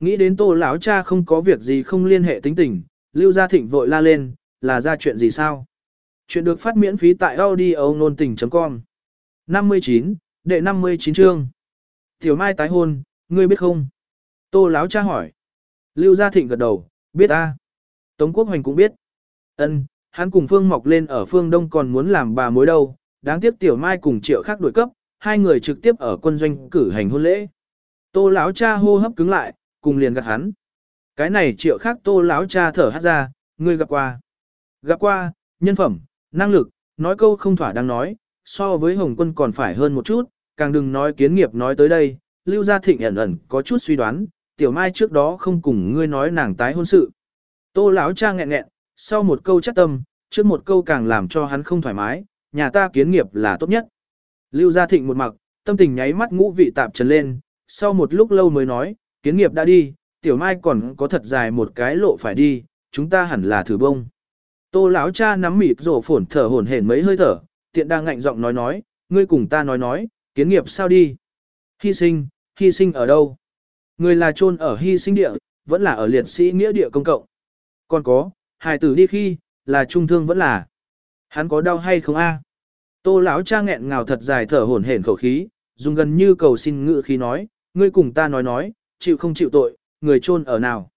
Nghĩ đến tô lão cha không có việc gì không liên hệ tính tình, Lưu Gia Thịnh vội la lên, là ra chuyện gì sao? Chuyện được phát miễn phí tại audio nôn tình.com 59, đệ 59 chương. Tiểu Mai tái hôn, ngươi biết không? Tô lão cha hỏi. Lưu Gia Thịnh gật đầu, biết a. Tống Quốc Hoành cũng biết. Ân, hắn cùng Phương Mọc lên ở phương Đông còn muốn làm bà mối đâu, đáng tiếc Tiểu Mai cùng Triệu khác đuổi cấp, hai người trực tiếp ở quân doanh cử hành hôn lễ. Tô lão cha hô hấp cứng lại, cùng liền gặp hắn. Cái này Triệu khác Tô lão cha thở hát ra, ngươi gặp qua. Gặp qua, nhân phẩm, năng lực, nói câu không thỏa đang nói, so với Hồng Quân còn phải hơn một chút, càng đừng nói kiến nghiệp nói tới đây, Lưu Gia Thịnh ẩn ẩn có chút suy đoán, Tiểu Mai trước đó không cùng ngươi nói nàng tái hôn sự. Tô lão cha nghẹn nghẹn, sau một câu chắc tâm, trước một câu càng làm cho hắn không thoải mái, nhà ta kiến nghiệp là tốt nhất. Lưu Gia Thịnh một mặc, tâm tình nháy mắt ngũ vị tạp trần lên, sau một lúc lâu mới nói, kiến nghiệp đã đi, Tiểu Mai còn có thật dài một cái lộ phải đi, chúng ta hẳn là thử bông. Tô lão cha nắm mịt rổ phổn thở hổn hển mấy hơi thở, tiện đang ngạnh giọng nói nói, ngươi cùng ta nói nói, kiến nghiệp sao đi? Hy sinh, hy sinh ở đâu? Người là chôn ở hy sinh địa, vẫn là ở liệt sĩ nghĩa địa công cộng. Còn có, hài tử đi khi, là trung thương vẫn là. Hắn có đau hay không a? Tô lão cha nghẹn ngào thật dài thở hổn hển khẩu khí, dùng gần như cầu xin ngự khí nói, ngươi cùng ta nói nói, chịu không chịu tội, người chôn ở nào?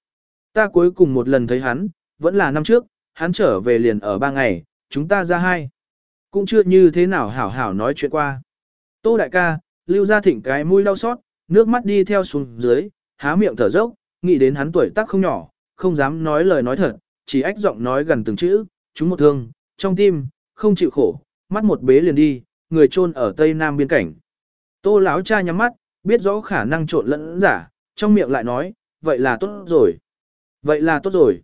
Ta cuối cùng một lần thấy hắn, vẫn là năm trước, hắn trở về liền ở ba ngày, chúng ta ra hai. Cũng chưa như thế nào hảo hảo nói chuyện qua. Tô đại ca, lưu ra thỉnh cái mũi đau xót, nước mắt đi theo xuống dưới, há miệng thở dốc, nghĩ đến hắn tuổi tác không nhỏ, không dám nói lời nói thật, chỉ ách giọng nói gần từng chữ, chúng một thương, trong tim, không chịu khổ, mắt một bế liền đi, người chôn ở tây nam biên cảnh. Tô lão cha nhắm mắt, biết rõ khả năng trộn lẫn giả, trong miệng lại nói, vậy là tốt rồi. Vậy là tốt rồi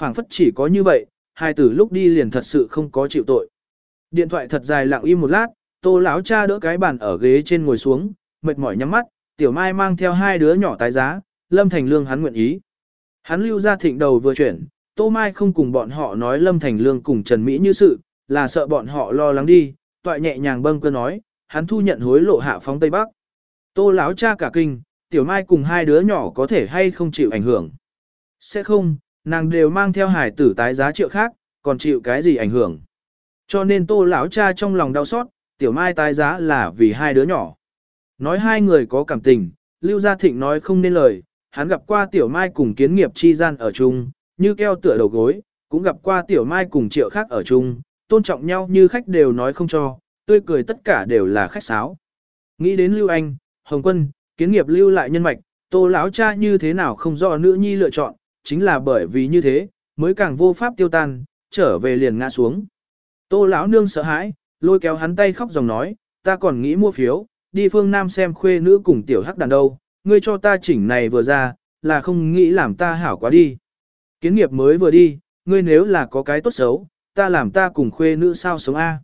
phảng phất chỉ có như vậy, hai tử lúc đi liền thật sự không có chịu tội. Điện thoại thật dài lặng im một lát, tô lão cha đỡ cái bàn ở ghế trên ngồi xuống, mệt mỏi nhắm mắt, tiểu mai mang theo hai đứa nhỏ tái giá, lâm thành lương hắn nguyện ý. Hắn lưu ra thịnh đầu vừa chuyển, tô mai không cùng bọn họ nói lâm thành lương cùng Trần Mỹ như sự, là sợ bọn họ lo lắng đi, toại nhẹ nhàng bâng cơ nói, hắn thu nhận hối lộ hạ phóng Tây Bắc. Tô lão cha cả kinh, tiểu mai cùng hai đứa nhỏ có thể hay không chịu ảnh hưởng. Sẽ không, nàng đều mang theo hải tử tái giá triệu khác, còn chịu cái gì ảnh hưởng. Cho nên tô lão cha trong lòng đau xót, tiểu mai tái giá là vì hai đứa nhỏ. Nói hai người có cảm tình, Lưu Gia Thịnh nói không nên lời, hắn gặp qua tiểu mai cùng kiến nghiệp chi gian ở chung, như keo tựa đầu gối, cũng gặp qua tiểu mai cùng triệu khác ở chung, tôn trọng nhau như khách đều nói không cho, tươi cười tất cả đều là khách sáo. Nghĩ đến Lưu Anh, Hồng Quân, kiến nghiệp lưu lại nhân mạch, tô lão cha như thế nào không do nữ nhi lựa chọn, chính là bởi vì như thế, mới càng vô pháp tiêu tan, trở về liền ngã xuống. Tô lão nương sợ hãi, lôi kéo hắn tay khóc dòng nói, ta còn nghĩ mua phiếu, đi phương Nam xem khuê nữ cùng tiểu hắc đàn đâu, ngươi cho ta chỉnh này vừa ra, là không nghĩ làm ta hảo quá đi. Kiến nghiệp mới vừa đi, ngươi nếu là có cái tốt xấu, ta làm ta cùng khuê nữ sao sống a?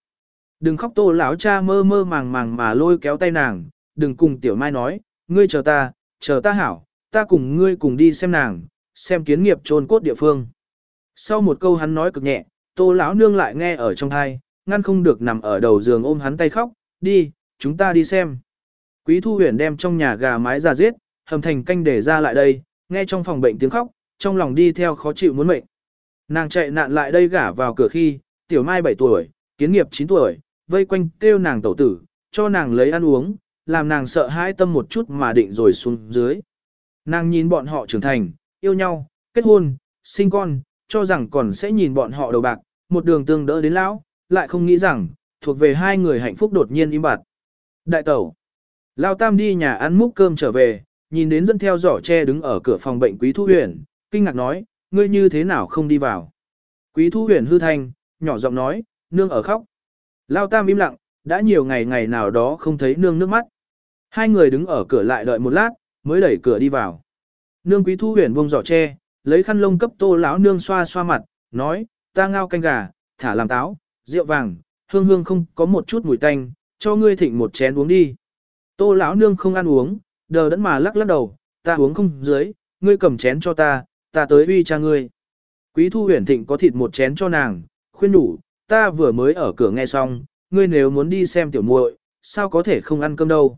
Đừng khóc tô lão cha mơ mơ màng màng mà lôi kéo tay nàng, đừng cùng tiểu mai nói, ngươi chờ ta, chờ ta hảo, ta cùng ngươi cùng đi xem nàng, xem kiến nghiệp trôn cốt địa phương. Sau một câu hắn nói cực nhẹ, tô lão nương lại nghe ở trong thai, ngăn không được nằm ở đầu giường ôm hắn tay khóc, đi, chúng ta đi xem. Quý thu huyền đem trong nhà gà mái ra giết, hầm thành canh để ra lại đây, nghe trong phòng bệnh tiếng khóc, trong lòng đi theo khó chịu muốn mệnh. Nàng chạy nạn lại đây gả vào cửa khi, tiểu mai 7 tuổi, kiến nghiệp 9 tuổi, vây quanh kêu nàng tẩu tử, cho nàng lấy ăn uống, làm nàng sợ hãi tâm một chút mà định rồi xuống dưới. Nàng nhìn bọn họ trưởng thành, yêu nhau, kết hôn, sinh con, cho rằng còn sẽ nhìn bọn họ đầu bạc, một đường tương đỡ đến lão, lại không nghĩ rằng, thuộc về hai người hạnh phúc đột nhiên im bặt. Đại tẩu, Lao Tam đi nhà ăn múc cơm trở về, nhìn đến dân theo giỏ tre đứng ở cửa phòng bệnh Quý Thu Huyền, kinh ngạc nói, ngươi như thế nào không đi vào. Quý Thu Huyền hư thanh, nhỏ giọng nói, nương ở khóc. Lao Tam im lặng, đã nhiều ngày ngày nào đó không thấy nương nước mắt. Hai người đứng ở cửa lại đợi một lát, mới đẩy cửa đi vào. Nương quý thu huyền buông giỏ tre, lấy khăn lông cấp tô lão nương xoa xoa mặt, nói, ta ngao canh gà, thả làm táo, rượu vàng, hương hương không có một chút mùi tanh, cho ngươi thịnh một chén uống đi. Tô lão nương không ăn uống, đờ đẫn mà lắc lắc đầu, ta uống không dưới, ngươi cầm chén cho ta, ta tới uy cha ngươi. Quý thu huyền thịnh có thịt một chén cho nàng, khuyên đủ, ta vừa mới ở cửa nghe xong, ngươi nếu muốn đi xem tiểu muội, sao có thể không ăn cơm đâu.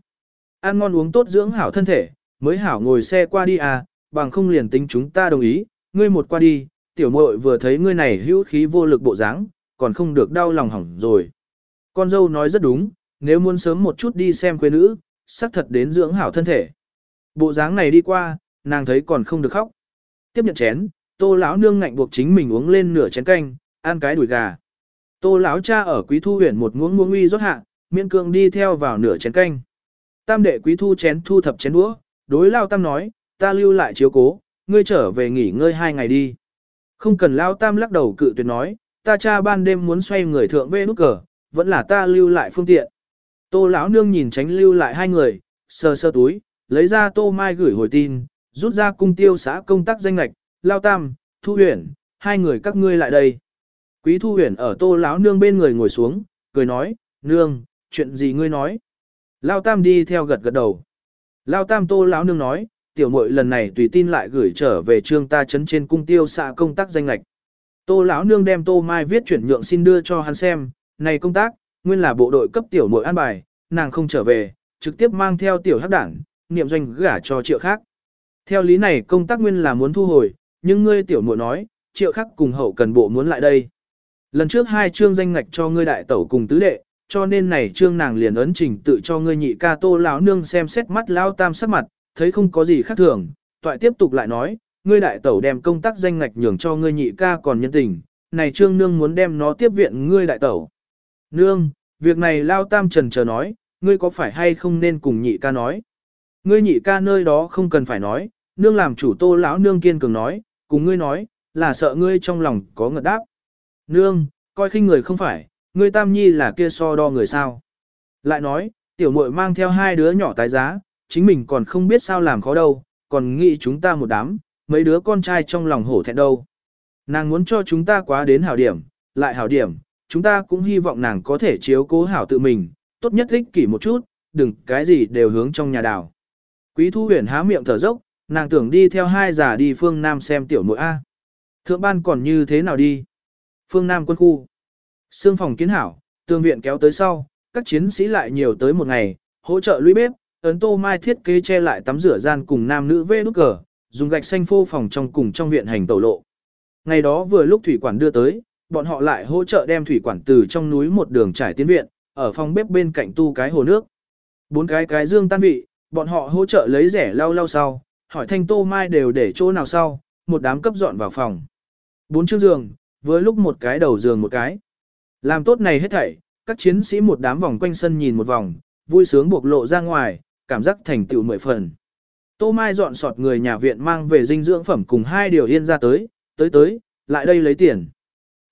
Ăn ngon uống tốt dưỡng hảo thân thể, mới hảo ngồi xe qua đi à, bằng không liền tính chúng ta đồng ý, ngươi một qua đi, tiểu muội vừa thấy ngươi này hữu khí vô lực bộ dáng, còn không được đau lòng hỏng rồi. Con dâu nói rất đúng, nếu muốn sớm một chút đi xem quê nữ, xác thật đến dưỡng hảo thân thể. Bộ dáng này đi qua, nàng thấy còn không được khóc. Tiếp nhận chén, tô lão nương ngạnh buộc chính mình uống lên nửa chén canh, ăn cái đùi gà. Tô lão cha ở quý thu huyện một muỗng muỗng uy rót hạ, miễn cương đi theo vào nửa chén canh. Tam đệ quý thu chén thu thập chén đũa, đối lao tam nói, ta lưu lại chiếu cố, ngươi trở về nghỉ ngơi hai ngày đi. Không cần lao tam lắc đầu cự tuyệt nói, ta cha ban đêm muốn xoay người thượng về nút cờ, vẫn là ta lưu lại phương tiện. Tô lão nương nhìn tránh lưu lại hai người, sờ sơ túi, lấy ra tô mai gửi hồi tin, rút ra cung tiêu xã công tác danh lạch, lao tam, thu huyền, hai người các ngươi lại đây. Quý thu huyền ở tô lão nương bên người ngồi xuống, cười nói, nương, chuyện gì ngươi nói. Lao tam đi theo gật gật đầu. Lao tam tô lão nương nói, tiểu muội lần này tùy tin lại gửi trở về trương ta chấn trên cung tiêu xạ công tác danh lạch. Tô lão nương đem tô mai viết chuyển nhượng xin đưa cho hắn xem, này công tác, nguyên là bộ đội cấp tiểu muội an bài, nàng không trở về, trực tiếp mang theo tiểu hắc đảng, niệm doanh gả cho triệu khác. Theo lý này công tác nguyên là muốn thu hồi, nhưng ngươi tiểu muội nói, triệu khác cùng hậu cần bộ muốn lại đây. Lần trước hai chương danh ngạch cho ngươi đại tẩu cùng tứ đệ, cho nên này trương nàng liền ấn trình tự cho ngươi nhị ca tô lão nương xem xét mắt lão tam sắc mặt, thấy không có gì khác thường, toại tiếp tục lại nói, ngươi đại tẩu đem công tác danh ngạch nhường cho ngươi nhị ca còn nhân tình, này trương nương muốn đem nó tiếp viện ngươi đại tẩu. Nương, việc này lao tam trần chờ nói, ngươi có phải hay không nên cùng nhị ca nói. Ngươi nhị ca nơi đó không cần phải nói, nương làm chủ tô lão nương kiên cường nói, cùng ngươi nói, là sợ ngươi trong lòng có ngật đáp. Nương, coi khinh người không phải, ngươi tam nhi là kia so đo người sao. Lại nói, tiểu muội mang theo hai đứa nhỏ tái giá, chính mình còn không biết sao làm khó đâu, còn nghĩ chúng ta một đám, mấy đứa con trai trong lòng hổ thẹn đâu. Nàng muốn cho chúng ta quá đến hảo điểm, lại hảo điểm, chúng ta cũng hy vọng nàng có thể chiếu cố hảo tự mình, tốt nhất thích kỷ một chút, đừng cái gì đều hướng trong nhà đào. Quý thu huyền há miệng thở dốc, nàng tưởng đi theo hai giả đi phương Nam xem tiểu muội A. Thượng ban còn như thế nào đi? Phương Nam quân khu. Sương phòng kiến hảo, tương viện kéo tới sau, các chiến sĩ lại nhiều tới một ngày, hỗ trợ lũy bếp, ấn tô mai thiết kế che lại tắm rửa gian cùng nam nữ vê nút cờ, dùng gạch xanh phô phòng trong cùng trong viện hành tẩu lộ. Ngày đó vừa lúc thủy quản đưa tới, bọn họ lại hỗ trợ đem thủy quản từ trong núi một đường trải tiến viện, ở phòng bếp bên cạnh tu cái hồ nước. Bốn cái cái dương tan vị, bọn họ hỗ trợ lấy rẻ lau lau sau, hỏi thanh tô mai đều để chỗ nào sau, một đám cấp dọn vào phòng. Bốn chiếc giường, với lúc một cái đầu giường một cái. Làm tốt này hết thảy, các chiến sĩ một đám vòng quanh sân nhìn một vòng, vui sướng buộc lộ ra ngoài, cảm giác thành tựu mười phần. Tô Mai dọn sọt người nhà viện mang về dinh dưỡng phẩm cùng hai điều yên ra tới, tới tới, lại đây lấy tiền.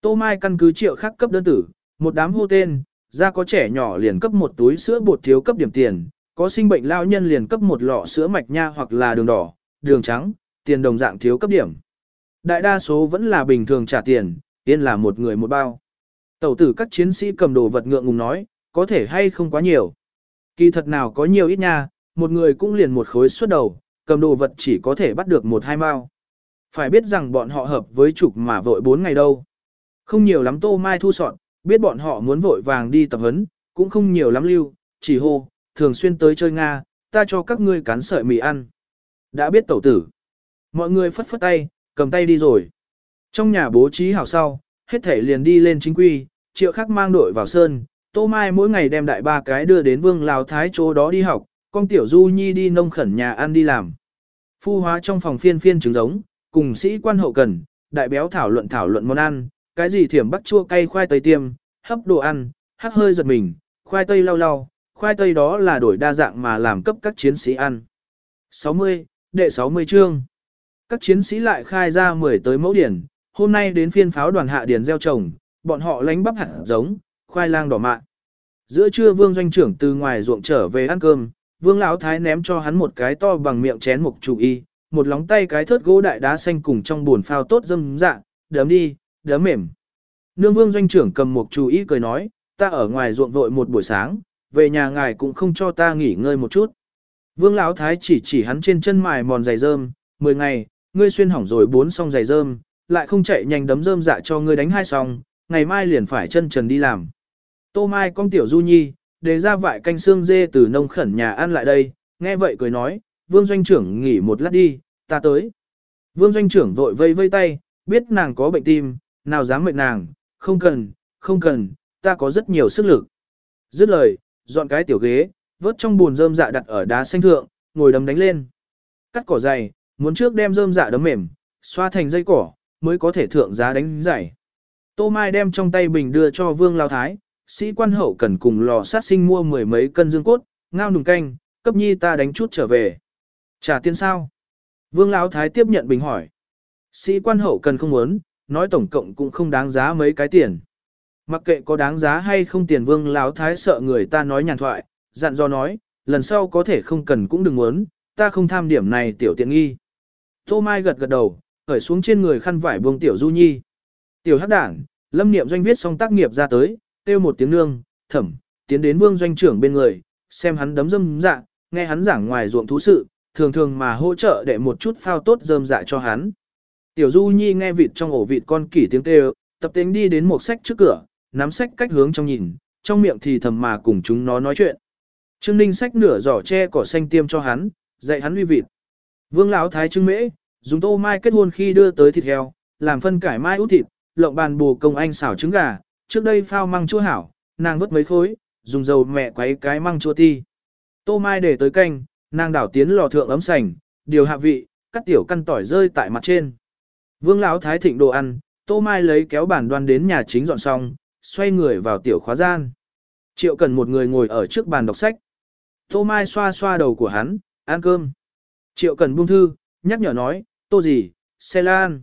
Tô Mai căn cứ triệu khắc cấp đơn tử, một đám hô tên, ra có trẻ nhỏ liền cấp một túi sữa bột thiếu cấp điểm tiền, có sinh bệnh lao nhân liền cấp một lọ sữa mạch nha hoặc là đường đỏ, đường trắng, tiền đồng dạng thiếu cấp điểm. Đại đa số vẫn là bình thường trả tiền, yên là một người một bao. Tẩu tử các chiến sĩ cầm đồ vật ngượng ngùng nói, có thể hay không quá nhiều. Kỳ thật nào có nhiều ít nha, một người cũng liền một khối suốt đầu, cầm đồ vật chỉ có thể bắt được một hai mao. Phải biết rằng bọn họ hợp với trục mà vội bốn ngày đâu. Không nhiều lắm tô mai thu sọn, biết bọn họ muốn vội vàng đi tập huấn, cũng không nhiều lắm lưu, chỉ hô, thường xuyên tới chơi Nga, ta cho các ngươi cán sợi mì ăn. Đã biết tẩu tử. Mọi người phất phất tay, cầm tay đi rồi. Trong nhà bố trí hảo sau, hết thể liền đi lên chính quy, triệu khắc mang đội vào sơn, Tô Mai mỗi ngày đem đại ba cái đưa đến vương Lào Thái chỗ đó đi học, con tiểu Du Nhi đi nông khẩn nhà ăn đi làm. Phu hóa trong phòng phiên phiên trứng giống, cùng sĩ quan hậu cần, đại béo thảo luận thảo luận món ăn, cái gì thiểm bắt chua cay khoai tây tiêm, hấp đồ ăn, hắc hơi giật mình, khoai tây lau lau, khoai tây đó là đổi đa dạng mà làm cấp các chiến sĩ ăn. 60, đệ 60 chương. Các chiến sĩ lại khai ra 10 tới mẫu điển, hôm nay đến phiên pháo đoàn hạ điền gieo trồng, bọn họ lánh bắp hạt giống, khoai lang đỏ mạ. Giữa trưa vương doanh trưởng từ ngoài ruộng trở về ăn cơm, vương lão thái ném cho hắn một cái to bằng miệng chén mục chủ y, một lóng tay cái thớt gỗ đại đá xanh cùng trong buồn phao tốt dâm dạ, đấm đi, đấm mềm. Nương vương doanh trưởng cầm một chủ y cười nói, ta ở ngoài ruộng vội một buổi sáng, về nhà ngài cũng không cho ta nghỉ ngơi một chút. Vương lão thái chỉ chỉ hắn trên chân mài mòn giày rơm, 10 ngày, ngươi xuyên hỏng rồi bốn song giày rơm, lại không chạy nhanh đấm rơm dạ cho ngươi đánh hai xong, ngày mai liền phải chân trần đi làm. Tô Mai con tiểu Du Nhi, đề ra vại canh xương dê từ nông khẩn nhà ăn lại đây, nghe vậy cười nói, vương doanh trưởng nghỉ một lát đi, ta tới. Vương doanh trưởng vội vây vây tay, biết nàng có bệnh tim, nào dám mệt nàng, không cần, không cần, ta có rất nhiều sức lực. Dứt lời, dọn cái tiểu ghế, vớt trong bùn rơm dạ đặt ở đá xanh thượng, ngồi đấm đánh lên. Cắt cỏ dày, muốn trước đem rơm dạ đấm mềm, xoa thành dây cỏ, mới có thể thượng giá đánh giải. Tô Mai đem trong tay bình đưa cho Vương Lao Thái, sĩ quan hậu cần cùng lò sát sinh mua mười mấy cân dương cốt, ngao nùng canh, cấp nhi ta đánh chút trở về. Trả tiền sao? Vương Lão Thái tiếp nhận bình hỏi. Sĩ quan hậu cần không muốn, nói tổng cộng cũng không đáng giá mấy cái tiền. Mặc kệ có đáng giá hay không tiền Vương Lão Thái sợ người ta nói nhàn thoại, dặn do nói, lần sau có thể không cần cũng đừng muốn, ta không tham điểm này tiểu tiện nghi. Tô Mai gật gật đầu, khởi xuống trên người khăn vải buông tiểu du nhi. Tiểu hắc đảng, lâm niệm doanh viết xong tác nghiệp ra tới, kêu một tiếng nương, thẩm, tiến đến vương doanh trưởng bên người, xem hắn đấm dâm dạ, nghe hắn giảng ngoài ruộng thú sự, thường thường mà hỗ trợ để một chút phao tốt dơm dạ cho hắn. Tiểu Du Nhi nghe vịt trong ổ vịt con kỷ tiếng kêu, tập tính đi đến một sách trước cửa, nắm sách cách hướng trong nhìn, trong miệng thì thầm mà cùng chúng nó nói chuyện. Trương Ninh sách nửa giỏ tre cỏ xanh tiêm cho hắn, dạy hắn uy vịt. Vương lão thái trưng mễ, dùng tô mai kết hôn khi đưa tới thịt heo, làm phân cải mai út thịt, lộng bàn bù công anh xào trứng gà, trước đây phao măng chua hảo, nàng vớt mấy khối, dùng dầu mẹ quấy cái măng chua ti. Tô mai để tới canh, nàng đảo tiến lò thượng ấm sành, điều hạ vị, cắt tiểu căn tỏi rơi tại mặt trên. Vương lão thái thịnh đồ ăn, Tô Mai lấy kéo bàn đoan đến nhà chính dọn xong, xoay người vào tiểu khóa gian. Triệu cần một người ngồi ở trước bàn đọc sách. Tô Mai xoa xoa đầu của hắn, ăn cơm. Triệu cần buông thư, nhắc nhở nói, tô gì, xe lan.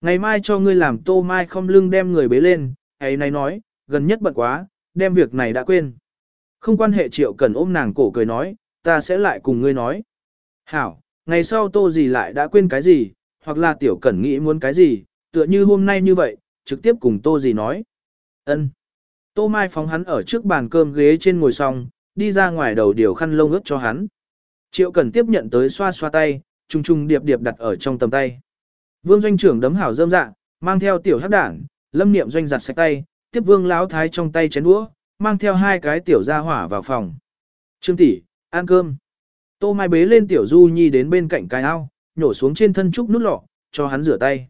Ngày mai cho ngươi làm tô mai không lưng đem người bế lên, ấy này nói, gần nhất bận quá, đem việc này đã quên. Không quan hệ triệu cần ôm nàng cổ cười nói, ta sẽ lại cùng ngươi nói. Hảo, ngày sau tô gì lại đã quên cái gì, hoặc là tiểu cẩn nghĩ muốn cái gì, tựa như hôm nay như vậy, trực tiếp cùng tô gì nói. ân Tô Mai phóng hắn ở trước bàn cơm ghế trên ngồi xong, đi ra ngoài đầu điều khăn lông ướt cho hắn. Triệu Cẩn tiếp nhận tới xoa xoa tay, trung trung điệp điệp đặt ở trong tầm tay. Vương doanh trưởng đấm hảo dâm dạ, mang theo tiểu hắc đảng, lâm niệm doanh giặt sạch tay, tiếp vương lão thái trong tay chén đũa, mang theo hai cái tiểu gia hỏa vào phòng. Trương tỷ, ăn cơm. Tô Mai bế lên tiểu Du Nhi đến bên cạnh cái ao, nhổ xuống trên thân trúc nút lọ, cho hắn rửa tay.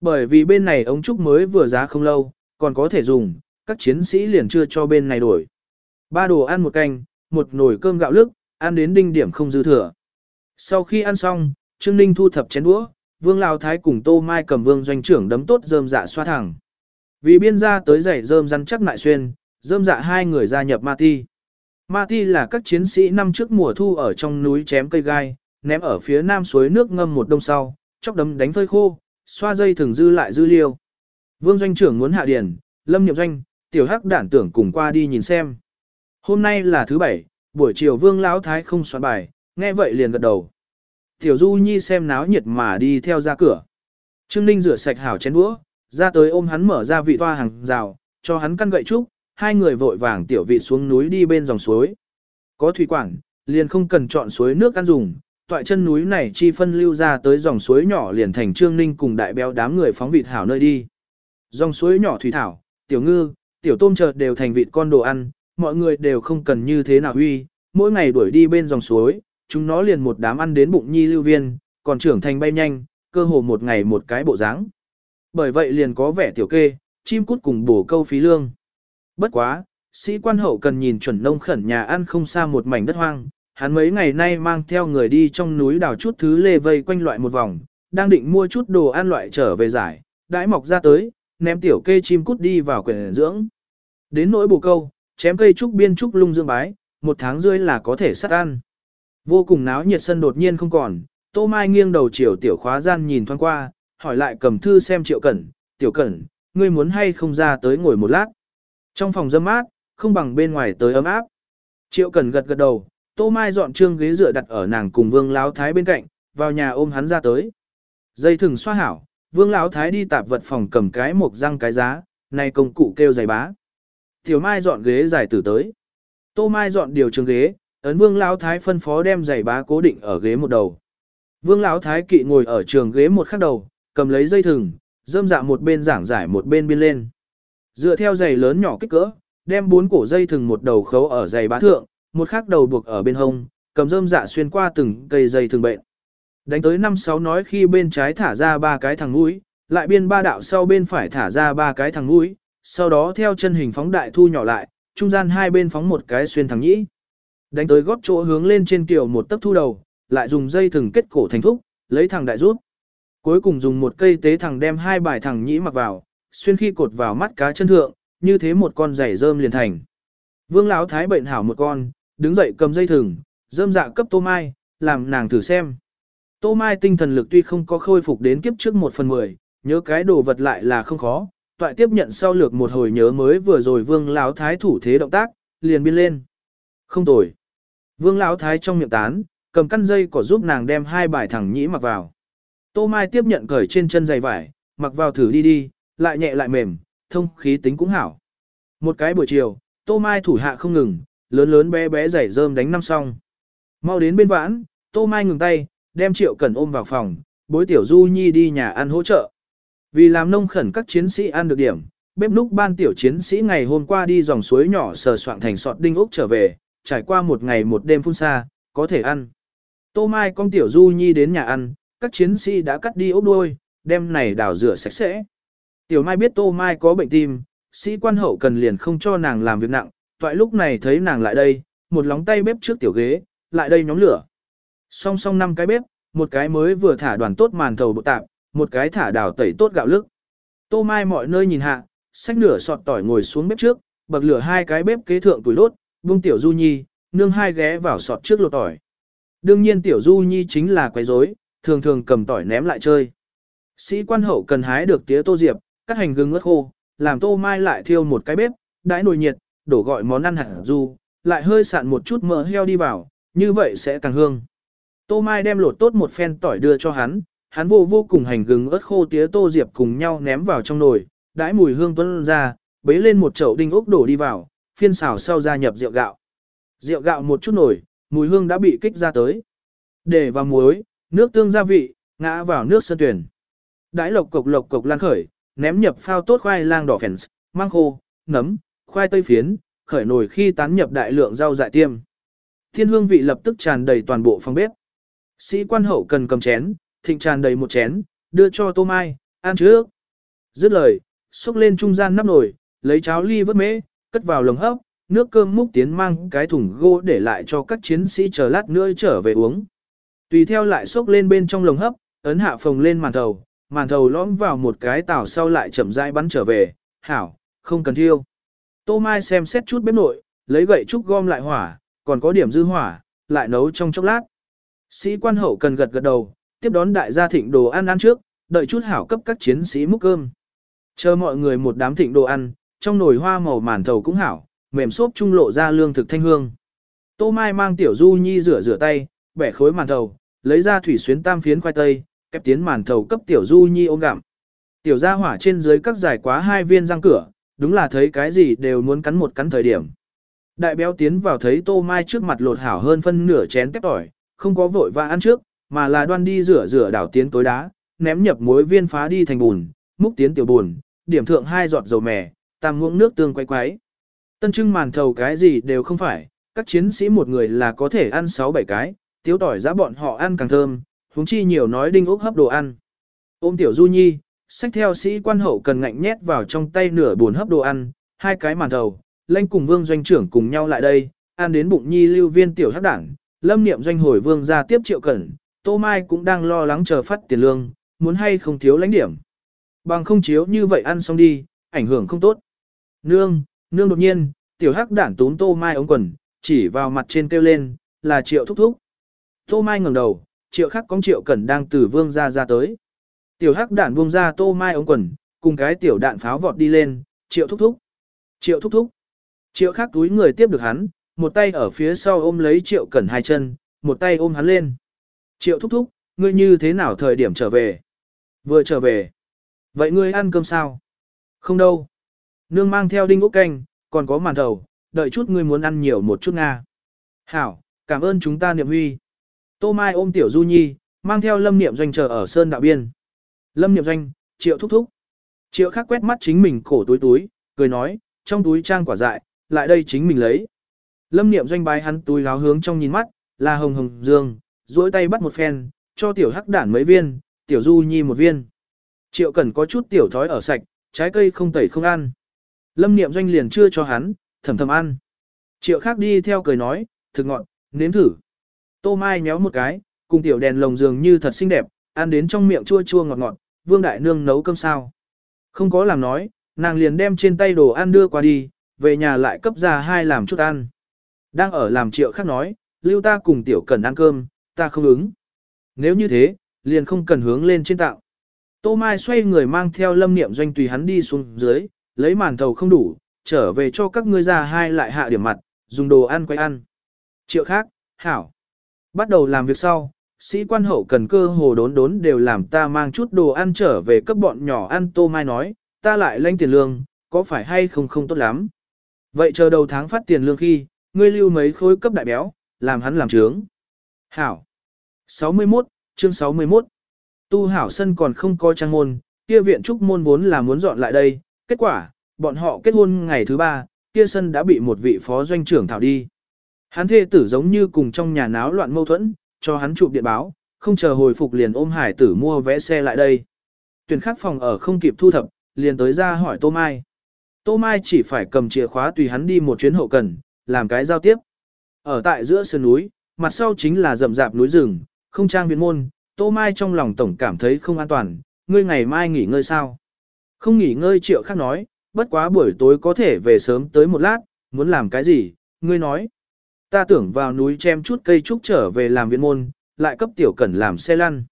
Bởi vì bên này ống trúc mới vừa giá không lâu, còn có thể dùng, các chiến sĩ liền chưa cho bên này đổi. Ba đồ ăn một canh, một nồi cơm gạo lức, ăn đến đinh điểm không dư thừa. Sau khi ăn xong, Trương Ninh thu thập chén đũa, Vương Lào Thái cùng Tô Mai cầm Vương doanh trưởng đấm tốt rơm dạ xoa thẳng. Vì biên gia tới giày rơm rắn chắc lại xuyên, rơm dạ hai người gia nhập Ma Ti. Ma Ti là các chiến sĩ năm trước mùa thu ở trong núi chém cây gai, ném ở phía nam suối nước ngâm một đông sau, chóc đấm đánh phơi khô, xoa dây thường dư lại dư liêu. Vương doanh trưởng muốn hạ điển, lâm nhậm doanh, tiểu hắc đản tưởng cùng qua đi nhìn xem. Hôm nay là thứ bảy, buổi chiều vương lão thái không soạn bài, nghe vậy liền gật đầu. Tiểu du nhi xem náo nhiệt mà đi theo ra cửa. Trương Ninh rửa sạch hảo chén đũa, ra tới ôm hắn mở ra vị toa hàng rào, cho hắn căn gậy trúc, hai người vội vàng tiểu vị xuống núi đi bên dòng suối. Có thủy quản, liền không cần chọn suối nước ăn dùng, toại chân núi này chi phân lưu ra tới dòng suối nhỏ liền thành Trương Ninh cùng đại béo đám người phóng vịt hảo nơi đi. Dòng suối nhỏ thủy thảo, tiểu ngư, tiểu tôm chợt đều thành vịt con đồ ăn, mọi người đều không cần như thế nào huy, mỗi ngày đuổi đi bên dòng suối, chúng nó liền một đám ăn đến bụng nhi lưu viên, còn trưởng thành bay nhanh, cơ hồ một ngày một cái bộ dáng. Bởi vậy liền có vẻ tiểu kê, chim cút cùng bổ câu phí lương. Bất quá, sĩ quan hậu cần nhìn chuẩn nông khẩn nhà ăn không xa một mảnh đất hoang, hắn mấy ngày nay mang theo người đi trong núi đào chút thứ lê vây quanh loại một vòng, đang định mua chút đồ ăn loại trở về giải, đãi mọc ra tới, ném tiểu kê chim cút đi vào quyển dưỡng. Đến nỗi bổ câu, chém cây trúc biên trúc lung dương bái, một tháng rưỡi là có thể sát ăn. Vô cùng náo nhiệt sân đột nhiên không còn, Tô Mai nghiêng đầu chiều tiểu khóa gian nhìn thoáng qua, hỏi lại cầm thư xem triệu cẩn, tiểu cẩn, ngươi muốn hay không ra tới ngồi một lát. Trong phòng dâm mát, không bằng bên ngoài tới ấm áp. Triệu cẩn gật gật đầu, Tô Mai dọn trương ghế dựa đặt ở nàng cùng Vương Lão Thái bên cạnh, vào nhà ôm hắn ra tới. Dây thừng xoa hảo, Vương Lão Thái đi tạp vật phòng cầm cái một răng cái giá, này công cụ kêu giày bá. Tiểu Mai dọn ghế dài tử tới. Tô Mai dọn điều trường ghế, ấn Vương Lão Thái phân phó đem giày bá cố định ở ghế một đầu. Vương Lão Thái kỵ ngồi ở trường ghế một khắc đầu, cầm lấy dây thừng, dâm dạ một bên giảng giải một bên biên lên. Dựa theo giày lớn nhỏ kích cỡ, đem bốn cổ dây thừng một đầu khấu ở giày bá thượng, một khắc đầu buộc ở bên hông, cầm dơm dạ xuyên qua từng cây dây thừng bệnh. Đánh tới năm sáu nói khi bên trái thả ra ba cái thằng mũi, lại biên ba đạo sau bên phải thả ra ba cái thằng mũi, sau đó theo chân hình phóng đại thu nhỏ lại, trung gian hai bên phóng một cái xuyên thẳng nhĩ. Đánh tới góp chỗ hướng lên trên kiểu một tấc thu đầu, lại dùng dây thừng kết cổ thành thúc, lấy thằng đại rút. Cuối cùng dùng một cây tế thằng đem hai bài thằng nhĩ mặc vào, xuyên khi cột vào mắt cá chân thượng, như thế một con giày rơm liền thành. Vương lão thái bệnh hảo một con, đứng dậy cầm dây thừng, rơm dạ cấp tô mai, làm nàng thử xem. Tô mai tinh thần lực tuy không có khôi phục đến kiếp trước một phần mười, nhớ cái đồ vật lại là không khó, toại tiếp nhận sau lược một hồi nhớ mới vừa rồi vương lão thái thủ thế động tác, liền biên lên. Không tồi. Vương lão thái trong miệng tán, cầm căn dây cỏ giúp nàng đem hai bài thẳng nhĩ mặc vào. Tô Mai tiếp nhận cởi trên chân giày vải, mặc vào thử đi đi, lại nhẹ lại mềm, thông khí tính cũng hảo. Một cái buổi chiều, Tô Mai thủ hạ không ngừng, lớn lớn bé bé giày rơm đánh năm xong. Mau đến bên vãn, Tô Mai ngừng tay, đem Triệu Cẩn ôm vào phòng, bối tiểu Du Nhi đi nhà ăn hỗ trợ. Vì làm nông khẩn các chiến sĩ ăn được điểm, bếp núc ban tiểu chiến sĩ ngày hôm qua đi dòng suối nhỏ sờ soạn thành sọt đinh ốc trở về, trải qua một ngày một đêm phun xa, có thể ăn. Tô Mai con tiểu Du Nhi đến nhà ăn, các chiến sĩ đã cắt đi ốc đuôi, đem này đảo rửa sạch sẽ. Tiểu Mai biết Tô Mai có bệnh tim, sĩ quan hậu cần liền không cho nàng làm việc nặng, toại lúc này thấy nàng lại đây, một lóng tay bếp trước tiểu ghế, lại đây nhóm lửa. Song song năm cái bếp, một cái mới vừa thả đoàn tốt màn thầu bộ tạp, một cái thả đào tẩy tốt gạo lức. Tô Mai mọi nơi nhìn hạ, xách nửa sọt tỏi ngồi xuống bếp trước, bậc lửa hai cái bếp kế thượng tuổi lốt, buông tiểu Du Nhi, nương hai ghé vào sọt trước lột tỏi. Đương nhiên tiểu Du Nhi chính là quấy rối, thường thường cầm tỏi ném lại chơi. Sĩ quan hậu cần hái được tía tô diệp, cắt hành gừng ớt khô, làm tô mai lại thiêu một cái bếp, đãi nồi nhiệt, đổ gọi món ăn hẳn du, lại hơi sạn một chút mỡ heo đi vào, như vậy sẽ càng hương. Tô mai đem lột tốt một phen tỏi đưa cho hắn, hắn vô vô cùng hành gừng ớt khô tía tô diệp cùng nhau ném vào trong nồi, đãi mùi hương tuân ra, bấy lên một chậu đinh ốc đổ đi vào, phiên xào sau gia nhập rượu gạo. Rượu gạo một chút nổi, mùi hương đã bị kích ra tới. Để vào muối, nước tương gia vị, ngã vào nước sơn tuyển. Đãi lộc cục lộc cục lan khởi, ném nhập phao tốt khoai lang đỏ phèn, mang khô, nấm, khoai tây phiến, khởi nồi khi tán nhập đại lượng rau dại tiêm. Thiên hương vị lập tức tràn đầy toàn bộ phòng bếp. Sĩ quan hậu cần cầm chén, thịnh tràn đầy một chén, đưa cho tô mai, ăn trước. Dứt lời, xúc lên trung gian nắp nồi, lấy cháo ly vớt mễ, cất vào lồng hấp, nước cơm múc tiến mang cái thùng gỗ để lại cho các chiến sĩ chờ lát nữa trở về uống. Tùy theo lại xốc lên bên trong lồng hấp, ấn hạ phồng lên màn thầu, màn thầu lõm vào một cái tảo sau lại chậm rãi bắn trở về, hảo, không cần thiêu. Tô Mai xem xét chút bếp nội, lấy gậy trúc gom lại hỏa, còn có điểm dư hỏa, lại nấu trong chốc lát. Sĩ quan hậu cần gật gật đầu, tiếp đón đại gia thịnh đồ ăn ăn trước, đợi chút hảo cấp các chiến sĩ múc cơm. Chờ mọi người một đám thịnh đồ ăn, trong nồi hoa màu màn thầu cũng hảo, mềm xốp trung lộ ra lương thực thanh hương. Tô Mai mang tiểu Du Nhi rửa rửa tay, bẻ khối màn thầu, lấy ra thủy xuyến tam phiến khoai tây, kẹp tiến màn thầu cấp tiểu Du Nhi ôm gặm. Tiểu gia hỏa trên dưới các giải quá hai viên răng cửa, đúng là thấy cái gì đều muốn cắn một cắn thời điểm. Đại béo tiến vào thấy Tô Mai trước mặt lột hảo hơn phân nửa chén tép tỏi, không có vội và ăn trước, mà là đoan đi rửa rửa đảo tiến tối đá, ném nhập muối viên phá đi thành bùn, múc tiến tiểu bùn, điểm thượng hai giọt dầu mè, tam muỗng nước tương quay quái. Tân trưng màn thầu cái gì đều không phải, các chiến sĩ một người là có thể ăn 6-7 cái, tiếu tỏi giá bọn họ ăn càng thơm, huống chi nhiều nói đinh ốc hấp đồ ăn. Ôm tiểu du nhi, sách theo sĩ quan hậu cần ngạnh nhét vào trong tay nửa buồn hấp đồ ăn, hai cái màn thầu, lanh cùng vương doanh trưởng cùng nhau lại đây, ăn đến bụng nhi lưu viên tiểu hắc đảng, lâm niệm doanh hồi vương ra tiếp triệu cẩn, tô mai cũng đang lo lắng chờ phát tiền lương, muốn hay không thiếu lãnh điểm. Bằng không chiếu như vậy ăn xong đi, ảnh hưởng không tốt. Nương, nương đột nhiên, tiểu hắc đản tún tô mai ống quần, chỉ vào mặt trên kêu lên, là triệu thúc thúc. Tô mai ngẩng đầu, triệu khắc con triệu cẩn đang từ vương ra ra tới. Tiểu hắc đản buông ra tô mai ống quần, cùng cái tiểu đạn pháo vọt đi lên, triệu thúc thúc. Triệu thúc thúc. Triệu khắc túi người tiếp được hắn, một tay ở phía sau ôm lấy triệu cẩn hai chân, một tay ôm hắn lên. Triệu thúc thúc, ngươi như thế nào thời điểm trở về? Vừa trở về. Vậy ngươi ăn cơm sao? Không đâu. Nương mang theo đinh ốc canh, còn có màn thầu, đợi chút ngươi muốn ăn nhiều một chút Nga. Hảo, cảm ơn chúng ta niệm huy. Tô Mai ôm tiểu Du Nhi, mang theo lâm niệm doanh chờ ở Sơn Đạo Biên. Lâm niệm doanh, triệu thúc thúc. Triệu khác quét mắt chính mình cổ túi túi, cười nói, trong túi trang quả dại, lại đây chính mình lấy. Lâm niệm doanh bái hắn túi láo hướng trong nhìn mắt, là hồng hồng dương, duỗi tay bắt một phen, cho tiểu hắc đản mấy viên, tiểu du nhi một viên. Triệu cần có chút tiểu thói ở sạch, trái cây không tẩy không ăn. Lâm niệm doanh liền chưa cho hắn, thầm thầm ăn. Triệu khác đi theo cười nói, thực ngọn, nếm thử. Tô Mai nhéo một cái, cùng tiểu đèn lồng dường như thật xinh đẹp, ăn đến trong miệng chua chua ngọt ngọt, vương đại nương nấu cơm sao. Không có làm nói, nàng liền đem trên tay đồ ăn đưa qua đi, về nhà lại cấp ra hai làm chút ăn. Đang ở làm triệu khác nói, lưu ta cùng tiểu cần ăn cơm, ta không ứng. Nếu như thế, liền không cần hướng lên trên tạo. Tô Mai xoay người mang theo lâm niệm doanh tùy hắn đi xuống dưới, lấy màn thầu không đủ, trở về cho các ngươi ra hai lại hạ điểm mặt, dùng đồ ăn quay ăn. Triệu khác, hảo. Bắt đầu làm việc sau, sĩ quan hậu cần cơ hồ đốn đốn đều làm ta mang chút đồ ăn trở về cấp bọn nhỏ ăn Tô Mai nói, ta lại lãnh tiền lương, có phải hay không không tốt lắm. Vậy chờ đầu tháng phát tiền lương khi, ngươi lưu mấy khối cấp đại béo, làm hắn làm trướng. Hảo. 61, chương 61. Tu hảo sân còn không có trang môn, kia viện trúc môn vốn là muốn dọn lại đây, kết quả, bọn họ kết hôn ngày thứ ba, kia sân đã bị một vị phó doanh trưởng thảo đi. Hắn thê tử giống như cùng trong nhà náo loạn mâu thuẫn, cho hắn chụp điện báo, không chờ hồi phục liền ôm hải tử mua vé xe lại đây. Tuyển khắc phòng ở không kịp thu thập, liền tới ra hỏi Tô Mai. Tô Mai chỉ phải cầm chìa khóa tùy hắn đi một chuyến hậu cần, làm cái giao tiếp. Ở tại giữa sườn núi, mặt sau chính là rậm rạp núi rừng, không trang viện môn, Tô Mai trong lòng tổng cảm thấy không an toàn, ngươi ngày mai nghỉ ngơi sao? Không nghỉ ngơi triệu khác nói, bất quá buổi tối có thể về sớm tới một lát, muốn làm cái gì, ngươi nói. Ta tưởng vào núi chém chút cây trúc trở về làm viện môn, lại cấp tiểu cẩn làm xe lăn.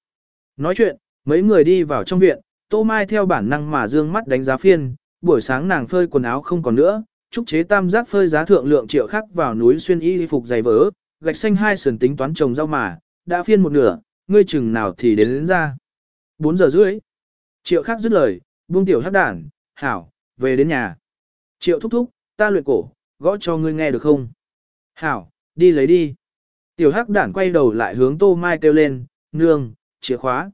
Nói chuyện, mấy người đi vào trong viện, Tô Mai theo bản năng mà dương mắt đánh giá phiên, buổi sáng nàng phơi quần áo không còn nữa, trúc chế tam giác phơi giá thượng lượng triệu khắc vào núi xuyên y phục dày vỡ, gạch xanh hai sườn tính toán trồng rau mà, đã phiên một nửa, ngươi chừng nào thì đến, đến ra. 4 giờ rưỡi. Triệu khắc dứt lời, buông tiểu hắc đản, hảo, về đến nhà. Triệu thúc thúc, ta luyện cổ, gõ cho ngươi nghe được không? Hảo, đi lấy đi. Tiểu hắc đản quay đầu lại hướng tô mai kêu lên, nương, chìa khóa.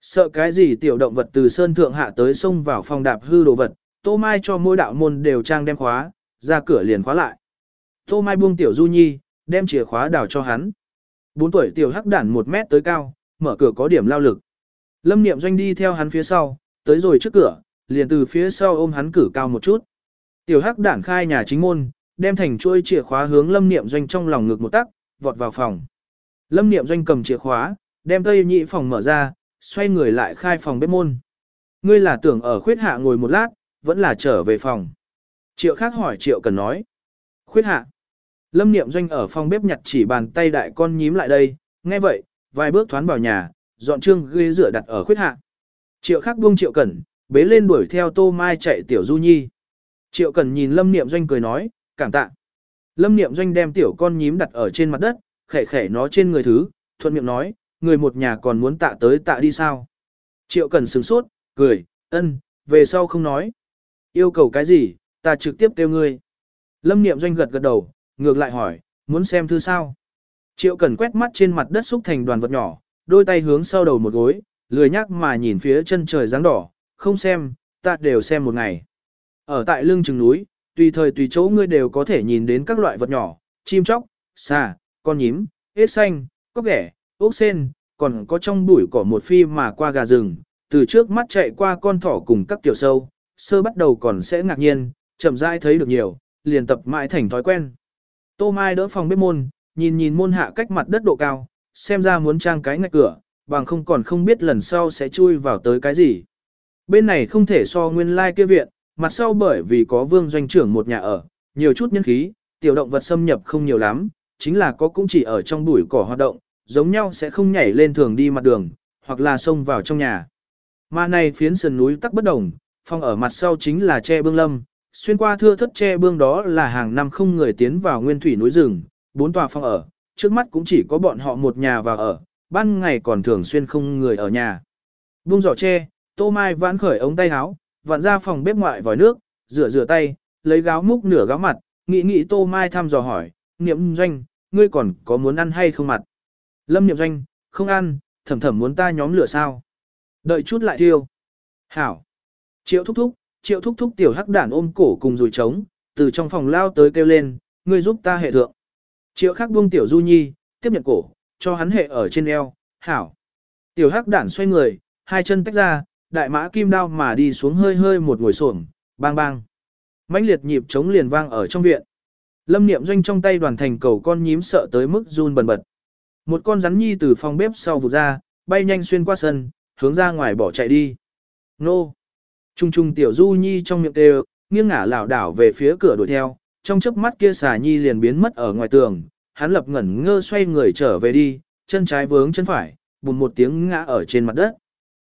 Sợ cái gì tiểu động vật từ sơn thượng hạ tới sông vào phòng đạp hư đồ vật, tô mai cho mỗi đạo môn đều trang đem khóa, ra cửa liền khóa lại. Tô mai buông tiểu du nhi, đem chìa khóa đào cho hắn. Bốn tuổi tiểu hắc đản một mét tới cao, mở cửa có điểm lao lực. Lâm niệm doanh đi theo hắn phía sau, tới rồi trước cửa, liền từ phía sau ôm hắn cử cao một chút. Tiểu hắc đản khai nhà chính môn, đem thành chuôi chìa khóa hướng lâm niệm doanh trong lòng ngực một tắc, vọt vào phòng. Lâm niệm doanh cầm chìa khóa, đem tây nhị phòng mở ra, xoay người lại khai phòng bếp môn. Ngươi là tưởng ở khuyết hạ ngồi một lát, vẫn là trở về phòng. Triệu khác hỏi triệu cần nói. Khuyết hạ. Lâm niệm doanh ở phòng bếp nhặt chỉ bàn tay đại con nhím lại đây, nghe vậy, vài bước thoán vào nhà, dọn trương ghế rửa đặt ở khuyết hạ. Triệu Khắc buông triệu cẩn, bế lên đuổi theo tô mai chạy tiểu du nhi. Triệu cẩn nhìn lâm niệm doanh cười nói, cảm tạ. Lâm niệm doanh đem tiểu con nhím đặt ở trên mặt đất, khẻ khẻ nó trên người thứ, thuận miệng nói, người một nhà còn muốn tạ tới tạ đi sao. Triệu cẩn sửng sốt, cười, ân, về sau không nói. Yêu cầu cái gì, ta trực tiếp kêu ngươi. Lâm niệm doanh gật gật đầu, ngược lại hỏi, muốn xem thư sao? Triệu Cẩn quét mắt trên mặt đất xúc thành đoàn vật nhỏ, đôi tay hướng sau đầu một gối, lười nhắc mà nhìn phía chân trời dáng đỏ, không xem, ta đều xem một ngày. Ở tại lưng chừng núi, tùy thời tùy chỗ ngươi đều có thể nhìn đến các loại vật nhỏ, chim chóc, xà, con nhím, ếch xanh, cóc ghẻ, ốc sen, còn có trong bụi cỏ một phi mà qua gà rừng, từ trước mắt chạy qua con thỏ cùng các tiểu sâu, sơ bắt đầu còn sẽ ngạc nhiên, chậm rãi thấy được nhiều, liền tập mãi thành thói quen. Tô Mai đỡ phòng bếp môn, nhìn nhìn môn hạ cách mặt đất độ cao, xem ra muốn trang cái ngạch cửa, bằng không còn không biết lần sau sẽ chui vào tới cái gì. Bên này không thể so nguyên lai like kia viện, mặt sau bởi vì có vương doanh trưởng một nhà ở, nhiều chút nhân khí, tiểu động vật xâm nhập không nhiều lắm, chính là có cũng chỉ ở trong bụi cỏ hoạt động, giống nhau sẽ không nhảy lên thường đi mặt đường, hoặc là xông vào trong nhà. Mà này phiến sườn núi tắc bất đồng, phòng ở mặt sau chính là tre bương lâm, xuyên qua thưa thất tre bương đó là hàng năm không người tiến vào nguyên thủy núi rừng, bốn tòa phòng ở, trước mắt cũng chỉ có bọn họ một nhà vào ở, ban ngày còn thường xuyên không người ở nhà. Bung giỏ tre, tô mai vãn khởi ống tay áo, vặn ra phòng bếp ngoại vòi nước, rửa rửa tay, lấy gáo múc nửa gáo mặt, nghĩ nghĩ tô mai thăm dò hỏi, niệm doanh, ngươi còn có muốn ăn hay không mặt? Lâm niệm doanh, không ăn, thầm thầm muốn ta nhóm lửa sao? Đợi chút lại thiêu. Hảo. Triệu thúc thúc, triệu thúc thúc tiểu hắc đản ôm cổ cùng rùi trống, từ trong phòng lao tới kêu lên, ngươi giúp ta hệ thượng. Triệu khắc buông tiểu du nhi, tiếp nhận cổ, cho hắn hệ ở trên eo, hảo. Tiểu hắc đản xoay người, hai chân tách ra, đại mã kim đao mà đi xuống hơi hơi một ngồi xổm, bang bang. mãnh liệt nhịp chống liền vang ở trong viện. Lâm Niệm Doanh trong tay đoàn thành cầu con nhím sợ tới mức run bần bật. Một con rắn nhi từ phòng bếp sau vụt ra, bay nhanh xuyên qua sân, hướng ra ngoài bỏ chạy đi. Nô! Trung trung tiểu du nhi trong miệng đều, nghiêng ngả lảo đảo về phía cửa đuổi theo, trong chớp mắt kia xà nhi liền biến mất ở ngoài tường, hắn lập ngẩn ngơ xoay người trở về đi, chân trái vướng chân phải, bùn một tiếng ngã ở trên mặt đất.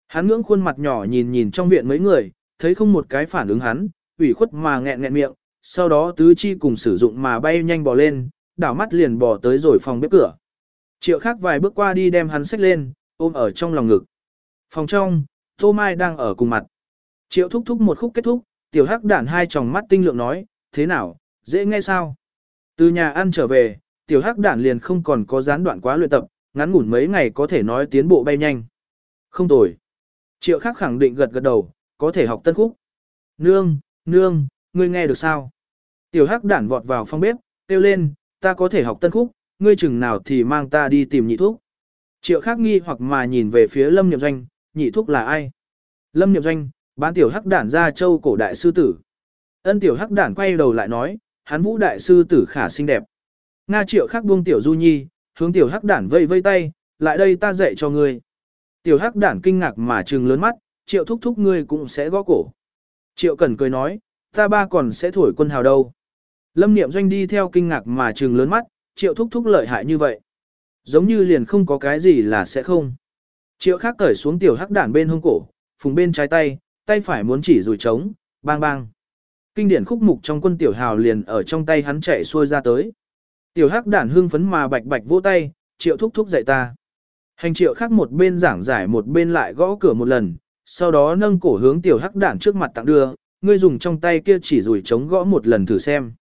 Hắn ngưỡng khuôn mặt nhỏ nhìn nhìn trong viện mấy người, thấy không một cái phản ứng hắn, ủy khuất mà nghẹn nghẹn miệng, sau đó tứ chi cùng sử dụng mà bay nhanh bò lên, đảo mắt liền bò tới rồi phòng bếp cửa. Triệu khác vài bước qua đi đem hắn xách lên, ôm ở trong lòng ngực. Phòng trong, Tô Mai đang ở cùng mặt. Triệu thúc thúc một khúc kết thúc, tiểu hắc đản hai tròng mắt tinh lượng nói, thế nào, dễ nghe sao? Từ nhà ăn trở về, tiểu hắc đản liền không còn có gián đoạn quá luyện tập, ngắn ngủn mấy ngày có thể nói tiến bộ bay nhanh. Không tồi. Triệu khắc khẳng định gật gật đầu, có thể học tân khúc. Nương, nương, ngươi nghe được sao? Tiểu hắc đản vọt vào phòng bếp, kêu lên, ta có thể học tân khúc, ngươi chừng nào thì mang ta đi tìm nhị thuốc. Triệu khắc nghi hoặc mà nhìn về phía lâm nhậm doanh, nhị thuốc là ai? Lâm nhậm doanh, bán tiểu hắc đản ra châu cổ đại sư tử. Ân tiểu hắc đản quay đầu lại nói, hắn vũ đại sư tử khả xinh đẹp. Nga triệu khắc buông tiểu du nhi, hướng tiểu hắc đản vây vây tay, lại đây ta dạy cho ngươi. Tiểu hắc đản kinh ngạc mà trừng lớn mắt, triệu thúc thúc ngươi cũng sẽ gõ cổ. Triệu cẩn cười nói, ta ba còn sẽ thổi quân hào đâu. Lâm niệm doanh đi theo kinh ngạc mà trừng lớn mắt, triệu thúc thúc lợi hại như vậy. Giống như liền không có cái gì là sẽ không. Triệu khác cởi xuống tiểu hắc đản bên hông cổ, phùng bên trái tay, tay phải muốn chỉ rùi trống, bang bang. Kinh điển khúc mục trong quân tiểu hào liền ở trong tay hắn chạy xuôi ra tới. Tiểu hắc đản hưng phấn mà bạch bạch vỗ tay, triệu thúc thúc dạy ta. Hành triệu khác một bên giảng giải một bên lại gõ cửa một lần, sau đó nâng cổ hướng tiểu hắc đản trước mặt tặng đưa, ngươi dùng trong tay kia chỉ rủi chống gõ một lần thử xem.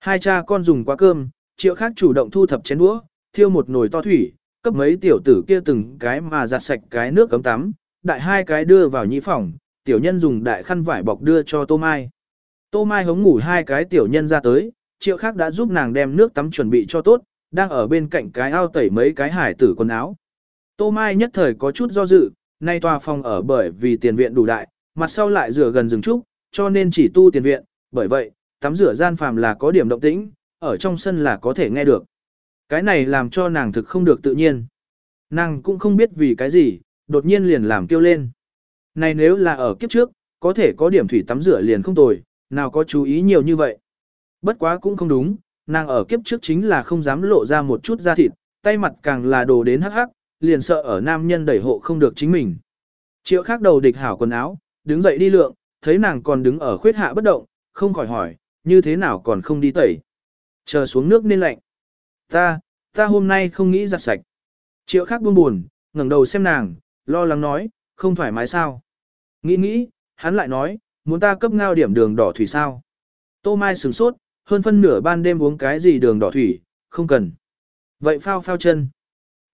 Hai cha con dùng quá cơm, triệu khác chủ động thu thập chén đũa, thiêu một nồi to thủy, cấp mấy tiểu tử kia từng cái mà giặt sạch cái nước cấm tắm, đại hai cái đưa vào nhĩ phòng, tiểu nhân dùng đại khăn vải bọc đưa cho Tô Mai. Tô Mai hống ngủ hai cái tiểu nhân ra tới, triệu khác đã giúp nàng đem nước tắm chuẩn bị cho tốt, đang ở bên cạnh cái ao tẩy mấy cái hải tử quần áo. Tô Mai nhất thời có chút do dự, nay tòa phòng ở bởi vì tiền viện đủ đại, mặt sau lại rửa gần rừng trúc, cho nên chỉ tu tiền viện, bởi vậy, tắm rửa gian phàm là có điểm động tĩnh, ở trong sân là có thể nghe được. Cái này làm cho nàng thực không được tự nhiên. Nàng cũng không biết vì cái gì, đột nhiên liền làm kêu lên. Này nếu là ở kiếp trước, có thể có điểm thủy tắm rửa liền không tồi, nào có chú ý nhiều như vậy. Bất quá cũng không đúng, nàng ở kiếp trước chính là không dám lộ ra một chút da thịt, tay mặt càng là đồ đến hắc hắc, liền sợ ở nam nhân đẩy hộ không được chính mình. Triệu khác đầu địch hảo quần áo, đứng dậy đi lượng, thấy nàng còn đứng ở khuyết hạ bất động, không khỏi hỏi, như thế nào còn không đi tẩy. Chờ xuống nước nên lạnh. Ta, ta hôm nay không nghĩ giặt sạch. Triệu khác buông buồn, ngẩng đầu xem nàng, lo lắng nói, không thoải mái sao. Nghĩ nghĩ, hắn lại nói, muốn ta cấp ngao điểm đường đỏ thủy sao. Tô Mai sửng sốt, hơn phân nửa ban đêm uống cái gì đường đỏ thủy, không cần. Vậy phao phao chân.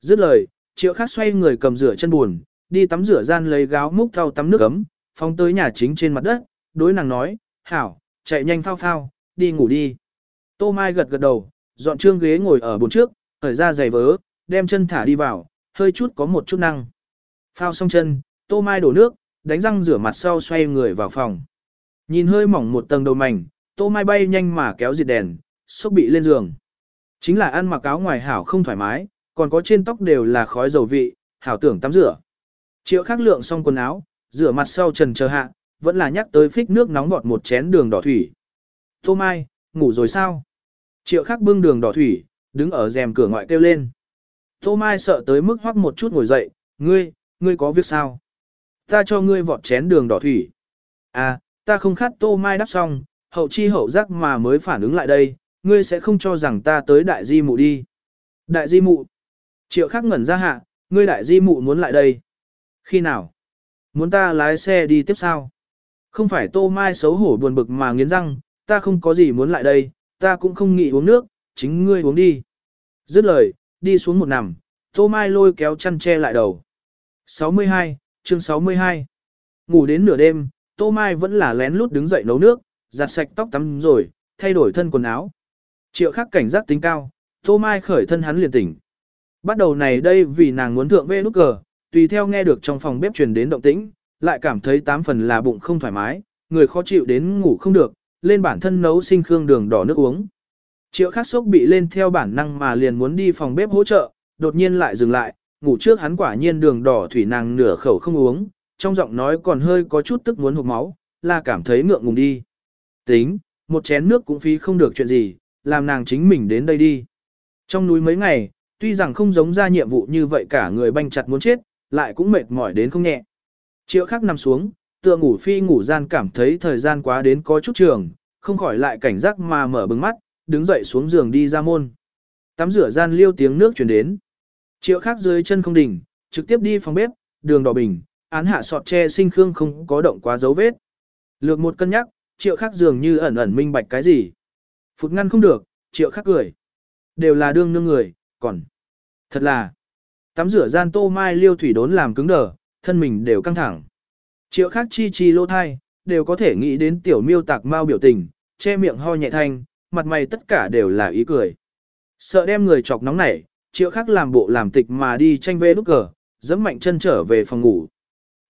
Dứt lời, triệu khác xoay người cầm rửa chân buồn, đi tắm rửa gian lấy gáo múc thau tắm nước ấm, phóng tới nhà chính trên mặt đất, đối nàng nói, hảo, chạy nhanh phao phao, đi ngủ đi. Tô Mai gật gật đầu, dọn trương ghế ngồi ở bồn trước, thời ra giày vớ, đem chân thả đi vào, hơi chút có một chút năng. Phao xong chân, Tô Mai đổ nước, đánh răng rửa mặt sau xoay người vào phòng. Nhìn hơi mỏng một tầng đầu mảnh, Tô Mai bay nhanh mà kéo diệt đèn, xúc bị lên giường. Chính là ăn mặc áo ngoài hảo không thoải mái, còn có trên tóc đều là khói dầu vị, hảo tưởng tắm rửa. Triệu khắc lượng xong quần áo, rửa mặt sau trần chờ hạ, vẫn là nhắc tới phích nước nóng vọt một chén đường đỏ thủy. Tô Mai, ngủ rồi sao? Triệu khắc bưng đường đỏ thủy, đứng ở rèm cửa ngoại kêu lên. Tô Mai sợ tới mức hoắc một chút ngồi dậy, ngươi, ngươi có việc sao? Ta cho ngươi vọt chén đường đỏ thủy. À, ta không khát Tô Mai đắp xong, hậu chi hậu giác mà mới phản ứng lại đây, ngươi sẽ không cho rằng ta tới đại di mụ đi. Đại di mụ. Triệu khắc ngẩn ra hạ, ngươi đại di mụ muốn lại đây. Khi nào? Muốn ta lái xe đi tiếp sao? Không phải tô mai xấu hổ buồn bực mà nghiến răng, ta không có gì muốn lại đây, ta cũng không nghĩ uống nước, chính ngươi uống đi. Dứt lời, đi xuống một nằm, tô mai lôi kéo chăn che lại đầu. 62, chương 62. Ngủ đến nửa đêm, tô mai vẫn là lén lút đứng dậy nấu nước, giặt sạch tóc tắm rồi, thay đổi thân quần áo. Triệu khắc cảnh giác tính cao, tô mai khởi thân hắn liền tỉnh. Bắt đầu này đây vì nàng muốn thượng vê nút cờ, tùy theo nghe được trong phòng bếp truyền đến động tĩnh, lại cảm thấy tám phần là bụng không thoải mái, người khó chịu đến ngủ không được, lên bản thân nấu sinh khương đường đỏ nước uống. Triệu khắc sốc bị lên theo bản năng mà liền muốn đi phòng bếp hỗ trợ, đột nhiên lại dừng lại, ngủ trước hắn quả nhiên đường đỏ thủy nàng nửa khẩu không uống, trong giọng nói còn hơi có chút tức muốn hụt máu, là cảm thấy ngượng ngùng đi. Tính, một chén nước cũng phí không được chuyện gì, làm nàng chính mình đến đây đi. Trong núi mấy ngày, tuy rằng không giống ra nhiệm vụ như vậy cả người banh chặt muốn chết, lại cũng mệt mỏi đến không nhẹ. Triệu khắc nằm xuống, tựa ngủ phi ngủ gian cảm thấy thời gian quá đến có chút trường, không khỏi lại cảnh giác mà mở bừng mắt, đứng dậy xuống giường đi ra môn. Tắm rửa gian liêu tiếng nước chuyển đến. Triệu khắc dưới chân không đỉnh, trực tiếp đi phòng bếp, đường đỏ bình, án hạ sọt tre sinh khương không có động quá dấu vết. Lược một cân nhắc, triệu khắc dường như ẩn ẩn minh bạch cái gì. Phụt ngăn không được, triệu khắc cười. Đều là đương nương người, còn. Thật là. Tắm rửa gian tô mai liêu thủy đốn làm cứng đờ, thân mình đều căng thẳng. Triệu khắc chi chi lô thai, đều có thể nghĩ đến tiểu miêu tạc mau biểu tình, che miệng ho nhẹ thanh, mặt mày tất cả đều là ý cười. Sợ đem người chọc nóng nảy, triệu khắc làm bộ làm tịch mà đi tranh vê nút cờ, dẫm mạnh chân trở về phòng ngủ.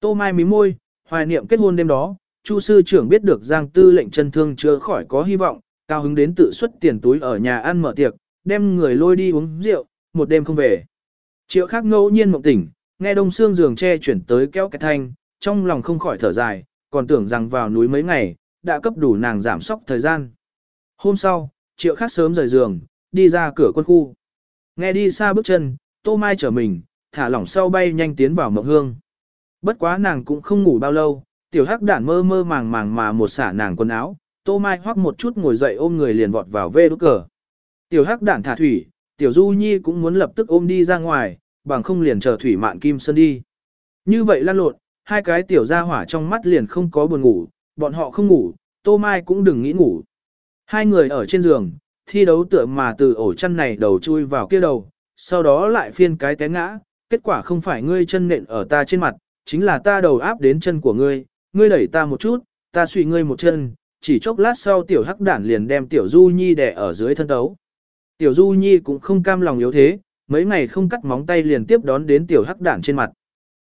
Tô Mai mí môi, hoài niệm kết hôn đêm đó, Chu sư trưởng biết được Giang Tư lệnh chân thương chưa khỏi có hy vọng, cao hứng đến tự xuất tiền túi ở nhà ăn mở tiệc, đem người lôi đi uống rượu, một đêm không về. Triệu khắc ngẫu nhiên mộng tỉnh, nghe đông xương giường che chuyển tới kéo cái thanh, trong lòng không khỏi thở dài, còn tưởng rằng vào núi mấy ngày, đã cấp đủ nàng giảm sóc thời gian. Hôm sau, triệu khắc sớm rời giường, đi ra cửa quân khu. Nghe đi xa bước chân, tô mai trở mình, thả lỏng sau bay nhanh tiến vào mộng hương. Bất quá nàng cũng không ngủ bao lâu, tiểu hắc đản mơ mơ màng màng mà một xả nàng quần áo, tô mai hoắc một chút ngồi dậy ôm người liền vọt vào vê đốt cờ. Tiểu hắc đản thả thủy, tiểu du nhi cũng muốn lập tức ôm đi ra ngoài, bằng không liền chờ thủy mạn kim sơn đi. Như vậy lan lộn, hai cái tiểu gia hỏa trong mắt liền không có buồn ngủ, bọn họ không ngủ, tô mai cũng đừng nghĩ ngủ. Hai người ở trên giường, thi đấu tựa mà từ ổ chăn này đầu chui vào kia đầu, sau đó lại phiên cái té ngã, kết quả không phải ngươi chân nện ở ta trên mặt, chính là ta đầu áp đến chân của ngươi, ngươi đẩy ta một chút, ta suy ngươi một chân, chỉ chốc lát sau tiểu hắc đản liền đem tiểu du nhi đè ở dưới thân tấu. Tiểu du nhi cũng không cam lòng yếu thế, mấy ngày không cắt móng tay liền tiếp đón đến tiểu hắc đản trên mặt.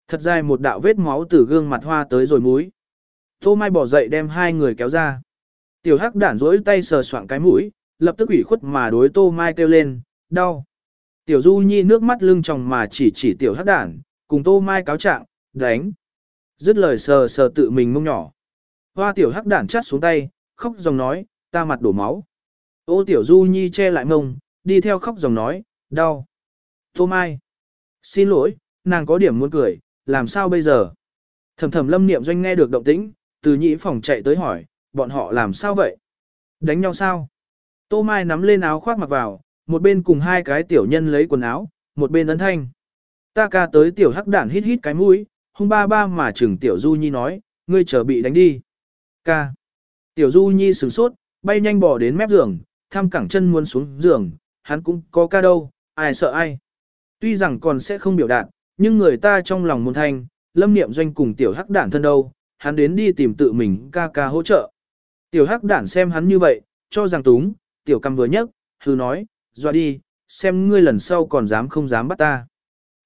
Thật dài một đạo vết máu từ gương mặt hoa tới rồi múi. Tô Mai bỏ dậy đem hai người kéo ra. Tiểu hắc đản rỗi tay sờ soạng cái mũi, lập tức ủy khuất mà đối Tô Mai kêu lên, đau. Tiểu Du Nhi nước mắt lưng tròng mà chỉ chỉ tiểu hắc đản, cùng Tô Mai cáo trạng, đánh. Dứt lời sờ sờ tự mình mông nhỏ. Hoa tiểu hắc đản chắt xuống tay, khóc dòng nói, ta mặt đổ máu. Ô tiểu Du Nhi che lại mông, đi theo khóc dòng nói, đau. Tô Mai. Xin lỗi, nàng có điểm muốn cười, làm sao bây giờ? Thầm thầm lâm niệm doanh nghe được động tĩnh, từ nhĩ phòng chạy tới hỏi, bọn họ làm sao vậy? Đánh nhau sao? Tô Mai nắm lên áo khoác mặc vào, một bên cùng hai cái tiểu nhân lấy quần áo, một bên ấn thanh. Ta ca tới tiểu hắc đản hít hít cái mũi, hung ba ba mà chừng tiểu du nhi nói, ngươi chờ bị đánh đi. Ca. Tiểu du nhi sửng sốt, bay nhanh bỏ đến mép giường, tham cẳng chân muốn xuống giường, hắn cũng có ca đâu, ai sợ ai. Tuy rằng còn sẽ không biểu đạt, nhưng người ta trong lòng môn thanh, lâm niệm doanh cùng tiểu hắc đản thân đâu, hắn đến đi tìm tự mình ca ca hỗ trợ. Tiểu hắc đản xem hắn như vậy, cho rằng túng, tiểu cầm vừa nhấc, hư nói, doa đi, xem ngươi lần sau còn dám không dám bắt ta.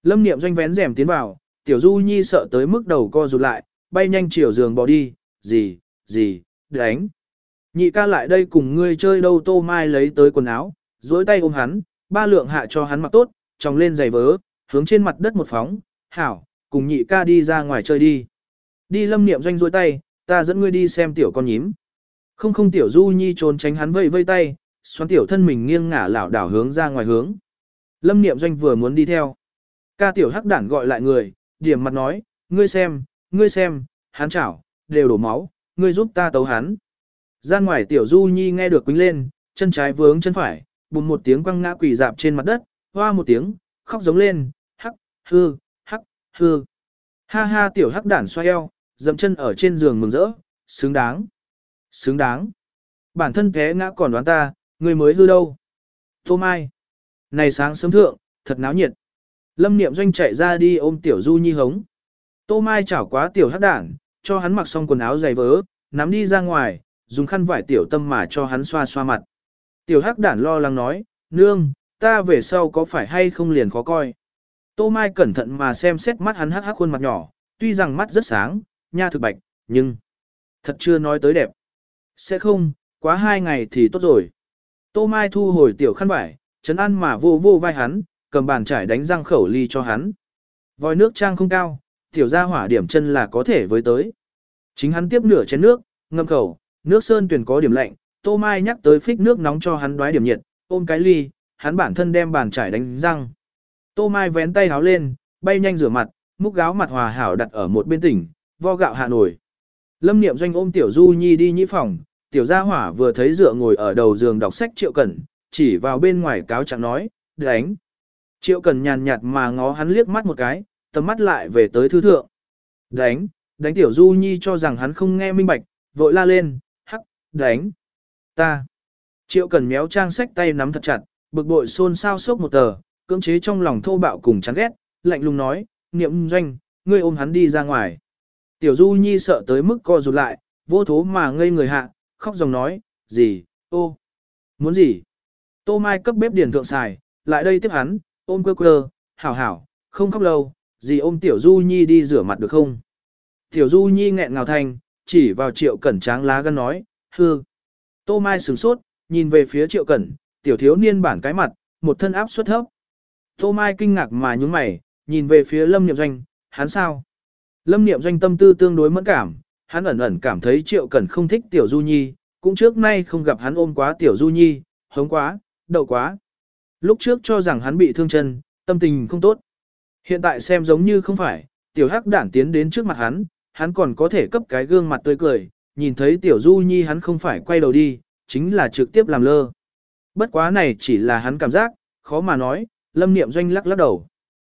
Lâm niệm doanh vén rèm tiến vào, tiểu du nhi sợ tới mức đầu co rụt lại, bay nhanh chiều giường bỏ đi, gì, gì, đánh. Nhị ca lại đây cùng ngươi chơi đâu tô mai lấy tới quần áo, duỗi tay ôm hắn, ba lượng hạ cho hắn mặc tốt, tròng lên giày vớ, hướng trên mặt đất một phóng, hảo, cùng nhị ca đi ra ngoài chơi đi. Đi lâm niệm doanh duỗi tay, ta dẫn ngươi đi xem tiểu con nhím. Không không tiểu du nhi trốn tránh hắn vây vây tay, xoắn tiểu thân mình nghiêng ngả lảo đảo hướng ra ngoài hướng. Lâm niệm doanh vừa muốn đi theo. Ca tiểu hắc đản gọi lại người, điểm mặt nói, ngươi xem, ngươi xem, hắn chảo, đều đổ máu, ngươi giúp ta tấu hắn. Ra ngoài tiểu du nhi nghe được quính lên, chân trái vướng chân phải, bùm một tiếng quăng ngã quỳ dạp trên mặt đất, hoa một tiếng, khóc giống lên, hắc, hư, hắc, hư. Ha ha tiểu hắc đản xoay eo, dậm chân ở trên giường mừng rỡ, xứng đáng. Xứng đáng. Bản thân thế ngã còn đoán ta, ngươi mới hư đâu. Tô Mai. Này sáng sớm thượng, thật náo nhiệt. Lâm Niệm Doanh chạy ra đi ôm Tiểu Du Nhi hống. Tô Mai chảo quá Tiểu Hắc Đản, cho hắn mặc xong quần áo dày vớ, nắm đi ra ngoài, dùng khăn vải Tiểu Tâm mà cho hắn xoa xoa mặt. Tiểu Hắc Đản lo lắng nói, nương, ta về sau có phải hay không liền khó coi. Tô Mai cẩn thận mà xem xét mắt hắn hắc hắc khuôn mặt nhỏ, tuy rằng mắt rất sáng, nha thực bạch, nhưng thật chưa nói tới đẹp. Sẽ không, quá hai ngày thì tốt rồi. Tô Mai thu hồi tiểu khăn vải, chấn ăn mà vô vô vai hắn, cầm bàn chải đánh răng khẩu ly cho hắn. Vòi nước trang không cao, tiểu gia hỏa điểm chân là có thể với tới. Chính hắn tiếp nửa chén nước, ngâm khẩu, nước sơn tuyển có điểm lạnh, Tô Mai nhắc tới phích nước nóng cho hắn đoái điểm nhiệt, ôm cái ly, hắn bản thân đem bàn chải đánh răng. Tô Mai vén tay háo lên, bay nhanh rửa mặt, múc gáo mặt hòa hảo đặt ở một bên tỉnh, vo gạo hà nổi. Lâm Niệm Doanh ôm Tiểu Du Nhi đi nhĩ phòng, Tiểu Gia Hỏa vừa thấy dựa ngồi ở đầu giường đọc sách Triệu Cẩn, chỉ vào bên ngoài cáo trạng nói, đánh. Triệu Cần nhàn nhạt mà ngó hắn liếc mắt một cái, tầm mắt lại về tới thư thượng. Đánh, đánh Tiểu Du Nhi cho rằng hắn không nghe minh bạch, vội la lên, hắc, đánh. Ta. Triệu Cần méo trang sách tay nắm thật chặt, bực bội xôn xao sốc một tờ, cưỡng chế trong lòng thô bạo cùng chán ghét, lạnh lùng nói, niệm doanh, ngươi ôm hắn đi ra ngoài. Tiểu Du Nhi sợ tới mức co rụt lại, vô thố mà ngây người hạ, khóc dòng nói, gì, ô, muốn gì? Tô Mai cấp bếp điển thượng xài, lại đây tiếp hắn, ôm quơ quơ, hảo hảo, không khóc lâu, gì ôm Tiểu Du Nhi đi rửa mặt được không? Tiểu Du Nhi nghẹn ngào thành, chỉ vào triệu cẩn tráng lá gan nói, hư. Tô Mai sửng sốt, nhìn về phía triệu cẩn, tiểu thiếu niên bản cái mặt, một thân áp suất thấp. Tô Mai kinh ngạc mà nhúng mày, nhìn về phía Lâm Niệm Doanh, hắn sao? Lâm Niệm Doanh tâm tư tương đối mẫn cảm, hắn ẩn ẩn cảm thấy Triệu Cẩn không thích Tiểu Du Nhi, cũng trước nay không gặp hắn ôm quá Tiểu Du Nhi, hống quá, đậu quá. Lúc trước cho rằng hắn bị thương chân, tâm tình không tốt. Hiện tại xem giống như không phải, Tiểu Hắc đản tiến đến trước mặt hắn, hắn còn có thể cấp cái gương mặt tươi cười, nhìn thấy Tiểu Du Nhi hắn không phải quay đầu đi, chính là trực tiếp làm lơ. Bất quá này chỉ là hắn cảm giác, khó mà nói, Lâm Niệm Doanh lắc lắc đầu.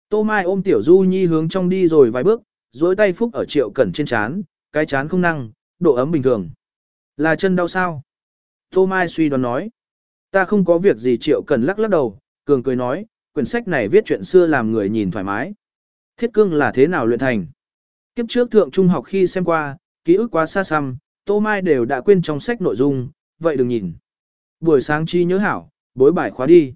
Tô Mai ôm Tiểu Du Nhi hướng trong đi rồi vài bước, duỗi tay phúc ở Triệu Cẩn trên chán, cái chán không năng, độ ấm bình thường. Là chân đau sao? Tô Mai suy đoán nói. Ta không có việc gì Triệu cần lắc lắc đầu, cường cười nói, quyển sách này viết chuyện xưa làm người nhìn thoải mái. Thiết cương là thế nào luyện thành? Kiếp trước thượng trung học khi xem qua, ký ức quá xa xăm, Tô Mai đều đã quên trong sách nội dung, vậy đừng nhìn. Buổi sáng chi nhớ hảo, bối bài khóa đi.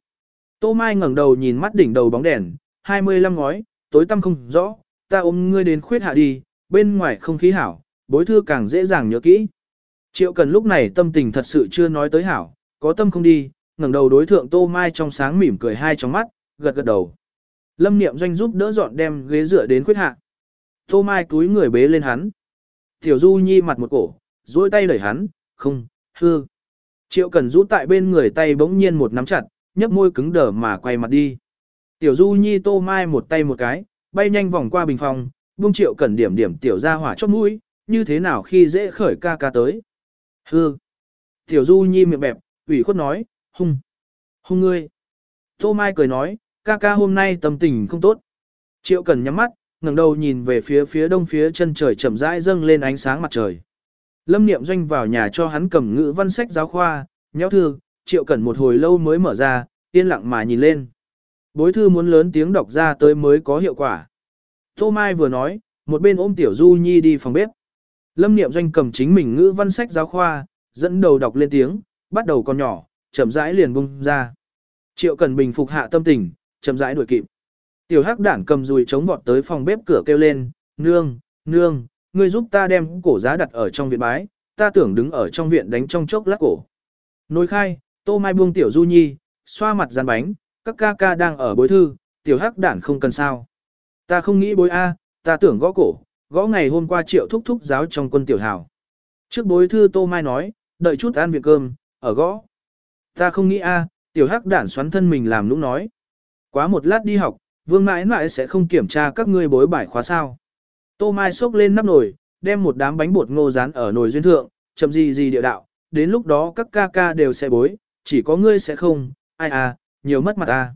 Tô Mai ngẩng đầu nhìn mắt đỉnh đầu bóng đèn, 25 ngói, tối tăm không rõ, ta ôm ngươi đến khuyết hạ đi, bên ngoài không khí hảo, bối thư càng dễ dàng nhớ kỹ. Triệu cần lúc này tâm tình thật sự chưa nói tới hảo, có tâm không đi, ngẩng đầu đối thượng Tô Mai trong sáng mỉm cười hai trong mắt, gật gật đầu. Lâm Niệm Doanh giúp đỡ dọn đem ghế dựa đến khuyết hạ. Tô Mai túi người bế lên hắn. Tiểu Du Nhi mặt một cổ, duỗi tay đẩy hắn, không, hư. Triệu Cần rũ tại bên người tay bỗng nhiên một nắm chặt, nhấp môi cứng đờ mà quay mặt đi. Tiểu Du Nhi Tô Mai một tay một cái, bay nhanh vòng qua bình phòng, buông Triệu Cần điểm điểm tiểu ra hỏa chót mũi, như thế nào khi dễ khởi ca ca tới. Hư. Tiểu Du Nhi miệng bẹp, ủy khuất nói, hung. Hung ngươi. Tô Mai cười nói, ca ca hôm nay tâm tình không tốt. Triệu Cần nhắm mắt, ngẩng đầu nhìn về phía phía đông phía chân trời chậm rãi dâng lên ánh sáng mặt trời. Lâm Niệm Doanh vào nhà cho hắn cầm ngữ văn sách giáo khoa, nhéo thư, Triệu Cẩn một hồi lâu mới mở ra, yên lặng mà nhìn lên. Bối thư muốn lớn tiếng đọc ra tới mới có hiệu quả. Tô Mai vừa nói, một bên ôm Tiểu Du Nhi đi phòng bếp. Lâm Niệm Doanh cầm chính mình ngữ văn sách giáo khoa, dẫn đầu đọc lên tiếng, bắt đầu con nhỏ, chậm rãi liền bung ra. Triệu cần bình phục hạ tâm tình, chậm rãi đuổi kịp. Tiểu Hắc Đản cầm dùi chống vọt tới phòng bếp cửa kêu lên, "Nương, nương, ngươi giúp ta đem cổ giá đặt ở trong viện bái, ta tưởng đứng ở trong viện đánh trong chốc lát cổ." Nồi khai, Tô Mai buông Tiểu Du Nhi, xoa mặt dán bánh, các ca ca đang ở bối thư, Tiểu Hắc Đản không cần sao. Ta không nghĩ bối A, ta tưởng gõ cổ, gõ ngày hôm qua triệu thúc thúc giáo trong quân Tiểu Hào. Trước bối thư Tô Mai nói, đợi chút ăn viện cơm, ở gõ. Ta không nghĩ A, Tiểu Hắc Đản xoắn thân mình làm lúc nói. Quá một lát đi học, vương mãi mãi sẽ không kiểm tra các ngươi bối bài khóa sao. Tô Mai xốc lên nắp nồi, đem một đám bánh bột ngô rán ở nồi duyên thượng, chậm gì gì địa đạo, đến lúc đó các ca ca đều sẽ bối, chỉ có ngươi sẽ không, ai à, nhiều mất mặt ta.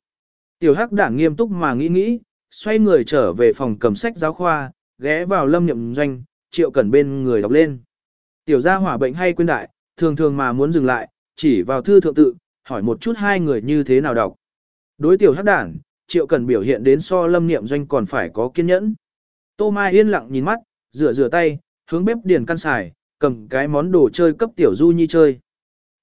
Tiểu Hắc đảng nghiêm túc mà nghĩ nghĩ, xoay người trở về phòng cầm sách giáo khoa, ghé vào lâm nhậm doanh, triệu cẩn bên người đọc lên. Tiểu gia hỏa bệnh hay quên đại, thường thường mà muốn dừng lại, chỉ vào thư thượng tự, hỏi một chút hai người như thế nào đọc. Đối tiểu Hắc đản triệu cần biểu hiện đến so lâm niệm doanh còn phải có kiên nhẫn. Tô Mai yên lặng nhìn mắt, rửa rửa tay, hướng bếp điền căn xài, cầm cái món đồ chơi cấp tiểu du nhi chơi.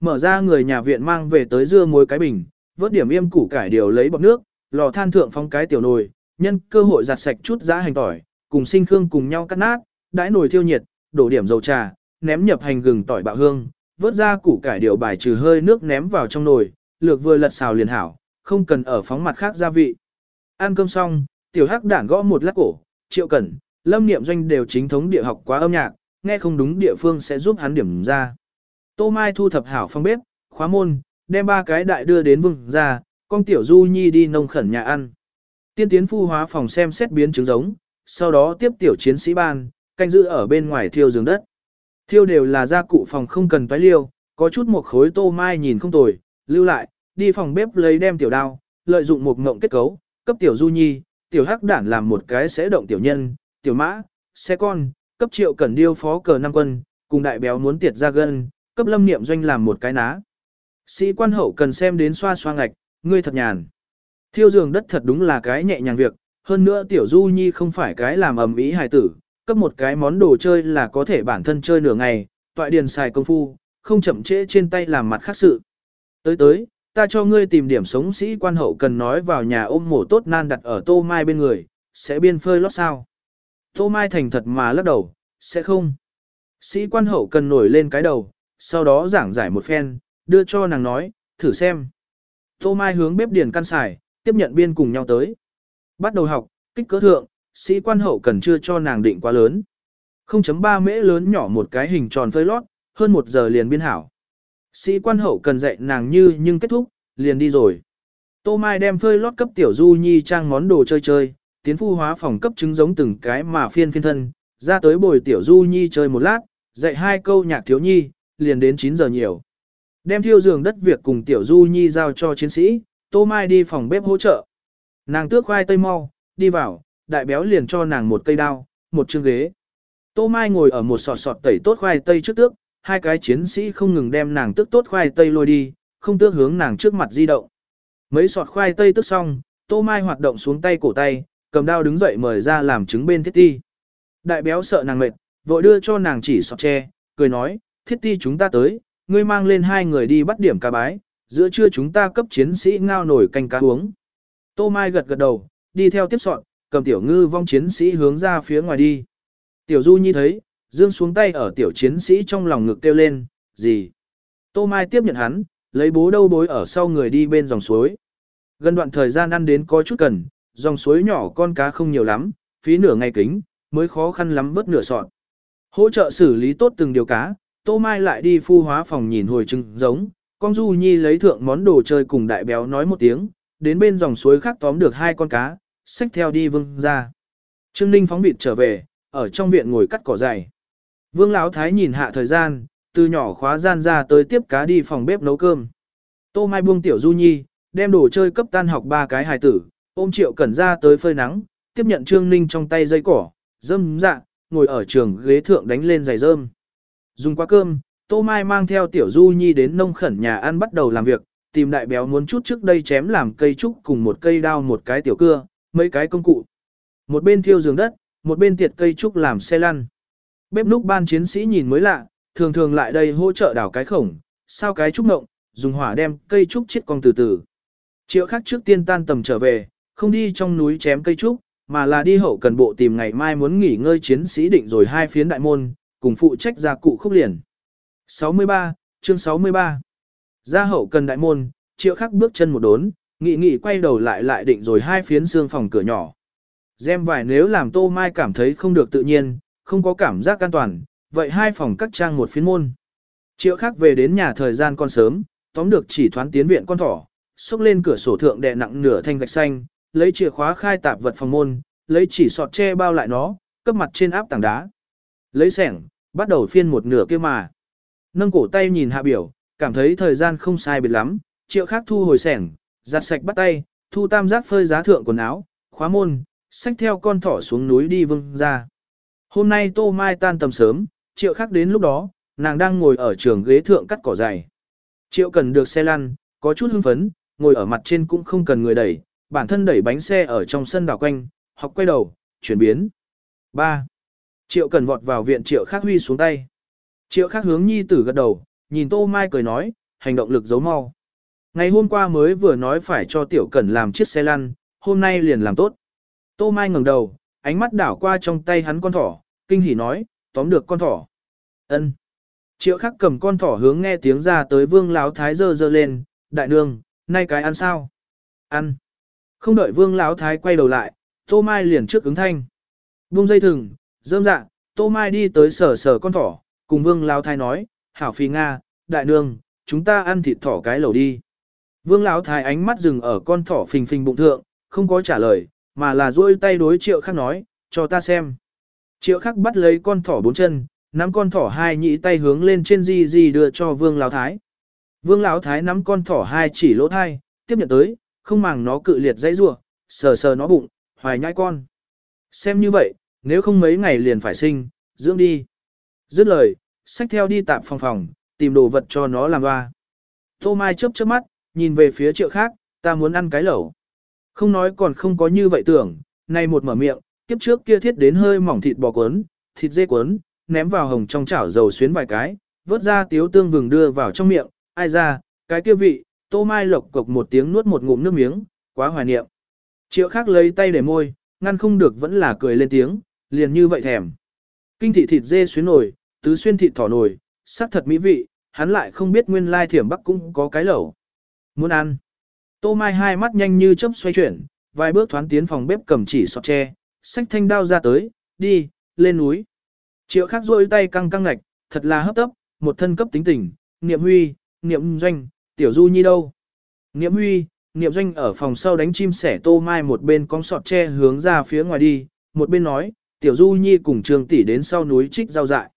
Mở ra người nhà viện mang về tới dưa muối cái bình, vớt điểm yêm củ cải điều lấy bọc nước, lò than thượng phong cái tiểu nồi, nhân cơ hội giặt sạch chút giá hành tỏi, cùng sinh khương cùng nhau cắt nát, đãi nồi thiêu nhiệt, đổ điểm dầu trà, ném nhập hành gừng tỏi bạo hương, vớt ra củ cải điều bài trừ hơi nước ném vào trong nồi, lược vừa lật xào liền hảo, không cần ở phóng mặt khác gia vị. Ăn cơm xong, tiểu hắc đản gõ một lát cổ, triệu cẩn, lâm niệm doanh đều chính thống địa học quá âm nhạc, nghe không đúng địa phương sẽ giúp hắn điểm ra. Tô Mai thu thập hảo phong bếp, khóa môn, đem ba cái đại đưa đến vương ra, con tiểu du nhi đi nông khẩn nhà ăn. Tiên tiến phu hóa phòng xem xét biến chứng giống, sau đó tiếp tiểu chiến sĩ ban, canh giữ ở bên ngoài thiêu giường đất. Thiêu đều là gia cụ phòng không cần toái liêu, có chút một khối tô mai nhìn không tồi, lưu lại, đi phòng bếp lấy đem tiểu đao, lợi dụng một ngộng kết cấu, cấp tiểu du nhi, tiểu hắc đản làm một cái sẽ động tiểu nhân, tiểu mã, xe con, cấp triệu cẩn điêu phó cờ năm quân, cùng đại béo muốn tiệt ra gân, cấp lâm niệm doanh làm một cái ná. Sĩ quan hậu cần xem đến xoa xoa ngạch, ngươi thật nhàn. Thiêu giường đất thật đúng là cái nhẹ nhàng việc, hơn nữa tiểu du nhi không phải cái làm ầm ý hài tử, cấp một cái món đồ chơi là có thể bản thân chơi nửa ngày, tọa điền xài công phu, không chậm trễ trên tay làm mặt khác sự. Tới tới, ta cho ngươi tìm điểm sống sĩ quan hậu cần nói vào nhà ôm mổ tốt nan đặt ở tô mai bên người, sẽ biên phơi lót sao. Tô mai thành thật mà lắc đầu, sẽ không. Sĩ quan hậu cần nổi lên cái đầu, sau đó giảng giải một phen, đưa cho nàng nói, thử xem. Tô mai hướng bếp điền căn xài, tiếp nhận biên cùng nhau tới. Bắt đầu học, kích cỡ thượng, sĩ quan hậu cần chưa cho nàng định quá lớn. 0.3 mễ lớn nhỏ một cái hình tròn phơi lót, hơn một giờ liền biên hảo. Sĩ quan hậu cần dạy nàng như nhưng kết thúc, liền đi rồi. Tô Mai đem phơi lót cấp tiểu du nhi trang món đồ chơi chơi, tiến phu hóa phòng cấp trứng giống từng cái mà phiên phiên thân, ra tới bồi tiểu du nhi chơi một lát, dạy hai câu nhạc thiếu nhi, liền đến 9 giờ nhiều. Đem thiêu giường đất việc cùng tiểu du nhi giao cho chiến sĩ, Tô Mai đi phòng bếp hỗ trợ. Nàng tước khoai tây mau, đi vào, đại béo liền cho nàng một cây đao, một chương ghế. Tô Mai ngồi ở một sọt sọt tẩy tốt khoai tây trước tước, hai cái chiến sĩ không ngừng đem nàng tước tốt khoai tây lôi đi, không tước hướng nàng trước mặt di động. Mấy sọt khoai tây tước xong, Tô Mai hoạt động xuống tay cổ tay, cầm đao đứng dậy mời ra làm chứng bên thiết ti. Đại béo sợ nàng mệt, vội đưa cho nàng chỉ sọt tre, cười nói, thiết ti chúng ta tới, ngươi mang lên hai người đi bắt điểm cá bái, giữa trưa chúng ta cấp chiến sĩ ngao nổi canh cá uống. Tô Mai gật gật đầu, đi theo tiếp sọt cầm tiểu ngư vong chiến sĩ hướng ra phía ngoài đi. Tiểu Du Nhi thấy, dương xuống tay ở tiểu chiến sĩ trong lòng ngực kêu lên, gì? Tô Mai tiếp nhận hắn, lấy bố đâu bối ở sau người đi bên dòng suối. Gần đoạn thời gian ăn đến có chút cần, dòng suối nhỏ con cá không nhiều lắm, phí nửa ngày kính, mới khó khăn lắm vớt nửa sọt. Hỗ trợ xử lý tốt từng điều cá, Tô Mai lại đi phu hóa phòng nhìn hồi trưng giống, con Du Nhi lấy thượng món đồ chơi cùng đại béo nói một tiếng, đến bên dòng suối khác tóm được hai con cá, xách theo đi vương ra. Trương Ninh phóng vịt trở về, ở trong viện ngồi cắt cỏ dày. Vương Lão Thái nhìn hạ thời gian, từ nhỏ khóa gian ra tới tiếp cá đi phòng bếp nấu cơm. Tô Mai buông tiểu Du Nhi, đem đồ chơi cấp tan học ba cái hài tử, ôm triệu cẩn ra tới phơi nắng, tiếp nhận Trương Ninh trong tay dây cỏ, dâm dạ, ngồi ở trường ghế thượng đánh lên giày rơm. Dùng qua cơm, Tô Mai mang theo tiểu Du Nhi đến nông khẩn nhà ăn bắt đầu làm việc, tìm đại béo muốn chút trước đây chém làm cây trúc cùng một cây đao một cái tiểu cưa, mấy cái công cụ. Một bên thiêu giường đất, một bên tiệt cây trúc làm xe lăn. Bếp núc ban chiến sĩ nhìn mới lạ, thường thường lại đây hỗ trợ đào cái khổng, sao cái trúc ngộng, dùng hỏa đem cây trúc chết con từ từ. Triệu khác trước tiên tan tầm trở về, không đi trong núi chém cây trúc, mà là đi hậu cần bộ tìm ngày mai muốn nghỉ ngơi chiến sĩ định rồi hai phiến đại môn, cùng phụ trách gia cụ khúc liền. 63, chương 63 Ra hậu cần đại môn, triệu khắc bước chân một đốn, nghị nghị quay đầu lại lại định rồi hai phiến xương phòng cửa nhỏ. Gem vải nếu làm tô mai cảm thấy không được tự nhiên, không có cảm giác an toàn, vậy hai phòng cắt trang một phiến môn. Triệu khắc về đến nhà thời gian còn sớm, tóm được chỉ thoán tiến viện con thỏ, xúc lên cửa sổ thượng đè nặng nửa thanh gạch xanh, lấy chìa khóa khai tạp vật phòng môn, lấy chỉ sọt che bao lại nó, cấp mặt trên áp tảng đá. Lấy sẻng, bắt đầu phiên một nửa kia mà. Nâng cổ tay nhìn hạ biểu, cảm thấy thời gian không sai biệt lắm, triệu khác thu hồi sẻng, giặt sạch bắt tay, thu tam giác phơi giá thượng quần áo, khóa môn, xách theo con thỏ xuống núi đi vương ra. Hôm nay tô mai tan tầm sớm, triệu khắc đến lúc đó, nàng đang ngồi ở trường ghế thượng cắt cỏ dày. Triệu cần được xe lăn, có chút hưng phấn, ngồi ở mặt trên cũng không cần người đẩy, bản thân đẩy bánh xe ở trong sân đảo quanh, học quay đầu, chuyển biến. 3. Triệu cần vọt vào viện triệu khắc huy xuống tay. Triệu khắc hướng nhi tử gật đầu, nhìn tô mai cười nói, hành động lực giấu mau. Ngày hôm qua mới vừa nói phải cho tiểu cẩn làm chiếc xe lăn, hôm nay liền làm tốt. Tô Mai ngẩng đầu, ánh mắt đảo qua trong tay hắn con thỏ, kinh hỉ nói, tóm được con thỏ. Ân. Triệu khắc cầm con thỏ hướng nghe tiếng ra tới vương láo thái dơ dơ lên, đại nương, nay cái ăn sao? Ăn. Không đợi vương láo thái quay đầu lại, tô mai liền trước ứng thanh. Buông dây thừng, dơm dạ, tô mai đi tới sở sở con thỏ, cùng vương láo thái nói, hảo phi Nga, đại nương, chúng ta ăn thịt thỏ cái lẩu đi. Vương Lão thái ánh mắt dừng ở con thỏ phình phình bụng thượng, không có trả lời, mà là duỗi tay đối triệu khắc nói, cho ta xem. Triệu khắc bắt lấy con thỏ bốn chân, nắm con thỏ hai nhị tay hướng lên trên di di đưa cho vương lão thái. Vương lão thái nắm con thỏ hai chỉ lỗ thai, tiếp nhận tới, không màng nó cự liệt dãy rủa, sờ sờ nó bụng, hoài nhai con. Xem như vậy, nếu không mấy ngày liền phải sinh, dưỡng đi. Dứt lời, xách theo đi tạm phòng phòng, tìm đồ vật cho nó làm hoa. Tô Mai chớp chớp mắt, nhìn về phía triệu khác, ta muốn ăn cái lẩu. Không nói còn không có như vậy tưởng, nay một mở miệng, kiếp trước kia thiết đến hơi mỏng thịt bò cuốn, thịt dê cuốn, ném vào hồng trong chảo dầu xuyến vài cái, vớt ra tiếu tương vừng đưa vào trong miệng, ai ra, cái kia vị, tô mai lộc cộc một tiếng nuốt một ngụm nước miếng, quá hoài niệm. Triệu khác lấy tay để môi, ngăn không được vẫn là cười lên tiếng, liền như vậy thèm. Kinh thị thịt dê xuyến nổi, tứ xuyên thịt thỏ nổi, sắc thật mỹ vị, hắn lại không biết nguyên lai thiểm bắc cũng có cái lẩu. Muốn ăn. Tô Mai hai mắt nhanh như chớp xoay chuyển, vài bước thoáng tiến phòng bếp cầm chỉ sọt tre, xách thanh đao ra tới, đi, lên núi. Triệu khắc rôi tay căng căng ngạch, thật là hấp tấp, một thân cấp tính tình, niệm huy, niệm doanh, tiểu du nhi đâu. Niệm huy, niệm doanh ở phòng sau đánh chim sẻ tô mai một bên con sọt tre hướng ra phía ngoài đi, một bên nói, tiểu du nhi cùng trường tỷ đến sau núi trích rau dại.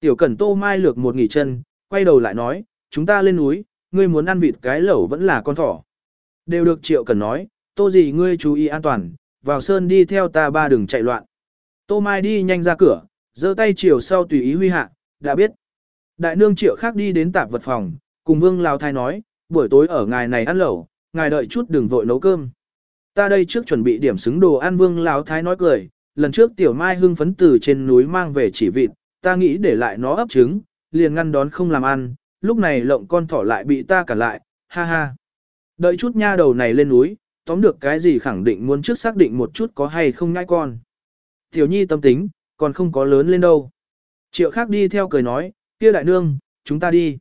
Tiểu cẩn tô mai lược một nghỉ chân, quay đầu lại nói, chúng ta lên núi, ngươi muốn ăn vịt cái lẩu vẫn là con thỏ. Đều được triệu cẩn nói, tô gì ngươi chú ý an toàn, vào sơn đi theo ta ba đừng chạy loạn. Tô mai đi nhanh ra cửa, giơ tay chiều sau tùy ý huy hạ, đã biết. Đại nương triệu khác đi đến tạp vật phòng, cùng vương lào thai nói, buổi tối ở ngài này ăn lẩu, ngài đợi chút đừng vội nấu cơm. Ta đây trước chuẩn bị điểm xứng đồ ăn vương lào thái nói cười, lần trước tiểu mai hưng phấn từ trên núi mang về chỉ vịt, ta nghĩ để lại nó ấp trứng, liền ngăn đón không làm ăn, lúc này lộng con thỏ lại bị ta cản lại, ha ha. Đợi chút nha đầu này lên núi, tóm được cái gì khẳng định muốn trước xác định một chút có hay không ngãi con. Tiểu nhi tâm tính, còn không có lớn lên đâu. Triệu khác đi theo cười nói, kia đại nương, chúng ta đi.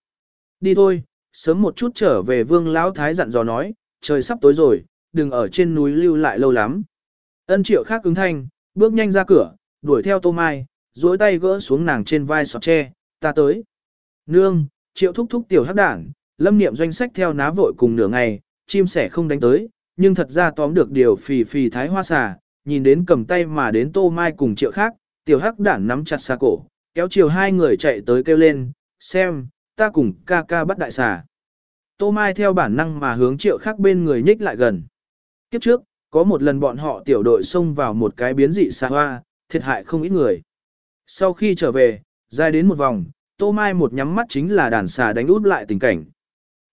Đi thôi, sớm một chút trở về vương lão thái dặn dò nói, trời sắp tối rồi, đừng ở trên núi lưu lại lâu lắm. Ân triệu khác ứng thanh, bước nhanh ra cửa, đuổi theo tô mai, duỗi tay gỡ xuống nàng trên vai sọt tre, ta tới. Nương, triệu thúc thúc tiểu hắc đảng, lâm niệm doanh sách theo ná vội cùng nửa ngày, chim sẻ không đánh tới, nhưng thật ra tóm được điều phì phì thái hoa xà, nhìn đến cầm tay mà đến tô mai cùng triệu khác, tiểu hắc đản nắm chặt xa cổ, kéo chiều hai người chạy tới kêu lên, xem, ta cùng ca ca bắt đại xà. Tô Mai theo bản năng mà hướng triệu khác bên người nhích lại gần. Kiếp trước, có một lần bọn họ tiểu đội xông vào một cái biến dị xà hoa, thiệt hại không ít người. Sau khi trở về, dài đến một vòng, Tô Mai một nhắm mắt chính là đàn xà đánh út lại tình cảnh.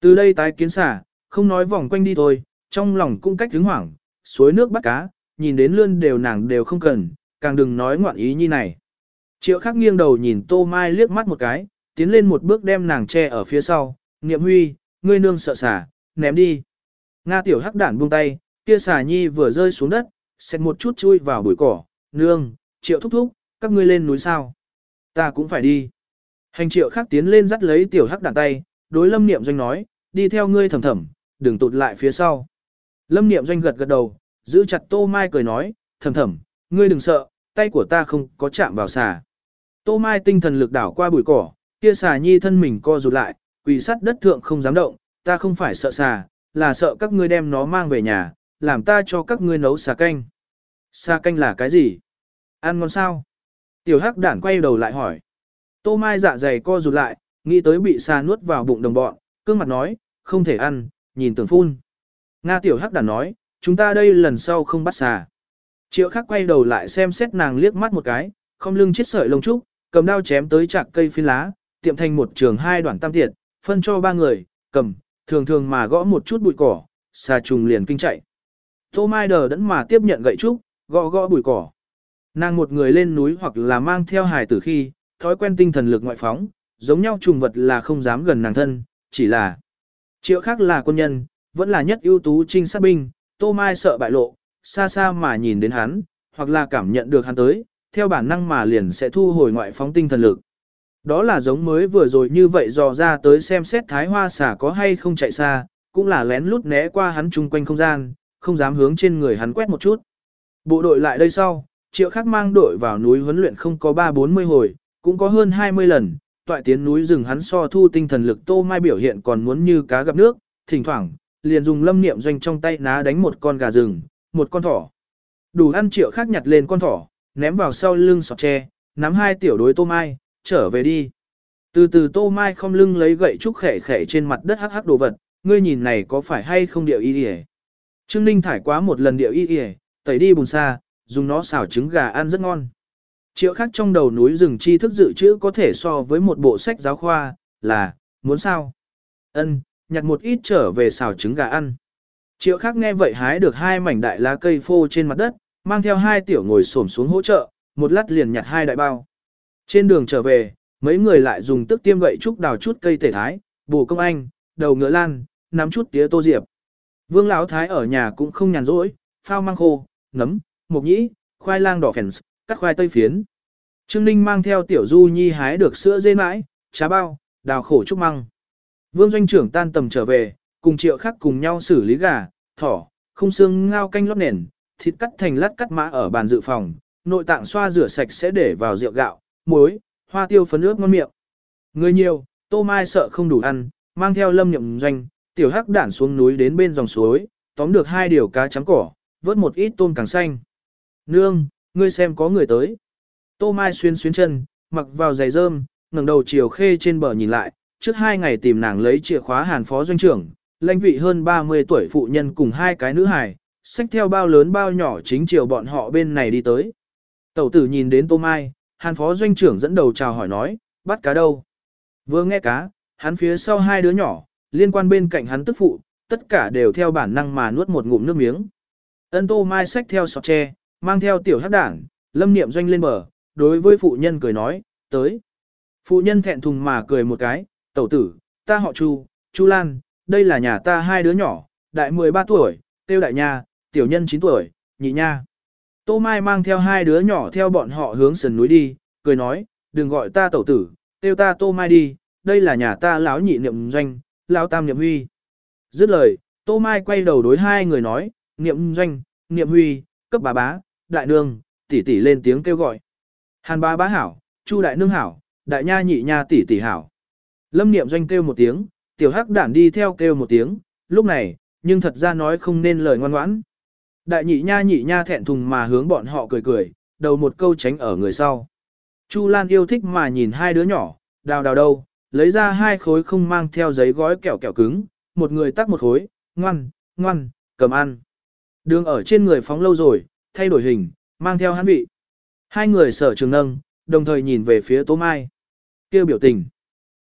Từ đây tái kiến xà, không nói vòng quanh đi thôi, trong lòng cũng cách hứng hoảng, suối nước bắt cá, nhìn đến lươn đều nàng đều không cần, càng đừng nói ngoạn ý như này. Triệu khắc nghiêng đầu nhìn Tô Mai liếc mắt một cái, tiến lên một bước đem nàng che ở phía sau, niệm huy, ngươi nương sợ xà, ném đi. Nga tiểu hắc đản buông tay, kia xà nhi vừa rơi xuống đất, xẹt một chút chui vào bụi cỏ, nương, triệu thúc thúc, các ngươi lên núi sao. Ta cũng phải đi. Hành triệu khắc tiến lên dắt lấy tiểu hắc đản tay, đối lâm niệm doanh nói, đi theo ngươi thầm thầm, đừng tụt lại phía sau. Lâm niệm doanh gật gật đầu, giữ chặt tô mai cười nói, thầm thầm, ngươi đừng sợ, tay của ta không có chạm vào xà. Tô Mai tinh thần lực đảo qua bụi cỏ, kia xà nhi thân mình co rụt lại, quỳ sắt đất thượng không dám động, ta không phải sợ xà, là sợ các ngươi đem nó mang về nhà, làm ta cho các ngươi nấu xà canh. Xà canh là cái gì? Ăn ngon sao? Tiểu hắc đản quay đầu lại hỏi. Tô Mai dạ dày co rụt lại, nghĩ tới bị xà nuốt vào bụng đồng bọn, cương mặt nói, không thể ăn, nhìn tưởng phun. Nga tiểu hắc đản nói, chúng ta đây lần sau không bắt xà. Triệu khắc quay đầu lại xem xét nàng liếc mắt một cái, không lưng chết sợi lông trúc, cầm đao chém tới chạc cây phiến lá, tiệm thành một trường hai đoạn tam tiệt, phân cho ba người, cầm, thường thường mà gõ một chút bụi cỏ, xà trùng liền kinh chạy. Tô Mai đờ đẫn mà tiếp nhận gậy trúc, gõ gõ bụi cỏ. Nàng một người lên núi hoặc là mang theo hài tử khi, thói quen tinh thần lực ngoại phóng, giống nhau trùng vật là không dám gần nàng thân, chỉ là triệu khác là quân nhân, vẫn là nhất ưu tú trinh sát binh, Tô Mai sợ bại lộ, xa xa mà nhìn đến hắn, hoặc là cảm nhận được hắn tới, theo bản năng mà liền sẽ thu hồi ngoại phóng tinh thần lực. Đó là giống mới vừa rồi như vậy dò ra tới xem xét thái hoa xả có hay không chạy xa, cũng là lén lút né qua hắn chung quanh không gian, không dám hướng trên người hắn quét một chút. Bộ đội lại đây sau, triệu khắc mang đội vào núi huấn luyện không có 3-40 hồi, cũng có hơn 20 lần, toại tiến núi rừng hắn so thu tinh thần lực tô mai biểu hiện còn muốn như cá gặp nước, thỉnh thoảng, liền dùng lâm niệm doanh trong tay ná đánh một con gà rừng, một con thỏ. Đủ ăn triệu khác nhặt lên con thỏ, ném vào sau lưng sọt tre, nắm hai tiểu đối tô mai, trở về đi. Từ từ tô mai không lưng lấy gậy trúc khẻ khẻ trên mặt đất hắc hắc đồ vật, ngươi nhìn này có phải hay không điệu y đi Trương Ninh thải quá một lần điệu y y, tẩy đi bùn xa, dùng nó xào trứng gà ăn rất ngon. Triệu khác trong đầu núi rừng tri thức dự trữ có thể so với một bộ sách giáo khoa, là, muốn sao? ân nhặt một ít trở về xào trứng gà ăn. Triệu khác nghe vậy hái được hai mảnh đại lá cây phô trên mặt đất, mang theo hai tiểu ngồi xổm xuống hỗ trợ, một lát liền nhặt hai đại bao. Trên đường trở về, mấy người lại dùng tức tiêm gậy trúc đào chút cây thể thái, bù công anh, đầu ngựa lan, nắm chút tía tô diệp. Vương Lão Thái ở nhà cũng không nhàn rỗi, phao mang khô, nấm, mộc nhĩ, khoai lang đỏ phèn, cắt khoai tây phiến. Trương Ninh mang theo tiểu du nhi hái được sữa dê mãi, trà bao, đào khổ trúc măng. Vương doanh trưởng tan tầm trở về, cùng triệu khắc cùng nhau xử lý gà, thỏ, không xương ngao canh lót nền, thịt cắt thành lát cắt mã ở bàn dự phòng, nội tạng xoa rửa sạch sẽ để vào rượu gạo, muối, hoa tiêu phấn nước ngon miệng. Người nhiều, tô mai sợ không đủ ăn, mang theo lâm nhậm doanh, tiểu hắc đản xuống núi đến bên dòng suối, tóm được hai điều cá trắng cỏ, vớt một ít tôm càng xanh. Nương, ngươi xem có người tới. Tô Mai xuyên xuyên chân, mặc vào giày rơm, ngẩng đầu chiều khê trên bờ nhìn lại, trước hai ngày tìm nàng lấy chìa khóa hàn phó doanh trưởng, lãnh vị hơn 30 tuổi phụ nhân cùng hai cái nữ hài, xách theo bao lớn bao nhỏ chính chiều bọn họ bên này đi tới. Tẩu tử nhìn đến Tô Mai, hàn phó doanh trưởng dẫn đầu chào hỏi nói, bắt cá đâu? Vừa nghe cá, hắn phía sau hai đứa nhỏ, liên quan bên cạnh hắn tức phụ, tất cả đều theo bản năng mà nuốt một ngụm nước miếng. Ân Tô Mai xách theo sọt tre, mang theo tiểu hắc đảng, lâm niệm doanh lên bờ, đối với phụ nhân cười nói, tới. Phụ nhân thẹn thùng mà cười một cái, tẩu tử, ta họ Chu, Chu Lan, đây là nhà ta hai đứa nhỏ, đại 13 tuổi, tiêu đại nha, tiểu nhân 9 tuổi, nhị nha. Tô Mai mang theo hai đứa nhỏ theo bọn họ hướng sườn núi đi, cười nói, đừng gọi ta tẩu tử, tiêu ta Tô Mai đi, đây là nhà ta lão nhị niệm doanh, lão tam niệm huy. Dứt lời, Tô Mai quay đầu đối hai người nói, niệm doanh, niệm huy, cấp bà bá, đại nương, tỷ tỷ lên tiếng kêu gọi. Hàn bá bá hảo, chu đại nương hảo, đại nha nhị nha tỷ tỷ hảo. Lâm niệm doanh kêu một tiếng, tiểu hắc đản đi theo kêu một tiếng, lúc này, nhưng thật ra nói không nên lời ngoan ngoãn. Đại nhị nha nhị nha thẹn thùng mà hướng bọn họ cười cười, đầu một câu tránh ở người sau. Chu Lan yêu thích mà nhìn hai đứa nhỏ, đào đào đâu, lấy ra hai khối không mang theo giấy gói kẹo kẹo cứng, một người tắt một khối, ngoan, ngoan, cầm ăn. Đường ở trên người phóng lâu rồi, thay đổi hình, mang theo hắn vị. Hai người sở trường nâng, đồng thời nhìn về phía Tô Mai. kêu biểu tình.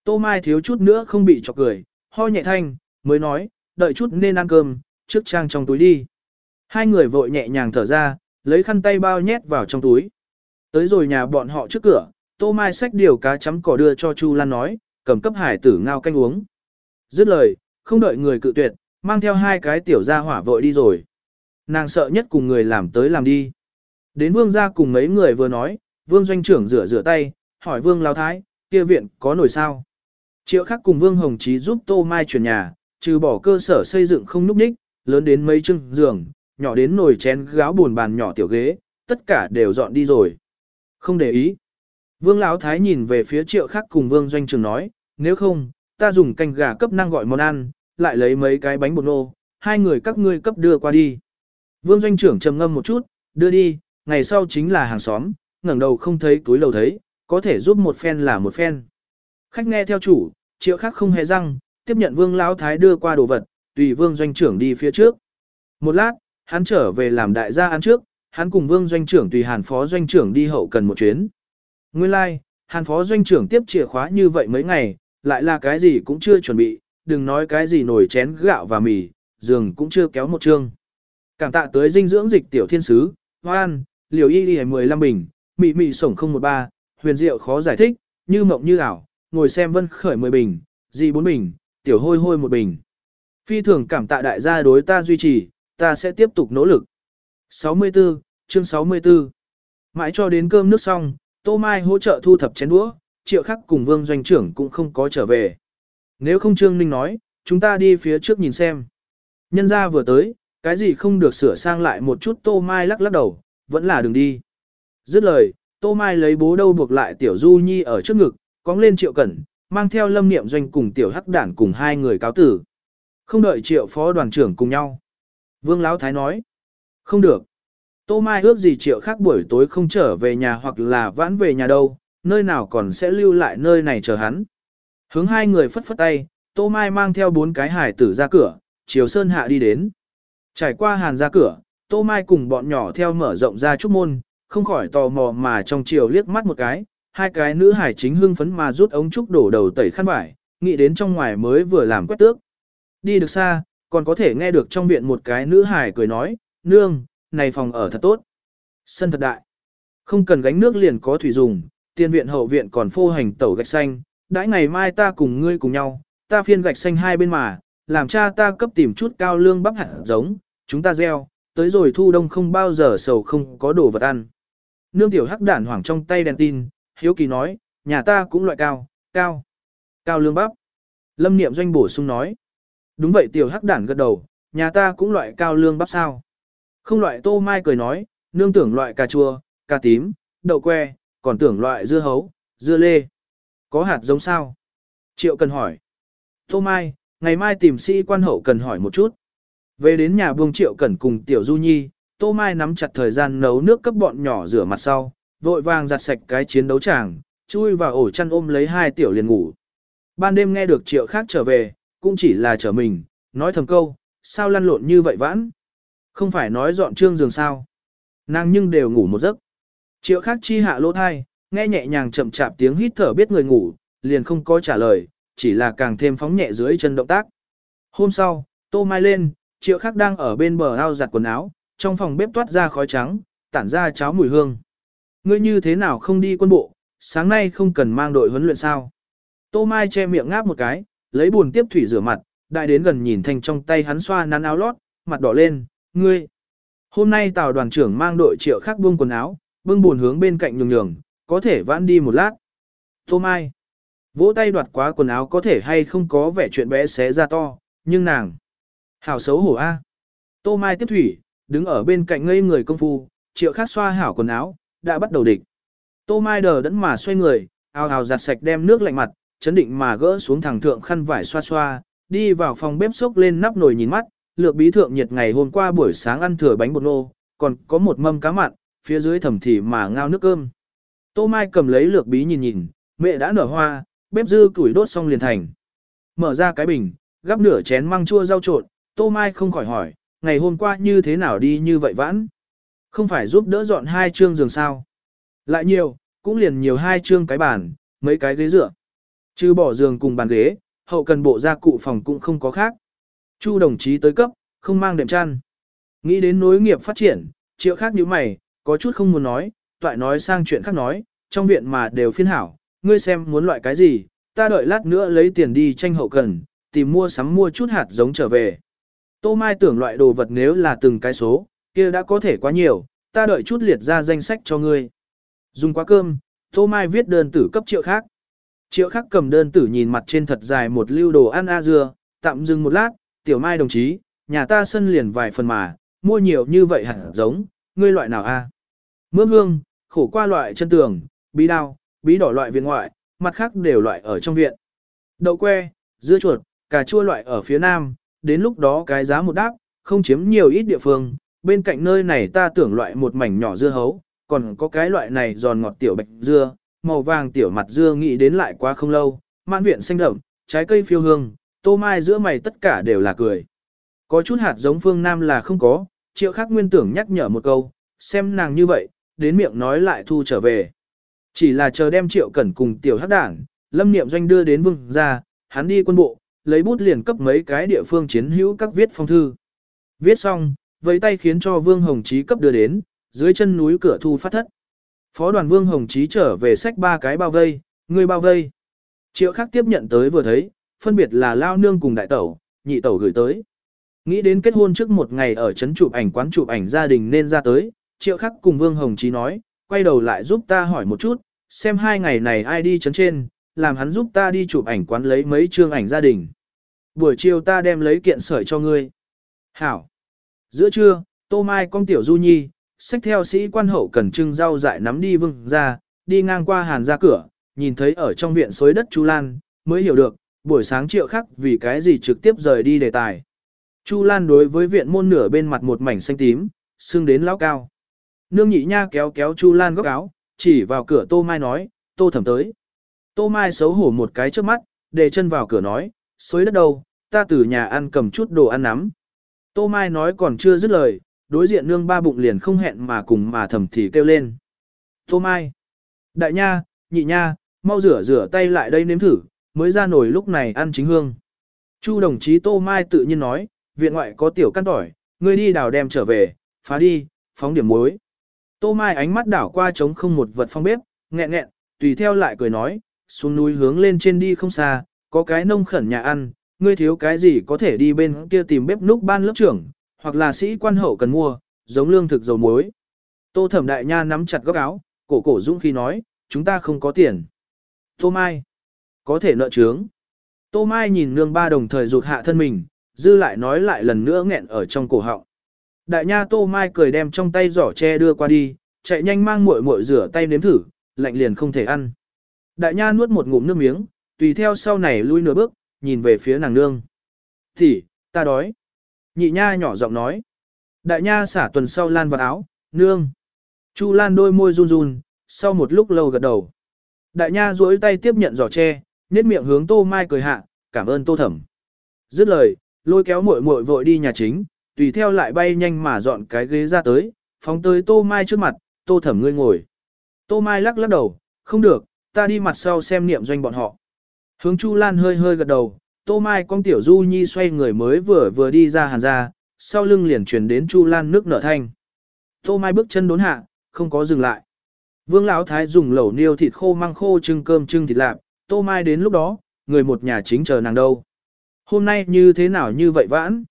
Tô Mai thiếu chút nữa không bị chọc cười, ho nhẹ thanh, mới nói, đợi chút nên ăn cơm, trước trang trong túi đi. Hai người vội nhẹ nhàng thở ra, lấy khăn tay bao nhét vào trong túi. Tới rồi nhà bọn họ trước cửa, Tô Mai xách điều cá chấm cỏ đưa cho Chu Lan nói, cầm cấp hải tử ngao canh uống. Dứt lời, không đợi người cự tuyệt, mang theo hai cái tiểu gia hỏa vội đi rồi. Nàng sợ nhất cùng người làm tới làm đi. Đến vương gia cùng mấy người vừa nói, vương doanh trưởng rửa rửa tay, hỏi vương lao thái, kia viện có nổi sao. Triệu khắc cùng vương hồng chí giúp tô mai chuyển nhà, trừ bỏ cơ sở xây dựng không núp ních, lớn đến mấy chưng giường, nhỏ đến nồi chén gáo buồn bàn nhỏ tiểu ghế, tất cả đều dọn đi rồi. Không để ý. Vương Lão Thái nhìn về phía triệu khắc cùng Vương Doanh Trường nói, nếu không, ta dùng canh gà cấp năng gọi món ăn, lại lấy mấy cái bánh bột nô, hai người các ngươi cấp đưa qua đi. Vương Doanh Trưởng trầm ngâm một chút, đưa đi, ngày sau chính là hàng xóm, ngẩng đầu không thấy túi lầu thấy, có thể giúp một phen là một phen. Khách nghe theo chủ, triệu khác không hề răng, tiếp nhận Vương Lão Thái đưa qua đồ vật, tùy Vương Doanh Trưởng đi phía trước. Một lát, hắn trở về làm đại gia ăn trước, hắn cùng Vương Doanh Trưởng tùy Hàn Phó Doanh Trưởng đi hậu cần một chuyến. Nguyên lai, like, hàn phó doanh trưởng tiếp chìa khóa như vậy mấy ngày, lại là cái gì cũng chưa chuẩn bị, đừng nói cái gì nổi chén gạo và mì, giường cũng chưa kéo một chương. Cảm tạ tới dinh dưỡng dịch tiểu thiên sứ, hoan, liều y đi 15 bình, mị mị sổng 013, huyền diệu khó giải thích, như mộng như ảo, ngồi xem vân khởi 10 bình, dì 4 bình, tiểu hôi hôi một bình. Phi thường cảm tạ đại gia đối ta duy trì, ta sẽ tiếp tục nỗ lực. 64, chương 64. Mãi cho đến cơm nước xong, Tô Mai hỗ trợ thu thập chén đũa, triệu khắc cùng vương doanh trưởng cũng không có trở về. Nếu không Trương Ninh nói, chúng ta đi phía trước nhìn xem. Nhân ra vừa tới, cái gì không được sửa sang lại một chút Tô Mai lắc lắc đầu, vẫn là đường đi. Dứt lời, Tô Mai lấy bố đâu buộc lại Tiểu Du Nhi ở trước ngực, cóng lên triệu cẩn, mang theo lâm niệm doanh cùng Tiểu Hắc Đản cùng hai người cáo tử. Không đợi triệu phó đoàn trưởng cùng nhau. Vương Lão Thái nói, không được. Tô Mai ước gì triệu khác buổi tối không trở về nhà hoặc là vãn về nhà đâu, nơi nào còn sẽ lưu lại nơi này chờ hắn. Hướng hai người phất phất tay, Tô Mai mang theo bốn cái hải tử ra cửa, chiều sơn hạ đi đến. Trải qua hàn ra cửa, Tô Mai cùng bọn nhỏ theo mở rộng ra chút môn, không khỏi tò mò mà trong chiều liếc mắt một cái, hai cái nữ hải chính hưng phấn mà rút ống trúc đổ đầu tẩy khăn vải, nghĩ đến trong ngoài mới vừa làm quét tước. Đi được xa, còn có thể nghe được trong viện một cái nữ hải cười nói, nương, này phòng ở thật tốt. Sân thật đại. Không cần gánh nước liền có thủy dùng, tiên viện hậu viện còn phô hành tẩu gạch xanh, đãi ngày mai ta cùng ngươi cùng nhau, ta phiên gạch xanh hai bên mà, làm cha ta cấp tìm chút cao lương bắp hạt giống, chúng ta gieo, tới rồi thu đông không bao giờ sầu không có đồ vật ăn. Nương tiểu hắc đản hoảng trong tay đèn tin, hiếu kỳ nói, nhà ta cũng loại cao, cao, cao lương bắp. Lâm niệm doanh bổ sung nói, đúng vậy tiểu hắc đản gật đầu, nhà ta cũng loại cao lương bắp sao. Không loại tô mai cười nói, nương tưởng loại cà chua, cà tím, đậu que, còn tưởng loại dưa hấu, dưa lê. Có hạt giống sao? Triệu cần hỏi. Tô mai, ngày mai tìm sĩ quan hậu cần hỏi một chút. Về đến nhà buông triệu cần cùng tiểu du nhi, tô mai nắm chặt thời gian nấu nước cấp bọn nhỏ rửa mặt sau, vội vàng giặt sạch cái chiến đấu tràng, chui vào ổ chăn ôm lấy hai tiểu liền ngủ. Ban đêm nghe được triệu khác trở về, cũng chỉ là trở mình, nói thầm câu, sao lăn lộn như vậy vãn. Không phải nói dọn trương giường sao. Nàng nhưng đều ngủ một giấc. Triệu khác chi hạ lỗ thai, nghe nhẹ nhàng chậm chạp tiếng hít thở biết người ngủ, liền không có trả lời, chỉ là càng thêm phóng nhẹ dưới chân động tác. Hôm sau, tô mai lên, triệu khắc đang ở bên bờ ao giặt quần áo, trong phòng bếp toát ra khói trắng, tản ra cháo mùi hương. Ngươi như thế nào không đi quân bộ, sáng nay không cần mang đội huấn luyện sao? Tô Mai che miệng ngáp một cái, lấy buồn tiếp thủy rửa mặt, đại đến gần nhìn thành trong tay hắn xoa nắn áo lót, mặt đỏ lên, ngươi. Hôm nay tàu đoàn trưởng mang đội triệu khắc buông quần áo, bưng buồn hướng bên cạnh nhường nhường, có thể vãn đi một lát. Tô Mai. Vỗ tay đoạt quá quần áo có thể hay không có vẻ chuyện bé xé ra to, nhưng nàng. Hảo xấu hổ a. Tô Mai tiếp thủy, đứng ở bên cạnh ngây người công phu, triệu khắc xoa hảo quần áo, đã bắt đầu địch. Tô Mai đờ đẫn mà xoay người, ào ào giặt sạch đem nước lạnh mặt, chấn định mà gỡ xuống thẳng thượng khăn vải xoa xoa, đi vào phòng bếp xốc lên nắp nồi nhìn mắt, lược bí thượng nhiệt ngày hôm qua buổi sáng ăn thừa bánh bột nô, còn có một mâm cá mặn, phía dưới thầm thì mà ngao nước cơm. Tô Mai cầm lấy lược bí nhìn nhìn, mẹ đã nở hoa, bếp dư củi đốt xong liền thành. Mở ra cái bình, gắp nửa chén măng chua rau trộn, Tô Mai không khỏi hỏi, ngày hôm qua như thế nào đi như vậy vãn? Không phải giúp đỡ dọn hai chương giường sao? Lại nhiều, cũng liền nhiều hai chương cái bàn, mấy cái ghế dựa. Chứ bỏ giường cùng bàn ghế, hậu cần bộ gia cụ phòng cũng không có khác. Chu đồng chí tới cấp, không mang đệm chăn. Nghĩ đến nối nghiệp phát triển, triệu khác như mày, có chút không muốn nói, toại nói sang chuyện khác nói, trong viện mà đều phiên hảo, ngươi xem muốn loại cái gì, ta đợi lát nữa lấy tiền đi tranh hậu cần, tìm mua sắm mua chút hạt giống trở về. Tô Mai tưởng loại đồ vật nếu là từng cái số, kia đã có thể quá nhiều, ta đợi chút liệt ra danh sách cho ngươi. Dùng quá cơm, Tô Mai viết đơn tử cấp triệu khác. Triệu khác cầm đơn tử nhìn mặt trên thật dài một lưu đồ ăn a dưa, tạm dừng một lát, tiểu mai đồng chí, nhà ta sân liền vài phần mà, mua nhiều như vậy hẳn giống, ngươi loại nào a? À? Mướp hương, khổ qua loại chân tường, bí đao, bí đỏ loại viện ngoại, mặt khác đều loại ở trong viện. Đậu que, dưa chuột, cà chua loại ở phía nam, đến lúc đó cái giá một đáp, không chiếm nhiều ít địa phương, bên cạnh nơi này ta tưởng loại một mảnh nhỏ dưa hấu, còn có cái loại này giòn ngọt tiểu bạch dưa, màu vàng tiểu mặt dưa nghĩ đến lại quá không lâu, mãn viện xanh đậm, trái cây phiêu hương, tô mai giữa mày tất cả đều là cười. Có chút hạt giống phương Nam là không có, triệu khắc nguyên tưởng nhắc nhở một câu, xem nàng như vậy, đến miệng nói lại thu trở về. Chỉ là chờ đem triệu cẩn cùng tiểu hắc đảng, lâm niệm doanh đưa đến vương ra, hắn đi quân bộ, lấy bút liền cấp mấy cái địa phương chiến hữu các viết phong thư. Viết xong, vẫy tay khiến cho Vương Hồng Chí cấp đưa đến, dưới chân núi cửa thu phát thất. Phó đoàn Vương Hồng Chí trở về sách ba cái bao vây, người bao vây. Triệu khác tiếp nhận tới vừa thấy, phân biệt là Lao Nương cùng Đại Tẩu, Nhị Tẩu gửi tới. Nghĩ đến kết hôn trước một ngày ở trấn chụp ảnh quán chụp ảnh gia đình nên ra tới, triệu khắc cùng Vương Hồng Chí nói, quay đầu lại giúp ta hỏi một chút, xem hai ngày này ai đi chấn trên, làm hắn giúp ta đi chụp ảnh quán lấy mấy chương ảnh gia đình. Buổi chiều ta đem lấy kiện sởi cho ngươi. Hảo. Giữa trưa, Tô Mai con tiểu Du Nhi, xách theo sĩ quan hậu cần trưng rau dại nắm đi vương ra, đi ngang qua hàn ra cửa, nhìn thấy ở trong viện xối đất Chu Lan, mới hiểu được, buổi sáng triệu khắc vì cái gì trực tiếp rời đi đề tài. Chu Lan đối với viện môn nửa bên mặt một mảnh xanh tím, xương đến lão cao. Nương nhị nha kéo kéo Chu Lan góc áo, chỉ vào cửa Tô Mai nói, Tô thẩm tới. Tô Mai xấu hổ một cái trước mắt, để chân vào cửa nói, xối đất đâu, ta từ nhà ăn cầm chút đồ ăn nắm. Tô Mai nói còn chưa dứt lời, đối diện nương ba bụng liền không hẹn mà cùng mà thầm thì kêu lên. Tô Mai, đại nha, nhị nha, mau rửa rửa tay lại đây nếm thử, mới ra nổi lúc này ăn chính hương. Chu đồng chí Tô Mai tự nhiên nói, viện ngoại có tiểu căn tỏi, ngươi đi đào đem trở về, phá đi, phóng điểm muối. Tô Mai ánh mắt đảo qua trống không một vật phong bếp, nghẹn nghẹn, tùy theo lại cười nói, xuống núi hướng lên trên đi không xa, có cái nông khẩn nhà ăn, ngươi thiếu cái gì có thể đi bên kia tìm bếp núc ban lớp trưởng, hoặc là sĩ quan hậu cần mua, giống lương thực dầu muối. Tô thẩm đại nha nắm chặt góc áo, cổ cổ dũng khi nói, chúng ta không có tiền. Tô Mai, có thể nợ trướng. Tô Mai nhìn nương ba đồng thời rụt hạ thân mình, dư lại nói lại lần nữa nghẹn ở trong cổ họng. Đại nha Tô Mai cười đem trong tay giỏ tre đưa qua đi, chạy nhanh mang muội muội rửa tay nếm thử, lạnh liền không thể ăn. Đại nha nuốt một ngụm nước miếng, tùy theo sau này lui nửa bước, nhìn về phía nàng nương. Thì, ta đói. Nhị nha nhỏ giọng nói. Đại nha xả tuần sau lan vào áo, nương. Chu lan đôi môi run run, sau một lúc lâu gật đầu. Đại nha duỗi tay tiếp nhận giỏ tre, nét miệng hướng tô mai cười hạ, cảm ơn tô thẩm. Dứt lời, lôi kéo muội muội vội đi nhà chính, tùy theo lại bay nhanh mà dọn cái ghế ra tới, phóng tới tô mai trước mặt, tô thẩm ngươi ngồi. Tô mai lắc lắc đầu, không được, ta đi mặt sau xem niệm doanh bọn họ. Hướng Chu Lan hơi hơi gật đầu, Tô Mai con tiểu Du Nhi xoay người mới vừa vừa đi ra hàn ra, sau lưng liền truyền đến Chu Lan nước nở thanh. Tô Mai bước chân đốn hạ, không có dừng lại. Vương Lão Thái dùng lẩu niêu thịt khô măng khô trưng cơm trưng thịt lạp, Tô Mai đến lúc đó, người một nhà chính chờ nàng đâu. Hôm nay như thế nào như vậy vãn?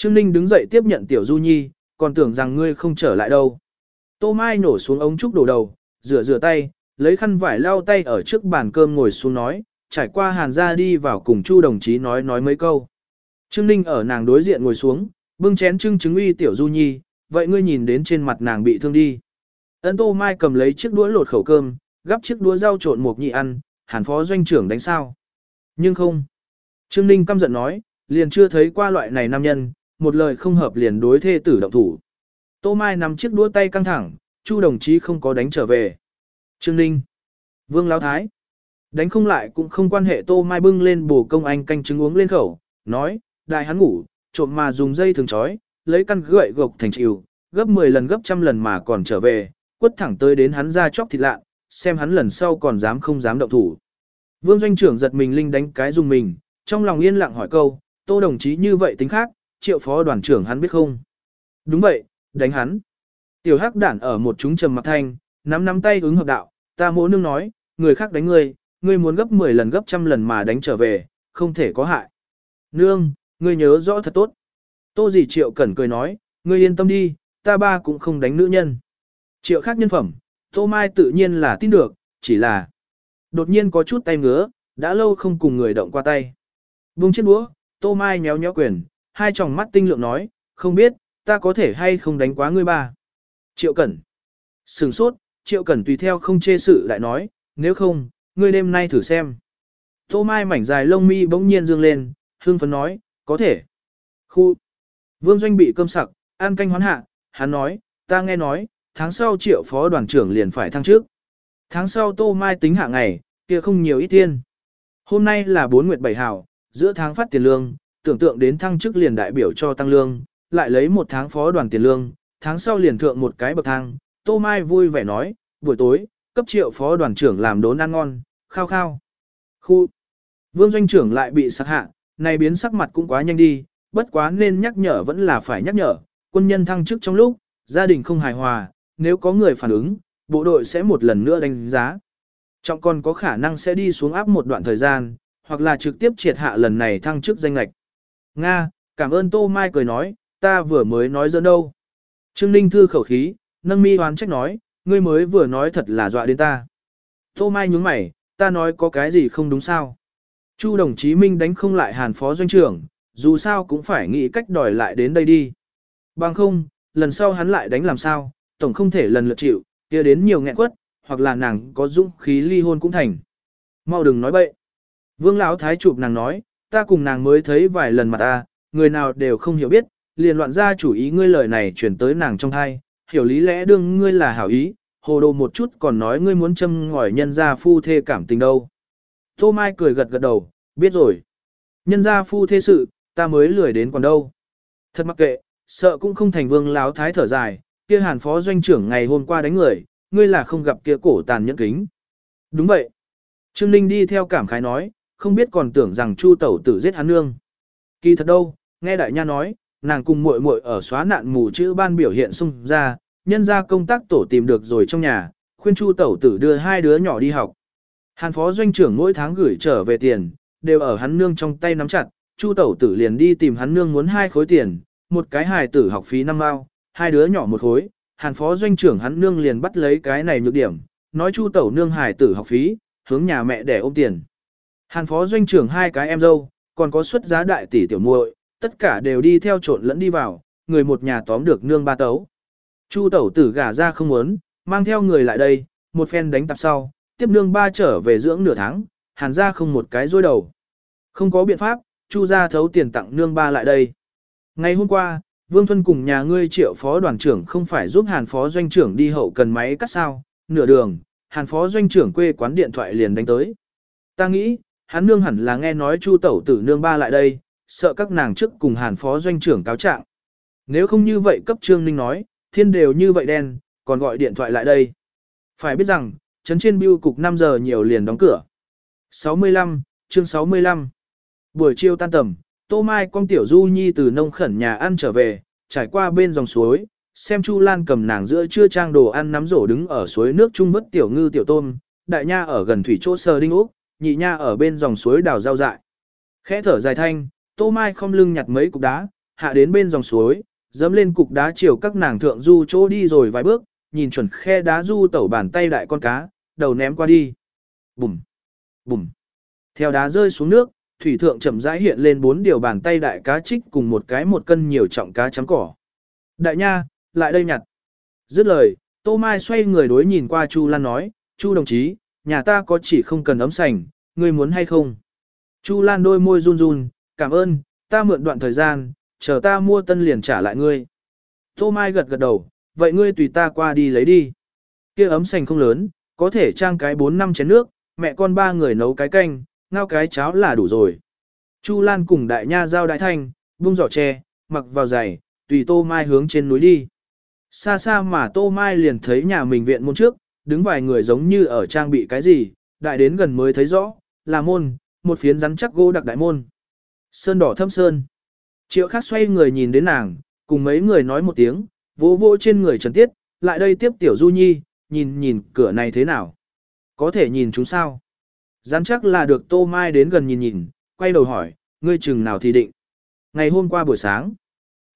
Trương Ninh đứng dậy tiếp nhận tiểu Du Nhi, còn tưởng rằng ngươi không trở lại đâu. Tô Mai nổ xuống ống trúc đổ đầu, rửa rửa tay, lấy khăn vải lau tay ở trước bàn cơm ngồi xuống nói, trải qua hàn ra đi vào cùng chu đồng chí nói nói mấy câu. Trương Ninh ở nàng đối diện ngồi xuống, bưng chén trưng chứng uy tiểu du nhi, vậy ngươi nhìn đến trên mặt nàng bị thương đi. Ấn tô mai cầm lấy chiếc đũa lột khẩu cơm, gắp chiếc đũa rau trộn một nhị ăn, hàn phó doanh trưởng đánh sao. Nhưng không. Trương Ninh căm giận nói, liền chưa thấy qua loại này nam nhân, một lời không hợp liền đối thê tử động thủ. Tô Mai nằm chiếc đũa tay căng thẳng, Chu đồng chí không có đánh trở về. Trương Ninh. Vương Lão Thái. Đánh không lại cũng không quan hệ tô mai bưng lên bổ công anh canh trứng uống lên khẩu, nói, đại hắn ngủ, trộm mà dùng dây thường trói, lấy căn gậy gộc thành chịu, gấp 10 lần gấp trăm lần mà còn trở về, quất thẳng tới đến hắn ra chóc thịt lạ, xem hắn lần sau còn dám không dám động thủ. Vương doanh trưởng giật mình linh đánh cái dùng mình, trong lòng yên lặng hỏi câu, tô đồng chí như vậy tính khác, triệu phó đoàn trưởng hắn biết không? Đúng vậy, đánh hắn. Tiểu hắc đản ở một chúng trầm mặt thanh, nắm nắm tay ứng hợp đạo, ta mỗ nương nói, người khác đánh ngươi, ngươi muốn gấp 10 lần gấp trăm lần mà đánh trở về, không thể có hại. Nương, ngươi nhớ rõ thật tốt. Tô dì triệu cẩn cười nói, ngươi yên tâm đi, ta ba cũng không đánh nữ nhân. Triệu khác nhân phẩm, tô mai tự nhiên là tin được, chỉ là đột nhiên có chút tay ngứa, đã lâu không cùng người động qua tay. Vung chiếc đũa, tô mai nhéo nhéo quyền, hai tròng mắt tinh lượng nói, không biết, ta có thể hay không đánh quá ngươi ba. Triệu cẩn. Sừng sốt, triệu cẩn tùy theo không chê sự lại nói, nếu không, ngươi đêm nay thử xem. Tô Mai mảnh dài lông mi bỗng nhiên dương lên, hương phấn nói, có thể. Khu. Vương Doanh bị cơm sặc, ăn canh hoán hạ, hắn nói, ta nghe nói, tháng sau triệu phó đoàn trưởng liền phải thăng trước. Tháng sau Tô Mai tính hạ ngày, kia không nhiều ít tiên. Hôm nay là 4 nguyệt 7 hảo, giữa tháng phát tiền lương, tưởng tượng đến thăng chức liền đại biểu cho tăng lương, lại lấy một tháng phó đoàn tiền lương, tháng sau liền thượng một cái bậc thang. Tô Mai vui vẻ nói, buổi tối, cấp triệu phó đoàn trưởng làm đốn ăn ngon, khao khao. Khu. Vương doanh trưởng lại bị sắc hạ, này biến sắc mặt cũng quá nhanh đi, bất quá nên nhắc nhở vẫn là phải nhắc nhở, quân nhân thăng chức trong lúc, gia đình không hài hòa, nếu có người phản ứng, bộ đội sẽ một lần nữa đánh giá. Trọng còn có khả năng sẽ đi xuống áp một đoạn thời gian, hoặc là trực tiếp triệt hạ lần này thăng chức danh lạch. Nga, Cảm ơn Tô Mai cười nói, ta vừa mới nói dẫn đâu. Trương Ninh thư khẩu khí, nâng mi hoán trách nói, ngươi mới vừa nói thật là dọa đến ta. Tô Mai nhướng mày, ta nói có cái gì không đúng sao. Chu đồng chí Minh đánh không lại hàn phó doanh trưởng, dù sao cũng phải nghĩ cách đòi lại đến đây đi. Bằng không, lần sau hắn lại đánh làm sao, tổng không thể lần lượt chịu, kia đến nhiều nghẹn quất, hoặc là nàng có dũng khí ly hôn cũng thành. Mau đừng nói bậy. Vương Lão Thái chụp nàng nói, ta cùng nàng mới thấy vài lần mà ta, người nào đều không hiểu biết, liền loạn ra chủ ý ngươi lời này chuyển tới nàng trong thai, hiểu lý lẽ đương ngươi là hảo ý, hồ đồ một chút còn nói ngươi muốn châm ngòi nhân gia phu thê cảm tình đâu. Tô Mai cười gật gật đầu, biết rồi. Nhân gia phu thê sự, ta mới lười đến còn đâu. Thật mặc kệ, sợ cũng không thành vương láo thái thở dài, kia hàn phó doanh trưởng ngày hôm qua đánh người, ngươi là không gặp kia cổ tàn nhẫn kính. Đúng vậy. Trương Ninh đi theo cảm khái nói, không biết còn tưởng rằng Chu tẩu tử giết hắn nương. Kỳ thật đâu, nghe đại nha nói, nàng cùng muội muội ở xóa nạn mù chữ ban biểu hiện xung ra, nhân ra công tác tổ tìm được rồi trong nhà, khuyên Chu tẩu tử đưa hai đứa nhỏ đi học. Hàn phó doanh trưởng mỗi tháng gửi trở về tiền, đều ở hắn nương trong tay nắm chặt, Chu tẩu tử liền đi tìm hắn nương muốn hai khối tiền, một cái hài tử học phí năm mao, hai đứa nhỏ một khối, hàn phó doanh trưởng hắn nương liền bắt lấy cái này nhược điểm, nói chu tẩu nương hài tử học phí, hướng nhà mẹ để ôm tiền. Hàn phó doanh trưởng hai cái em dâu, còn có xuất giá đại tỷ tiểu muội, tất cả đều đi theo trộn lẫn đi vào, người một nhà tóm được nương ba tấu. Chu tẩu tử gả ra không muốn, mang theo người lại đây, một phen đánh tạp sau, tiếp nương ba trở về dưỡng nửa tháng, hàn ra không một cái dối đầu. Không có biện pháp, chu ra thấu tiền tặng nương ba lại đây. Ngày hôm qua, Vương Thuân cùng nhà ngươi triệu phó đoàn trưởng không phải giúp hàn phó doanh trưởng đi hậu cần máy cắt sao, nửa đường, hàn phó doanh trưởng quê quán điện thoại liền đánh tới. Ta nghĩ, hắn nương hẳn là nghe nói chu tẩu tử nương ba lại đây, sợ các nàng trước cùng hàn phó doanh trưởng cáo trạng. Nếu không như vậy cấp trương ninh nói, thiên đều như vậy đen, còn gọi điện thoại lại đây. Phải biết rằng, trấn trên biêu cục 5 giờ nhiều liền đóng cửa. 65, chương 65. Buổi chiều tan tầm, Tô Mai con tiểu Du Nhi từ nông khẩn nhà ăn trở về, trải qua bên dòng suối, xem Chu Lan cầm nàng giữa chưa trang đồ ăn nắm rổ đứng ở suối nước trung vất tiểu ngư tiểu tôm, đại nha ở gần thủy chỗ sờ đinh úc, nhị nha ở bên dòng suối đào rau dại. Khẽ thở dài thanh, Tô Mai không lưng nhặt mấy cục đá, hạ đến bên dòng suối, dẫm lên cục đá chiều các nàng thượng du chỗ đi rồi vài bước, nhìn chuẩn khe đá du tẩu bàn tay đại con cá, đầu ném qua đi. Bùm, bùm. Theo đá rơi xuống nước, thủy thượng chậm rãi hiện lên bốn điều bàn tay đại cá trích cùng một cái một cân nhiều trọng cá chấm cỏ. Đại nha, lại đây nhặt. Dứt lời, Tô Mai xoay người đối nhìn qua Chu Lan nói, Chu đồng chí, nhà ta có chỉ không cần ấm sành, ngươi muốn hay không? Chu Lan đôi môi run run, cảm ơn, ta mượn đoạn thời gian, chờ ta mua tân liền trả lại ngươi. Tô Mai gật gật đầu, vậy ngươi tùy ta qua đi lấy đi. kia ấm sành không lớn, có thể trang cái 4 năm chén nước, mẹ con ba người nấu cái canh, ngao cái cháo là đủ rồi. Chu Lan cùng đại nha giao đại thanh, bung giỏ tre, mặc vào giày, tùy Tô Mai hướng trên núi đi. Xa xa mà Tô Mai liền thấy nhà mình viện môn trước, đứng vài người giống như ở trang bị cái gì, đại đến gần mới thấy rõ, là môn, một phiến rắn chắc gỗ đặc đại môn. Sơn đỏ thâm sơn. Triệu khác xoay người nhìn đến nàng, cùng mấy người nói một tiếng, vỗ vỗ trên người Trần Tiết, lại đây tiếp tiểu Du Nhi, nhìn nhìn cửa này thế nào. Có thể nhìn chúng sao? Rắn chắc là được Tô Mai đến gần nhìn nhìn, quay đầu hỏi, ngươi chừng nào thì định. Ngày hôm qua buổi sáng,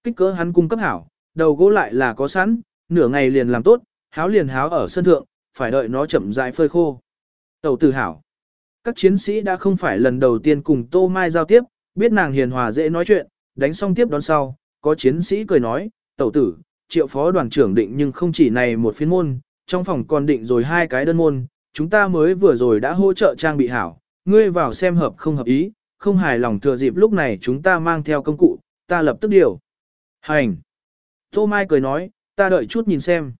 kích cỡ hắn cung cấp hảo, đầu gỗ lại là có sẵn, nửa ngày liền làm tốt, háo liền háo ở sân thượng, phải đợi nó chậm rãi phơi khô. Tẩu tử hảo. Các chiến sĩ đã không phải lần đầu tiên cùng Tô Mai giao tiếp, biết nàng hiền hòa dễ nói chuyện, đánh xong tiếp đón sau, có chiến sĩ cười nói, tẩu tử, triệu phó đoàn trưởng định nhưng không chỉ này một phiên môn, trong phòng còn định rồi hai cái đơn môn, chúng ta mới vừa rồi đã hỗ trợ trang bị hảo, ngươi vào xem hợp không hợp ý, không hài lòng thừa dịp lúc này chúng ta mang theo công cụ, ta lập tức điều. Hành! Tô Mai cười nói, ta đợi chút nhìn xem.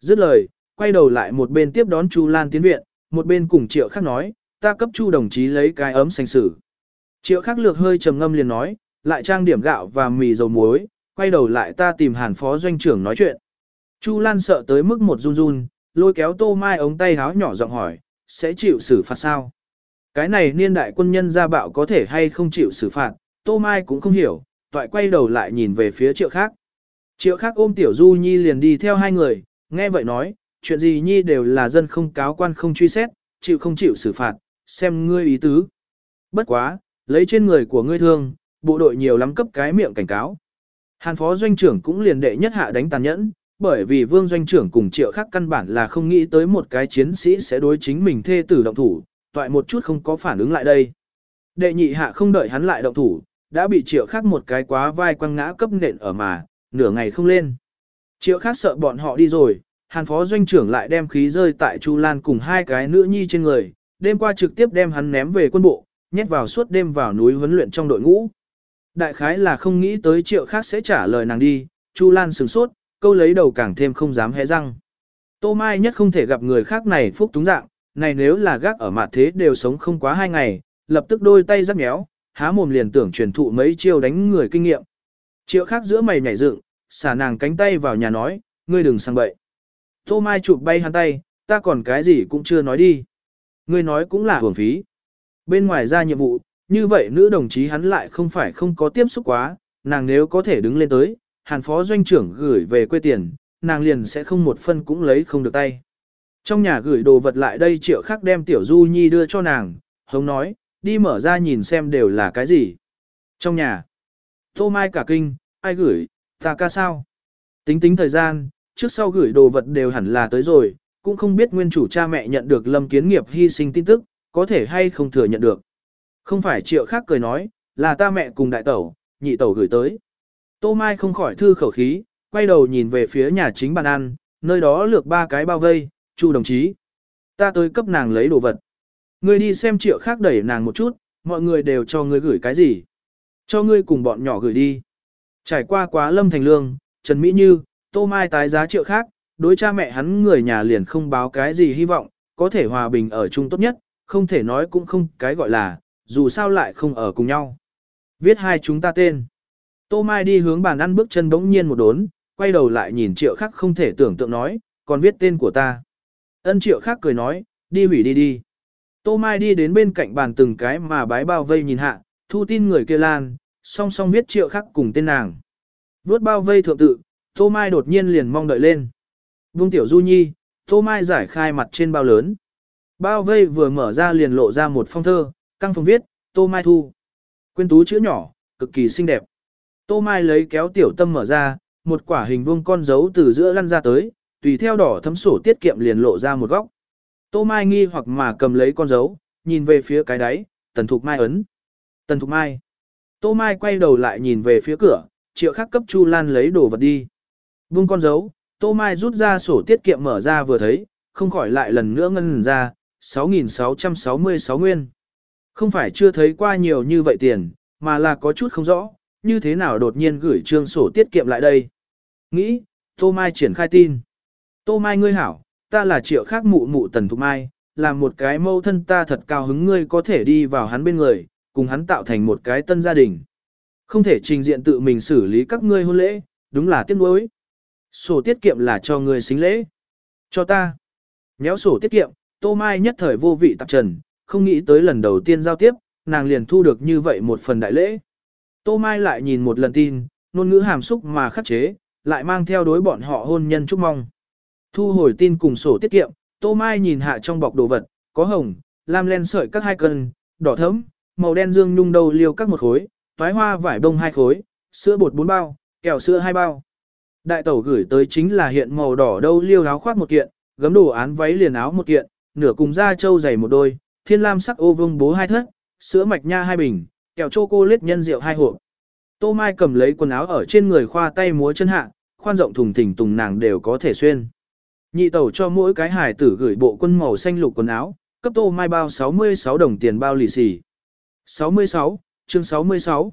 Dứt lời, quay đầu lại một bên tiếp đón Chu Lan tiến viện, một bên cùng Triệu Khắc nói, ta cấp Chu đồng chí lấy cái ấm sành sử. Triệu Khắc lược hơi trầm ngâm liền nói, lại trang điểm gạo và mì dầu muối, quay đầu lại ta tìm hàn phó doanh trưởng nói chuyện. Chu Lan sợ tới mức một run run, lôi kéo Tô Mai ống tay háo nhỏ giọng hỏi, sẽ chịu xử phạt sao? Cái này niên đại quân nhân gia bạo có thể hay không chịu xử phạt, Tô Mai cũng không hiểu, toại quay đầu lại nhìn về phía triệu khác. Triệu khác ôm Tiểu Du Nhi liền đi theo hai người, nghe vậy nói, chuyện gì Nhi đều là dân không cáo quan không truy xét, chịu không chịu xử phạt, xem ngươi ý tứ. Bất quá, lấy trên người của ngươi thương, bộ đội nhiều lắm cấp cái miệng cảnh cáo. Hàn phó doanh trưởng cũng liền đệ nhất hạ đánh tàn nhẫn, bởi vì vương doanh trưởng cùng triệu khác căn bản là không nghĩ tới một cái chiến sĩ sẽ đối chính mình thê tử động thủ, toại một chút không có phản ứng lại đây. Đệ nhị hạ không đợi hắn lại động thủ, đã bị triệu khác một cái quá vai quăng ngã cấp nện ở mà, nửa ngày không lên. Triệu khác sợ bọn họ đi rồi, hàn phó doanh trưởng lại đem khí rơi tại Chu Lan cùng hai cái nữ nhi trên người, đêm qua trực tiếp đem hắn ném về quân bộ, nhét vào suốt đêm vào núi huấn luyện trong đội ngũ. Đại khái là không nghĩ tới triệu khác sẽ trả lời nàng đi, Chu Lan sửng sốt, câu lấy đầu càng thêm không dám hé răng. Tô Mai nhất không thể gặp người khác này phúc túng dạng, này nếu là gác ở mặt thế đều sống không quá hai ngày, lập tức đôi tay rắc méo, há mồm liền tưởng truyền thụ mấy chiêu đánh người kinh nghiệm. Triệu khác giữa mày nhảy dựng, xả nàng cánh tay vào nhà nói, ngươi đừng sang bậy. Tô Mai chụp bay hắn tay, ta còn cái gì cũng chưa nói đi. Ngươi nói cũng là hưởng phí. Bên ngoài ra nhiệm vụ, như vậy nữ đồng chí hắn lại không phải không có tiếp xúc quá, nàng nếu có thể đứng lên tới, hàn phó doanh trưởng gửi về quê tiền, nàng liền sẽ không một phân cũng lấy không được tay. Trong nhà gửi đồ vật lại đây triệu khắc đem tiểu du nhi đưa cho nàng, hống nói, đi mở ra nhìn xem đều là cái gì. Trong nhà, tô mai cả kinh, ai gửi, ta ca sao? Tính tính thời gian, trước sau gửi đồ vật đều hẳn là tới rồi, cũng không biết nguyên chủ cha mẹ nhận được lâm kiến nghiệp hy sinh tin tức, có thể hay không thừa nhận được. Không phải triệu khác cười nói, là ta mẹ cùng đại tẩu, nhị tẩu gửi tới. Tô Mai không khỏi thư khẩu khí, quay đầu nhìn về phía nhà chính bàn ăn, nơi đó lược ba cái bao vây, chu đồng chí. Ta tới cấp nàng lấy đồ vật. Ngươi đi xem triệu khác đẩy nàng một chút, mọi người đều cho ngươi gửi cái gì. Cho ngươi cùng bọn nhỏ gửi đi. Trải qua quá lâm thành lương, Trần Mỹ Như, Tô Mai tái giá triệu khác, đối cha mẹ hắn người nhà liền không báo cái gì hy vọng, có thể hòa bình ở chung tốt nhất, không thể nói cũng không cái gọi là, dù sao lại không ở cùng nhau. Viết hai chúng ta tên. Tô Mai đi hướng bàn ăn bước chân bỗng nhiên một đốn, quay đầu lại nhìn triệu khác không thể tưởng tượng nói, còn viết tên của ta. Ân triệu khác cười nói, đi hủy đi đi. Tô Mai đi đến bên cạnh bàn từng cái mà bái bao vây nhìn hạ, thu tin người kia lan, song song viết triệu khác cùng tên nàng. Vốt bao vây thượng tự, Tô Mai đột nhiên liền mong đợi lên. Vương tiểu du nhi, Tô Mai giải khai mặt trên bao lớn. Bao vây vừa mở ra liền lộ ra một phong thơ, căng phòng viết, Tô Mai Thu. Quyên tú chữ nhỏ, cực kỳ xinh đẹp. Tô Mai lấy kéo tiểu tâm mở ra, một quả hình vuông con dấu từ giữa lăn ra tới, tùy theo đỏ thấm sổ tiết kiệm liền lộ ra một góc. Tô Mai nghi hoặc mà cầm lấy con dấu, nhìn về phía cái đáy, Tần Thục Mai ấn. Tần Thục Mai. Tô Mai quay đầu lại nhìn về phía cửa, triệu khắc cấp Chu Lan lấy đồ vật đi. Vung con dấu, Tô Mai rút ra sổ tiết kiệm mở ra vừa thấy, không khỏi lại lần nữa ngân ra, 6.666 nguyên. Không phải chưa thấy qua nhiều như vậy tiền, mà là có chút không rõ, như thế nào đột nhiên gửi trương sổ tiết kiệm lại đây. Nghĩ, Tô Mai triển khai tin. Tô Mai ngươi hảo, ta là triệu khác mụ mụ tần thục mai, là một cái mâu thân ta thật cao hứng ngươi có thể đi vào hắn bên người, cùng hắn tạo thành một cái tân gia đình. Không thể trình diện tự mình xử lý các ngươi hôn lễ, đúng là tiếc nuối. Sổ tiết kiệm là cho người xính lễ. Cho ta. Nhéo sổ tiết kiệm, Tô Mai nhất thời vô vị tạp trần, không nghĩ tới lần đầu tiên giao tiếp, nàng liền thu được như vậy một phần đại lễ. Tô Mai lại nhìn một lần tin, ngôn ngữ hàm xúc mà khắc chế, lại mang theo đối bọn họ hôn nhân chúc mong. Thu hồi tin cùng sổ tiết kiệm, Tô Mai nhìn hạ trong bọc đồ vật, có hồng, lam len sợi các hai cân, đỏ thấm, màu đen dương nhung đầu liêu các một khối, toái hoa vải bông hai khối, sữa bột bốn bao, kẹo sữa hai bao. Đại tẩu gửi tới chính là hiện màu đỏ đâu liêu áo khoác một kiện, gấm đồ án váy liền áo một kiện, nửa cùng da trâu dày một đôi, thiên lam sắc ô vương bố hai thất, sữa mạch nha hai bình, kẹo chô cô lết nhân rượu hai hộp. Tô Mai cầm lấy quần áo ở trên người khoa tay múa chân hạ, khoan rộng thùng thình tùng nàng đều có thể xuyên. Nhị tẩu cho mỗi cái hải tử gửi bộ quân màu xanh lục quần áo, cấp Tô Mai bao 66 đồng tiền bao lì xì. 66, chương 66.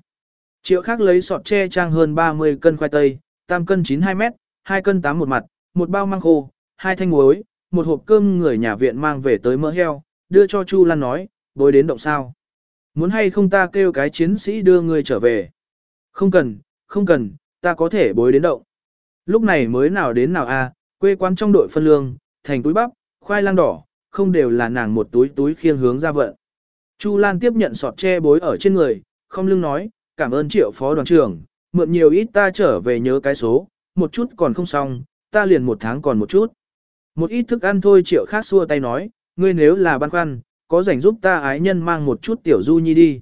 Triệu khác lấy sọt tre trang hơn 30 cân khoai tây, tam cân 92 mét, 2 cân 8 một mặt, một bao măng khô, hai thanh muối, một hộp cơm người nhà viện mang về tới mỡ heo, đưa cho Chu Lan nói, bối đến động sao. Muốn hay không ta kêu cái chiến sĩ đưa người trở về. Không cần, không cần, ta có thể bối đến động. Lúc này mới nào đến nào a, quê quán trong đội phân lương, thành túi bắp, khoai lang đỏ, không đều là nàng một túi túi khiêng hướng ra vận. Chu Lan tiếp nhận sọt che bối ở trên người, không lưng nói, cảm ơn triệu phó đoàn trưởng, mượn nhiều ít ta trở về nhớ cái số, một chút còn không xong, ta liền một tháng còn một chút. Một ít thức ăn thôi triệu khác xua tay nói, ngươi nếu là băn khoăn, có rảnh giúp ta ái nhân mang một chút tiểu du nhi đi.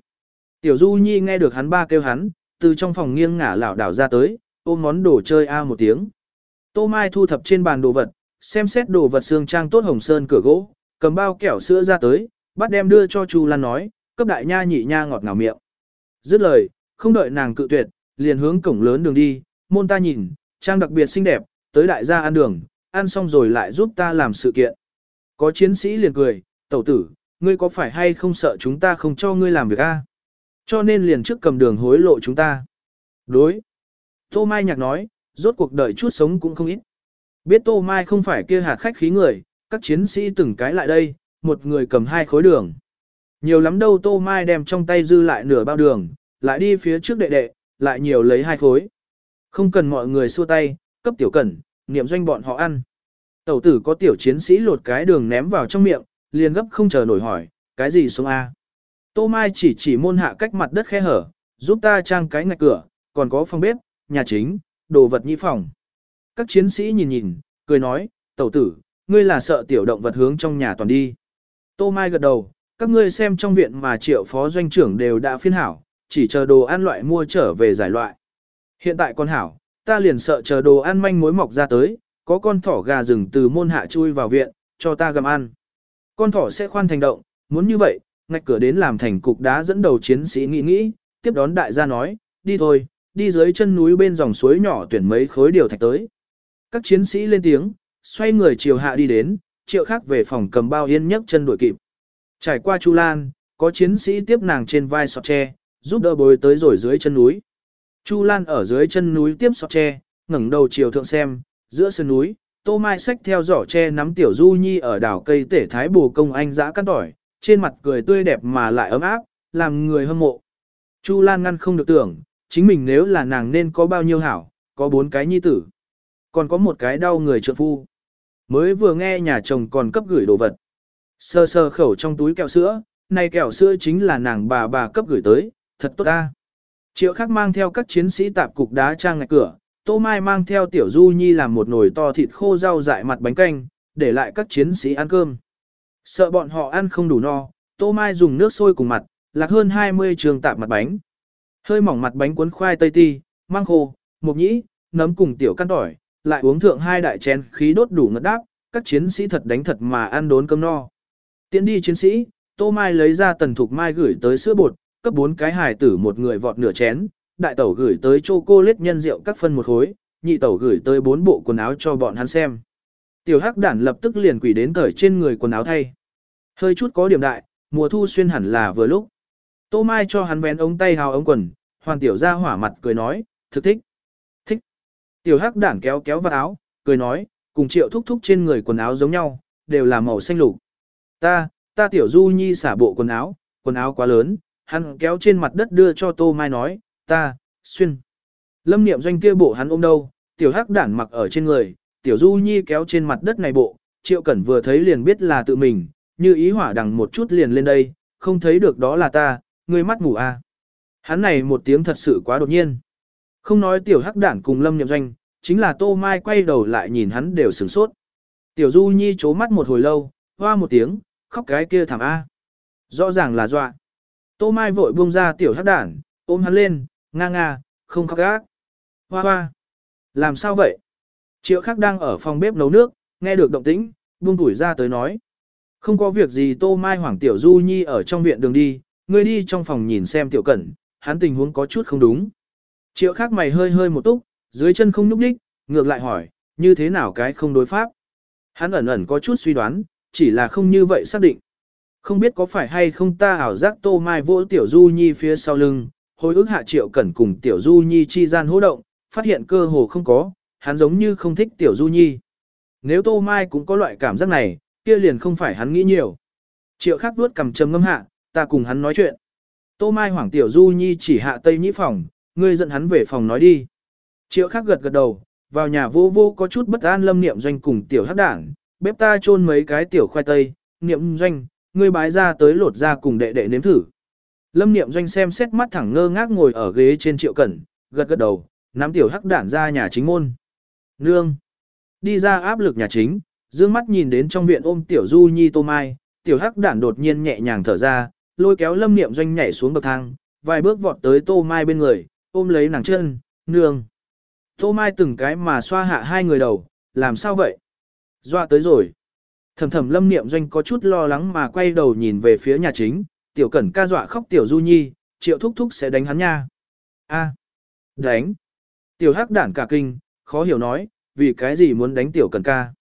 Tiểu Du Nhi nghe được hắn ba kêu hắn, từ trong phòng nghiêng ngả lảo đảo ra tới, ôm món đồ chơi a một tiếng. Tô Mai thu thập trên bàn đồ vật, xem xét đồ vật xương trang tốt hồng sơn cửa gỗ, cầm bao kẹo sữa ra tới, bắt đem đưa cho Chu Lan nói, cấp đại nha nhị nha ngọt ngào miệng. Dứt lời, không đợi nàng cự tuyệt, liền hướng cổng lớn đường đi, môn ta nhìn, trang đặc biệt xinh đẹp, tới đại gia ăn đường, ăn xong rồi lại giúp ta làm sự kiện. Có chiến sĩ liền cười, tẩu tử, ngươi có phải hay không sợ chúng ta không cho ngươi làm việc a? Cho nên liền trước cầm đường hối lộ chúng ta. Đối. Tô Mai nhạc nói, rốt cuộc đời chút sống cũng không ít. Biết Tô Mai không phải kia hạt khách khí người, các chiến sĩ từng cái lại đây, một người cầm hai khối đường. Nhiều lắm đâu Tô Mai đem trong tay dư lại nửa bao đường, lại đi phía trước đệ đệ, lại nhiều lấy hai khối. Không cần mọi người xua tay, cấp tiểu cẩn, niệm doanh bọn họ ăn. Tẩu tử có tiểu chiến sĩ lột cái đường ném vào trong miệng, liền gấp không chờ nổi hỏi, cái gì xuống A. Tô Mai chỉ chỉ môn hạ cách mặt đất khe hở, giúp ta trang cái ngạch cửa, còn có phòng bếp, nhà chính, đồ vật nhi phòng. Các chiến sĩ nhìn nhìn, cười nói, tẩu tử, ngươi là sợ tiểu động vật hướng trong nhà toàn đi. Tô Mai gật đầu, các ngươi xem trong viện mà triệu phó doanh trưởng đều đã phiên hảo, chỉ chờ đồ ăn loại mua trở về giải loại. Hiện tại con hảo, ta liền sợ chờ đồ ăn manh mối mọc ra tới, có con thỏ gà rừng từ môn hạ chui vào viện, cho ta gầm ăn. Con thỏ sẽ khoan thành động, muốn như vậy, ngạch cửa đến làm thành cục đá dẫn đầu chiến sĩ nghĩ nghĩ, tiếp đón đại gia nói, đi thôi, đi dưới chân núi bên dòng suối nhỏ tuyển mấy khối điều thạch tới. Các chiến sĩ lên tiếng, xoay người chiều hạ đi đến, triệu khác về phòng cầm bao yên nhấc chân đuổi kịp. Trải qua Chu Lan, có chiến sĩ tiếp nàng trên vai sọt tre, giúp đỡ bồi tới rồi dưới chân núi. Chu Lan ở dưới chân núi tiếp sọt tre, ngẩng đầu chiều thượng xem, giữa sườn núi, Tô Mai xách theo giỏ tre nắm tiểu Du Nhi ở đảo cây tể thái bù công anh dã căn tỏi, trên mặt cười tươi đẹp mà lại ấm áp, làm người hâm mộ. Chu Lan ngăn không được tưởng, chính mình nếu là nàng nên có bao nhiêu hảo, có bốn cái nhi tử. Còn có một cái đau người trợ phu. Mới vừa nghe nhà chồng còn cấp gửi đồ vật. Sơ sơ khẩu trong túi kẹo sữa, này kẹo sữa chính là nàng bà bà cấp gửi tới, thật tốt ta. Triệu khắc mang theo các chiến sĩ tạp cục đá trang ngạch cửa, Tô Mai mang theo Tiểu Du Nhi làm một nồi to thịt khô rau dại mặt bánh canh, để lại các chiến sĩ ăn cơm. Sợ bọn họ ăn không đủ no, Tô Mai dùng nước sôi cùng mặt, lạc hơn 20 trường tạp mặt bánh. Hơi mỏng mặt bánh cuốn khoai tây ti, mang khô, mộc nhĩ, nấm cùng tiểu căn tỏi, lại uống thượng hai đại chén khí đốt đủ ngất đáp, các chiến sĩ thật đánh thật mà ăn đốn cơm no. Tiến đi chiến sĩ, Tô Mai lấy ra tần thục mai gửi tới sữa bột, cấp bốn cái hài tử một người vọt nửa chén, đại tẩu gửi tới cho cô lết nhân rượu các phân một khối, nhị tẩu gửi tới bốn bộ quần áo cho bọn hắn xem. Tiểu hắc đản lập tức liền quỷ đến cởi trên người quần áo thay. Hơi chút có điểm đại, mùa thu xuyên hẳn là vừa lúc. Tô Mai cho hắn vén ống tay hào ống quần, hoàn tiểu ra hỏa mặt cười nói, thực thích. Thích. Tiểu hắc đản kéo kéo vào áo, cười nói, cùng triệu thúc thúc trên người quần áo giống nhau, đều là màu xanh lục. Ta, ta tiểu du nhi xả bộ quần áo, quần áo quá lớn, hắn kéo trên mặt đất đưa cho Tô Mai nói, ta, xuyên. Lâm niệm doanh kia bộ hắn ôm đâu, tiểu hắc đản mặc ở trên người, tiểu du nhi kéo trên mặt đất này bộ, triệu cẩn vừa thấy liền biết là tự mình, như ý hỏa đằng một chút liền lên đây, không thấy được đó là ta, ngươi mắt ngủ à. Hắn này một tiếng thật sự quá đột nhiên. Không nói tiểu hắc đản cùng lâm niệm doanh, chính là tô mai quay đầu lại nhìn hắn đều sửng sốt. Tiểu du nhi chố mắt một hồi lâu, hoa một tiếng, khóc cái kia thảm A. Rõ ràng là dọa. Tô mai vội buông ra tiểu hắc đản, ôm hắn lên, nga nga, không khóc gác. Hoa hoa. Làm sao vậy? Triệu khắc đang ở phòng bếp nấu nước, nghe được động tĩnh, buông tuổi ra tới nói. Không có việc gì Tô Mai Hoàng Tiểu Du Nhi ở trong viện đường đi, ngươi đi trong phòng nhìn xem Tiểu Cẩn, hắn tình huống có chút không đúng. Triệu khác mày hơi hơi một túc, dưới chân không nhúc đích, ngược lại hỏi, như thế nào cái không đối pháp. Hắn ẩn ẩn có chút suy đoán, chỉ là không như vậy xác định. Không biết có phải hay không ta ảo giác Tô Mai vỗ Tiểu Du Nhi phía sau lưng, hồi ức hạ Triệu Cẩn cùng Tiểu Du Nhi chi gian hỗ động, phát hiện cơ hồ không có, hắn giống như không thích Tiểu Du Nhi. Nếu Tô Mai cũng có loại cảm giác này, kia liền không phải hắn nghĩ nhiều. Triệu khắc vuốt cầm trầm ngâm hạ, ta cùng hắn nói chuyện. Tô Mai hoảng Tiểu Du Nhi chỉ hạ tây nhĩ phòng, ngươi dẫn hắn về phòng nói đi. Triệu khắc gật gật đầu, vào nhà vô vô có chút bất an lâm niệm doanh cùng tiểu hắc đảng, bếp ta chôn mấy cái tiểu khoai tây, niệm doanh, ngươi bái ra tới lột ra cùng đệ đệ nếm thử. Lâm niệm doanh xem xét mắt thẳng ngơ ngác ngồi ở ghế trên triệu cẩn, gật gật đầu, nắm tiểu hắc đản ra nhà chính môn. Nương. Đi ra áp lực nhà chính, dương mắt nhìn đến trong viện ôm tiểu du nhi tô mai, tiểu hắc đản đột nhiên nhẹ nhàng thở ra, lôi kéo lâm niệm doanh nhảy xuống bậc thang, vài bước vọt tới Tô Mai bên người, ôm lấy nàng chân, nương. Tô Mai từng cái mà xoa hạ hai người đầu, làm sao vậy? Dọa tới rồi. Thầm thầm lâm niệm doanh có chút lo lắng mà quay đầu nhìn về phía nhà chính, tiểu cẩn ca dọa khóc tiểu du nhi, triệu thúc thúc sẽ đánh hắn nha. A, đánh. Tiểu hắc đản cả kinh, khó hiểu nói, vì cái gì muốn đánh tiểu cẩn ca.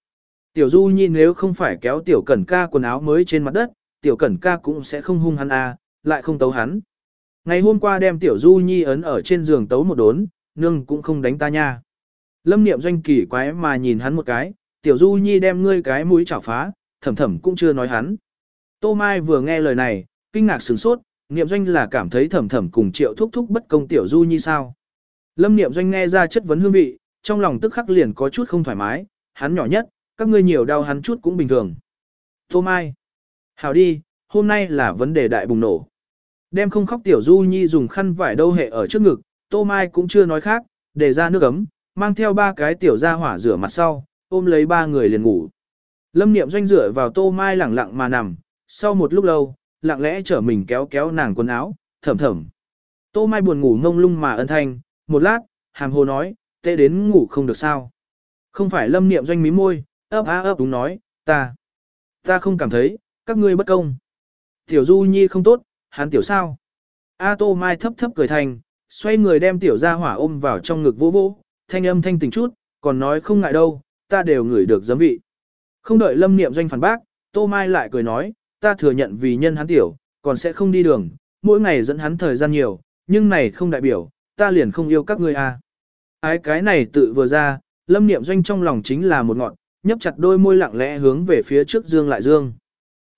Tiểu du nhi nếu không phải kéo tiểu cẩn ca quần áo mới trên mặt đất, tiểu cẩn ca cũng sẽ không hung hắn a, lại không tấu hắn. Ngày hôm qua đem tiểu du nhi ấn ở trên giường tấu một đốn, nương cũng không đánh ta nha. Lâm niệm doanh kỳ quái mà nhìn hắn một cái, tiểu du nhi đem ngươi cái mũi chảo phá, thầm thầm cũng chưa nói hắn. Tô Mai vừa nghe lời này, kinh ngạc sửng sốt, niệm doanh là cảm thấy thầm thầm cùng triệu thúc thúc bất công tiểu du nhi sao. Lâm niệm doanh nghe ra chất vấn hương vị, trong lòng tức khắc liền có chút không thoải mái, hắn nhỏ nhất, các ngươi nhiều đau hắn chút cũng bình thường. Tô Mai, hảo đi, hôm nay là vấn đề đại bùng nổ. Đem không khóc tiểu du nhi dùng khăn vải đâu hệ ở trước ngực, Tô Mai cũng chưa nói khác, để ra nước ấm, mang theo ba cái tiểu ra hỏa rửa mặt sau, ôm lấy ba người liền ngủ. Lâm niệm doanh rửa vào Tô Mai lẳng lặng mà nằm, sau một lúc lâu, lặng lẽ trở mình kéo kéo nàng quần áo, thầm thầm. Tô Mai buồn ngủ ngông lung mà ân thanh, một lát, hàm hồ nói, tệ đến ngủ không được sao. Không phải lâm niệm doanh mí môi, ấp á ấp đúng nói, ta, ta không cảm thấy, các ngươi bất công. Tiểu Du Nhi không tốt, hắn tiểu sao. A Tô Mai thấp thấp cười thành, xoay người đem tiểu gia hỏa ôm vào trong ngực vỗ vỗ, thanh âm thanh tỉnh chút, còn nói không ngại đâu, ta đều ngửi được giấm vị. Không đợi lâm niệm doanh phản bác, Tô Mai lại cười nói, ta thừa nhận vì nhân hắn tiểu, còn sẽ không đi đường, mỗi ngày dẫn hắn thời gian nhiều, nhưng này không đại biểu, ta liền không yêu các ngươi à. Ái cái này tự vừa ra, lâm niệm doanh trong lòng chính là một ngọn, nhấp chặt đôi môi lặng lẽ hướng về phía trước dương lại dương.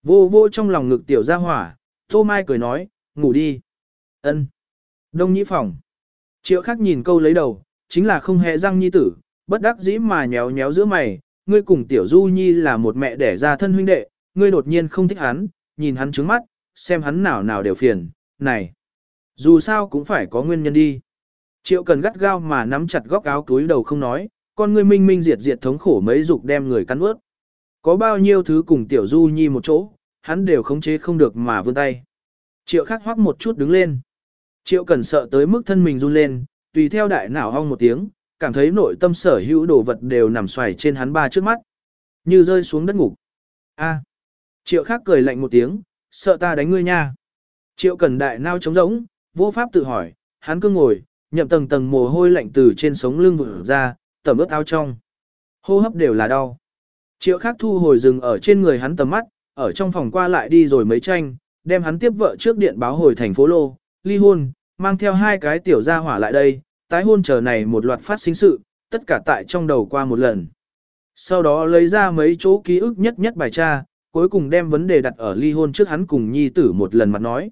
Vô vô trong lòng ngực tiểu ra hỏa, Tô Mai cười nói, ngủ đi. ân Đông nhĩ phòng. Triệu khắc nhìn câu lấy đầu, chính là không hề răng nhi tử, bất đắc dĩ mà nhéo nhéo giữa mày, ngươi cùng tiểu du nhi là một mẹ đẻ ra thân huynh đệ, ngươi đột nhiên không thích hắn, nhìn hắn trứng mắt, xem hắn nào nào đều phiền, này. Dù sao cũng phải có nguyên nhân đi. Triệu cần gắt gao mà nắm chặt góc áo túi đầu không nói, con ngươi minh minh diệt diệt thống khổ mấy dục đem người cắn ướt. Có bao nhiêu thứ cùng tiểu du nhi một chỗ, hắn đều khống chế không được mà vươn tay. Triệu khắc hoắc một chút đứng lên. Triệu cần sợ tới mức thân mình run lên, tùy theo đại não hong một tiếng, cảm thấy nội tâm sở hữu đồ vật đều nằm xoài trên hắn ba trước mắt. Như rơi xuống đất ngục. A. Triệu khác cười lạnh một tiếng, sợ ta đánh ngươi nha. Triệu cần đại nao trống rỗng, vô pháp tự hỏi, hắn cứ ngồi, nhậm tầng tầng mồ hôi lạnh từ trên sống lưng vỡ ra, tẩm ướt áo trong. Hô hấp đều là đau. Triệu khác thu hồi rừng ở trên người hắn tầm mắt, ở trong phòng qua lại đi rồi mấy tranh, đem hắn tiếp vợ trước điện báo hồi thành phố Lô, ly hôn, mang theo hai cái tiểu gia hỏa lại đây, tái hôn chờ này một loạt phát sinh sự, tất cả tại trong đầu qua một lần. Sau đó lấy ra mấy chỗ ký ức nhất nhất bài tra, cuối cùng đem vấn đề đặt ở ly hôn trước hắn cùng nhi tử một lần mặt nói.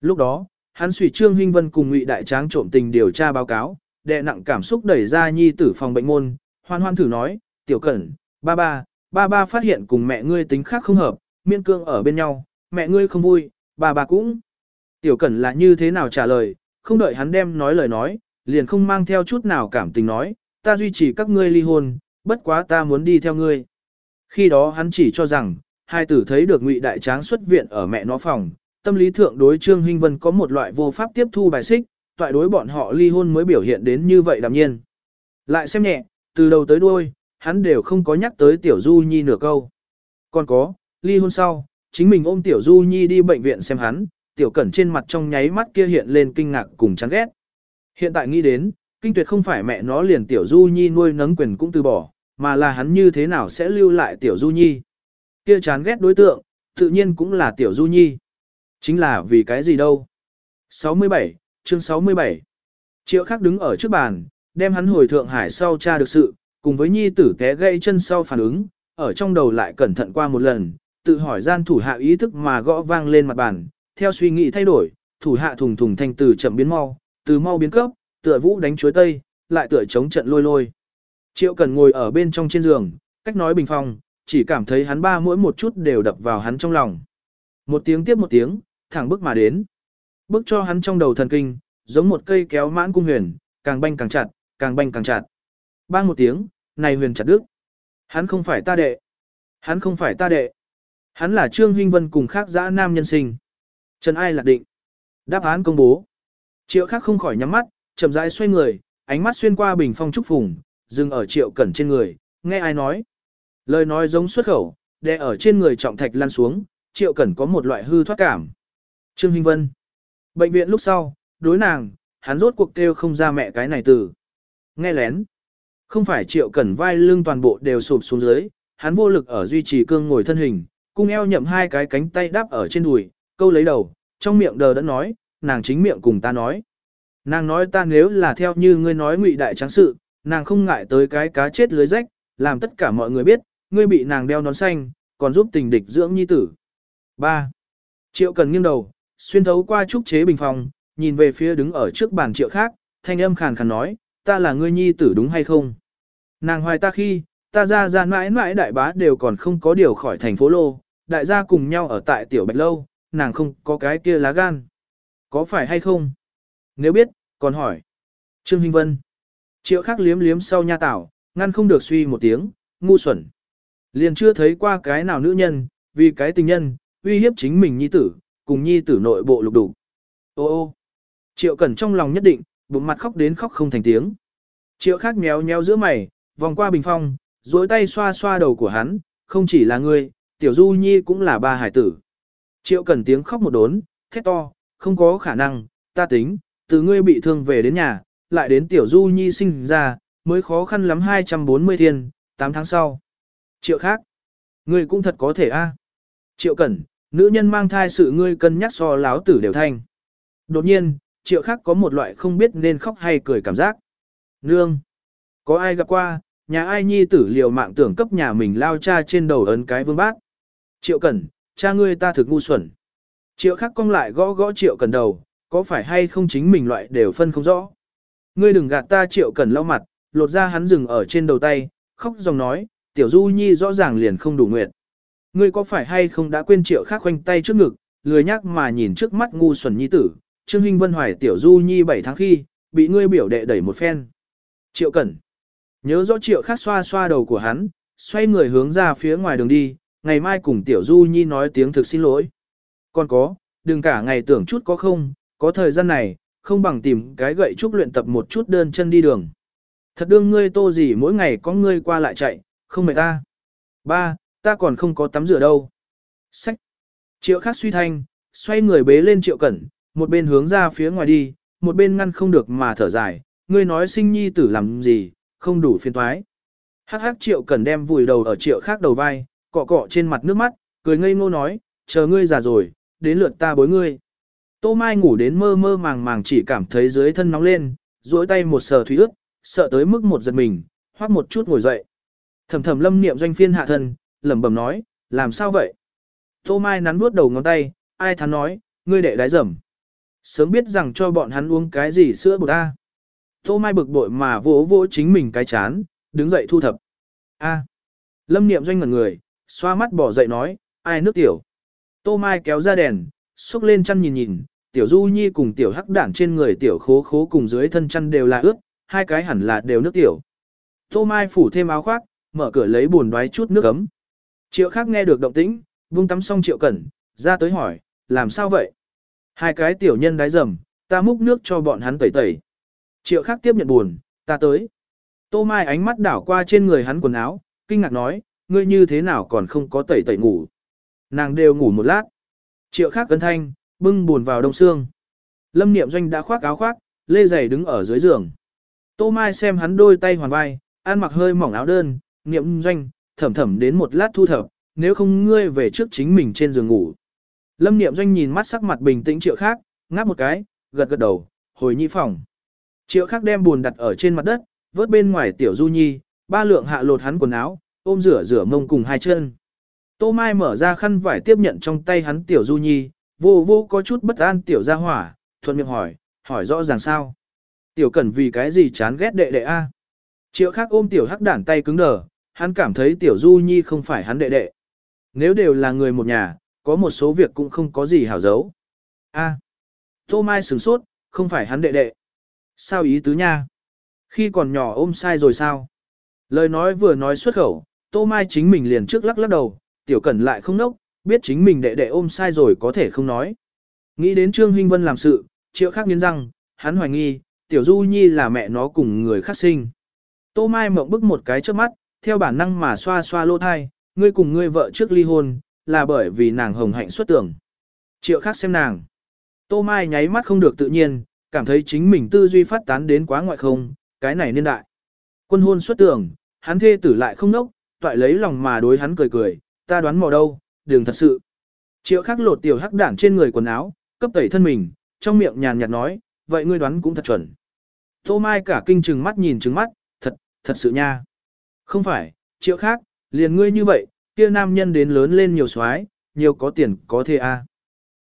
Lúc đó, hắn suy Trương huynh Vân cùng Ngụy Đại Tráng trộm tình điều tra báo cáo, đệ nặng cảm xúc đẩy ra nhi tử phòng bệnh môn, hoan hoan thử nói, tiểu cẩn, ba ba, ba ba phát hiện cùng mẹ ngươi tính khác không hợp, miên cương ở bên nhau, mẹ ngươi không vui, ba ba cũng. Tiểu cẩn là như thế nào trả lời, không đợi hắn đem nói lời nói, liền không mang theo chút nào cảm tình nói, ta duy trì các ngươi ly hôn, bất quá ta muốn đi theo ngươi. Khi đó hắn chỉ cho rằng, hai tử thấy được ngụy đại tráng xuất viện ở mẹ nó phòng, tâm lý thượng đối Trương Hinh Vân có một loại vô pháp tiếp thu bài xích, toại đối bọn họ ly hôn mới biểu hiện đến như vậy đạm nhiên. Lại xem nhẹ, từ đầu tới đuôi, hắn đều không có nhắc tới Tiểu Du Nhi nửa câu. Còn có, ly hôn sau, chính mình ôm Tiểu Du Nhi đi bệnh viện xem hắn, Tiểu Cẩn trên mặt trong nháy mắt kia hiện lên kinh ngạc cùng chán ghét. Hiện tại nghĩ đến, kinh tuyệt không phải mẹ nó liền Tiểu Du Nhi nuôi nấng quyền cũng từ bỏ, mà là hắn như thế nào sẽ lưu lại Tiểu Du Nhi. Kia chán ghét đối tượng, tự nhiên cũng là Tiểu Du Nhi. Chính là vì cái gì đâu. 67, chương 67. Triệu khắc đứng ở trước bàn, đem hắn hồi Thượng Hải sau tra được sự, cùng với nhi tử té gãy chân sau phản ứng, ở trong đầu lại cẩn thận qua một lần, tự hỏi gian thủ hạ ý thức mà gõ vang lên mặt bàn, theo suy nghĩ thay đổi, thủ hạ thùng thùng thanh từ chậm biến mau, từ mau biến cấp, tựa vũ đánh chuối tây, lại tựa chống trận lôi lôi. Triệu cần ngồi ở bên trong trên giường, cách nói bình phong, chỉ cảm thấy hắn ba mỗi một chút đều đập vào hắn trong lòng. Một tiếng tiếp một tiếng, thẳng bước mà đến. Bước cho hắn trong đầu thần kinh, giống một cây kéo mãn cung huyền, càng banh càng chặt, càng banh càng chặt. Bang một tiếng, này huyền chặt đứt. Hắn không phải ta đệ. Hắn không phải ta đệ. Hắn là Trương Huynh Vân cùng khác dã nam nhân sinh. Trần Ai lạc định. Đáp án công bố. Triệu khác không khỏi nhắm mắt, chậm rãi xoay người, ánh mắt xuyên qua bình phong trúc phùng, dừng ở triệu cẩn trên người, nghe ai nói. Lời nói giống xuất khẩu, đè ở trên người trọng thạch lăn xuống, triệu cẩn có một loại hư thoát cảm. Trương Hinh Vân. Bệnh viện lúc sau, đối nàng, hắn rốt cuộc kêu không ra mẹ cái này từ. Nghe lén. Không phải triệu cẩn vai lưng toàn bộ đều sụp xuống dưới, hắn vô lực ở duy trì cương ngồi thân hình, cung eo nhậm hai cái cánh tay đáp ở trên đùi, câu lấy đầu, trong miệng đờ đã nói, nàng chính miệng cùng ta nói. Nàng nói ta nếu là theo như ngươi nói ngụy đại trắng sự, nàng không ngại tới cái cá chết lưới rách, làm tất cả mọi người biết, ngươi bị nàng đeo nón xanh, còn giúp tình địch dưỡng nhi tử. 3. Triệu cần nghiêng đầu, xuyên thấu qua trúc chế bình phòng, nhìn về phía đứng ở trước bàn triệu khác, thanh âm khàn khàn nói, ta là ngươi nhi tử đúng hay không? Nàng hoài ta khi, ta ra ra mãi mãi đại bá đều còn không có điều khỏi thành phố lô, đại gia cùng nhau ở tại tiểu bạch lâu, nàng không có cái kia lá gan. Có phải hay không? Nếu biết, còn hỏi. Trương Hinh Vân. Triệu khắc liếm liếm sau nha tảo, ngăn không được suy một tiếng, ngu xuẩn. Liền chưa thấy qua cái nào nữ nhân, vì cái tình nhân, uy hiếp chính mình nhi tử, cùng nhi tử nội bộ lục đủ. Ô ô. Triệu cẩn trong lòng nhất định, bụng mặt khóc đến khóc không thành tiếng. Triệu khắc méo méo giữa mày, vòng qua bình phong, duỗi tay xoa xoa đầu của hắn, không chỉ là ngươi, tiểu du nhi cũng là ba hải tử. Triệu cẩn tiếng khóc một đốn, thét to, không có khả năng, ta tính, từ ngươi bị thương về đến nhà, lại đến tiểu du nhi sinh ra, mới khó khăn lắm 240 thiên, 8 tháng sau. Triệu khác, ngươi cũng thật có thể a. Triệu cẩn, nữ nhân mang thai sự ngươi cân nhắc so láo tử đều thanh. Đột nhiên, triệu khác có một loại không biết nên khóc hay cười cảm giác. Nương, có ai gặp qua, nhà ai nhi tử liều mạng tưởng cấp nhà mình lao cha trên đầu ấn cái vương bát. Triệu cẩn, cha ngươi ta thực ngu xuẩn. Triệu khác cong lại gõ gõ triệu cần đầu, có phải hay không chính mình loại đều phân không rõ. Ngươi đừng gạt ta triệu cần lau mặt, lột ra hắn dừng ở trên đầu tay, khóc dòng nói, tiểu du nhi rõ ràng liền không đủ nguyện. Ngươi có phải hay không đã quên triệu khác khoanh tay trước ngực, lười nhắc mà nhìn trước mắt ngu xuẩn nhi tử, Trương Hinh Vân hoài tiểu du nhi 7 tháng khi, bị ngươi biểu đệ đẩy một phen. Triệu cẩn. Nhớ rõ triệu khác xoa xoa đầu của hắn, xoay người hướng ra phía ngoài đường đi, ngày mai cùng tiểu du nhi nói tiếng thực xin lỗi. Còn có, đừng cả ngày tưởng chút có không, có thời gian này, không bằng tìm cái gậy trúc luyện tập một chút đơn chân đi đường. Thật đương ngươi tô gì mỗi ngày có ngươi qua lại chạy, không mệt ta. Ba, ta còn không có tắm rửa đâu. Sách. Triệu khác suy thanh, xoay người bế lên triệu cẩn, một bên hướng ra phía ngoài đi, một bên ngăn không được mà thở dài, ngươi nói sinh nhi tử làm gì, không đủ phiền thoái. Hắc hắc triệu cẩn đem vùi đầu ở triệu khác đầu vai, cọ cọ trên mặt nước mắt, cười ngây ngô nói, chờ ngươi già rồi, đến lượt ta bối ngươi. Tô Mai ngủ đến mơ mơ màng màng chỉ cảm thấy dưới thân nóng lên, duỗi tay một sờ thủy ướt, sợ tới mức một giật mình, hoắc một chút ngồi dậy. Thầm thầm lâm niệm doanh phiên hạ thân, lẩm bẩm nói, làm sao vậy? Tô Mai nắn vuốt đầu ngón tay, ai thắn nói, ngươi đệ đái rầm. Sớm biết rằng cho bọn hắn uống cái gì sữa bột ta. Tô Mai bực bội mà vỗ vỗ chính mình cái chán, đứng dậy thu thập. A. Lâm niệm doanh ngẩn người, xoa mắt bỏ dậy nói, ai nước tiểu. Tô Mai kéo ra đèn, xúc lên chăn nhìn nhìn, tiểu du nhi cùng tiểu hắc đản trên người tiểu khố khố cùng dưới thân chăn đều là ướt, hai cái hẳn là đều nước tiểu. Tô Mai phủ thêm áo khoác, mở cửa lấy buồn đoái chút nước ấm. Triệu khác nghe được động tĩnh, vung tắm xong triệu cẩn, ra tới hỏi, làm sao vậy? Hai cái tiểu nhân đái rầm, ta múc nước cho bọn hắn tẩy tẩy. Triệu khác tiếp nhận buồn, ta tới. Tô Mai ánh mắt đảo qua trên người hắn quần áo, kinh ngạc nói, ngươi như thế nào còn không có tẩy tẩy ngủ. Nàng đều ngủ một lát. Triệu khác cân thanh, bưng buồn vào đông xương. Lâm Niệm Doanh đã khoác áo khoác, lê giày đứng ở dưới giường. Tô Mai xem hắn đôi tay hoàn vai, ăn mặc hơi mỏng áo đơn, Niệm Doanh, thẩm thẩm đến một lát thu thập, nếu không ngươi về trước chính mình trên giường ngủ. Lâm Niệm Doanh nhìn mắt sắc mặt bình tĩnh triệu khác, ngáp một cái, gật gật đầu, hồi nhi phòng. Triệu khác đem buồn đặt ở trên mặt đất, vớt bên ngoài tiểu du nhi, ba lượng hạ lột hắn quần áo, ôm rửa rửa mông cùng hai chân. Tô Mai mở ra khăn vải tiếp nhận trong tay hắn tiểu du nhi, vô vô có chút bất an tiểu ra hỏa, thuận miệng hỏi, hỏi rõ ràng sao. Tiểu cẩn vì cái gì chán ghét đệ đệ a? Triệu khác ôm tiểu hắc đản tay cứng đờ, hắn cảm thấy tiểu du nhi không phải hắn đệ đệ. Nếu đều là người một nhà, có một số việc cũng không có gì hảo giấu. A. Tô Mai sửng sốt, không phải hắn đệ đệ. Sao ý tứ nha? Khi còn nhỏ ôm sai rồi sao? Lời nói vừa nói xuất khẩu, Tô Mai chính mình liền trước lắc lắc đầu, tiểu cẩn lại không nốc, biết chính mình đệ đệ ôm sai rồi có thể không nói. Nghĩ đến Trương Hinh Vân làm sự, triệu khác nghiến răng, hắn hoài nghi, tiểu du nhi là mẹ nó cùng người khác sinh. Tô Mai mộng bức một cái trước mắt, theo bản năng mà xoa xoa lô thai, ngươi cùng ngươi vợ trước ly hôn, là bởi vì nàng hồng hạnh xuất tưởng. Triệu khác xem nàng. Tô Mai nháy mắt không được tự nhiên, cảm thấy chính mình tư duy phát tán đến quá ngoại không, cái này nên đại. Quân hôn xuất tưởng, hắn thê tử lại không nốc, toại lấy lòng mà đối hắn cười cười, ta đoán mò đâu, đường thật sự. Triệu khắc lột tiểu hắc đản trên người quần áo, cấp tẩy thân mình, trong miệng nhàn nhạt nói, vậy ngươi đoán cũng thật chuẩn. Tô Mai cả kinh trừng mắt nhìn trừng mắt, thật, thật sự nha. Không phải, triệu khác, liền ngươi như vậy, kia nam nhân đến lớn lên nhiều soái, nhiều có tiền có thê a.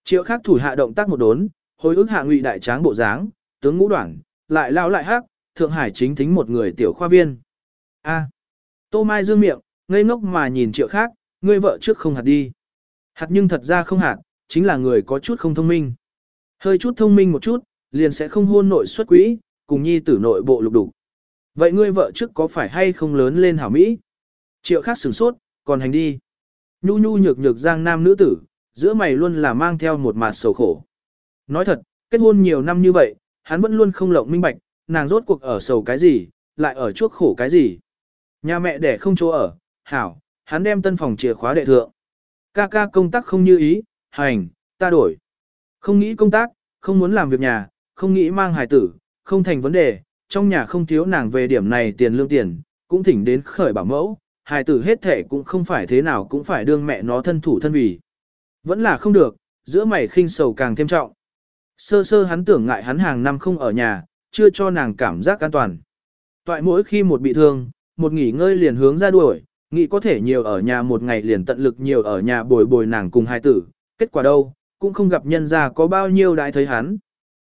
Triệu khác thủ hạ động tác một đốn, hồi ức hạ ngụy đại tráng bộ dáng, tướng ngũ đoạn, lại lao lại hắc, Thượng Hải chính thính một người tiểu khoa viên. A. Tô Mai dương miệng, ngây ngốc mà nhìn triệu khác, ngươi vợ trước không hạt đi. Hạt nhưng thật ra không hạt, chính là người có chút không thông minh. Hơi chút thông minh một chút, liền sẽ không hôn nội xuất quỹ, cùng nhi tử nội bộ lục đủ. Vậy ngươi vợ trước có phải hay không lớn lên hảo Mỹ? Triệu khác sửng sốt, còn hành đi. Nhu nhu nhược nhược giang nam nữ tử, giữa mày luôn là mang theo một mặt sầu khổ. Nói thật, kết hôn nhiều năm như vậy, hắn vẫn luôn không lộng minh bạch, nàng rốt cuộc ở sầu cái gì, lại ở chuốc khổ cái gì. Nhà mẹ đẻ không chỗ ở, hảo, hắn đem tân phòng chìa khóa đệ thượng. Ca ca công tác không như ý, hành, ta đổi. Không nghĩ công tác, không muốn làm việc nhà, không nghĩ mang hài tử, không thành vấn đề, trong nhà không thiếu nàng về điểm này tiền lương tiền, cũng thỉnh đến khởi bảo mẫu, hài tử hết thể cũng không phải thế nào cũng phải đương mẹ nó thân thủ thân vì. Vẫn là không được, giữa mày khinh sầu càng thêm trọng. Sơ sơ hắn tưởng ngại hắn hàng năm không ở nhà, chưa cho nàng cảm giác an toàn. Toại mỗi khi một bị thương, một nghỉ ngơi liền hướng ra đuổi, nghĩ có thể nhiều ở nhà một ngày liền tận lực nhiều ở nhà bồi bồi nàng cùng hai tử, kết quả đâu, cũng không gặp nhân ra có bao nhiêu đại thấy hắn.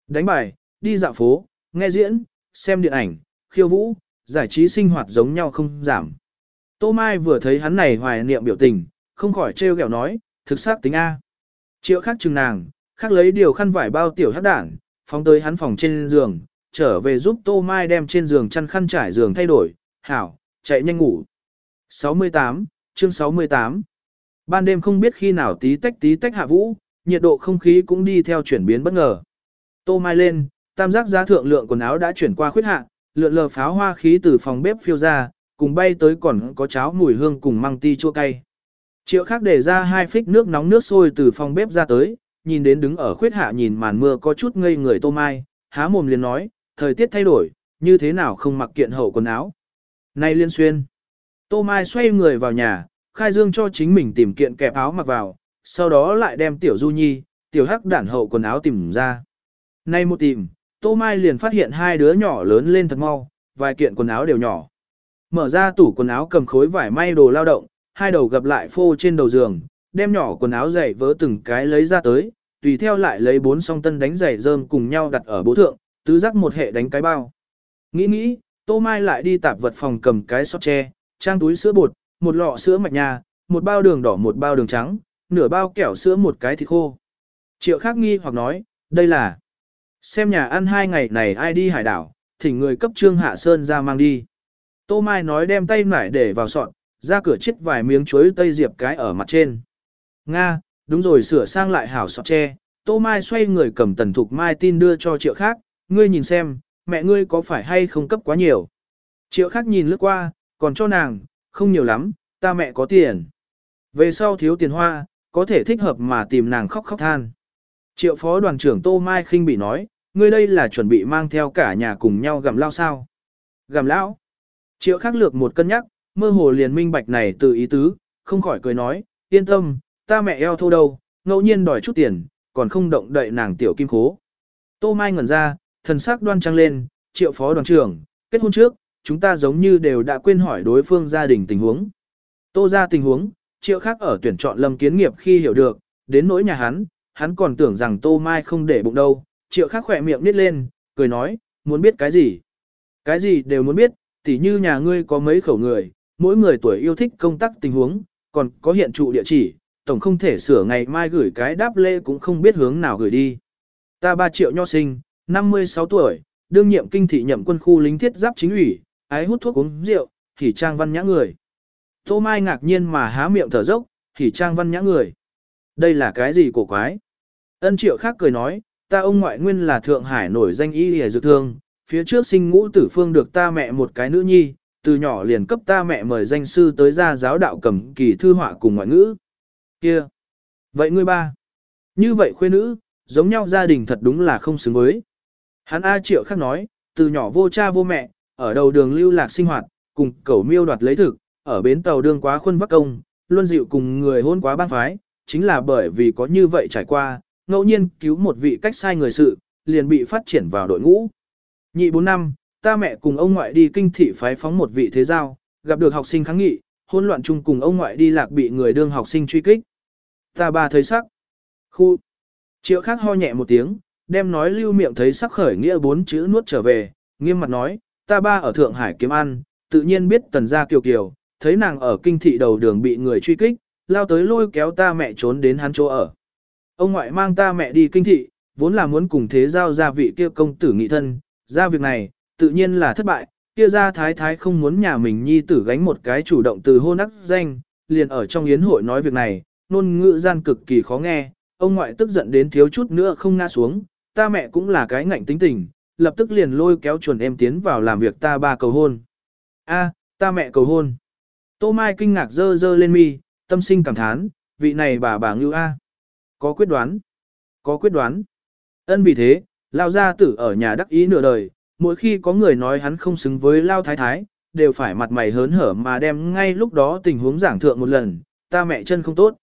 Đánh bài, đi dạo phố, nghe diễn, xem điện ảnh, khiêu vũ, giải trí sinh hoạt giống nhau không giảm. Tô Mai vừa thấy hắn này hoài niệm biểu tình, không khỏi trêu ghẹo nói, thực xác tính A. Triệu khác chừng nàng, khác lấy điều khăn vải bao tiểu hát đảng, phóng tới hắn phòng trên giường, trở về giúp Tô Mai đem trên giường chăn khăn trải giường thay đổi, hảo, chạy nhanh ngủ. 68, chương 68 Ban đêm không biết khi nào tí tách tí tách hạ vũ, nhiệt độ không khí cũng đi theo chuyển biến bất ngờ. Tô Mai lên, tam giác giá thượng lượng quần áo đã chuyển qua khuyết hạ, lượn lờ pháo hoa khí từ phòng bếp phiêu ra, cùng bay tới còn có cháo mùi hương cùng măng ti chua cay. Triệu khác để ra hai phích nước nóng nước sôi từ phòng bếp ra tới, nhìn đến đứng ở khuyết hạ nhìn màn mưa có chút ngây người Tô Mai, há mồm liền nói, thời tiết thay đổi, như thế nào không mặc kiện hậu quần áo. Nay liên xuyên. Tô Mai xoay người vào nhà, khai dương cho chính mình tìm kiện kẹp áo mặc vào, sau đó lại đem tiểu du nhi, tiểu hắc đản hậu quần áo tìm ra. Nay một tìm, Tô Mai liền phát hiện hai đứa nhỏ lớn lên thật mau, vài kiện quần áo đều nhỏ. Mở ra tủ quần áo cầm khối vải may đồ lao động, hai đầu gặp lại phô trên đầu giường, đem nhỏ quần áo dày vỡ từng cái lấy ra tới, tùy theo lại lấy bốn song tân đánh giày rơm cùng nhau đặt ở bố thượng, tứ giác một hệ đánh cái bao. Nghĩ nghĩ, Tô Mai lại đi tạp vật phòng cầm cái sọt tre, trang túi sữa bột, một lọ sữa mạch nhà, một bao đường đỏ một bao đường trắng, nửa bao kẹo sữa một cái thịt khô. Triệu khác nghi hoặc nói, đây là xem nhà ăn hai ngày này ai đi hải đảo, thỉnh người cấp trương hạ sơn ra mang đi. Tô Mai nói đem tay nải để vào sọt, ra cửa chết vài miếng chuối tây diệp cái ở mặt trên. Nga, đúng rồi sửa sang lại hảo sọt tre, Tô Mai xoay người cầm tần thục Mai tin đưa cho triệu khác, ngươi nhìn xem, mẹ ngươi có phải hay không cấp quá nhiều. Triệu khác nhìn lướt qua, còn cho nàng, không nhiều lắm, ta mẹ có tiền. Về sau thiếu tiền hoa, có thể thích hợp mà tìm nàng khóc khóc than. Triệu phó đoàn trưởng Tô Mai khinh bị nói, ngươi đây là chuẩn bị mang theo cả nhà cùng nhau gặm lao sao. Gặm lão. Triệu khắc lược một cân nhắc, mơ hồ liền minh bạch này từ ý tứ, không khỏi cười nói, yên tâm, ta mẹ eo thô đâu, ngẫu nhiên đòi chút tiền, còn không động đậy nàng tiểu kim khố. Tô Mai ngẩn ra, thần sắc đoan trang lên, triệu phó đoàn trưởng, kết hôn trước, chúng ta giống như đều đã quên hỏi đối phương gia đình tình huống. Tô ra tình huống, triệu khác ở tuyển chọn lâm kiến nghiệp khi hiểu được, đến nỗi nhà hắn, hắn còn tưởng rằng Tô Mai không để bụng đâu, triệu khác khỏe miệng nít lên, cười nói, muốn biết cái gì? Cái gì đều muốn biết, tỉ như nhà ngươi có mấy khẩu người, mỗi người tuổi yêu thích công tác tình huống, còn có hiện trụ địa chỉ, tổng không thể sửa ngày mai gửi cái đáp lễ cũng không biết hướng nào gửi đi. Ta 3 triệu nho sinh, 56 tuổi, đương nhiệm kinh thị nhậm quân khu lính thiết giáp chính ủy, ái hút thuốc uống rượu, thì trang văn nhã người. Tô Mai ngạc nhiên mà há miệng thở dốc, thì trang văn nhã người. Đây là cái gì cổ quái? Ân triệu khác cười nói, ta ông ngoại nguyên là Thượng Hải nổi danh y hề dược thương, phía trước sinh ngũ tử phương được ta mẹ một cái nữ nhi, từ nhỏ liền cấp ta mẹ mời danh sư tới ra giáo đạo cầm kỳ thư họa cùng ngoại ngữ. Kia! Vậy ngươi ba? Như vậy khuê nữ, giống nhau gia đình thật đúng là không xứng với. Hắn A Triệu khác nói, từ nhỏ vô cha vô mẹ, ở đầu đường lưu lạc sinh hoạt, cùng cẩu miêu đoạt lấy thực, ở bến tàu đương quá khuôn vắc công, luôn dịu cùng người hôn quá bang phái, chính là bởi vì có như vậy trải qua, ngẫu nhiên cứu một vị cách sai người sự, liền bị phát triển vào đội ngũ. Nhị 4 năm, ta mẹ cùng ông ngoại đi kinh thị phái phóng một vị thế giao, gặp được học sinh kháng nghị, hôn loạn chung cùng ông ngoại đi lạc bị người đương học sinh truy kích. Ta bà thấy sắc. Khu. Triệu khác ho nhẹ một tiếng, đem nói lưu miệng thấy sắc khởi nghĩa bốn chữ nuốt trở về, nghiêm mặt nói, ta ba ở Thượng Hải kiếm ăn, tự nhiên biết tần gia kiều kiều, thấy nàng ở kinh thị đầu đường bị người truy kích, lao tới lôi kéo ta mẹ trốn đến hắn chỗ ở. Ông ngoại mang ta mẹ đi kinh thị, vốn là muốn cùng thế giao gia vị kia công tử nghị thân, ra việc này, tự nhiên là thất bại, kia gia thái thái không muốn nhà mình nhi tử gánh một cái chủ động từ hôn ác danh, liền ở trong yến hội nói việc này, nôn ngữ gian cực kỳ khó nghe, ông ngoại tức giận đến thiếu chút nữa không ngã xuống, ta mẹ cũng là cái ngạnh tính tình, lập tức liền lôi kéo chuẩn em tiến vào làm việc ta ba cầu hôn. A, ta mẹ cầu hôn. Tô Mai kinh ngạc dơ dơ lên mi, tâm sinh cảm thán, vị này bà bà ngưu A. Có quyết đoán. Có quyết đoán. Ân vì thế, Lao gia tử ở nhà đắc ý nửa đời, mỗi khi có người nói hắn không xứng với Lao Thái Thái, đều phải mặt mày hớn hở mà đem ngay lúc đó tình huống giảng thượng một lần, ta mẹ chân không tốt.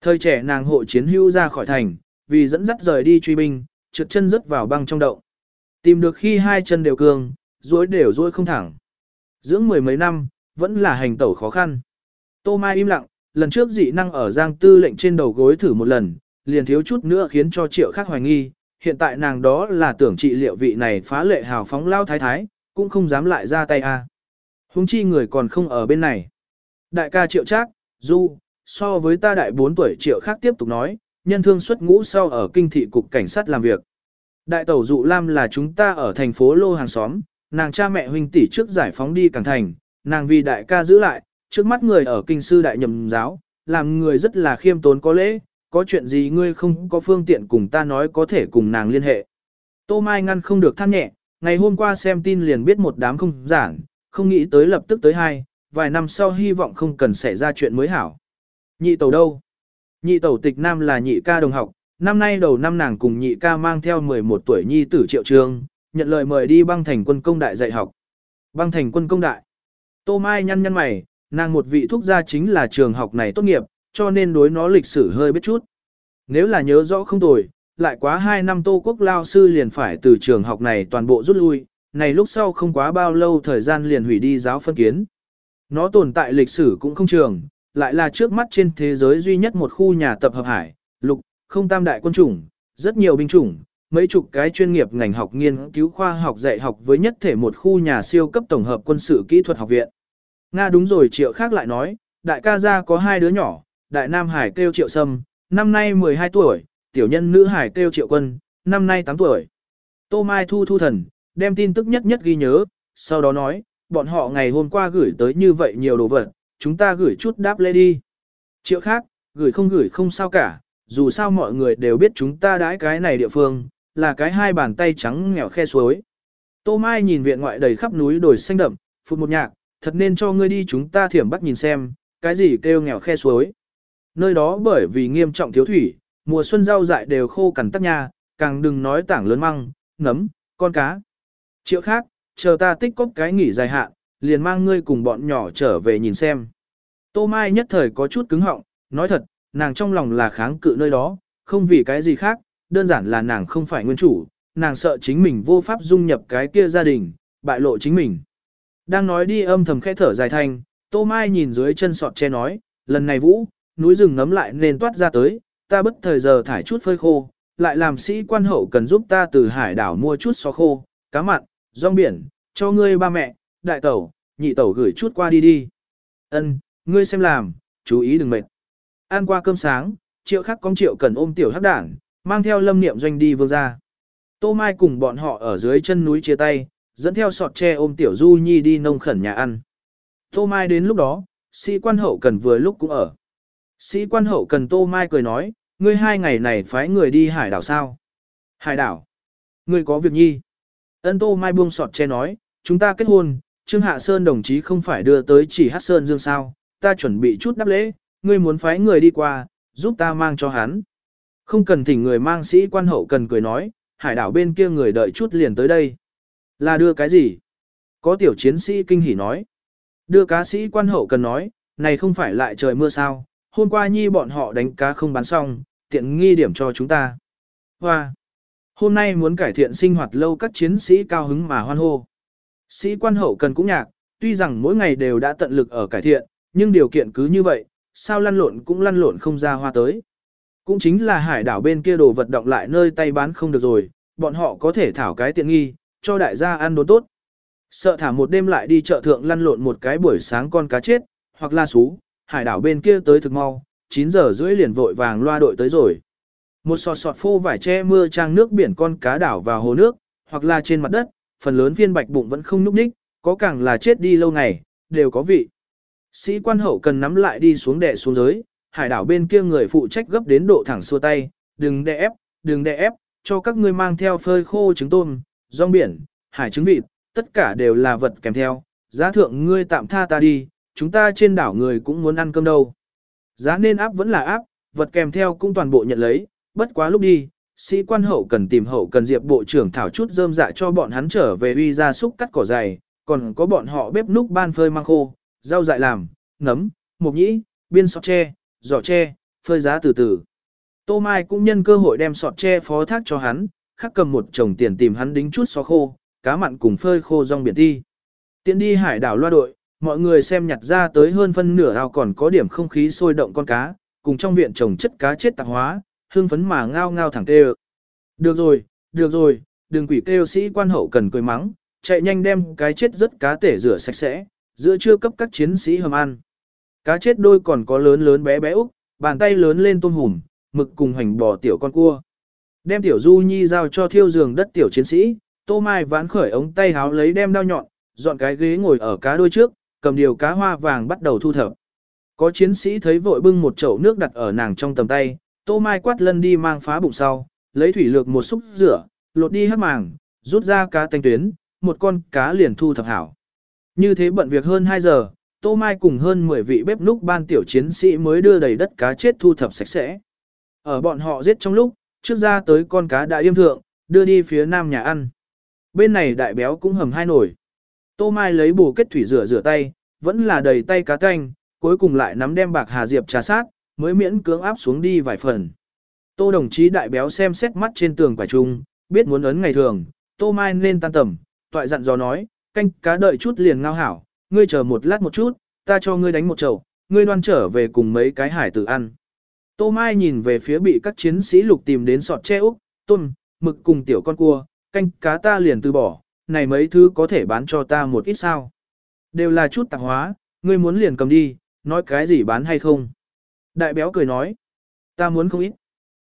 Thời trẻ nàng hộ chiến hưu ra khỏi thành, vì dẫn dắt rời đi truy binh, trượt chân rớt vào băng trong đậu. Tìm được khi hai chân đều cường, duỗi đều duỗi không thẳng. Dưỡng mười mấy năm, vẫn là hành tẩu khó khăn. Tô Mai im lặng, lần trước dị năng ở Giang Tư lệnh trên đầu gối thử một lần, liền thiếu chút nữa khiến cho triệu khác hoài nghi, hiện tại nàng đó là tưởng trị liệu vị này phá lệ hào phóng lao thái thái, cũng không dám lại ra tay a. À. Hùng chi người còn không ở bên này. Đại ca triệu trác, du, so với ta đại 4 tuổi triệu khác tiếp tục nói, nhân thương xuất ngũ sau ở kinh thị cục cảnh sát làm việc. Đại tẩu dụ Lam là chúng ta ở thành phố Lô hàng xóm, nàng cha mẹ huynh tỷ trước giải phóng đi càng thành, nàng vì đại ca giữ lại, trước mắt người ở kinh sư đại nhầm giáo, làm người rất là khiêm tốn có lễ, có chuyện gì ngươi không có phương tiện cùng ta nói có thể cùng nàng liên hệ. Tô Mai ngăn không được than nhẹ, ngày hôm qua xem tin liền biết một đám không giản, không nghĩ tới lập tức tới hai, vài năm sau hy vọng không cần xảy ra chuyện mới hảo. Nhị tẩu đâu? Nhị tẩu tịch nam là nhị ca đồng học, năm nay đầu năm nàng cùng nhị ca mang theo 11 tuổi nhi tử triệu trường, nhận lời mời đi băng thành quân công đại dạy học. Băng thành quân công đại. Tô Mai nhăn nhăn mày, nàng một vị thúc gia chính là trường học này tốt nghiệp, cho nên đối nó lịch sử hơi biết chút. Nếu là nhớ rõ không tồi, lại quá 2 năm Tô Quốc Lao sư liền phải từ trường học này toàn bộ rút lui, này lúc sau không quá bao lâu thời gian liền hủy đi giáo phân kiến. Nó tồn tại lịch sử cũng không trường, lại là trước mắt trên thế giới duy nhất một khu nhà tập hợp hải, lục, không tam đại quân chủng, rất nhiều binh chủng, mấy chục cái chuyên nghiệp ngành học nghiên cứu khoa học dạy học với nhất thể một khu nhà siêu cấp tổng hợp quân sự kỹ thuật học viện. Nga đúng rồi triệu khác lại nói, đại ca gia có hai đứa nhỏ, đại nam hải kêu triệu sâm, năm nay 12 tuổi, tiểu nhân nữ hải kêu triệu quân, năm nay 8 tuổi. Tô Mai thu thu thần, đem tin tức nhất nhất ghi nhớ, sau đó nói, bọn họ ngày hôm qua gửi tới như vậy nhiều đồ vật, chúng ta gửi chút đáp lễ đi. Triệu khác, gửi không gửi không sao cả, dù sao mọi người đều biết chúng ta đãi cái này địa phương, là cái hai bàn tay trắng nghèo khe suối. Tô Mai nhìn viện ngoại đầy khắp núi đồi xanh đậm, phụt một nhạc, thật nên cho ngươi đi chúng ta thiểm bắt nhìn xem, cái gì kêu nghèo khe suối. Nơi đó bởi vì nghiêm trọng thiếu thủy, mùa xuân rau dại đều khô cằn tắc nha, càng đừng nói tảng lớn măng, nấm, con cá. Triệu khác, chờ ta tích cóp cái nghỉ dài hạn, liền mang ngươi cùng bọn nhỏ trở về nhìn xem. Tô Mai nhất thời có chút cứng họng, nói thật, nàng trong lòng là kháng cự nơi đó, không vì cái gì khác, đơn giản là nàng không phải nguyên chủ, nàng sợ chính mình vô pháp dung nhập cái kia gia đình, bại lộ chính mình. Đang nói đi âm thầm khẽ thở dài thanh, Tô Mai nhìn dưới chân sọt che nói, lần này Vũ, núi rừng ngấm lại nên toát ra tới, ta bất thời giờ thải chút phơi khô, lại làm sĩ quan hậu cần giúp ta từ hải đảo mua chút xó khô, cá mặn, rong biển, cho ngươi ba mẹ, đại tẩu, nhị tẩu gửi chút qua đi đi. Ân, ngươi xem làm, chú ý đừng mệt. Ăn qua cơm sáng, triệu khắc con triệu cần ôm tiểu hắc đảng, mang theo lâm niệm doanh đi vương ra. Tô Mai cùng bọn họ ở dưới chân núi chia tay, dẫn theo sọt tre ôm tiểu du nhi đi nông khẩn nhà ăn. Tô Mai đến lúc đó, sĩ quan hậu cần vừa lúc cũng ở. Sĩ quan hậu cần Tô Mai cười nói, ngươi hai ngày này phái người đi hải đảo sao. Hải đảo. Ngươi có việc nhi. Ân Tô Mai buông sọt che nói, chúng ta kết hôn, Trương Hạ Sơn đồng chí không phải đưa tới chỉ hát Sơn Dương sao, ta chuẩn bị chút đáp lễ, ngươi muốn phái người đi qua, giúp ta mang cho hắn. Không cần thỉnh người mang sĩ quan hậu cần cười nói, hải đảo bên kia người đợi chút liền tới đây. Là đưa cái gì? Có tiểu chiến sĩ kinh hỉ nói. Đưa cá sĩ quan hậu cần nói, này không phải lại trời mưa sao, hôm qua nhi bọn họ đánh cá không bán xong, tiện nghi điểm cho chúng ta. Hoa! Hôm nay muốn cải thiện sinh hoạt lâu các chiến sĩ cao hứng mà hoan hô. Sĩ quan hậu cần cũng nhạc, tuy rằng mỗi ngày đều đã tận lực ở cải thiện, nhưng điều kiện cứ như vậy, sao lăn lộn cũng lăn lộn không ra hoa tới. Cũng chính là hải đảo bên kia đồ vật động lại nơi tay bán không được rồi, bọn họ có thể thảo cái tiện nghi, cho đại gia ăn đốn tốt. Sợ thả một đêm lại đi chợ thượng lăn lộn một cái buổi sáng con cá chết, hoặc là sú, hải đảo bên kia tới thực mau, 9 giờ rưỡi liền vội vàng loa đội tới rồi. Một sọt sọt phô vải che mưa trang nước biển con cá đảo vào hồ nước, hoặc là trên mặt đất, phần lớn viên bạch bụng vẫn không nhúc nhích, có càng là chết đi lâu ngày, đều có vị. Sĩ quan hậu cần nắm lại đi xuống đè xuống dưới, hải đảo bên kia người phụ trách gấp đến độ thẳng xua tay, đừng đè ép, đừng đè ép, cho các ngươi mang theo phơi khô trứng tôm, rong biển, hải trứng vịt, tất cả đều là vật kèm theo, giá thượng ngươi tạm tha ta đi, chúng ta trên đảo người cũng muốn ăn cơm đâu. Giá nên áp vẫn là áp, vật kèm theo cũng toàn bộ nhận lấy, bất quá lúc đi, sĩ quan hậu cần tìm hậu cần diệp bộ trưởng thảo chút rơm dạ cho bọn hắn trở về uy ra xúc cắt cỏ dày, còn có bọn họ bếp núc ban phơi mang khô, rau dại làm, nấm, mộc nhĩ, biên sọt tre, giỏ tre, phơi giá từ từ. Tô Mai cũng nhân cơ hội đem sọt tre phó thác cho hắn, khắc cầm một chồng tiền tìm hắn đính chút xó khô, cá mặn cùng phơi khô rong biển thi. Tiện đi hải đảo loa đội, mọi người xem nhặt ra tới hơn phân nửa ao còn có điểm không khí sôi động con cá, cùng trong viện trồng chất cá chết tạp hóa, hương phấn mà ngao ngao thẳng tê Được rồi, được rồi, đừng quỷ kêu sĩ quan hậu cần cười mắng, chạy nhanh đem cái chết rất cá tể rửa sạch sẽ, giữa trưa cấp các chiến sĩ hầm ăn. Cá chết đôi còn có lớn lớn bé bé úc, bàn tay lớn lên tôm hùm, mực cùng hành bò tiểu con cua. Đem tiểu du nhi giao cho thiêu giường đất tiểu chiến sĩ, tô mai ván khởi ống tay háo lấy đem đao nhọn, dọn cái ghế ngồi ở cá đôi trước, cầm điều cá hoa vàng bắt đầu thu thập. Có chiến sĩ thấy vội bưng một chậu nước đặt ở nàng trong tầm tay, tô mai quát lân đi mang phá bụng sau, lấy thủy lược một xúc rửa, lột đi hắc màng, rút ra cá tanh tuyến, một con cá liền thu thập hảo. Như thế bận việc hơn 2 giờ, Tô Mai cùng hơn 10 vị bếp núc ban tiểu chiến sĩ mới đưa đầy đất cá chết thu thập sạch sẽ. Ở bọn họ giết trong lúc, trước ra tới con cá đã yêm thượng, đưa đi phía nam nhà ăn. Bên này đại béo cũng hầm hai nồi. Tô Mai lấy bù kết thủy rửa rửa tay, vẫn là đầy tay cá canh, cuối cùng lại nắm đem bạc hà diệp trà sát, mới miễn cưỡng áp xuống đi vài phần. Tô đồng chí đại béo xem xét mắt trên tường quả trung, biết muốn ấn ngày thường, Tô Mai nên tan tầm, toại dặn dò nói, canh cá đợi chút liền ngao hảo, ngươi chờ một lát một chút, ta cho ngươi đánh một chậu, ngươi đoan trở về cùng mấy cái hải tử ăn. Tô Mai nhìn về phía bị các chiến sĩ lục tìm đến sọt che úc, tôm, mực cùng tiểu con cua, canh cá ta liền từ bỏ, này mấy thứ có thể bán cho ta một ít sao. Đều là chút tạp hóa, ngươi muốn liền cầm đi, nói cái gì bán hay không. Đại béo cười nói, ta muốn không ít.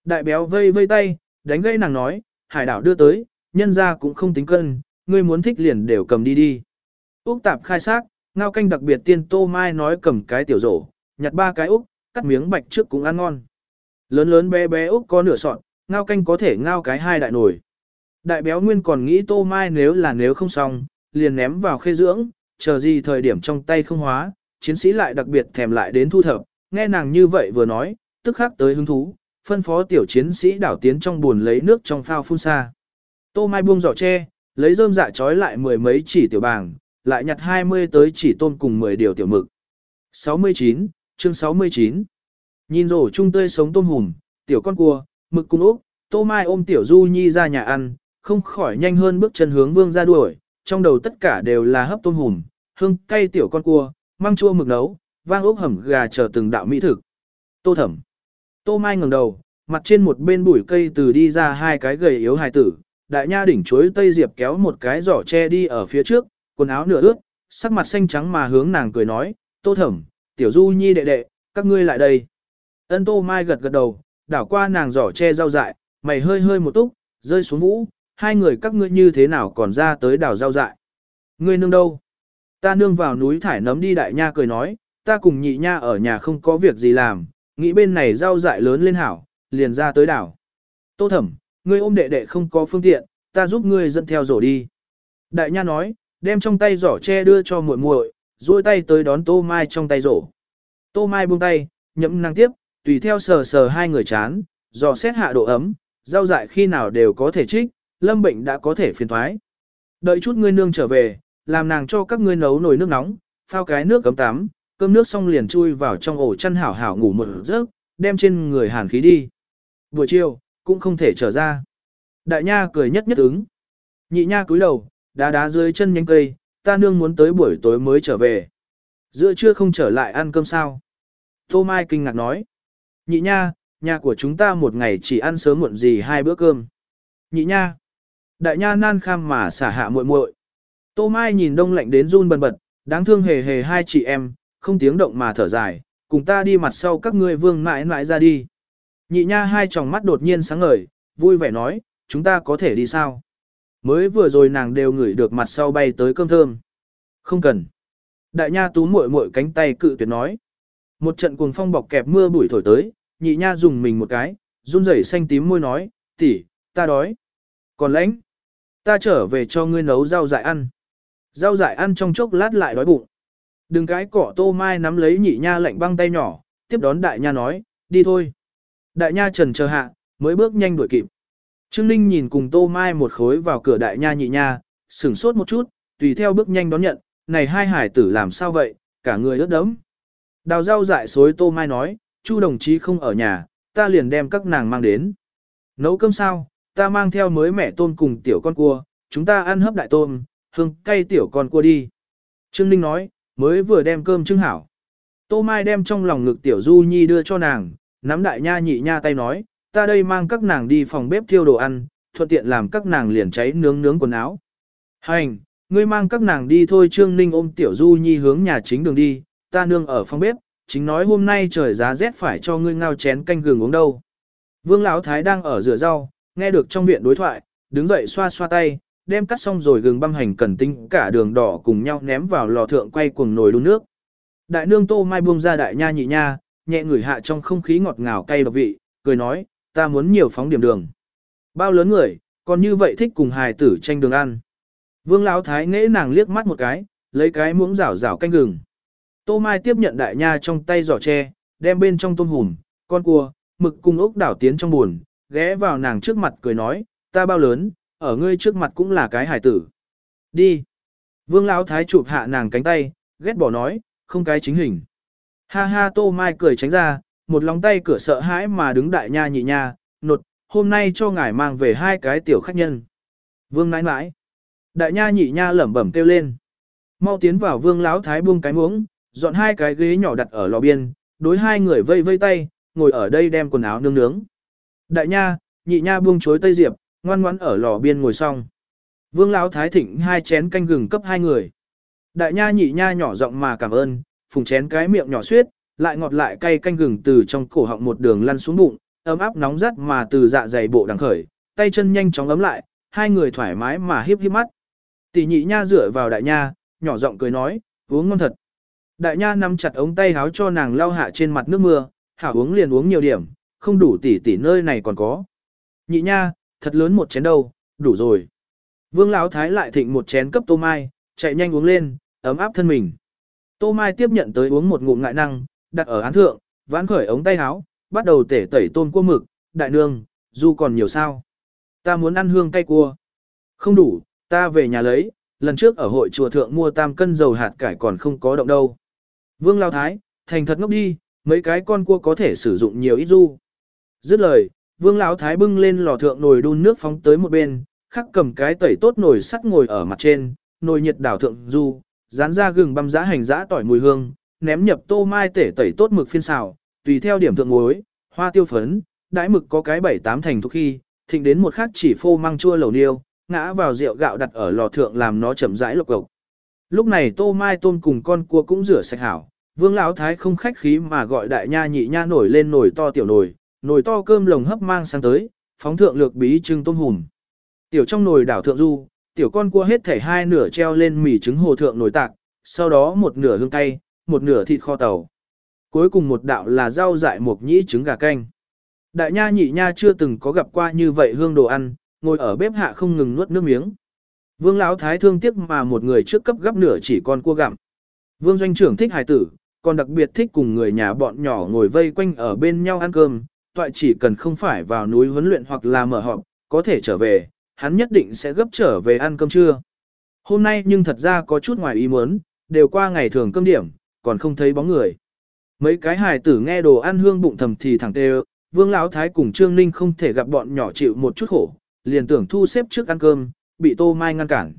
Đại béo vây vây tay, đánh gây nàng nói, hải đảo đưa tới, nhân ra cũng không tính cân, ngươi muốn thích liền đều cầm đi đi. Úc tạp khai xác, ngao canh đặc biệt tiên tô mai nói cầm cái tiểu rổ, nhặt ba cái Úc, cắt miếng bạch trước cũng ăn ngon. Lớn lớn bé bé Úc có nửa sọn, ngao canh có thể ngao cái hai đại nồi. Đại béo nguyên còn nghĩ tô mai nếu là nếu không xong, liền ném vào khê dưỡng, chờ gì thời điểm trong tay không hóa, chiến sĩ lại đặc biệt thèm lại đến thu thập, nghe nàng như vậy vừa nói, tức khắc tới hứng thú, phân phó tiểu chiến sĩ đảo tiến trong buồn lấy nước trong phao phun xa. Tô mai buông giỏ tre, lấy rơm dạ trói lại mười mấy chỉ tiểu bàng, lại nhặt 20 tới chỉ tôm cùng 10 điều tiểu mực. 69, chương 69. Nhìn rổ trung tươi sống tôm hùm, tiểu con cua, mực cung ốc, tô mai ôm tiểu du nhi ra nhà ăn, không khỏi nhanh hơn bước chân hướng vương ra đuổi, trong đầu tất cả đều là hấp tôm hùm, hương cay tiểu con cua, măng chua mực nấu, vang ốc hầm gà chờ từng đạo mỹ thực. Tô thẩm. Tô mai ngẩng đầu, mặt trên một bên bụi cây từ đi ra hai cái gầy yếu hài tử, đại nha đỉnh chuối tây diệp kéo một cái giỏ che đi ở phía trước, quần áo nửa ướt, sắc mặt xanh trắng mà hướng nàng cười nói, tô thẩm, tiểu du nhi đệ đệ, các ngươi lại đây. Ân tô mai gật gật đầu, đảo qua nàng giỏ che rau dại, mày hơi hơi một túc, rơi xuống vũ, hai người các ngươi như thế nào còn ra tới đảo rau dại. Ngươi nương đâu? Ta nương vào núi thải nấm đi đại nha cười nói, ta cùng nhị nha ở nhà không có việc gì làm, nghĩ bên này rau dại lớn lên hảo, liền ra tới đảo. Tô thẩm, ngươi ôm đệ đệ không có phương tiện, ta giúp ngươi dẫn theo rổ đi. Đại nha nói, đem trong tay giỏ che đưa cho muội muội, duỗi tay tới đón Tô Mai trong tay rổ. Tô Mai buông tay, nhậm năng tiếp, tùy theo sờ sờ hai người chán, dò xét hạ độ ấm, rau dại khi nào đều có thể trích, lâm bệnh đã có thể phiền thoái. Đợi chút ngươi nương trở về, làm nàng cho các ngươi nấu nồi nước nóng, phao cái nước cấm tắm, cơm nước xong liền chui vào trong ổ chăn hảo hảo ngủ một giấc, đem trên người hàn khí đi. Buổi chiều, cũng không thể trở ra. Đại nha cười nhất nhất ứng. Nhị nha cúi đầu, đá đá dưới chân nhánh cây, ta nương muốn tới buổi tối mới trở về. Giữa trưa không trở lại ăn cơm sao? Tô Mai kinh ngạc nói. Nhị nha, nhà của chúng ta một ngày chỉ ăn sớm muộn gì hai bữa cơm. Nhị nha. Đại nha nan kham mà xả hạ muội muội. Tô Mai nhìn đông lạnh đến run bần bật, đáng thương hề hề hai chị em, không tiếng động mà thở dài, cùng ta đi mặt sau các ngươi vương mãi mãi ra đi. Nhị nha hai tròng mắt đột nhiên sáng ngời, vui vẻ nói, chúng ta có thể đi sao? Mới vừa rồi nàng đều ngửi được mặt sau bay tới cơm thơm. Không cần. Đại nha tú muội muội cánh tay cự tuyệt nói. Một trận cuồng phong bọc kẹp mưa bụi thổi tới, nhị nha dùng mình một cái, run rẩy xanh tím môi nói, tỷ, ta đói. Còn lãnh, ta trở về cho ngươi nấu rau dại ăn. Rau dại ăn trong chốc lát lại đói bụng. Đừng cái cỏ tô mai nắm lấy nhị nha lạnh băng tay nhỏ, tiếp đón đại nha nói, đi thôi. Đại nha trần chờ hạ, mới bước nhanh đuổi kịp. Trương Ninh nhìn cùng tô mai một khối vào cửa đại nha nhị nha, sửng sốt một chút, tùy theo bước nhanh đón nhận, này hai hải tử làm sao vậy, cả người ướt đẫm. Đào rau dại xối tô mai nói, chu đồng chí không ở nhà, ta liền đem các nàng mang đến. Nấu cơm sao, ta mang theo mới mẹ tôm cùng tiểu con cua, chúng ta ăn hấp đại tôm, hương cay tiểu con cua đi. Trương Ninh nói, mới vừa đem cơm trưng hảo. Tô Mai đem trong lòng ngực tiểu Du Nhi đưa cho nàng, nắm đại nha nhị nha tay nói, ta đây mang các nàng đi phòng bếp thiêu đồ ăn, thuận tiện làm các nàng liền cháy nướng nướng quần áo. Hành, ngươi mang các nàng đi thôi Trương Ninh ôm tiểu Du Nhi hướng nhà chính đường đi, ta nương ở phòng bếp, chính nói hôm nay trời giá rét phải cho ngươi ngao chén canh gừng uống đâu. Vương Lão Thái đang ở rửa rau, nghe được trong viện đối thoại, đứng dậy xoa xoa tay, đem cắt xong rồi gừng băm hành cẩn tinh cả đường đỏ cùng nhau ném vào lò thượng quay cuồng nồi đun nước. Đại nương tô mai buông ra đại nha nhị nha, nhẹ ngửi hạ trong không khí ngọt ngào cay độc vị, cười nói, ta muốn nhiều phóng điểm đường. Bao lớn người, còn như vậy thích cùng hài tử tranh đường ăn. Vương Lão Thái nghễ nàng liếc mắt một cái, lấy cái muỗng rảo rảo canh gừng. Tô Mai tiếp nhận đại nha trong tay giỏ tre, đem bên trong tôm hùm, con cua, mực cùng ốc đảo tiến trong buồn, ghé vào nàng trước mặt cười nói, ta bao lớn, ở ngươi trước mặt cũng là cái hài tử. Đi. Vương Lão Thái chụp hạ nàng cánh tay, ghét bỏ nói, không cái chính hình. Ha ha Tô Mai cười tránh ra, một lòng tay cửa sợ hãi mà đứng đại nha nhị nha, nột, hôm nay cho ngài mang về hai cái tiểu khách nhân. Vương nãi nãi. Đại nha nhị nha lẩm bẩm kêu lên. Mau tiến vào vương lão thái buông cái muỗng, dọn hai cái ghế nhỏ đặt ở lò biên, đối hai người vây vây tay, ngồi ở đây đem quần áo nương nướng. Đại nha, nhị nha buông chối tây diệp, ngoan ngoãn ở lò biên ngồi xong. Vương lão thái thịnh hai chén canh gừng cấp hai người. Đại nha nhị nha nhỏ giọng mà cảm ơn, phùng chén cái miệng nhỏ suyết, lại ngọt lại cay canh gừng từ trong cổ họng một đường lăn xuống bụng, ấm áp nóng rát mà từ dạ dày bộ đằng khởi, tay chân nhanh chóng ấm lại, hai người thoải mái mà hiếp hiếp mắt. Tỷ nhị nha dựa vào đại nha, nhỏ giọng cười nói, uống ngon thật. Đại nha nắm chặt ống tay háo cho nàng lau hạ trên mặt nước mưa, hảo uống liền uống nhiều điểm, không đủ tỷ tỷ nơi này còn có. Nhị nha, thật lớn một chén đâu, đủ rồi. Vương Lão Thái lại thịnh một chén cấp tô mai, chạy nhanh uống lên, ấm áp thân mình. Tô mai tiếp nhận tới uống một ngụm ngại năng, đặt ở án thượng, vãn khởi ống tay háo, bắt đầu tể tẩy tôm cua mực, đại nương, dù còn nhiều sao. Ta muốn ăn hương cay cua. Không đủ, ta về nhà lấy, lần trước ở hội chùa thượng mua tam cân dầu hạt cải còn không có động đâu. Vương Lao Thái, thành thật ngốc đi, mấy cái con cua có thể sử dụng nhiều ít du. Dứt lời, Vương Lão Thái bưng lên lò thượng nồi đun nước phóng tới một bên, khắc cầm cái tẩy tốt nồi sắt ngồi ở mặt trên, nồi nhiệt đảo thượng du, dán ra gừng băm giá hành giã tỏi mùi hương, ném nhập tô mai tể tẩy tốt mực phiên xào, tùy theo điểm thượng muối, hoa tiêu phấn, đãi mực có cái bảy tám thành thuốc khi, thịnh đến một khắc chỉ phô măng chua lẩu niêu, ngã vào rượu gạo đặt ở lò thượng làm nó chậm rãi lộc cộc. Lúc này tô mai tôm cùng con cua cũng rửa sạch hảo, vương lão thái không khách khí mà gọi đại nha nhị nha nổi lên nồi to tiểu nồi, nồi to cơm lồng hấp mang sang tới, phóng thượng lược bí trưng tôm hùm. Tiểu trong nồi đảo thượng du, tiểu con cua hết thể hai nửa treo lên mì trứng hồ thượng nồi tạc, sau đó một nửa hương cay, một nửa thịt kho tàu. Cuối cùng một đạo là rau dại mộc nhĩ trứng gà canh. Đại nha nhị nha chưa từng có gặp qua như vậy hương đồ ăn, ngồi ở bếp hạ không ngừng nuốt nước miếng. Vương Lão Thái thương tiếc mà một người trước cấp gấp nửa chỉ con cua gặm. Vương Doanh trưởng thích hài tử, còn đặc biệt thích cùng người nhà bọn nhỏ ngồi vây quanh ở bên nhau ăn cơm, toại chỉ cần không phải vào núi huấn luyện hoặc là mở họp, có thể trở về, hắn nhất định sẽ gấp trở về ăn cơm trưa. Hôm nay nhưng thật ra có chút ngoài ý muốn, đều qua ngày thường cơm điểm, còn không thấy bóng người. Mấy cái hài tử nghe đồ ăn hương bụng thầm thì thẳng tê Vương Lão Thái cùng Trương Ninh không thể gặp bọn nhỏ chịu một chút khổ, liền tưởng thu xếp trước ăn cơm, bị Tô Mai ngăn cản.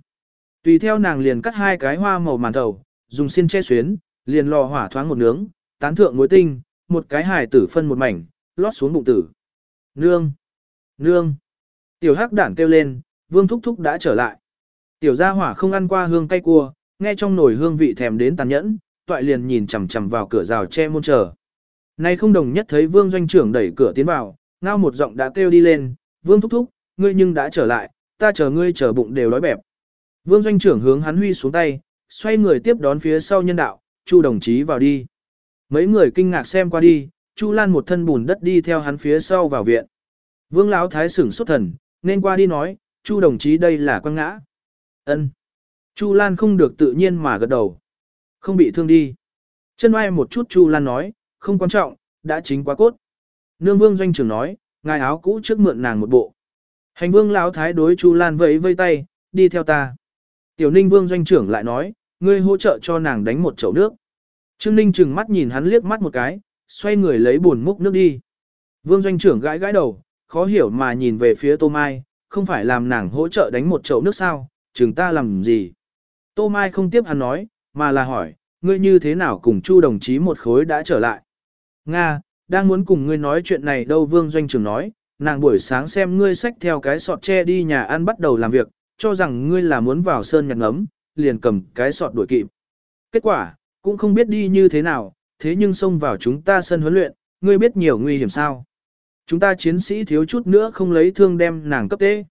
Tùy theo nàng liền cắt hai cái hoa màu màn thầu, dùng xiên che xuyến, liền lò hỏa thoáng một nướng, tán thượng muối tinh, một cái hài tử phân một mảnh, lót xuống bụng tử. Nương! Nương! Tiểu hắc đản kêu lên, vương thúc thúc đã trở lại. Tiểu gia hỏa không ăn qua hương cay cua, nghe trong nồi hương vị thèm đến tàn nhẫn, toại liền nhìn chằm chằm vào cửa rào che môn chờ. Nay không đồng nhất thấy vương doanh trưởng đẩy cửa tiến vào, ngao một giọng đã kêu đi lên, vương thúc thúc, ngươi nhưng đã trở lại, ta chờ ngươi chờ bụng đều đói bẹp. Vương doanh trưởng hướng hắn huy xuống tay, xoay người tiếp đón phía sau nhân đạo, chu đồng chí vào đi. Mấy người kinh ngạc xem qua đi, chu lan một thân bùn đất đi theo hắn phía sau vào viện. Vương lão thái sửng xuất thần, nên qua đi nói, chu đồng chí đây là quăng ngã. ân Chu Lan không được tự nhiên mà gật đầu. Không bị thương đi. Chân oai một chút Chu Lan nói, không quan trọng, đã chính quá cốt. Nương vương doanh trưởng nói, ngài áo cũ trước mượn nàng một bộ. Hành vương lão thái đối Chu Lan vẫy vây tay, đi theo ta. Tiểu ninh vương doanh trưởng lại nói, ngươi hỗ trợ cho nàng đánh một chậu nước. Trương ninh chừng mắt nhìn hắn liếc mắt một cái, xoay người lấy buồn múc nước đi. Vương doanh trưởng gãi gãi đầu, khó hiểu mà nhìn về phía Tô Mai, không phải làm nàng hỗ trợ đánh một chậu nước sao, chừng ta làm gì. Tô Mai không tiếp hắn nói, mà là hỏi, ngươi như thế nào cùng Chu đồng chí một khối đã trở lại. Nga, đang muốn cùng ngươi nói chuyện này đâu Vương Doanh Trường nói, nàng buổi sáng xem ngươi xách theo cái sọt tre đi nhà ăn bắt đầu làm việc, cho rằng ngươi là muốn vào sơn nhặt ngấm, liền cầm cái sọt đuổi kịp. Kết quả, cũng không biết đi như thế nào, thế nhưng xông vào chúng ta sân huấn luyện, ngươi biết nhiều nguy hiểm sao. Chúng ta chiến sĩ thiếu chút nữa không lấy thương đem nàng cấp tế.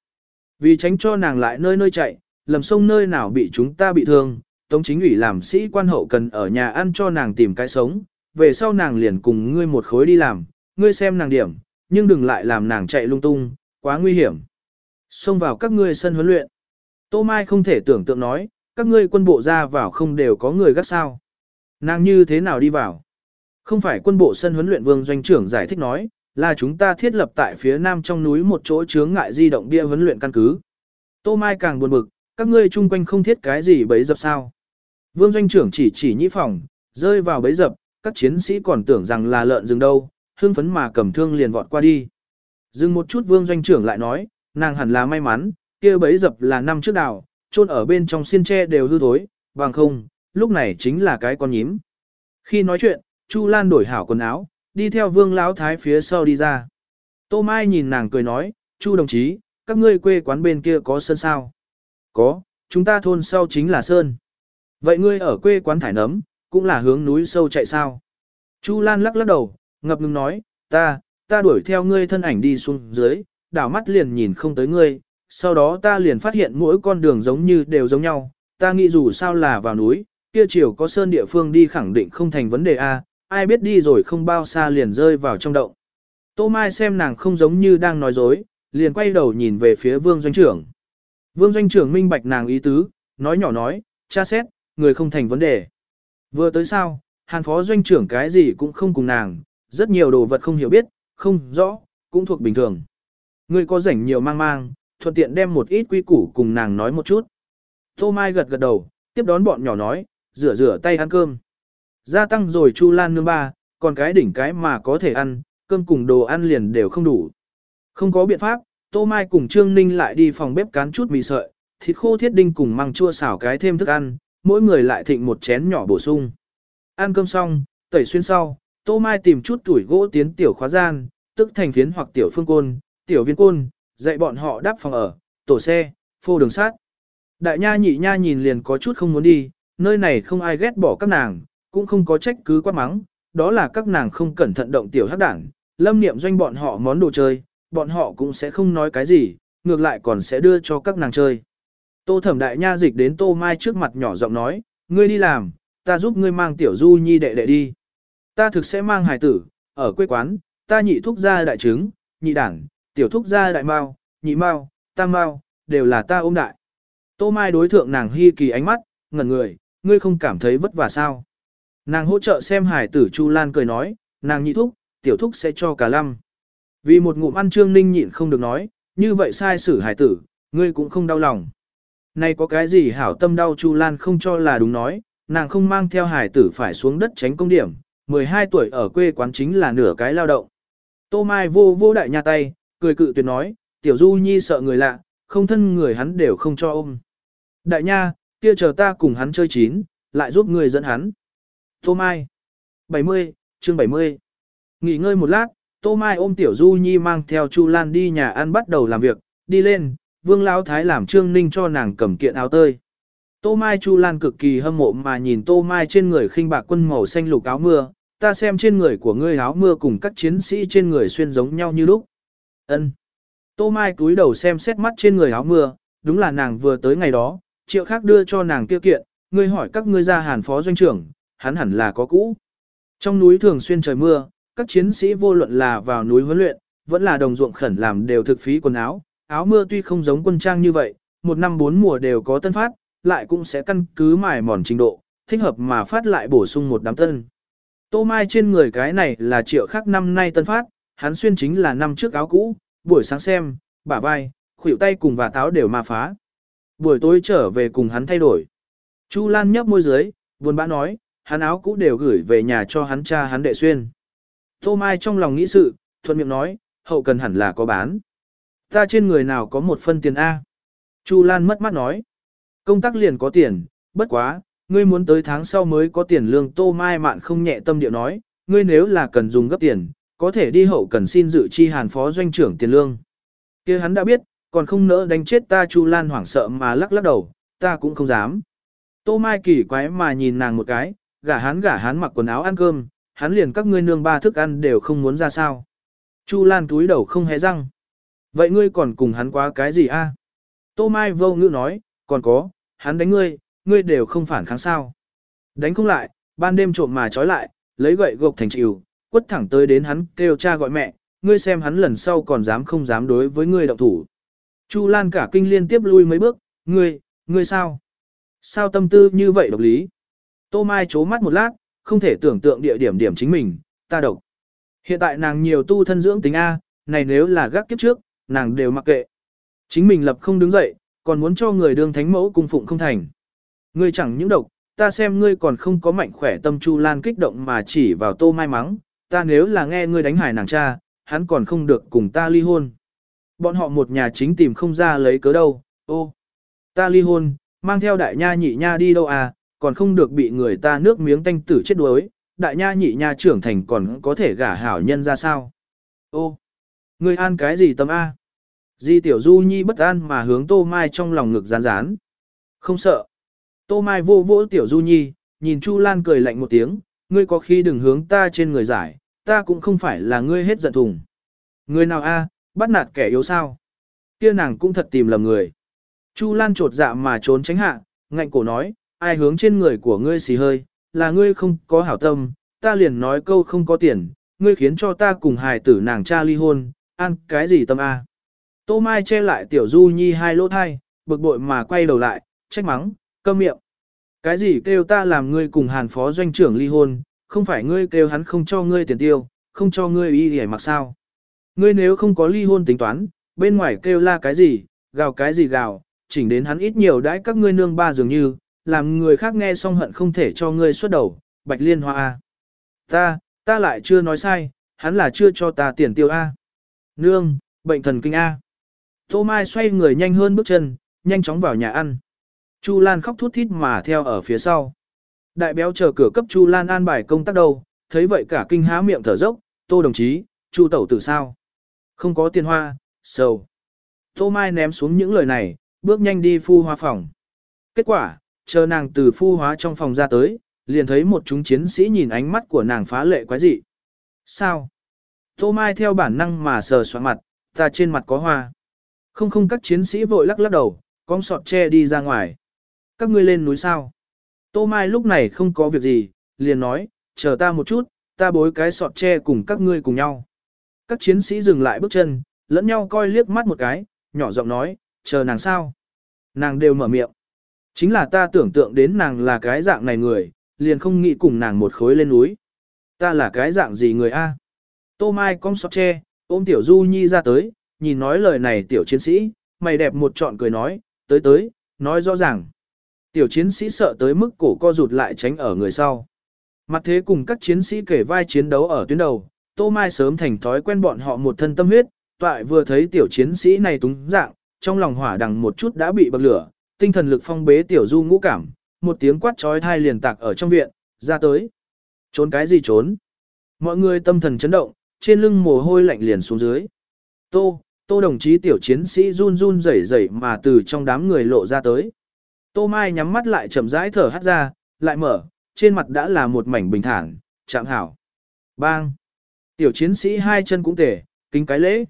Vì tránh cho nàng lại nơi nơi chạy, lầm sông nơi nào bị chúng ta bị thương, Tống chính ủy làm sĩ quan hậu cần ở nhà ăn cho nàng tìm cái sống, về sau nàng liền cùng ngươi một khối đi làm, ngươi xem nàng điểm, nhưng đừng lại làm nàng chạy lung tung, quá nguy hiểm. Xông vào các ngươi sân huấn luyện. Tô Mai không thể tưởng tượng nói, các ngươi quân bộ ra vào không đều có người gác sao. Nàng như thế nào đi vào? Không phải quân bộ sân huấn luyện vương doanh trưởng giải thích nói, là chúng ta thiết lập tại phía nam trong núi một chỗ chướng ngại di động bia huấn luyện căn cứ. Tô Mai càng buồn bực, các ngươi chung quanh không thiết cái gì bấy dập sao. Vương doanh trưởng chỉ chỉ nhĩ phòng, rơi vào bấy dập, các chiến sĩ còn tưởng rằng là lợn rừng đâu, hưng phấn mà cầm thương liền vọt qua đi. Dừng một chút vương doanh trưởng lại nói, nàng hẳn là may mắn, kia bấy dập là năm trước đào, chôn ở bên trong xiên tre đều hư thối, bằng không, lúc này chính là cái con nhím. Khi nói chuyện, Chu Lan đổi hảo quần áo, đi theo vương lão thái phía sau đi ra. Tô Mai nhìn nàng cười nói, Chu đồng chí, các ngươi quê quán bên kia có sơn sao? Có, chúng ta thôn sau chính là Sơn. Vậy ngươi ở quê quán thải nấm, cũng là hướng núi sâu chạy sao? Chu Lan lắc lắc đầu, ngập ngừng nói, ta, ta đuổi theo ngươi thân ảnh đi xuống dưới, đảo mắt liền nhìn không tới ngươi, sau đó ta liền phát hiện mỗi con đường giống như đều giống nhau, ta nghĩ dù sao là vào núi, kia chiều có sơn địa phương đi khẳng định không thành vấn đề a, ai biết đi rồi không bao xa liền rơi vào trong động. Tô Mai xem nàng không giống như đang nói dối, liền quay đầu nhìn về phía vương doanh trưởng. Vương doanh trưởng minh bạch nàng ý tứ, nói nhỏ nói, cha xét, người không thành vấn đề. Vừa tới sao, hàn phó doanh trưởng cái gì cũng không cùng nàng, rất nhiều đồ vật không hiểu biết, không rõ, cũng thuộc bình thường. Người có rảnh nhiều mang mang, thuận tiện đem một ít quy củ cùng nàng nói một chút. Tô Mai gật gật đầu, tiếp đón bọn nhỏ nói, rửa rửa tay ăn cơm. Gia tăng rồi Chu Lan nương ba, còn cái đỉnh cái mà có thể ăn, cơm cùng đồ ăn liền đều không đủ. Không có biện pháp, Tô Mai cùng Trương Ninh lại đi phòng bếp cán chút mì sợi, thịt khô thiết đinh cùng măng chua xào cái thêm thức ăn, mỗi người lại thịnh một chén nhỏ bổ sung. Ăn cơm xong, tẩy xuyên sau, Tô Mai tìm chút tuổi gỗ tiến tiểu khóa gian, tức thành phiến hoặc tiểu phương côn, tiểu viên côn, dạy bọn họ đắp phòng ở, tổ xe, phô đường sát. Đại nha nhị nha nhìn liền có chút không muốn đi, nơi này không ai ghét bỏ các nàng, cũng không có trách cứ quá mắng, đó là các nàng không cẩn thận động tiểu hắc đảng, lâm niệm doanh bọn họ món đồ chơi, bọn họ cũng sẽ không nói cái gì, ngược lại còn sẽ đưa cho các nàng chơi. Tô thẩm đại nha dịch đến tô mai trước mặt nhỏ giọng nói, ngươi đi làm, ta giúp ngươi mang tiểu du nhi đệ đệ đi. Ta thực sẽ mang hài tử, ở quê quán, ta nhị thúc gia đại trứng, nhị đảng, tiểu thúc gia đại mao, nhị mao, tam mao, đều là ta ôm đại. Tô Mai đối thượng nàng hi kỳ ánh mắt, ngẩn người, ngươi không cảm thấy vất vả sao. Nàng hỗ trợ xem hải tử Chu Lan cười nói, nàng nhị thúc, tiểu thúc sẽ cho cả lâm. Vì một ngụm ăn trương ninh nhịn không được nói, như vậy sai xử hải tử, ngươi cũng không đau lòng. Này có cái gì hảo tâm đau Chu Lan không cho là đúng nói, nàng không mang theo hải tử phải xuống đất tránh công điểm, 12 tuổi ở quê quán chính là nửa cái lao động. Tô Mai vô vô đại nha tay, cười cự tuyệt nói, tiểu du nhi sợ người lạ, không thân người hắn đều không cho ôm. Đại nha, kia chờ ta cùng hắn chơi chín, lại giúp người dẫn hắn. Tô Mai 70, chương 70 Nghỉ ngơi một lát, Tô Mai ôm Tiểu Du Nhi mang theo Chu Lan đi nhà ăn bắt đầu làm việc, đi lên, Vương Lão Thái làm Trương Ninh cho nàng cầm kiện áo tơi. Tô Mai Chu Lan cực kỳ hâm mộ mà nhìn Tô Mai trên người khinh bạc quân màu xanh lục áo mưa, ta xem trên người của ngươi áo mưa cùng các chiến sĩ trên người xuyên giống nhau như lúc. Ân. Tô Mai cúi đầu xem xét mắt trên người áo mưa, đúng là nàng vừa tới ngày đó, triệu khác đưa cho nàng kia kiện, ngươi hỏi các ngươi ra hàn phó doanh trưởng, hắn hẳn là có cũ. Trong núi thường xuyên trời mưa, các chiến sĩ vô luận là vào núi huấn luyện, vẫn là đồng ruộng khẩn làm đều thực phí quần áo, áo mưa tuy không giống quân trang như vậy, một năm bốn mùa đều có tân phát, lại cũng sẽ căn cứ mài mòn trình độ, thích hợp mà phát lại bổ sung một đám tân. Tô Mai trên người cái này là triệu khác năm nay tân phát, hắn xuyên chính là năm trước áo cũ, buổi sáng xem, bả vai, khuỷu tay cùng và táo đều mà phá. Buổi tối trở về cùng hắn thay đổi. Chu Lan nhấp môi dưới, buồn bã nói, hắn áo cũ đều gửi về nhà cho hắn cha hắn đệ xuyên. Tô Mai trong lòng nghĩ sự, thuận miệng nói, hậu cần hẳn là có bán. Ta trên người nào có một phân tiền A. Chu Lan mất mắt nói. Công tác liền có tiền, bất quá, ngươi muốn tới tháng sau mới có tiền lương Tô Mai mạn không nhẹ tâm điệu nói, ngươi nếu là cần dùng gấp tiền, có thể đi hậu cần xin dự chi hàn phó doanh trưởng tiền lương. kia hắn đã biết, còn không nỡ đánh chết ta Chu Lan hoảng sợ mà lắc lắc đầu, ta cũng không dám. Tô Mai kỳ quái mà nhìn nàng một cái, gả hắn gả hắn mặc quần áo ăn cơm, hắn liền các ngươi nương ba thức ăn đều không muốn ra sao. Chu Lan túi đầu không hé răng. Vậy ngươi còn cùng hắn quá cái gì a? Tô Mai vô ngữ nói, còn có, hắn đánh ngươi, ngươi đều không phản kháng sao. Đánh không lại, ban đêm trộm mà trói lại, lấy gậy gộc thành chịu, quất thẳng tới đến hắn kêu cha gọi mẹ, ngươi xem hắn lần sau còn dám không dám đối với ngươi động thủ. Chu Lan cả kinh liên tiếp lui mấy bước, ngươi, ngươi sao? Sao tâm tư như vậy độc lý? Tô Mai chố mắt một lát, không thể tưởng tượng địa điểm điểm chính mình, ta độc. Hiện tại nàng nhiều tu thân dưỡng tính A, này nếu là gác kiếp trước, nàng đều mặc kệ. Chính mình lập không đứng dậy, còn muốn cho người đương thánh mẫu cung phụng không thành. Ngươi chẳng những độc, ta xem ngươi còn không có mạnh khỏe tâm Chu Lan kích động mà chỉ vào tô mai mắng, ta nếu là nghe ngươi đánh hải nàng cha, hắn còn không được cùng ta ly hôn. Bọn họ một nhà chính tìm không ra lấy cớ đâu, ô, ta ly hôn, mang theo đại nha nhị nha đi đâu à, còn không được bị người ta nước miếng tanh tử chết đuối, đại nha nhị nha trưởng thành còn có thể gả hảo nhân ra sao. Ô, ngươi an cái gì tâm A? Di tiểu du nhi bất an mà hướng tô mai trong lòng ngực rán rán. Không sợ. Tô mai vô vỗ tiểu du nhi, nhìn Chu Lan cười lạnh một tiếng, ngươi có khi đừng hướng ta trên người giải, ta cũng không phải là ngươi hết giận thùng. Người nào a, bắt nạt kẻ yếu sao? Kia nàng cũng thật tìm lầm người. Chu Lan trột dạ mà trốn tránh hạ, ngạnh cổ nói, ai hướng trên người của ngươi xì hơi, là ngươi không có hảo tâm, ta liền nói câu không có tiền, ngươi khiến cho ta cùng hài tử nàng cha ly hôn, ăn cái gì tâm a? Tô Mai che lại tiểu du nhi hai lỗ thai, bực bội mà quay đầu lại, trách mắng, câm miệng. Cái gì kêu ta làm ngươi cùng hàn phó doanh trưởng ly hôn, không phải ngươi kêu hắn không cho ngươi tiền tiêu, không cho ngươi y để mặc sao. Ngươi nếu không có ly hôn tính toán, bên ngoài kêu la cái gì, gào cái gì gào, chỉnh đến hắn ít nhiều đãi các ngươi nương ba dường như, làm người khác nghe xong hận không thể cho ngươi xuất đầu, bạch liên hoa A. Ta, ta lại chưa nói sai, hắn là chưa cho ta tiền tiêu A. Nương, bệnh thần kinh A. Tô Mai xoay người nhanh hơn bước chân, nhanh chóng vào nhà ăn. Chu Lan khóc thút thít mà theo ở phía sau. Đại béo chờ cửa cấp Chu Lan an bài công tác đâu, thấy vậy cả kinh há miệng thở dốc, tô đồng chí, Chu tẩu tử sao? Không có tiền hoa, sầu. Tô Mai ném xuống những lời này, bước nhanh đi phu hoa phòng. Kết quả, chờ nàng từ phu hóa trong phòng ra tới, liền thấy một chúng chiến sĩ nhìn ánh mắt của nàng phá lệ quái dị. Sao? Tô Mai theo bản năng mà sờ soạn mặt, ta trên mặt có hoa. Không không các chiến sĩ vội lắc lắc đầu, con sọt che đi ra ngoài. Các ngươi lên núi sao? Tô Mai lúc này không có việc gì, liền nói, chờ ta một chút, ta bối cái sọt tre cùng các ngươi cùng nhau. Các chiến sĩ dừng lại bước chân, lẫn nhau coi liếc mắt một cái, nhỏ giọng nói, chờ nàng sao? Nàng đều mở miệng. Chính là ta tưởng tượng đến nàng là cái dạng này người, liền không nghĩ cùng nàng một khối lên núi. Ta là cái dạng gì người a? Tô Mai cong sọt che ôm tiểu Du Nhi ra tới, nhìn nói lời này tiểu chiến sĩ, mày đẹp một trọn cười nói, tới tới, nói rõ ràng. Tiểu chiến sĩ sợ tới mức cổ co rụt lại tránh ở người sau. Mặt thế cùng các chiến sĩ kể vai chiến đấu ở tuyến đầu, Tô Mai sớm thành thói quen bọn họ một thân tâm huyết, toại vừa thấy tiểu chiến sĩ này túng dạng, trong lòng hỏa đằng một chút đã bị bậc lửa, tinh thần lực phong bế tiểu du ngũ cảm, một tiếng quát trói thai liền tạc ở trong viện, ra tới. Trốn cái gì trốn? Mọi người tâm thần chấn động, trên lưng mồ hôi lạnh liền xuống dưới. Tô, tô đồng chí tiểu chiến sĩ run run rẩy rẩy mà từ trong đám người lộ ra tới. Tô Mai nhắm mắt lại chậm rãi thở hắt ra, lại mở, trên mặt đã là một mảnh bình thản, chạm hảo. Bang! Tiểu chiến sĩ hai chân cũng tể, kính cái lễ.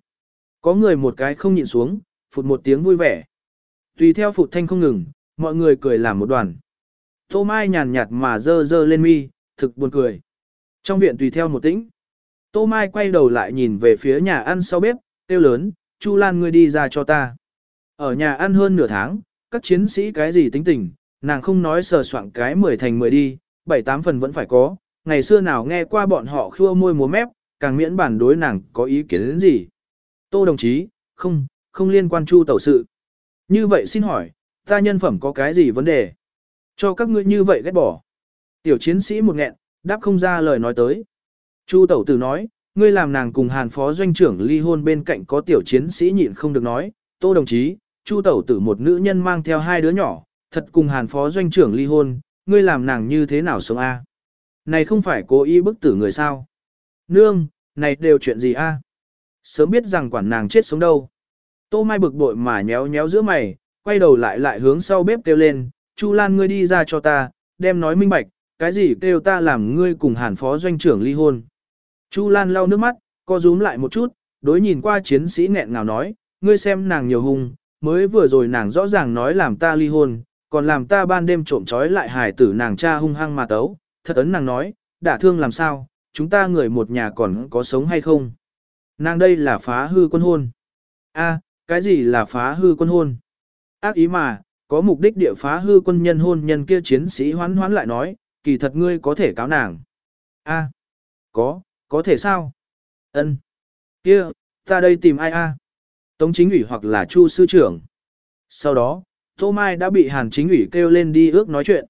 Có người một cái không nhịn xuống, phụt một tiếng vui vẻ. Tùy theo phụt thanh không ngừng, mọi người cười làm một đoàn. Tô Mai nhàn nhạt mà dơ dơ lên mi, thực buồn cười. Trong viện tùy theo một tĩnh. Tô Mai quay đầu lại nhìn về phía nhà ăn sau bếp, kêu lớn, Chu Lan ngươi đi ra cho ta. Ở nhà ăn hơn nửa tháng, các chiến sĩ cái gì tính tình, nàng không nói sờ soạn cái 10 thành 10 đi, 7-8 phần vẫn phải có, ngày xưa nào nghe qua bọn họ khua môi múa mép, càng miễn bản đối nàng có ý kiến đến gì. Tô đồng chí, không, không liên quan chu tẩu sự. Như vậy xin hỏi, ta nhân phẩm có cái gì vấn đề? Cho các ngươi như vậy ghét bỏ. Tiểu chiến sĩ một nghẹn, đáp không ra lời nói tới. Chu tẩu tử nói, ngươi làm nàng cùng hàn phó doanh trưởng ly hôn bên cạnh có tiểu chiến sĩ nhịn không được nói, tô đồng chí, chu tẩu tử một nữ nhân mang theo hai đứa nhỏ, thật cùng hàn phó doanh trưởng ly hôn, ngươi làm nàng như thế nào sống a? Này không phải cố ý bức tử người sao? Nương, này đều chuyện gì a? Sớm biết rằng quản nàng chết sống đâu. Tô Mai bực bội mà nhéo nhéo giữa mày, quay đầu lại lại hướng sau bếp kêu lên, Chu Lan ngươi đi ra cho ta, đem nói minh bạch, cái gì kêu ta làm ngươi cùng hàn phó doanh trưởng ly hôn. Chu Lan lau nước mắt, co rúm lại một chút, đối nhìn qua chiến sĩ nghẹn ngào nói, ngươi xem nàng nhiều hung, mới vừa rồi nàng rõ ràng nói làm ta ly hôn, còn làm ta ban đêm trộm trói lại hài tử nàng cha hung hăng mà tấu, thật ấn nàng nói, đả thương làm sao, chúng ta người một nhà còn có sống hay không. Nàng đây là phá hư quân hôn. a cái gì là phá hư quân hôn? Ác ý mà, có mục đích địa phá hư quân nhân hôn nhân kia chiến sĩ hoán hoán lại nói, kỳ thật ngươi có thể cáo nàng. a có, có thể sao? ân kia, ta đây tìm ai a Tống chính ủy hoặc là chu sư trưởng. Sau đó, Tô Mai đã bị Hàn chính ủy kêu lên đi ước nói chuyện.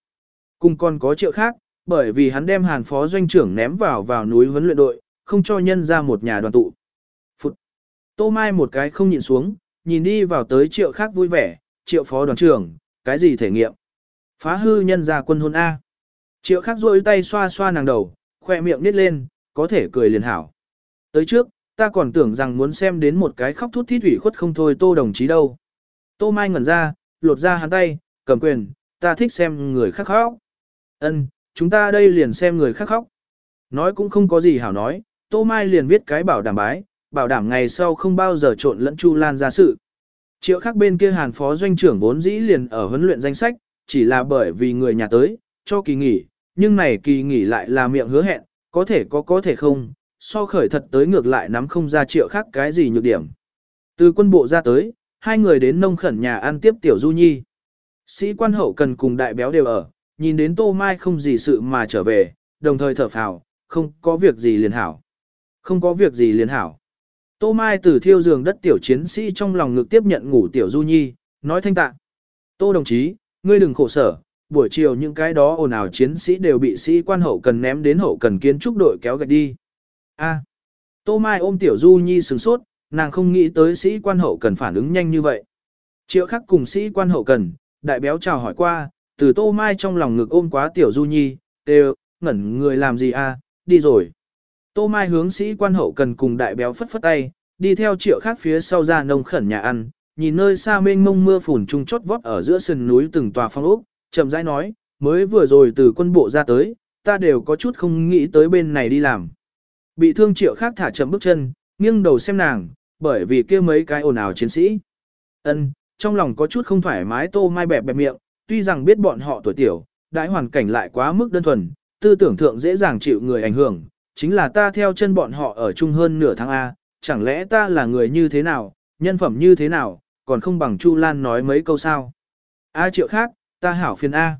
Cùng còn có triệu khác, bởi vì hắn đem Hàn phó doanh trưởng ném vào vào núi huấn luyện đội, không cho nhân ra một nhà đoàn tụ. Phụt! Tô Mai một cái không nhịn xuống, nhìn đi vào tới triệu khác vui vẻ, triệu phó đoàn trưởng, cái gì thể nghiệm? Phá hư nhân ra quân hôn A. Triệu khác rôi tay xoa xoa nàng đầu, khoe miệng nít lên, có thể cười liền hảo. Tới trước, ta còn tưởng rằng muốn xem đến một cái khóc thút thít thủy khuất không thôi tô đồng chí đâu. Tô Mai ngẩn ra, lột ra hắn tay, cầm quyền, ta thích xem người khác khóc. Ân, chúng ta đây liền xem người khác khóc. Nói cũng không có gì hảo nói, Tô Mai liền viết cái bảo đảm bái, bảo đảm ngày sau không bao giờ trộn lẫn Chu Lan ra sự. Triệu khác bên kia hàn phó doanh trưởng vốn dĩ liền ở huấn luyện danh sách, chỉ là bởi vì người nhà tới, cho kỳ nghỉ, nhưng này kỳ nghỉ lại là miệng hứa hẹn, có thể có có thể không, so khởi thật tới ngược lại nắm không ra triệu khác cái gì nhược điểm. Từ quân bộ ra tới, hai người đến nông khẩn nhà ăn tiếp tiểu du nhi. Sĩ quan hậu cần cùng đại béo đều ở, nhìn đến tô mai không gì sự mà trở về, đồng thời thở phào, không có việc gì liền hảo. Không có việc gì liền hảo. Tô Mai từ thiêu giường đất tiểu chiến sĩ trong lòng ngực tiếp nhận ngủ tiểu du nhi, nói thanh tạ. Tô đồng chí, ngươi đừng khổ sở, buổi chiều những cái đó ồn ào chiến sĩ đều bị sĩ quan hậu cần ném đến hậu cần kiến trúc đội kéo gạch đi. A. À. Tô Mai ôm tiểu du nhi sừng sốt, nàng không nghĩ tới sĩ quan hậu cần phản ứng nhanh như vậy. Triệu khắc cùng sĩ quan hậu cần, đại béo chào hỏi qua, từ Tô Mai trong lòng ngực ôm quá tiểu du nhi, đều, ngẩn người làm gì a, đi rồi. Tô Mai hướng sĩ quan hậu cần cùng đại béo phất phất tay, đi theo triệu khác phía sau ra nông khẩn nhà ăn, nhìn nơi xa mênh mông mưa phùn trung chót vót ở giữa sườn núi từng tòa phong ốc, chậm rãi nói, mới vừa rồi từ quân bộ ra tới, ta đều có chút không nghĩ tới bên này đi làm. Bị thương triệu khác thả chậm bước chân, nghiêng đầu xem nàng, bởi vì kia mấy cái ồn ào chiến sĩ. Ân, trong lòng có chút không thoải mái tô mai bẹp bẹp miệng, tuy rằng biết bọn họ tuổi tiểu, đãi hoàn cảnh lại quá mức đơn thuần, tư tưởng thượng dễ dàng chịu người ảnh hưởng, chính là ta theo chân bọn họ ở chung hơn nửa tháng A, chẳng lẽ ta là người như thế nào, nhân phẩm như thế nào, còn không bằng Chu Lan nói mấy câu sao. A triệu khác, ta hảo phiền A.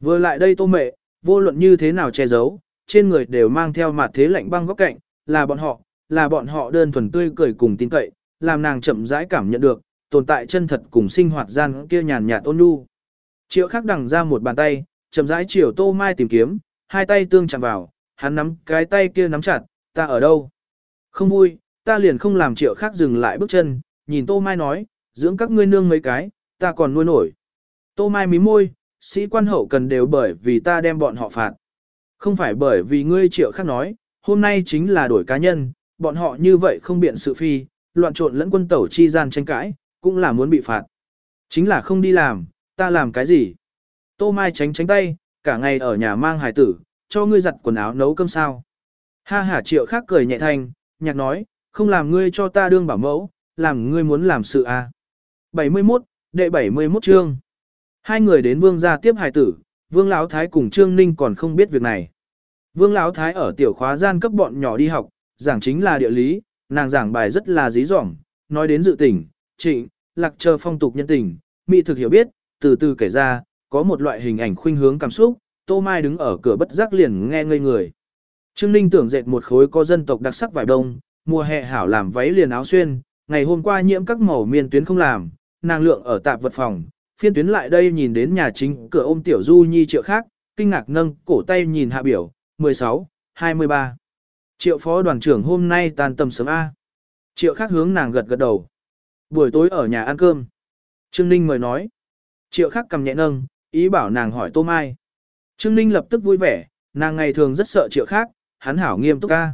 Vừa lại đây tô mệ, vô luận như thế nào che giấu, trên người đều mang theo mặt thế lạnh băng góc cạnh, là bọn họ, là bọn họ đơn thuần tươi cười cùng tin cậy, làm nàng chậm rãi cảm nhận được, tồn tại chân thật cùng sinh hoạt gian kia nhàn nhạt ôn nhu. Triệu khắc đằng ra một bàn tay, chậm rãi chiều tô mai tìm kiếm, hai tay tương chạm vào, hắn nắm cái tay kia nắm chặt, ta ở đâu? Không vui, ta liền không làm triệu khác dừng lại bước chân, nhìn tô mai nói, dưỡng các ngươi nương mấy cái, ta còn nuôi nổi. Tô mai mí môi, sĩ quan hậu cần đều bởi vì ta đem bọn họ phạt. Không phải bởi vì ngươi triệu khác nói, hôm nay chính là đổi cá nhân, bọn họ như vậy không biện sự phi, loạn trộn lẫn quân tẩu chi gian tranh cãi, cũng là muốn bị phạt. Chính là không đi làm, ta làm cái gì? Tô Mai tránh tránh tay, cả ngày ở nhà mang hài tử, cho ngươi giặt quần áo nấu cơm sao. Ha ha triệu khác cười nhẹ thanh, nhạc nói, không làm ngươi cho ta đương bảo mẫu, làm ngươi muốn làm sự à. 71, đệ 71 chương. Hai người đến vương gia tiếp hài tử, vương lão thái cùng trương ninh còn không biết việc này. Vương lão thái ở tiểu khóa gian cấp bọn nhỏ đi học, giảng chính là địa lý, nàng giảng bài rất là dí dỏm, nói đến dự tỉnh, trịnh, lạc chờ phong tục nhân tình, mỹ thực hiểu biết, từ từ kể ra, có một loại hình ảnh khuynh hướng cảm xúc, Tô Mai đứng ở cửa bất giác liền nghe ngây người. Trương Ninh tưởng dệt một khối có dân tộc đặc sắc vải đông, mùa hè hảo làm váy liền áo xuyên, ngày hôm qua nhiễm các màu miên tuyến không làm, nàng lượng ở tạp vật phòng, phiên tuyến lại đây nhìn đến nhà chính cửa ôm tiểu du nhi triệu khác, kinh ngạc nâng cổ tay nhìn hạ biểu, 16, 23. Triệu phó đoàn trưởng hôm nay tan tầm sớm A. Triệu khác hướng nàng gật gật đầu. Buổi tối ở nhà ăn cơm. Trương Ninh mời nói. Triệu khác cầm nhẹ nâng, ý bảo nàng hỏi Tô Mai. Trương Ninh lập tức vui vẻ, nàng ngày thường rất sợ triệu khác, hắn hảo nghiêm túc ca.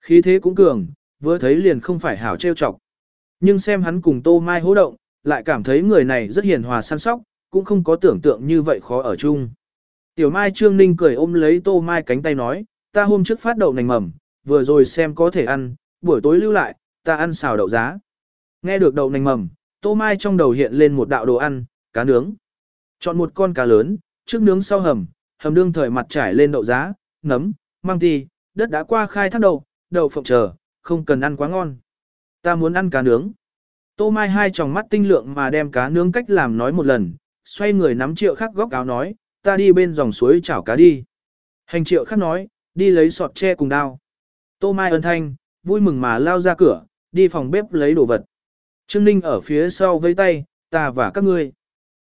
Khí thế cũng cường, vừa thấy liền không phải hảo trêu chọc. Nhưng xem hắn cùng Tô Mai hỗ động, lại cảm thấy người này rất hiền hòa săn sóc, cũng không có tưởng tượng như vậy khó ở chung. Tiểu Mai Trương Ninh cười ôm lấy Tô Mai cánh tay nói, ta hôm trước phát đậu nành mầm, vừa rồi xem có thể ăn, buổi tối lưu lại, ta ăn xào đậu giá. Nghe được đậu nành mầm, Tô Mai trong đầu hiện lên một đạo đồ ăn, cá nướng. Chọn một con cá lớn, trước nướng sau hầm, hầm đương thời mặt trải lên đậu giá, nấm, mang ti, đất đã qua khai thác đậu, đậu phộng chờ, không cần ăn quá ngon. Ta muốn ăn cá nướng. Tô Mai hai tròng mắt tinh lượng mà đem cá nướng cách làm nói một lần, xoay người nắm triệu khắc góc áo nói, ta đi bên dòng suối chảo cá đi. Hành triệu khắc nói, đi lấy sọt tre cùng đao. Tô Mai ân thanh, vui mừng mà lao ra cửa, đi phòng bếp lấy đồ vật. Trương Ninh ở phía sau vây tay, ta và các ngươi.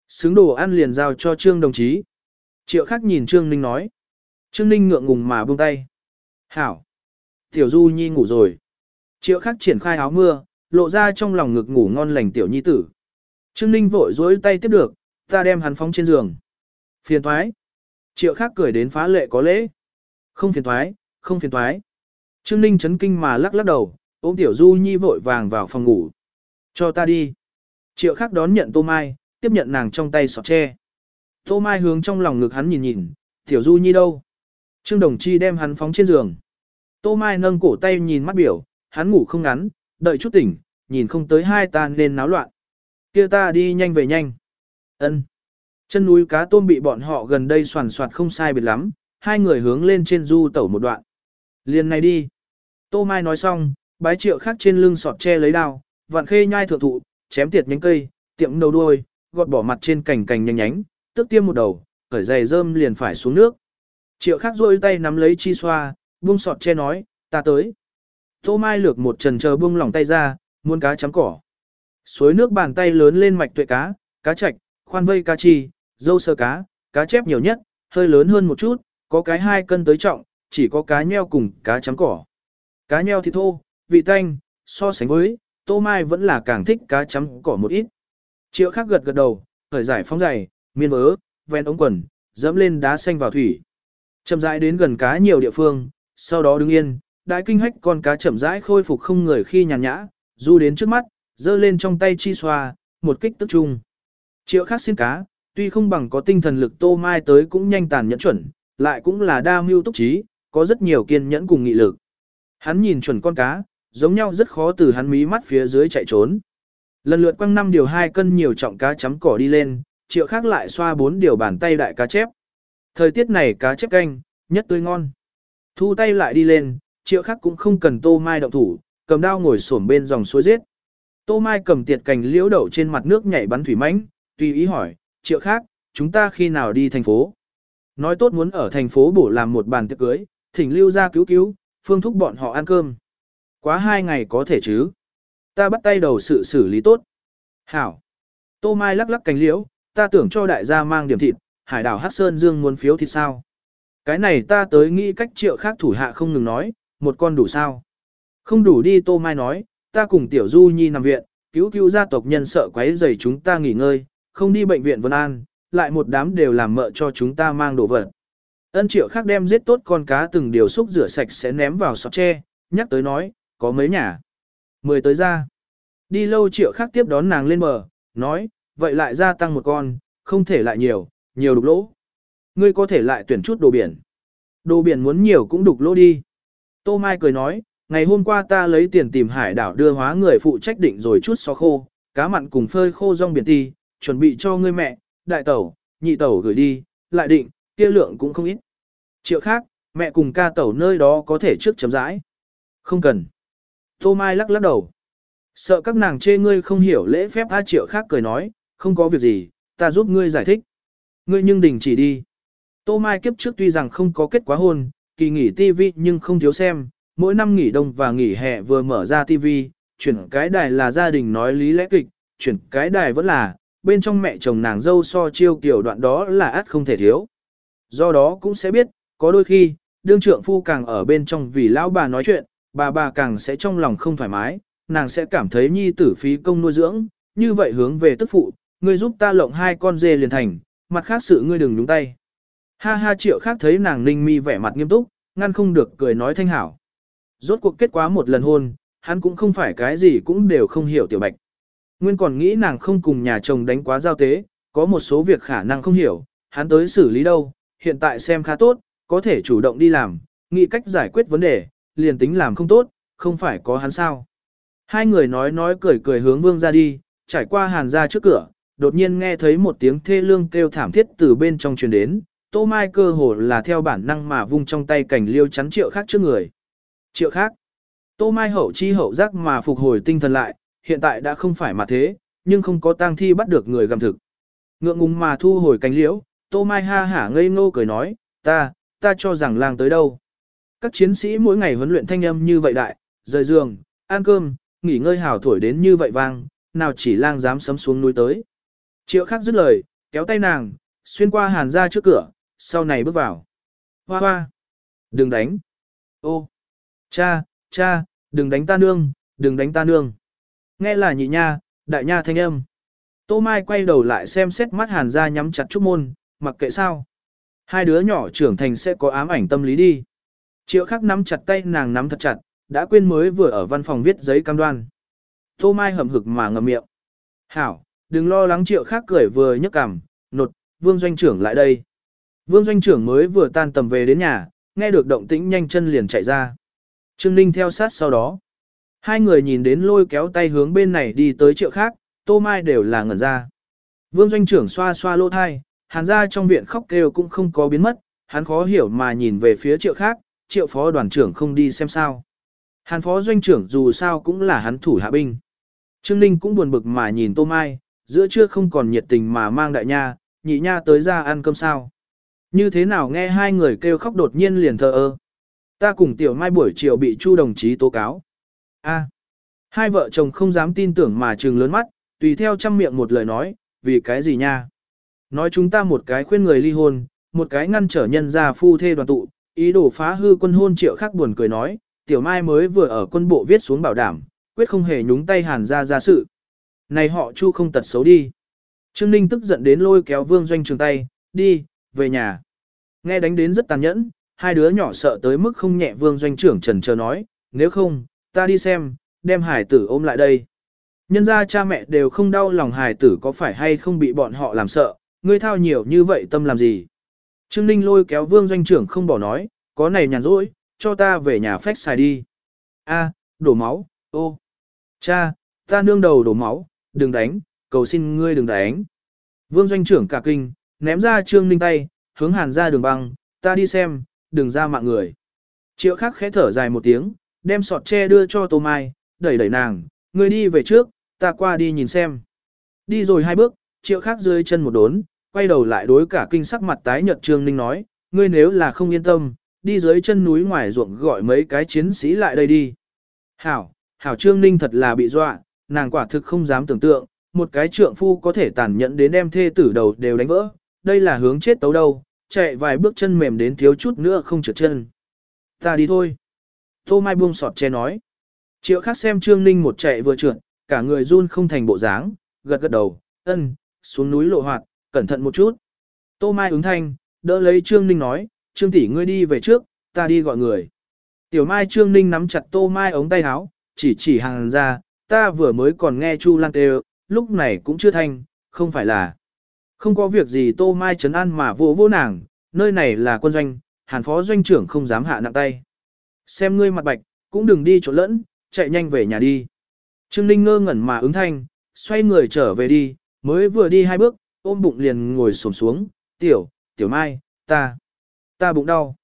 Xứng đồ ăn liền giao cho Trương đồng chí. Triệu khắc nhìn Trương Ninh nói. Trương Ninh ngượng ngùng mà buông tay. Hảo. Tiểu Du Nhi ngủ rồi. Triệu khắc triển khai áo mưa, lộ ra trong lòng ngực ngủ ngon lành tiểu nhi tử. Trương Ninh vội dối tay tiếp được, ta đem hắn phóng trên giường. Phiền thoái. Triệu khắc cười đến phá lệ có lễ. Không phiền thoái, không phiền thoái. Trương Ninh chấn kinh mà lắc lắc đầu, ôm tiểu Du Nhi vội vàng vào phòng ngủ. Cho ta đi. Triệu khắc đón nhận Tô Mai, tiếp nhận nàng trong tay sọt tre. Tô Mai hướng trong lòng ngực hắn nhìn nhìn, tiểu Du Nhi đâu? Trương Đồng Chi đem hắn phóng trên giường. Tô Mai nâng cổ tay nhìn mắt biểu, hắn ngủ không ngắn, đợi chút tỉnh, nhìn không tới hai ta nên náo loạn. kia ta đi nhanh về nhanh. ân Chân núi cá tôm bị bọn họ gần đây soàn soạt không sai biệt lắm, hai người hướng lên trên du tẩu một đoạn. Liền này đi. Tô Mai nói xong, bái triệu khắc trên lưng sọt tre lấy đao, vạn khê nhai thượng thụ, chém tiệt nhánh cây, tiệm đầu đuôi, gọt bỏ mặt trên cành cành nhánh nhánh, tức tiêm một đầu, khởi giày rơm liền phải xuống nước. Triệu khắc rôi tay nắm lấy chi xoa, buông sọt che nói, ta tới. Tô Mai lược một trần chờ buông lỏng tay ra, muôn cá chấm cỏ. Suối nước bàn tay lớn lên mạch tuệ cá, cá chạch, khoan vây cá chi, dâu sơ cá, cá chép nhiều nhất, hơi lớn hơn một chút, có cái hai cân tới trọng, chỉ có cá nheo cùng cá chấm cỏ. Cá nheo thì thô, vị tanh, so sánh với, Tô Mai vẫn là càng thích cá chấm cỏ một ít. Triệu khắc gật gật đầu, khởi giải phóng giày, miên vớ, ven ống quần, dẫm lên đá xanh vào thủy. Chậm rãi đến gần cá nhiều địa phương, sau đó đứng yên, đại kinh hách con cá chậm rãi khôi phục không người khi nhàn nhã, du đến trước mắt, giơ lên trong tay chi xoa, một kích tức trung. Triệu khắc xin cá, tuy không bằng có tinh thần lực tô mai tới cũng nhanh tàn nhẫn chuẩn, lại cũng là đa mưu túc trí, có rất nhiều kiên nhẫn cùng nghị lực. Hắn nhìn chuẩn con cá, giống nhau rất khó từ hắn mí mắt phía dưới chạy trốn. Lần lượt quăng năm điều hai cân nhiều trọng cá chấm cỏ đi lên, triệu khác lại xoa bốn điều bàn tay đại cá chép. Thời tiết này cá chép canh, nhất tươi ngon. Thu tay lại đi lên, triệu khác cũng không cần tô mai động thủ, cầm đao ngồi xổm bên dòng suối giết. Tô Mai cầm tiệt cành liễu đậu trên mặt nước nhảy bắn thủy mãnh, tùy ý hỏi, triệu khác, chúng ta khi nào đi thành phố? Nói tốt muốn ở thành phố bổ làm một bàn tiệc cưới, thỉnh lưu ra cứu cứu, phương thúc bọn họ ăn cơm. Quá hai ngày có thể chứ. Ta bắt tay đầu sự xử lý tốt. Hảo. Tô Mai lắc lắc cành liễu, ta tưởng cho đại gia mang điểm thịt, hải đảo Hắc Sơn Dương muốn phiếu thịt sao. Cái này ta tới nghĩ cách triệu khác thủ hạ không ngừng nói, một con đủ sao. Không đủ đi Tô Mai nói, ta cùng Tiểu Du Nhi nằm viện, cứu cứu gia tộc nhân sợ quấy rầy chúng ta nghỉ ngơi, không đi bệnh viện Vân An, lại một đám đều làm mợ cho chúng ta mang đồ vật. Ân triệu khác đem giết tốt con cá từng điều xúc rửa sạch sẽ ném vào sọt tre, nhắc tới nói, có mấy nhà. Mười tới ra. Đi lâu triệu khác tiếp đón nàng lên bờ, nói, vậy lại gia tăng một con, không thể lại nhiều, nhiều đục lỗ. Ngươi có thể lại tuyển chút đồ biển. Đồ biển muốn nhiều cũng đục lỗ đi. Tô Mai cười nói, ngày hôm qua ta lấy tiền tìm hải đảo đưa hóa người phụ trách định rồi chút xó khô, cá mặn cùng phơi khô rong biển ti, chuẩn bị cho ngươi mẹ, đại tẩu, nhị tẩu gửi đi, lại định, kia lượng cũng không ít. Triệu khác, mẹ cùng ca tẩu nơi đó có thể trước chấm rãi. Không cần. Tô Mai lắc lắc đầu. Sợ các nàng chê ngươi không hiểu lễ phép A Triệu khác cười nói, không có việc gì, ta giúp ngươi giải thích. Ngươi nhưng đình chỉ đi. Tô Mai kiếp trước tuy rằng không có kết quả hôn, kỳ nghỉ TV nhưng không thiếu xem, mỗi năm nghỉ đông và nghỉ hè vừa mở ra TV, chuyển cái đài là gia đình nói lý lẽ kịch, chuyển cái đài vẫn là, bên trong mẹ chồng nàng dâu so chiêu kiểu đoạn đó là át không thể thiếu. Do đó cũng sẽ biết, có đôi khi, đương trượng phu càng ở bên trong vì lão bà nói chuyện, bà bà càng sẽ trong lòng không thoải mái, nàng sẽ cảm thấy nhi tử phí công nuôi dưỡng, như vậy hướng về tức phụ, ngươi giúp ta lộng hai con dê liền thành, mặt khác sự ngươi đừng nhúng tay. Ha ha triệu khác thấy nàng ninh mi vẻ mặt nghiêm túc, ngăn không được cười nói thanh hảo. Rốt cuộc kết quá một lần hôn, hắn cũng không phải cái gì cũng đều không hiểu tiểu bạch. Nguyên còn nghĩ nàng không cùng nhà chồng đánh quá giao tế, có một số việc khả năng không hiểu, hắn tới xử lý đâu, hiện tại xem khá tốt, có thể chủ động đi làm, nghĩ cách giải quyết vấn đề, liền tính làm không tốt, không phải có hắn sao. Hai người nói nói cười cười hướng vương ra đi, trải qua hàn ra trước cửa, đột nhiên nghe thấy một tiếng thê lương kêu thảm thiết từ bên trong truyền đến, tô mai cơ hồ là theo bản năng mà vung trong tay cảnh liêu chắn triệu khác trước người. Triệu khác, tô mai hậu chi hậu giác mà phục hồi tinh thần lại, hiện tại đã không phải mà thế, nhưng không có tang thi bắt được người gầm thực. Ngượng ngùng mà thu hồi cánh liễu, tô mai ha hả ngây ngô cười nói, ta, ta cho rằng lang tới đâu. Các chiến sĩ mỗi ngày huấn luyện thanh âm như vậy đại, rời giường, ăn cơm, nghỉ ngơi hào thổi đến như vậy vang, nào chỉ lang dám sấm xuống núi tới. Triệu khắc dứt lời, kéo tay nàng, xuyên qua hàn ra trước cửa, sau này bước vào. Hoa hoa! Đừng đánh! Ô! Cha! Cha! Đừng đánh ta nương! Đừng đánh ta nương! Nghe là nhị nha, đại nha thanh âm. Tô Mai quay đầu lại xem xét mắt hàn ra nhắm chặt chút môn, mặc kệ sao. Hai đứa nhỏ trưởng thành sẽ có ám ảnh tâm lý đi. Triệu khắc nắm chặt tay nàng nắm thật chặt, đã quên mới vừa ở văn phòng viết giấy cam đoan. Tô Mai hậm hực mà ngậm miệng. Hảo, đừng lo lắng triệu khác cười vừa nhấc cằm, nột, vương doanh trưởng lại đây. Vương doanh trưởng mới vừa tan tầm về đến nhà, nghe được động tĩnh nhanh chân liền chạy ra. Trương Ninh theo sát sau đó. Hai người nhìn đến lôi kéo tay hướng bên này đi tới triệu khác, tô mai đều là ngẩn ra. Vương doanh trưởng xoa xoa lỗ thai, hàn ra trong viện khóc kêu cũng không có biến mất, hắn khó hiểu mà nhìn về phía triệu khác, triệu phó đoàn trưởng không đi xem sao. Hàn phó doanh trưởng dù sao cũng là hắn thủ hạ binh. Trương Ninh cũng buồn bực mà nhìn Tô Mai, giữa trưa không còn nhiệt tình mà mang đại nha, nhị nha tới ra ăn cơm sao. Như thế nào nghe hai người kêu khóc đột nhiên liền thờ ơ. Ta cùng tiểu mai buổi chiều bị chu đồng chí tố cáo. a hai vợ chồng không dám tin tưởng mà trừng lớn mắt, tùy theo trăm miệng một lời nói, vì cái gì nha. Nói chúng ta một cái khuyên người ly hôn, một cái ngăn trở nhân gia phu thê đoàn tụ, ý đồ phá hư quân hôn triệu khác buồn cười nói, tiểu mai mới vừa ở quân bộ viết xuống bảo đảm, quyết không hề nhúng tay hàn ra ra sự. Này họ chu không tật xấu đi. Trương Ninh tức giận đến lôi kéo vương doanh trường tay, đi, về nhà. Nghe đánh đến rất tàn nhẫn, hai đứa nhỏ sợ tới mức không nhẹ vương doanh trưởng trần chờ nói, nếu không, ta đi xem, đem hải tử ôm lại đây. Nhân ra cha mẹ đều không đau lòng hải tử có phải hay không bị bọn họ làm sợ, ngươi thao nhiều như vậy tâm làm gì. Trương Ninh lôi kéo vương doanh trưởng không bỏ nói, có này nhàn rỗi, cho ta về nhà phách xài đi. A, đổ máu, ô. Cha, ta nương đầu đổ máu, đừng đánh, cầu xin ngươi đừng đánh. Vương doanh trưởng cả kinh, ném ra trương ninh tay, hướng hàn ra đường băng, ta đi xem, đừng ra mạng người. Triệu khắc khẽ thở dài một tiếng, đem sọt tre đưa cho Tô Mai, đẩy đẩy nàng, ngươi đi về trước, ta qua đi nhìn xem. Đi rồi hai bước, triệu khắc dưới chân một đốn, quay đầu lại đối cả kinh sắc mặt tái nhợt Trương Ninh nói, ngươi nếu là không yên tâm, đi dưới chân núi ngoài ruộng gọi mấy cái chiến sĩ lại đây đi. Hảo, Hảo Trương Ninh thật là bị dọa, nàng quả thực không dám tưởng tượng, một cái trượng phu có thể tàn nhẫn đến đem thê tử đầu đều đánh vỡ, đây là hướng chết tấu đâu, chạy vài bước chân mềm đến thiếu chút nữa không trượt chân. Ta đi thôi. Tô Mai buông sọt che nói. Triệu khác xem Trương Ninh một chạy vừa trượt, cả người run không thành bộ dáng, gật gật đầu, ân, xuống núi lộ hoạt, cẩn thận một chút. Tô Mai ứng thanh, đỡ lấy Trương Ninh nói, Trương tỷ ngươi đi về trước, ta đi gọi người. Tiểu Mai Trương Ninh nắm chặt Tô Mai ống tay áo, chỉ chỉ hàng ra, ta vừa mới còn nghe Chu Lan kêu, lúc này cũng chưa thanh, không phải là. Không có việc gì Tô Mai trấn an mà vô vô nàng, nơi này là quân doanh, hàn phó doanh trưởng không dám hạ nặng tay. Xem ngươi mặt bạch, cũng đừng đi chỗ lẫn, chạy nhanh về nhà đi. Trương Ninh ngơ ngẩn mà ứng thanh, xoay người trở về đi, mới vừa đi hai bước, ôm bụng liền ngồi xổm xuống, tiểu, tiểu mai, ta, ta bụng đau.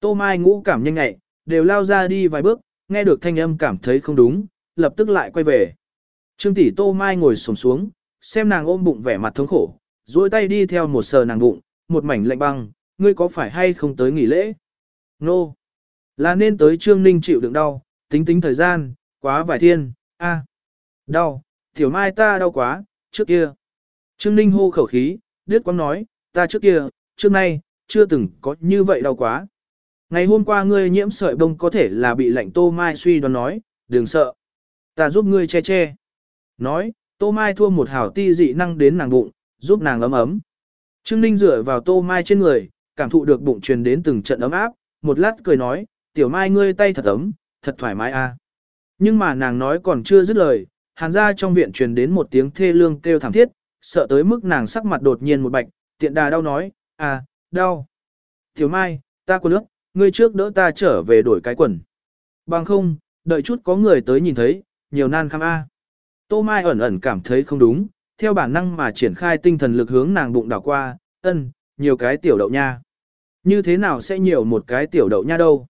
Tô Mai ngũ cảm nhanh nhẹ, đều lao ra đi vài bước, nghe được thanh âm cảm thấy không đúng, lập tức lại quay về. Trương tỷ Tô Mai ngồi xổm xuống, xem nàng ôm bụng vẻ mặt thống khổ, duỗi tay đi theo một sờ nàng bụng, một mảnh lạnh băng, ngươi có phải hay không tới nghỉ lễ? Nô! No. Là nên tới Trương Ninh chịu đựng đau, tính tính thời gian, quá vài thiên, a, Đau, tiểu mai ta đau quá, trước kia. Trương Ninh hô khẩu khí, đứt quăng nói, ta trước kia, trước nay, chưa từng có như vậy đau quá. Ngày hôm qua ngươi nhiễm sợi bông có thể là bị lạnh tô mai suy đoán nói, đừng sợ. Ta giúp ngươi che che. Nói, tô mai thua một hảo ti dị năng đến nàng bụng, giúp nàng ấm ấm. Trương Ninh dựa vào tô mai trên người, cảm thụ được bụng truyền đến từng trận ấm áp, một lát cười nói, tiểu mai ngươi tay thật ấm, thật thoải mái a. Nhưng mà nàng nói còn chưa dứt lời, hàn ra trong viện truyền đến một tiếng thê lương kêu thảm thiết, sợ tới mức nàng sắc mặt đột nhiên một bạch, tiện đà đau nói, à, đau. Tiểu mai, ta quần nước, ngươi trước đỡ ta trở về đổi cái quần. Bằng không, đợi chút có người tới nhìn thấy, nhiều nan khăm a. Tô Mai ẩn ẩn cảm thấy không đúng, theo bản năng mà triển khai tinh thần lực hướng nàng bụng đảo qua, ân, nhiều cái tiểu đậu nha. Như thế nào sẽ nhiều một cái tiểu đậu nha đâu?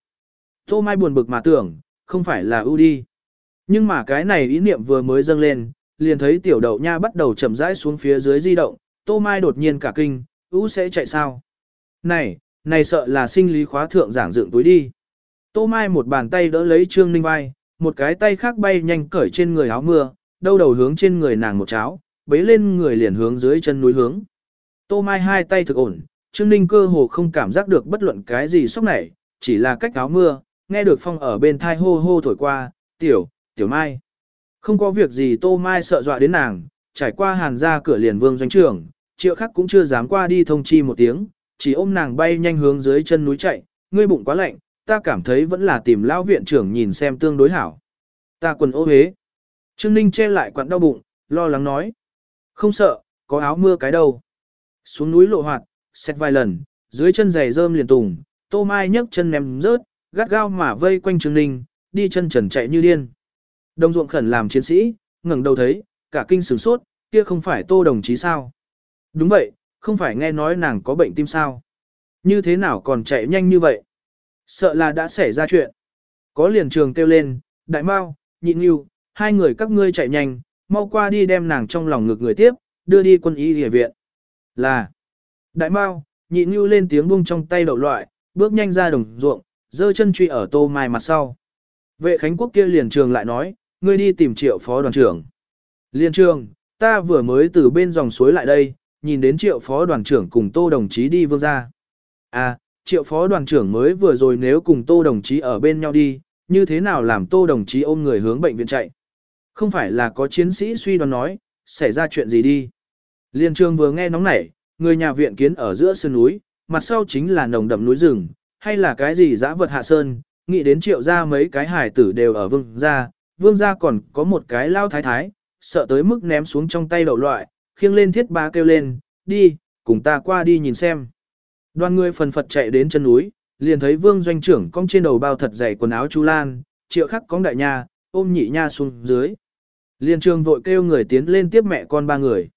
Tô Mai buồn bực mà tưởng, không phải là ưu đi. Nhưng mà cái này ý niệm vừa mới dâng lên, liền thấy tiểu đậu nha bắt đầu chậm rãi xuống phía dưới di động, Tô Mai đột nhiên cả kinh, ưu sẽ chạy sao? Này, này sợ là sinh lý khóa thượng giảng dựng túi đi. Tô Mai một bàn tay đỡ lấy Trương Ninh vai, một cái tay khác bay nhanh cởi trên người áo mưa, đâu đầu hướng trên người nàng một cháo, bế lên người liền hướng dưới chân núi hướng. Tô Mai hai tay thực ổn, Trương Ninh cơ hồ không cảm giác được bất luận cái gì sốc này, chỉ là cách áo mưa, nghe được phong ở bên thai hô hô thổi qua, tiểu, tiểu mai. Không có việc gì Tô Mai sợ dọa đến nàng, trải qua hàn ra cửa liền vương doanh trưởng, triệu khắc cũng chưa dám qua đi thông chi một tiếng, chỉ ôm nàng bay nhanh hướng dưới chân núi chạy, ngươi bụng quá lạnh, ta cảm thấy vẫn là tìm lão viện trưởng nhìn xem tương đối hảo. Ta quần ô hế. Trương Ninh che lại quặn đau bụng, lo lắng nói. Không sợ, có áo mưa cái đâu. Xuống núi lộ hoạt, xét vài lần, dưới chân giày rơm liền tùng, tô mai nhấc chân ném rớt, gắt gao mà vây quanh Trương Ninh, đi chân trần chạy như điên. Đồng ruộng khẩn làm chiến sĩ, ngẩng đầu thấy, cả kinh sửng sốt, kia không phải tô đồng chí sao. Đúng vậy, không phải nghe nói nàng có bệnh tim sao. Như thế nào còn chạy nhanh như vậy? Sợ là đã xảy ra chuyện. Có liền trường kêu lên, đại mau, nhịn yêu, hai người các ngươi chạy nhanh, mau qua đi đem nàng trong lòng ngực người tiếp, đưa đi quân y địa viện. Là, đại mau, nhịn yêu lên tiếng buông trong tay đậu loại, bước nhanh ra đồng ruộng, dơ chân truy ở tô mai mặt sau. Vệ Khánh Quốc kia liền trường lại nói, ngươi đi tìm triệu phó đoàn trưởng. Liên trường, ta vừa mới từ bên dòng suối lại đây, nhìn đến triệu phó đoàn trưởng cùng tô đồng chí đi vương ra. À, triệu phó đoàn trưởng mới vừa rồi nếu cùng tô đồng chí ở bên nhau đi, như thế nào làm tô đồng chí ôm người hướng bệnh viện chạy. Không phải là có chiến sĩ suy đoán nói, xảy ra chuyện gì đi. Liên trường vừa nghe nóng nảy, người nhà viện kiến ở giữa sơn núi, mặt sau chính là nồng đậm núi rừng, hay là cái gì dã vật hạ sơn, nghĩ đến triệu ra mấy cái hải tử đều ở vương gia, vương gia còn có một cái lao thái thái, sợ tới mức ném xuống trong tay đậu loại, khiêng lên thiết ba kêu lên, đi, cùng ta qua đi nhìn xem. Đoàn người phần phật chạy đến chân núi, liền thấy vương doanh trưởng cong trên đầu bao thật dày quần áo chú lan, triệu khắc cong đại nha, ôm nhị nha xuống dưới. Liên trường vội kêu người tiến lên tiếp mẹ con ba người.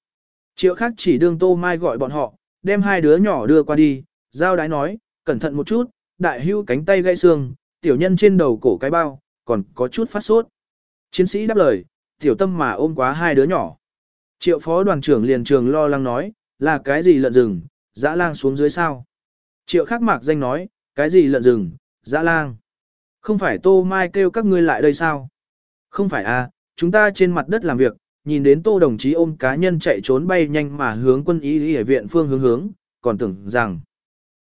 Triệu khắc chỉ đương tô mai gọi bọn họ, đem hai đứa nhỏ đưa qua đi, giao đái nói, cẩn thận một chút, đại hưu cánh tay gãy xương, tiểu nhân trên đầu cổ cái bao, còn có chút phát sốt. Chiến sĩ đáp lời, tiểu tâm mà ôm quá hai đứa nhỏ. Triệu phó đoàn trưởng liền trường lo lắng nói, là cái gì lợn rừng, dã lang xuống dưới sao? Triệu khắc mạc danh nói, cái gì lợn rừng, dã lang? Không phải tô mai kêu các ngươi lại đây sao? Không phải à, chúng ta trên mặt đất làm việc, nhìn đến tô đồng chí ôm cá nhân chạy trốn bay nhanh mà hướng quân y y viện phương hướng hướng, còn tưởng rằng.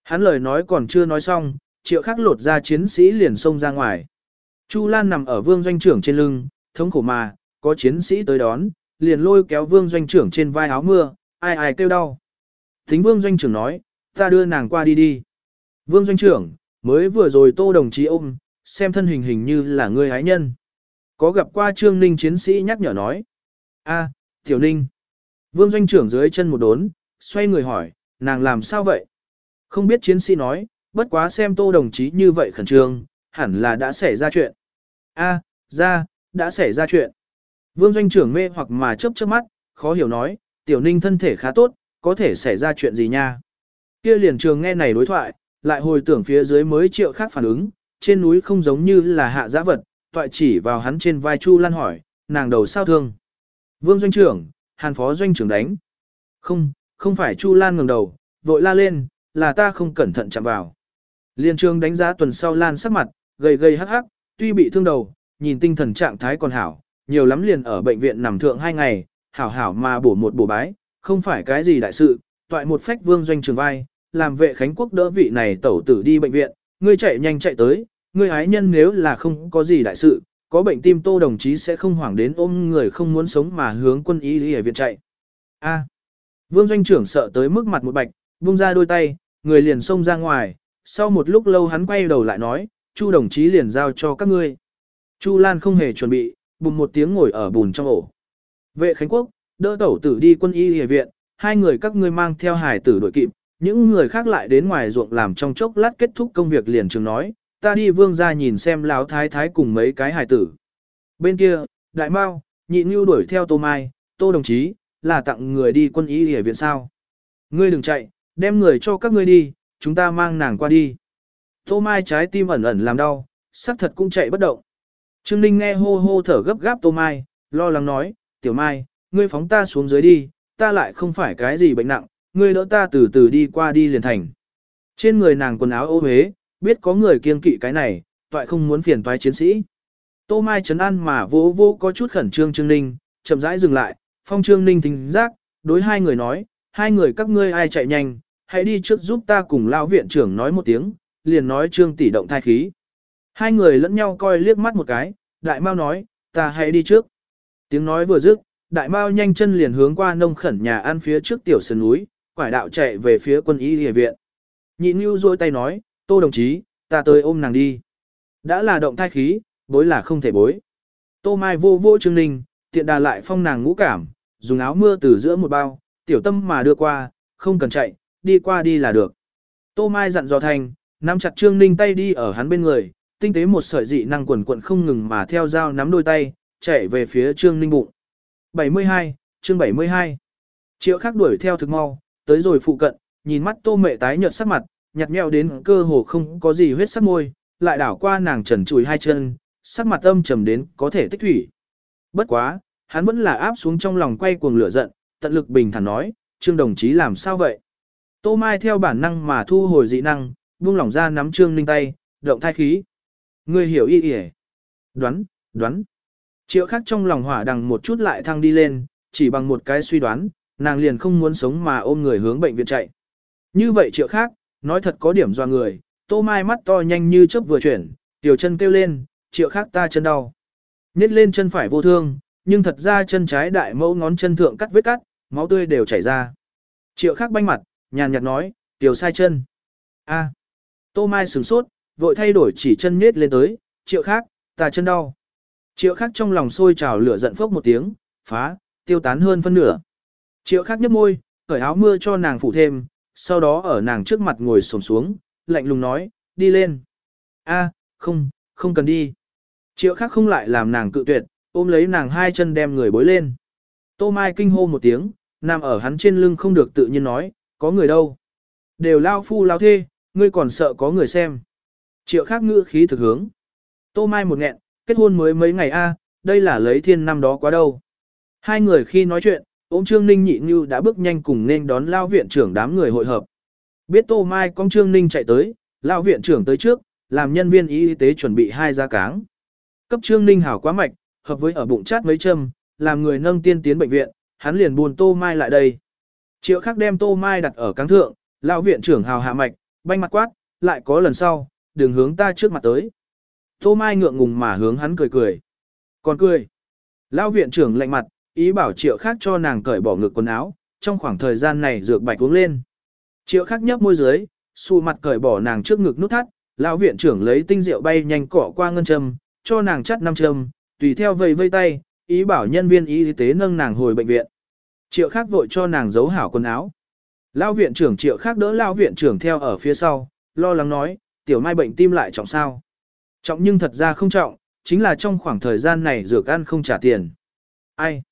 Hắn lời nói còn chưa nói xong, triệu khắc lột ra chiến sĩ liền xông ra ngoài. Chu Lan nằm ở vương doanh trưởng trên lưng, thống khổ mà, có chiến sĩ tới đón, liền lôi kéo vương doanh trưởng trên vai áo mưa, ai ai kêu đau. Thính vương doanh trưởng nói, ta đưa nàng qua đi đi. Vương doanh trưởng, mới vừa rồi tô đồng chí ôm, xem thân hình hình như là người hái nhân. Có gặp qua trương ninh chiến sĩ nhắc nhở nói. a tiểu ninh. Vương doanh trưởng dưới chân một đốn, xoay người hỏi, nàng làm sao vậy? Không biết chiến sĩ nói, bất quá xem tô đồng chí như vậy khẩn trương, hẳn là đã xảy ra chuyện. a ra, đã xảy ra chuyện. Vương doanh trưởng mê hoặc mà chớp chớp mắt, khó hiểu nói, tiểu ninh thân thể khá tốt, có thể xảy ra chuyện gì nha. Kia liền trường nghe này đối thoại, lại hồi tưởng phía dưới mới triệu khác phản ứng, trên núi không giống như là hạ giã vật, toại chỉ vào hắn trên vai Chu Lan hỏi, nàng đầu sao thương. Vương doanh trưởng, hàn phó doanh trưởng đánh. Không, không phải Chu Lan ngẩng đầu, vội la lên, là ta không cẩn thận chạm vào. Liên trường đánh giá tuần sau Lan sắc mặt, gầy gầy hắc hắc, tuy bị thương đầu, nhìn tinh thần trạng thái còn hảo, nhiều lắm liền ở bệnh viện nằm thượng hai ngày, hảo hảo mà bổ một bổ bái, không phải cái gì đại sự, toại một phách vương doanh trường vai, làm vệ Khánh Quốc đỡ vị này tẩu tử đi bệnh viện, ngươi chạy nhanh chạy tới, ngươi ái nhân nếu là không có gì đại sự, có bệnh tim tô đồng chí sẽ không hoảng đến ôm người không muốn sống mà hướng quân y đi ở viện chạy. A. vương doanh trưởng sợ tới mức mặt một bạch, buông ra đôi tay, người liền xông ra ngoài, sau một lúc lâu hắn quay đầu lại nói, Chu đồng chí liền giao cho các ngươi. Chu Lan không hề chuẩn bị, bùm một tiếng ngồi ở bùn trong ổ. Vệ Khánh Quốc, đỡ tẩu tử đi quân y y viện, hai người các ngươi mang theo hải tử đội kịp, những người khác lại đến ngoài ruộng làm trong chốc lát kết thúc công việc liền trường nói, ta đi vương ra nhìn xem lão thái thái cùng mấy cái hải tử. Bên kia, đại mao, nhị nhu đuổi theo tô mai, tô đồng chí, là tặng người đi quân y ở viện sao. Ngươi đừng chạy, đem người cho các ngươi đi, chúng ta mang nàng qua đi. Tô mai trái tim ẩn ẩn làm đau, sắc thật cũng chạy bất động. Trương Ninh nghe hô hô thở gấp gáp Tô Mai, lo lắng nói, Tiểu Mai, ngươi phóng ta xuống dưới đi, ta lại không phải cái gì bệnh nặng, ngươi đỡ ta từ từ đi qua đi liền thành. Trên người nàng quần áo ô huế, biết có người kiên kỵ cái này, toại không muốn phiền toái chiến sĩ. Tô Mai chấn an mà vô vô có chút khẩn trương Trương Ninh, chậm rãi dừng lại, phong Trương Ninh thính giác, đối hai người nói, hai người các ngươi ai chạy nhanh, hãy đi trước giúp ta cùng lao viện trưởng nói một tiếng, liền nói Trương tỷ động thai khí. Hai người lẫn nhau coi liếc mắt một cái, đại mau nói, ta hãy đi trước. Tiếng nói vừa dứt, đại mao nhanh chân liền hướng qua nông khẩn nhà ăn phía trước tiểu sơn núi, quải đạo chạy về phía quân y địa viện. Nhị Nhu duỗi tay nói, tô đồng chí, ta tới ôm nàng đi. Đã là động thai khí, bối là không thể bối. Tô Mai vô vô Trương Ninh, tiện đà lại phong nàng ngũ cảm, dùng áo mưa từ giữa một bao, tiểu tâm mà đưa qua, không cần chạy, đi qua đi là được. Tô Mai dặn dò thành, nắm chặt Trương Ninh tay đi ở hắn bên người, tinh tế một sợi dị năng quần quận không ngừng mà theo dao nắm đôi tay, chạy về phía Trương Ninh bụng. 72, chương 72. Triệu khắc đuổi theo thực mau, tới rồi phụ cận, nhìn mắt tô mẹ tái nhợt sắc mặt, nhặt nhẽo đến cơ hồ không có gì huyết sắc môi, lại đảo qua nàng trần chùi hai chân, sắc mặt âm trầm đến có thể tích thủy. Bất quá, hắn vẫn là áp xuống trong lòng quay cuồng lửa giận, tận lực bình thản nói, Trương đồng chí làm sao vậy? Tô Mai theo bản năng mà thu hồi dị năng, buông lỏng ra nắm Trương Ninh tay, động thai khí. Ngươi hiểu y y Đoán, đoán. Triệu khắc trong lòng hỏa đằng một chút lại thăng đi lên, chỉ bằng một cái suy đoán, nàng liền không muốn sống mà ôm người hướng bệnh viện chạy. Như vậy triệu khác, nói thật có điểm doa người, tô mai mắt to nhanh như chớp vừa chuyển, tiểu chân kêu lên, triệu khác ta chân đau. Nết lên chân phải vô thương, nhưng thật ra chân trái đại mẫu ngón chân thượng cắt vết cắt, máu tươi đều chảy ra. Triệu khác banh mặt, nhàn nhạt nói, tiểu sai chân. a tô mai sửng sốt, vội thay đổi chỉ chân nết lên tới, triệu khác, ta chân đau. Triệu Khắc trong lòng sôi trào lửa giận phốc một tiếng, phá, tiêu tán hơn phân nửa. Triệu Khắc nhấp môi, cởi áo mưa cho nàng phủ thêm, sau đó ở nàng trước mặt ngồi xổm xuống, lạnh lùng nói, đi lên. A, không, không cần đi. Triệu Khắc không lại làm nàng cự tuyệt, ôm lấy nàng hai chân đem người bối lên. Tô Mai kinh hô một tiếng, nằm ở hắn trên lưng không được tự nhiên nói, có người đâu. Đều lao phu lao thê, ngươi còn sợ có người xem. Triệu Khắc ngữ khí thực hướng. Tô Mai một nghẹn, kết hôn mới mấy ngày a, đây là lấy thiên năm đó quá đâu. Hai người khi nói chuyện, ôm Trương Ninh nhị như đã bước nhanh cùng nên đón lao viện trưởng đám người hội hợp. Biết Tô Mai con Trương Ninh chạy tới, lao viện trưởng tới trước, làm nhân viên y tế chuẩn bị hai giá cáng. Cấp Trương Ninh hảo quá mạch, hợp với ở bụng chát mấy châm, làm người nâng tiên tiến bệnh viện, hắn liền buồn Tô Mai lại đây. Triệu khắc đem Tô Mai đặt ở cáng thượng, lao viện trưởng hào hạ mạch, banh mặt quát, lại có lần sau, đừng hướng ta trước mặt tới. Tô Mai ngượng ngùng mà hướng hắn cười cười. Còn cười. Lao viện trưởng lạnh mặt, ý bảo triệu khác cho nàng cởi bỏ ngực quần áo, trong khoảng thời gian này dược bạch uống lên. Triệu khác nhấp môi dưới, xù mặt cởi bỏ nàng trước ngực nút thắt, lão viện trưởng lấy tinh rượu bay nhanh cỏ qua ngân châm, cho nàng chắt năm châm, tùy theo vây vây tay, ý bảo nhân viên y tế nâng nàng hồi bệnh viện. Triệu khác vội cho nàng giấu hảo quần áo. Lão viện trưởng triệu khác đỡ lão viện trưởng theo ở phía sau, lo lắng nói, tiểu mai bệnh tim lại trọng sao. Trọng nhưng thật ra không trọng, chính là trong khoảng thời gian này dược ăn không trả tiền. Ai?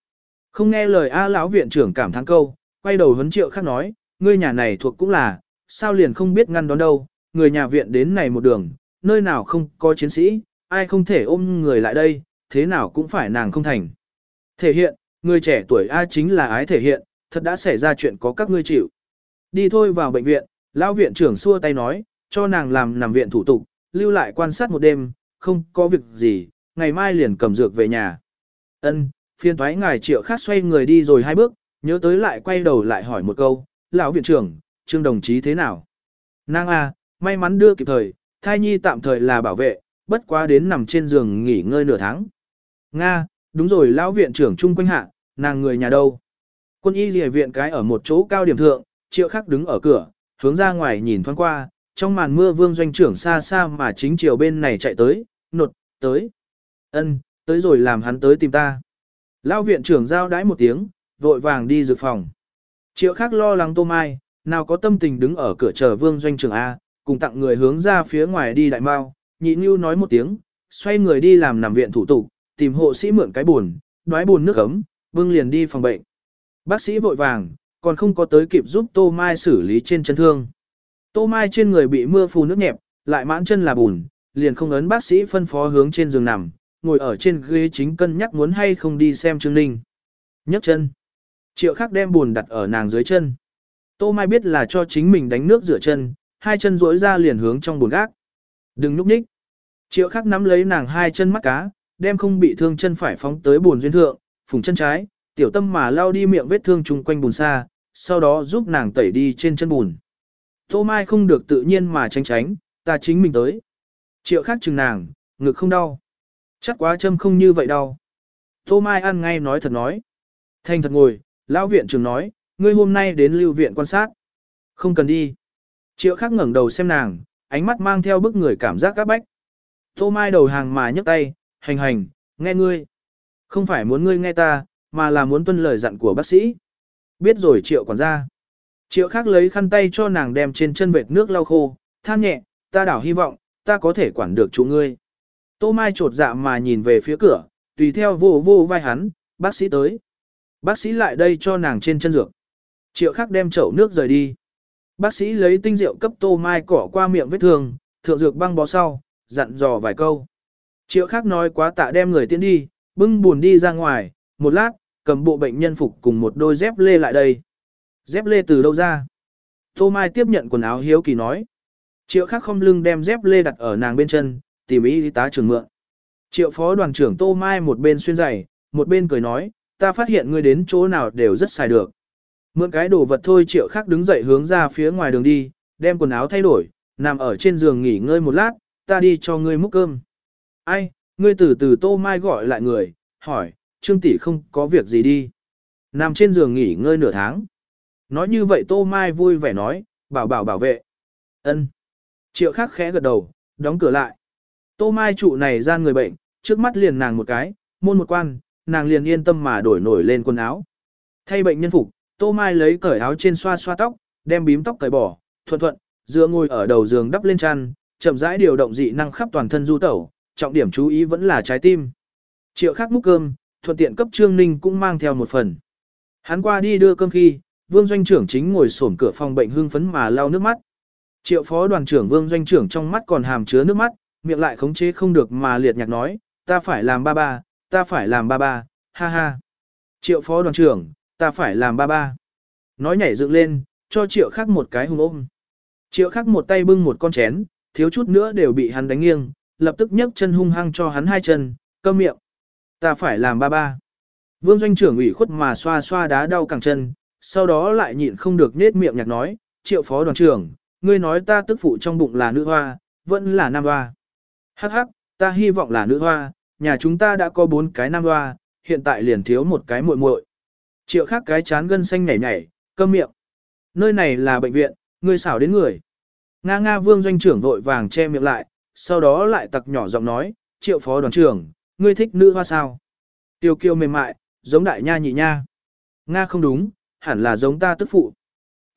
Không nghe lời A lão viện trưởng cảm thán câu, quay đầu huấn triệu khác nói, ngươi nhà này thuộc cũng là, sao liền không biết ngăn đón đâu, người nhà viện đến này một đường, nơi nào không có chiến sĩ, ai không thể ôm người lại đây, thế nào cũng phải nàng không thành. Thể hiện, người trẻ tuổi A chính là ái thể hiện, thật đã xảy ra chuyện có các ngươi chịu. Đi thôi vào bệnh viện, lão viện trưởng xua tay nói, cho nàng làm nằm viện thủ tục, lưu lại quan sát một đêm, không có việc gì, ngày mai liền cầm dược về nhà. Ân, phiên thoái ngài triệu khác xoay người đi rồi hai bước, nhớ tới lại quay đầu lại hỏi một câu, lão viện trưởng, trương đồng chí thế nào? Nang A, à, may mắn đưa kịp thời, thai nhi tạm thời là bảo vệ, bất quá đến nằm trên giường nghỉ ngơi nửa tháng. Nga, đúng rồi lão viện trưởng trung quanh hạ, nàng người nhà đâu? Quân y lìa viện cái ở một chỗ cao điểm thượng, triệu khắc đứng ở cửa, hướng ra ngoài nhìn thoáng qua, trong màn mưa vương doanh trưởng xa xa mà chính chiều bên này chạy tới, nột, tới. ân tới rồi làm hắn tới tìm ta. Lão viện trưởng giao đái một tiếng, vội vàng đi dược phòng. Triệu khác lo lắng tô mai, nào có tâm tình đứng ở cửa chờ vương doanh trưởng A, cùng tặng người hướng ra phía ngoài đi đại mao, nhị như nói một tiếng, xoay người đi làm nằm viện thủ tục, tìm hộ sĩ mượn cái buồn, đoái buồn nước ấm, vương liền đi phòng bệnh. Bác sĩ vội vàng, còn không có tới kịp giúp Tô Mai xử lý trên chân thương. Tô Mai trên người bị mưa phù nước nhẹp, lại mãn chân là bùn, liền không ấn bác sĩ phân phó hướng trên giường nằm, ngồi ở trên ghế chính cân nhắc muốn hay không đi xem Trương Ninh. nhấc chân. Triệu khắc đem bùn đặt ở nàng dưới chân. Tô Mai biết là cho chính mình đánh nước rửa chân, hai chân duỗi ra liền hướng trong bùn gác. Đừng núp nhích. Triệu khắc nắm lấy nàng hai chân mắt cá, đem không bị thương chân phải phóng tới bùn duyên thượng, phùng chân trái, tiểu tâm mà lao đi miệng vết thương chung quanh bùn xa, sau đó giúp nàng tẩy đi trên chân bùn. Tô Mai không được tự nhiên mà tránh tránh, ta chính mình tới. Triệu khắc chừng nàng, ngực không đau. Chắc quá châm không như vậy đau. Tô Mai ăn ngay nói thật nói. Thanh thật ngồi, lão viện trưởng nói, ngươi hôm nay đến lưu viện quan sát. Không cần đi. Triệu khắc ngẩng đầu xem nàng, ánh mắt mang theo bức người cảm giác các bách. Tô Mai đầu hàng mà nhấc tay, hành hành, nghe ngươi. Không phải muốn ngươi nghe ta, mà là muốn tuân lời dặn của bác sĩ. Biết rồi triệu quản gia. Triệu khác lấy khăn tay cho nàng đem trên chân vệt nước lau khô, than nhẹ, ta đảo hy vọng, ta có thể quản được chủ ngươi. Tô Mai trột dạ mà nhìn về phía cửa, tùy theo vô vô vai hắn, bác sĩ tới. Bác sĩ lại đây cho nàng trên chân dược. Triệu khắc đem chậu nước rời đi. Bác sĩ lấy tinh rượu cấp Tô Mai cỏ qua miệng vết thương, thượng dược băng bó sau, dặn dò vài câu. Triệu khắc nói quá tạ đem người tiến đi, bưng buồn đi ra ngoài, một lát, cầm bộ bệnh nhân phục cùng một đôi dép lê lại đây. Dép lê từ đâu ra? Tô Mai tiếp nhận quần áo hiếu kỳ nói. Triệu khắc không lưng đem dép lê đặt ở nàng bên chân, tìm y tá trường mượn. Triệu phó đoàn trưởng Tô Mai một bên xuyên giày, một bên cười nói, ta phát hiện ngươi đến chỗ nào đều rất xài được. Mượn cái đồ vật thôi triệu khắc đứng dậy hướng ra phía ngoài đường đi, đem quần áo thay đổi, nằm ở trên giường nghỉ ngơi một lát, ta đi cho ngươi múc cơm. Ai, ngươi từ từ Tô Mai gọi lại người, hỏi, Trương tỷ không có việc gì đi. Nằm trên giường nghỉ ngơi nửa tháng. Nói như vậy Tô Mai vui vẻ nói, bảo bảo bảo vệ. ân Triệu khắc khẽ gật đầu, đóng cửa lại. Tô Mai trụ này gian người bệnh, trước mắt liền nàng một cái, môn một quan, nàng liền yên tâm mà đổi nổi lên quần áo. Thay bệnh nhân phục, Tô Mai lấy cởi áo trên xoa xoa tóc, đem bím tóc cởi bỏ, thuận thuận, dựa ngồi ở đầu giường đắp lên chăn, chậm rãi điều động dị năng khắp toàn thân du tẩu, trọng điểm chú ý vẫn là trái tim. Triệu khắc múc cơm, thuận tiện cấp Trương Ninh cũng mang theo một phần. Hắn qua đi đưa cơm khi, Vương doanh trưởng chính ngồi xổm cửa phòng bệnh hưng phấn mà lau nước mắt. Triệu phó đoàn trưởng Vương doanh trưởng trong mắt còn hàm chứa nước mắt, miệng lại khống chế không được mà liệt nhạc nói, ta phải làm ba ba, ta phải làm ba ba, ha ha. Triệu phó đoàn trưởng, ta phải làm ba ba. Nói nhảy dựng lên, cho triệu khắc một cái hùng ôm. Triệu khắc một tay bưng một con chén, thiếu chút nữa đều bị hắn đánh nghiêng, lập tức nhấc chân hung hăng cho hắn hai chân, cơm miệng. Ta phải làm ba ba. Vương doanh trưởng ủy khuất mà xoa xoa đá đau cẳng chân, sau đó lại nhịn không được nết miệng nhạc nói, triệu phó đoàn trưởng, ngươi nói ta tức phụ trong bụng là nữ hoa, vẫn là nam hoa. Hắc hắc, ta hy vọng là nữ hoa, nhà chúng ta đã có bốn cái nam hoa, hiện tại liền thiếu một cái muội muội. Triệu khác cái chán gân xanh nhảy nhảy, câm miệng. Nơi này là bệnh viện, ngươi xảo đến người. Nga Nga vương doanh trưởng vội vàng che miệng lại, sau đó lại tặc nhỏ giọng nói, triệu phó đoàn trưởng, ngươi thích nữ hoa sao? Tiêu kiêu mềm mại, giống đại nha nhị nha. Nga không đúng, hẳn là giống ta tức phụ.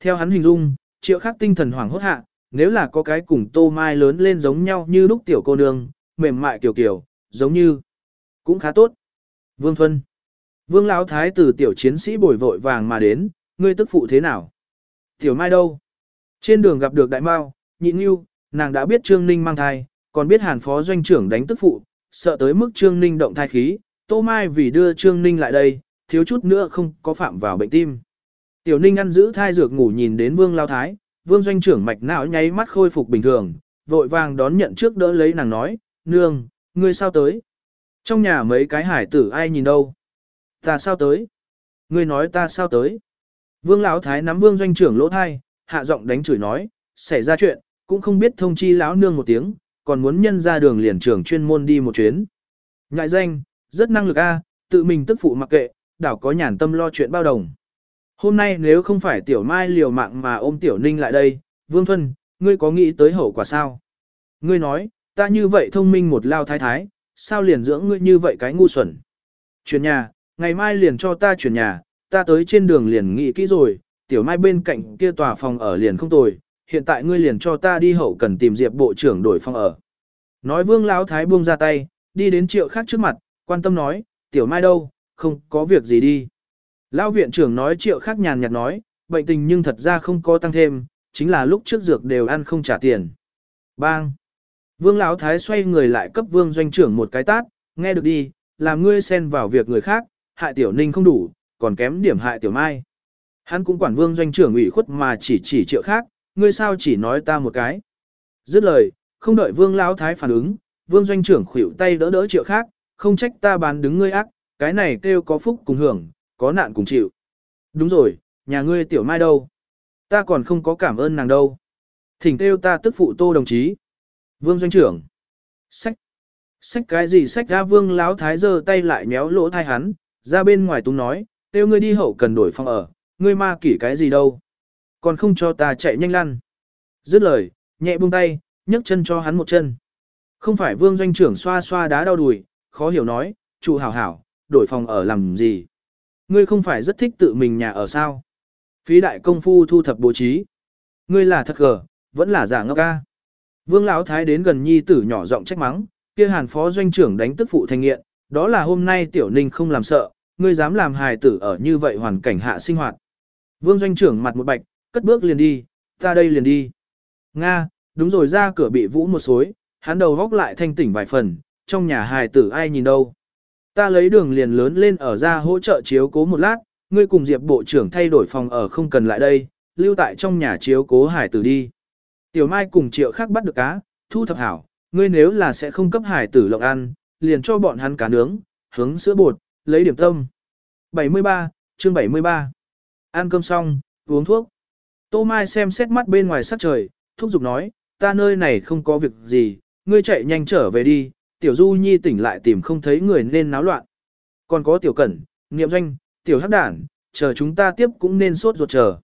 Theo hắn hình dung, triệu khắc tinh thần hoảng hốt hạ, nếu là có cái cùng tô mai lớn lên giống nhau như lúc tiểu cô nương, mềm mại kiểu kiểu, giống như, cũng khá tốt. Vương Thuân. Vương Lão Thái từ tiểu chiến sĩ bồi vội vàng mà đến, ngươi tức phụ thế nào? Tiểu Mai đâu? Trên đường gặp được Đại Mao, nhịn nhu, nàng đã biết Trương Ninh mang thai, còn biết Hàn Phó Doanh trưởng đánh tức phụ, sợ tới mức Trương Ninh động thai khí, Tô Mai vì đưa Trương Ninh lại đây, thiếu chút nữa không có phạm vào bệnh tim. Tiểu Ninh ăn giữ thai dược ngủ nhìn đến Vương Lao Thái, Vương Doanh trưởng mạch não nháy mắt khôi phục bình thường, vội vàng đón nhận trước đỡ lấy nàng nói, nương, ngươi sao tới? Trong nhà mấy cái hải tử ai nhìn đâu? Ta sao tới? Ngươi nói ta sao tới? Vương Lão Thái nắm Vương Doanh trưởng lỗ thai, hạ giọng đánh chửi nói, xảy ra chuyện, cũng không biết thông chi lão nương một tiếng, còn muốn nhân ra đường liền trưởng chuyên môn đi một chuyến. Ngại danh, rất năng lực a, tự mình tức phụ mặc kệ, đảo có nhàn tâm lo chuyện bao đồng. Hôm nay nếu không phải tiểu mai liều mạng mà ôm tiểu ninh lại đây, Vương Thuân, ngươi có nghĩ tới hậu quả sao? Ngươi nói, ta như vậy thông minh một lao thái thái, sao liền dưỡng ngươi như vậy cái ngu xuẩn? Chuyển nhà, ngày mai liền cho ta chuyển nhà, ta tới trên đường liền nghĩ kỹ rồi, tiểu mai bên cạnh kia tòa phòng ở liền không tồi, hiện tại ngươi liền cho ta đi hậu cần tìm diệp bộ trưởng đổi phòng ở. Nói vương lão thái buông ra tay, đi đến triệu khác trước mặt, quan tâm nói, tiểu mai đâu, không có việc gì đi. Lão viện trưởng nói triệu khác nhàn nhạt nói, bệnh tình nhưng thật ra không có tăng thêm, chính là lúc trước dược đều ăn không trả tiền. Bang! Vương Lão Thái xoay người lại cấp vương doanh trưởng một cái tát, nghe được đi, làm ngươi xen vào việc người khác, hại tiểu ninh không đủ, còn kém điểm hại tiểu mai. Hắn cũng quản vương doanh trưởng ủy khuất mà chỉ chỉ triệu khác, ngươi sao chỉ nói ta một cái. Dứt lời, không đợi vương Lão Thái phản ứng, vương doanh trưởng khuỷu tay đỡ đỡ triệu khác, không trách ta bán đứng ngươi ác, cái này kêu có phúc cùng hưởng, có nạn cùng chịu. Đúng rồi, nhà ngươi tiểu mai đâu? Ta còn không có cảm ơn nàng đâu. Thỉnh kêu ta tức phụ tô đồng chí. Vương doanh trưởng. Sách. Sách cái gì sách ra vương láo thái giơ tay lại méo lỗ thai hắn, ra bên ngoài tung nói, kêu ngươi đi hậu cần đổi phòng ở, ngươi ma kỷ cái gì đâu. Còn không cho ta chạy nhanh lăn. Dứt lời, nhẹ buông tay, nhấc chân cho hắn một chân. Không phải vương doanh trưởng xoa xoa đá đau đùi, khó hiểu nói, chủ hảo hảo, đổi phòng ở làm gì. Ngươi không phải rất thích tự mình nhà ở sao? Phí đại công phu thu thập bố trí. Ngươi là thật gở, vẫn là giả ngốc ca. Vương Lão Thái đến gần nhi tử nhỏ giọng trách mắng, kia hàn phó doanh trưởng đánh tức phụ thành nghiện, đó là hôm nay tiểu ninh không làm sợ, ngươi dám làm hài tử ở như vậy hoàn cảnh hạ sinh hoạt. Vương doanh trưởng mặt một bạch, cất bước liền đi, ta đây liền đi. Nga, đúng rồi ra cửa bị vũ một xối, hắn đầu góc lại thanh tỉnh vài phần, trong nhà hài tử ai nhìn đâu. Ta lấy đường liền lớn lên ở ra hỗ trợ chiếu cố một lát, ngươi cùng Diệp Bộ trưởng thay đổi phòng ở không cần lại đây, lưu tại trong nhà chiếu cố hải tử đi. Tiểu Mai cùng triệu khác bắt được cá, thu thập hảo, ngươi nếu là sẽ không cấp hải tử lộng ăn, liền cho bọn hắn cá nướng, hướng sữa bột, lấy điểm tâm. 73, chương 73. Ăn cơm xong, uống thuốc. Tô Mai xem xét mắt bên ngoài sắc trời, thúc giục nói, ta nơi này không có việc gì, ngươi chạy nhanh trở về đi, tiểu du nhi tỉnh lại tìm không thấy người nên náo loạn. Còn có tiểu cẩn, niệm doanh, tiểu hắc đản, chờ chúng ta tiếp cũng nên sốt ruột chờ.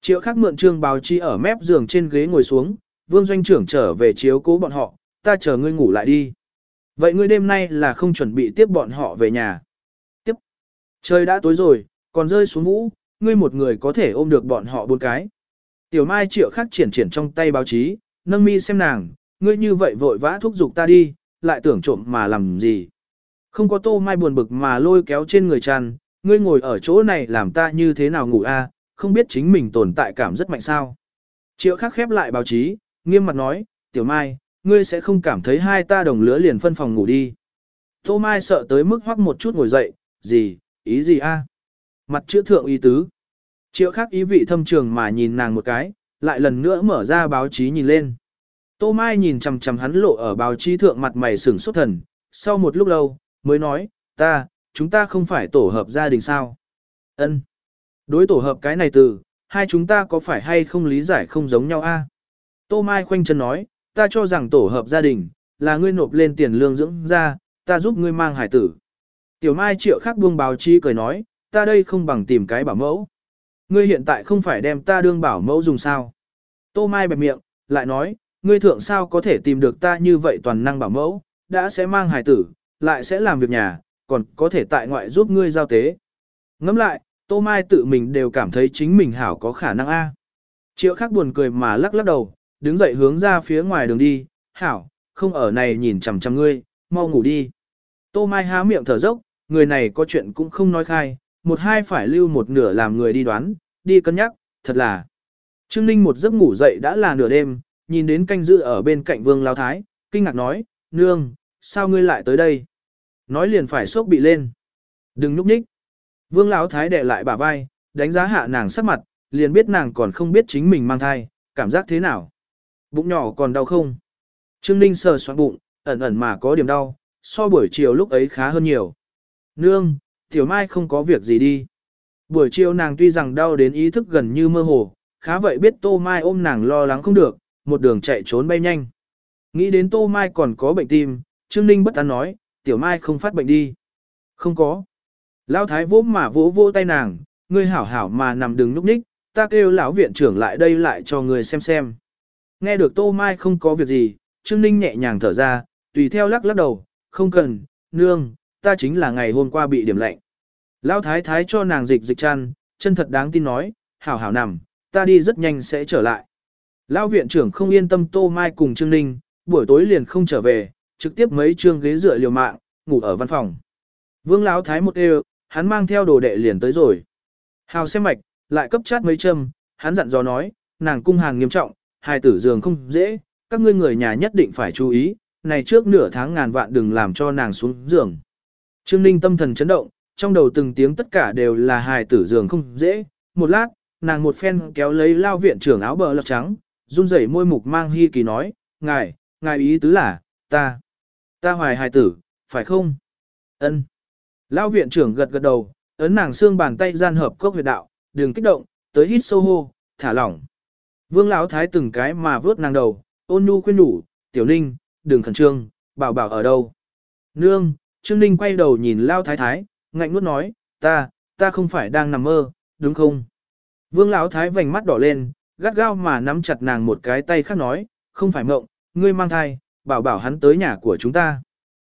Triệu khắc mượn trương báo chi ở mép giường trên ghế ngồi xuống, vương doanh trưởng trở về chiếu cố bọn họ, ta chờ ngươi ngủ lại đi. Vậy ngươi đêm nay là không chuẩn bị tiếp bọn họ về nhà. Tiếp. Trời đã tối rồi, còn rơi xuống vũ, ngươi một người có thể ôm được bọn họ bốn cái. Tiểu mai triệu khắc triển triển trong tay báo chí, nâng mi xem nàng, ngươi như vậy vội vã thúc giục ta đi, lại tưởng trộm mà làm gì. Không có tô mai buồn bực mà lôi kéo trên người chăn, ngươi ngồi ở chỗ này làm ta như thế nào ngủ a? không biết chính mình tồn tại cảm rất mạnh sao. Triệu khắc khép lại báo chí, nghiêm mặt nói, tiểu mai, ngươi sẽ không cảm thấy hai ta đồng lứa liền phân phòng ngủ đi. Tô Mai sợ tới mức hoắc một chút ngồi dậy, gì, ý gì a? Mặt chữ thượng ý tứ. Triệu khắc ý vị thâm trường mà nhìn nàng một cái, lại lần nữa mở ra báo chí nhìn lên. Tô Mai nhìn chằm chằm hắn lộ ở báo chí thượng mặt mày sửng sốt thần, sau một lúc lâu, mới nói, ta, chúng ta không phải tổ hợp gia đình sao? Ân. Đối tổ hợp cái này từ, hai chúng ta có phải hay không lý giải không giống nhau a? Tô Mai khoanh chân nói, ta cho rằng tổ hợp gia đình, là ngươi nộp lên tiền lương dưỡng ra, ta giúp ngươi mang hải tử. Tiểu Mai triệu khắc buông báo chí cười nói, ta đây không bằng tìm cái bảo mẫu. Ngươi hiện tại không phải đem ta đương bảo mẫu dùng sao. Tô Mai bẹp miệng, lại nói, ngươi thượng sao có thể tìm được ta như vậy toàn năng bảo mẫu, đã sẽ mang hài tử, lại sẽ làm việc nhà, còn có thể tại ngoại giúp ngươi giao tế. Ngẫm lại, Tô Mai tự mình đều cảm thấy chính mình hảo có khả năng A. Triệu khắc buồn cười mà lắc lắc đầu, đứng dậy hướng ra phía ngoài đường đi, hảo, không ở này nhìn chằm chằm ngươi, mau ngủ đi. Tô Mai há miệng thở dốc, người này có chuyện cũng không nói khai, một hai phải lưu một nửa làm người đi đoán, đi cân nhắc, thật là. Trương Ninh một giấc ngủ dậy đã là nửa đêm, nhìn đến canh giữ ở bên cạnh Vương Lao Thái, kinh ngạc nói, Nương, sao ngươi lại tới đây? Nói liền phải sốc bị lên. Đừng núp nhích. Vương Lão Thái đè lại bả vai, đánh giá hạ nàng sắc mặt, liền biết nàng còn không biết chính mình mang thai, cảm giác thế nào. Bụng nhỏ còn đau không? Trương Ninh sờ soạn bụng, ẩn ẩn mà có điểm đau, so buổi chiều lúc ấy khá hơn nhiều. Nương, Tiểu Mai không có việc gì đi. Buổi chiều nàng tuy rằng đau đến ý thức gần như mơ hồ, khá vậy biết Tô Mai ôm nàng lo lắng không được, một đường chạy trốn bay nhanh. Nghĩ đến Tô Mai còn có bệnh tim, Trương Ninh bất an nói, Tiểu Mai không phát bệnh đi. Không có. Lão Thái vỗ mà vỗ vỗ tay nàng, ngươi hảo hảo mà nằm đừng núp ních, ta kêu lão viện trưởng lại đây lại cho người xem xem. Nghe được Tô Mai không có việc gì, Trương Ninh nhẹ nhàng thở ra, tùy theo lắc lắc đầu, không cần, nương, ta chính là ngày hôm qua bị điểm lạnh. Lão thái thái cho nàng dịch dịch chăn, chân thật đáng tin nói, hảo hảo nằm, ta đi rất nhanh sẽ trở lại. Lão viện trưởng không yên tâm Tô Mai cùng Trương Ninh, buổi tối liền không trở về, trực tiếp mấy trương ghế dựa liều mạng, ngủ ở văn phòng. Vương Lão thái một đều, hắn mang theo đồ đệ liền tới rồi. Hào xem mạch, lại cấp chát mấy châm, hắn dặn dò nói, nàng cung hàng nghiêm trọng, hai tử giường không dễ, các ngươi người nhà nhất định phải chú ý, này trước nửa tháng ngàn vạn đừng làm cho nàng xuống giường. Trương Ninh tâm thần chấn động, trong đầu từng tiếng tất cả đều là hài tử giường không dễ. Một lát, nàng một phen kéo lấy lao viện trưởng áo bờ lọc trắng, run rẩy môi mục mang hy kỳ nói, ngài, ngài ý tứ là, ta, ta hoài hài tử, phải không? ân Lão viện trưởng gật gật đầu, ấn nàng xương bàn tay gian hợp cốc huyệt đạo, đừng kích động, tới hít sâu hô, thả lỏng. Vương lão thái từng cái mà vớt nàng đầu, ôn nhu khuyên nhủ, tiểu ninh, đừng khẩn trương, bảo bảo ở đâu. Nương, Trương Ninh quay đầu nhìn Lao Thái Thái, ngạnh nuốt nói, ta, ta không phải đang nằm mơ, đúng không? Vương Lão Thái vành mắt đỏ lên, gắt gao mà nắm chặt nàng một cái tay khác nói, không phải mộng, ngươi mang thai, bảo bảo hắn tới nhà của chúng ta.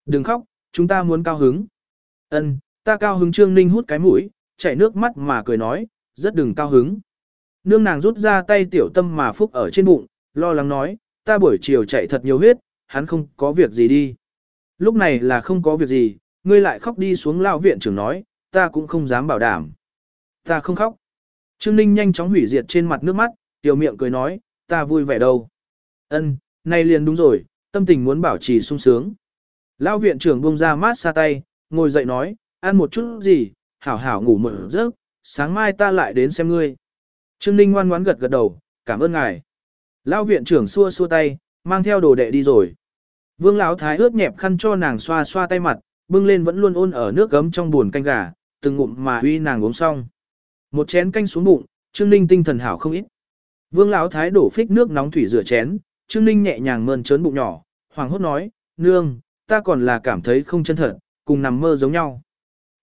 Đừng khóc, chúng ta muốn cao hứng. Ân, ta cao hứng Trương Ninh hút cái mũi, chảy nước mắt mà cười nói, rất đừng cao hứng. Nương nàng rút ra tay tiểu tâm mà phúc ở trên bụng, lo lắng nói, ta buổi chiều chạy thật nhiều huyết, hắn không có việc gì đi. Lúc này là không có việc gì, ngươi lại khóc đi xuống lao viện trưởng nói, ta cũng không dám bảo đảm. Ta không khóc. Trương Ninh nhanh chóng hủy diệt trên mặt nước mắt, tiểu miệng cười nói, ta vui vẻ đâu. Ân, nay liền đúng rồi, tâm tình muốn bảo trì sung sướng. Lão viện trưởng buông ra mát xa tay, ngồi dậy nói, ăn một chút gì, hảo hảo ngủ một giấc, sáng mai ta lại đến xem ngươi. Trương Ninh ngoan ngoãn gật gật đầu, cảm ơn ngài. Lão viện trưởng xua xua tay, mang theo đồ đệ đi rồi. Vương Lão Thái ướt nhẹp khăn cho nàng xoa xoa tay mặt, bưng lên vẫn luôn ôn ở nước gấm trong buồn canh gà, từng ngụm mà uy nàng uống xong. Một chén canh xuống bụng, Trương Ninh tinh thần hảo không ít. Vương Lão Thái đổ phích nước nóng thủy rửa chén, Trương Ninh nhẹ nhàng mơn trớn bụng nhỏ, hoàng hốt nói, nương, ta còn là cảm thấy không chân thật, cùng nằm mơ giống nhau.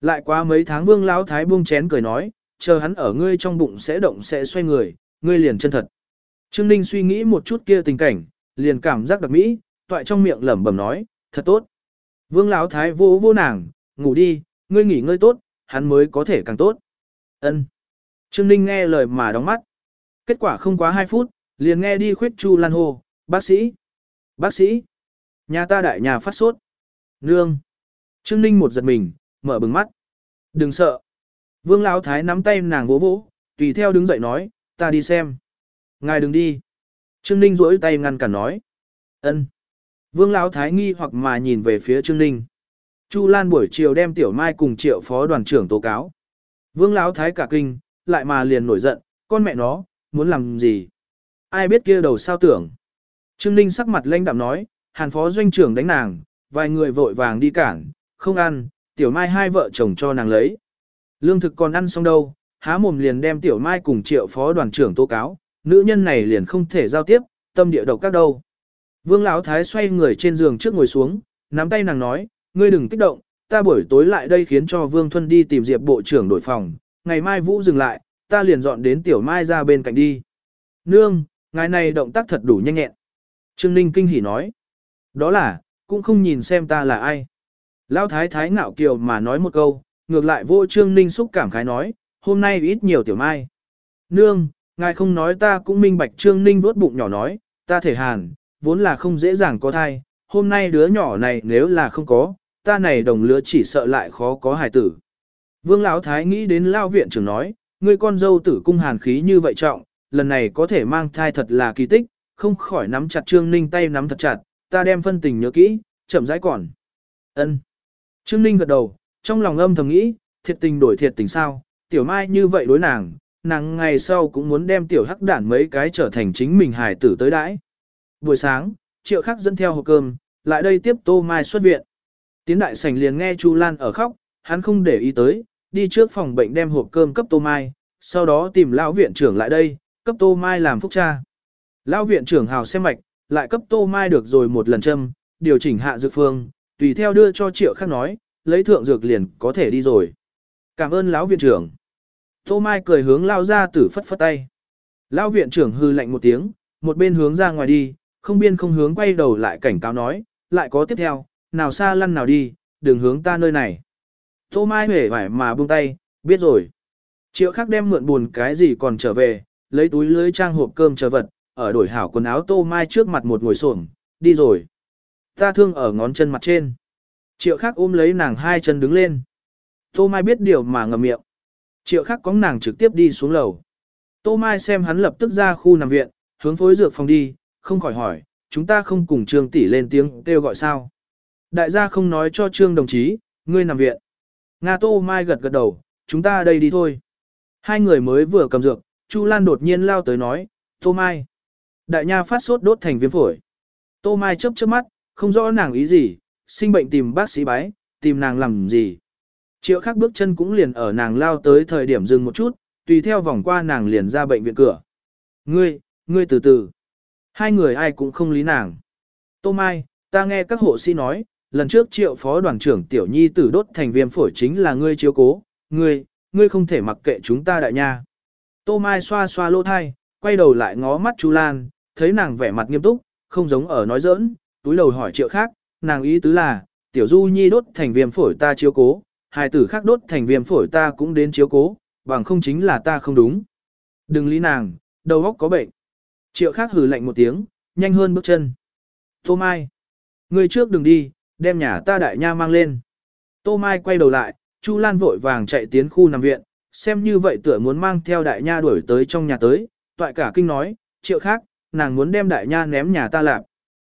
Lại qua mấy tháng Vương Lão Thái buông chén cười nói, chờ hắn ở ngươi trong bụng sẽ động sẽ xoay người, ngươi liền chân thật. Trương Ninh suy nghĩ một chút kia tình cảnh, liền cảm giác đặc mỹ, toại trong miệng lẩm bẩm nói, thật tốt. Vương Lão Thái vô vô nàng, ngủ đi, ngươi nghỉ ngơi tốt, hắn mới có thể càng tốt. Ân. Trương Ninh nghe lời mà đóng mắt. Kết quả không quá 2 phút, liền nghe đi khuyết chu lan hô, bác sĩ. Bác sĩ. Nhà ta đại nhà phát sốt. Nương. Trương Ninh một giật mình, mở bừng mắt. Đừng sợ. Vương Lão Thái nắm tay nàng vỗ vỗ, tùy theo đứng dậy nói, ta đi xem. Ngài đừng đi. Trương Ninh rỗi tay ngăn cản nói. ân. Vương Lão Thái nghi hoặc mà nhìn về phía Trương Ninh. Chu Lan buổi chiều đem Tiểu Mai cùng Triệu phó đoàn trưởng tố cáo. Vương Lão Thái cả kinh, lại mà liền nổi giận, con mẹ nó, muốn làm gì? Ai biết kia đầu sao tưởng? Trương Ninh sắc mặt lãnh đạm nói, hàn phó doanh trưởng đánh nàng, vài người vội vàng đi cản, không ăn, Tiểu Mai hai vợ chồng cho nàng lấy. Lương thực còn ăn xong đâu, há mồm liền đem Tiểu Mai cùng Triệu phó đoàn trưởng tố cáo, nữ nhân này liền không thể giao tiếp, tâm địa độc các đâu. Vương Lão Thái xoay người trên giường trước ngồi xuống, nắm tay nàng nói, ngươi đừng kích động, ta buổi tối lại đây khiến cho Vương Thuân đi tìm Diệp Bộ trưởng đổi phòng, ngày mai Vũ dừng lại, ta liền dọn đến Tiểu Mai ra bên cạnh đi. Nương, ngài này động tác thật đủ nhanh nhẹn. Trương Ninh kinh hỉ nói, đó là, cũng không nhìn xem ta là ai. Lão Thái Thái ngạo kiều mà nói một câu, ngược lại vô Trương Ninh xúc cảm khái nói, hôm nay ít nhiều Tiểu Mai. Nương, ngài không nói ta cũng minh bạch Trương Ninh vuốt bụng nhỏ nói, ta thể hàn, vốn là không dễ dàng có thai, hôm nay đứa nhỏ này nếu là không có, ta này đồng lứa chỉ sợ lại khó có hài tử. Vương Lão Thái nghĩ đến Lao viện trưởng nói, người con dâu tử cung hàn khí như vậy trọng, lần này có thể mang thai thật là kỳ tích, không khỏi nắm chặt Trương Ninh tay nắm thật chặt, ta đem phân tình nhớ kỹ, chậm rãi còn. Ân. Trương Ninh gật đầu, trong lòng âm thầm nghĩ, thiệt tình đổi thiệt tình sao, tiểu mai như vậy đối nàng, nàng ngày sau cũng muốn đem tiểu hắc đản mấy cái trở thành chính mình hài tử tới đãi. Buổi sáng, triệu khắc dẫn theo hộp cơm, lại đây tiếp tô mai xuất viện. Tiến đại sảnh liền nghe Chu Lan ở khóc, hắn không để ý tới, đi trước phòng bệnh đem hộp cơm cấp tô mai, sau đó tìm lão viện trưởng lại đây, cấp tô mai làm phúc cha. Lão viện trưởng hào xem mạch, lại cấp tô mai được rồi một lần châm, điều chỉnh hạ dược phương, tùy theo đưa cho triệu khác nói, lấy thượng dược liền có thể đi rồi. Cảm ơn lão viện trưởng. Tô Mai cười hướng lao ra tử phất phất tay. Lão viện trưởng hư lạnh một tiếng, một bên hướng ra ngoài đi, không biên không hướng quay đầu lại cảnh cáo nói, lại có tiếp theo, nào xa lăn nào đi, đừng hướng ta nơi này. Tô Mai hề vải mà buông tay, biết rồi. Triệu khắc đem mượn buồn cái gì còn trở về, lấy túi lưới trang hộp cơm chờ vật, ở đổi hảo quần áo Tô Mai trước mặt một ngồi xổm, đi rồi. Ta thương ở ngón chân mặt trên. Triệu khắc ôm lấy nàng hai chân đứng lên. Tô Mai biết điều mà ngậm miệng. Triệu khắc có nàng trực tiếp đi xuống lầu. Tô Mai xem hắn lập tức ra khu nằm viện, hướng phối dược phòng đi, không khỏi hỏi, chúng ta không cùng Trương tỷ lên tiếng kêu gọi sao. Đại gia không nói cho Trương đồng chí, ngươi nằm viện. Nga Tô Mai gật gật đầu, chúng ta đây đi thôi. Hai người mới vừa cầm dược, Chu Lan đột nhiên lao tới nói, Tô Mai. Đại nha phát sốt đốt thành viêm phổi. Tô Mai chớp chớp mắt, không rõ nàng ý gì, sinh bệnh tìm bác sĩ bái, tìm nàng làm gì. Triệu Khắc bước chân cũng liền ở nàng lao tới thời điểm dừng một chút, tùy theo vòng qua nàng liền ra bệnh viện cửa. Ngươi, ngươi từ từ. Hai người ai cũng không lý nàng. Tô Mai, ta nghe các hộ sĩ nói, lần trước triệu phó đoàn trưởng tiểu nhi tử đốt thành viêm phổi chính là ngươi chiếu cố, ngươi, ngươi không thể mặc kệ chúng ta đại nha. Tô Mai xoa xoa lỗ thai, quay đầu lại ngó mắt chú Lan, thấy nàng vẻ mặt nghiêm túc, không giống ở nói giỡn, túi đầu hỏi triệu khác, nàng ý tứ là, tiểu du nhi đốt thành viêm phổi ta chiếu cố, hai tử khác đốt thành viêm phổi ta cũng đến chiếu cố, bằng không chính là ta không đúng. Đừng lý nàng, đầu óc có bệnh. Triệu khác hừ lạnh một tiếng, nhanh hơn bước chân. Tô Mai, ngươi trước đừng đi, đem nhà ta đại nha mang lên. Tô Mai quay đầu lại, Chu Lan vội vàng chạy tiến khu nằm viện, xem như vậy tựa muốn mang theo đại nha đuổi tới trong nhà tới, toại cả kinh nói, triệu khác, nàng muốn đem đại nha ném nhà ta lạp.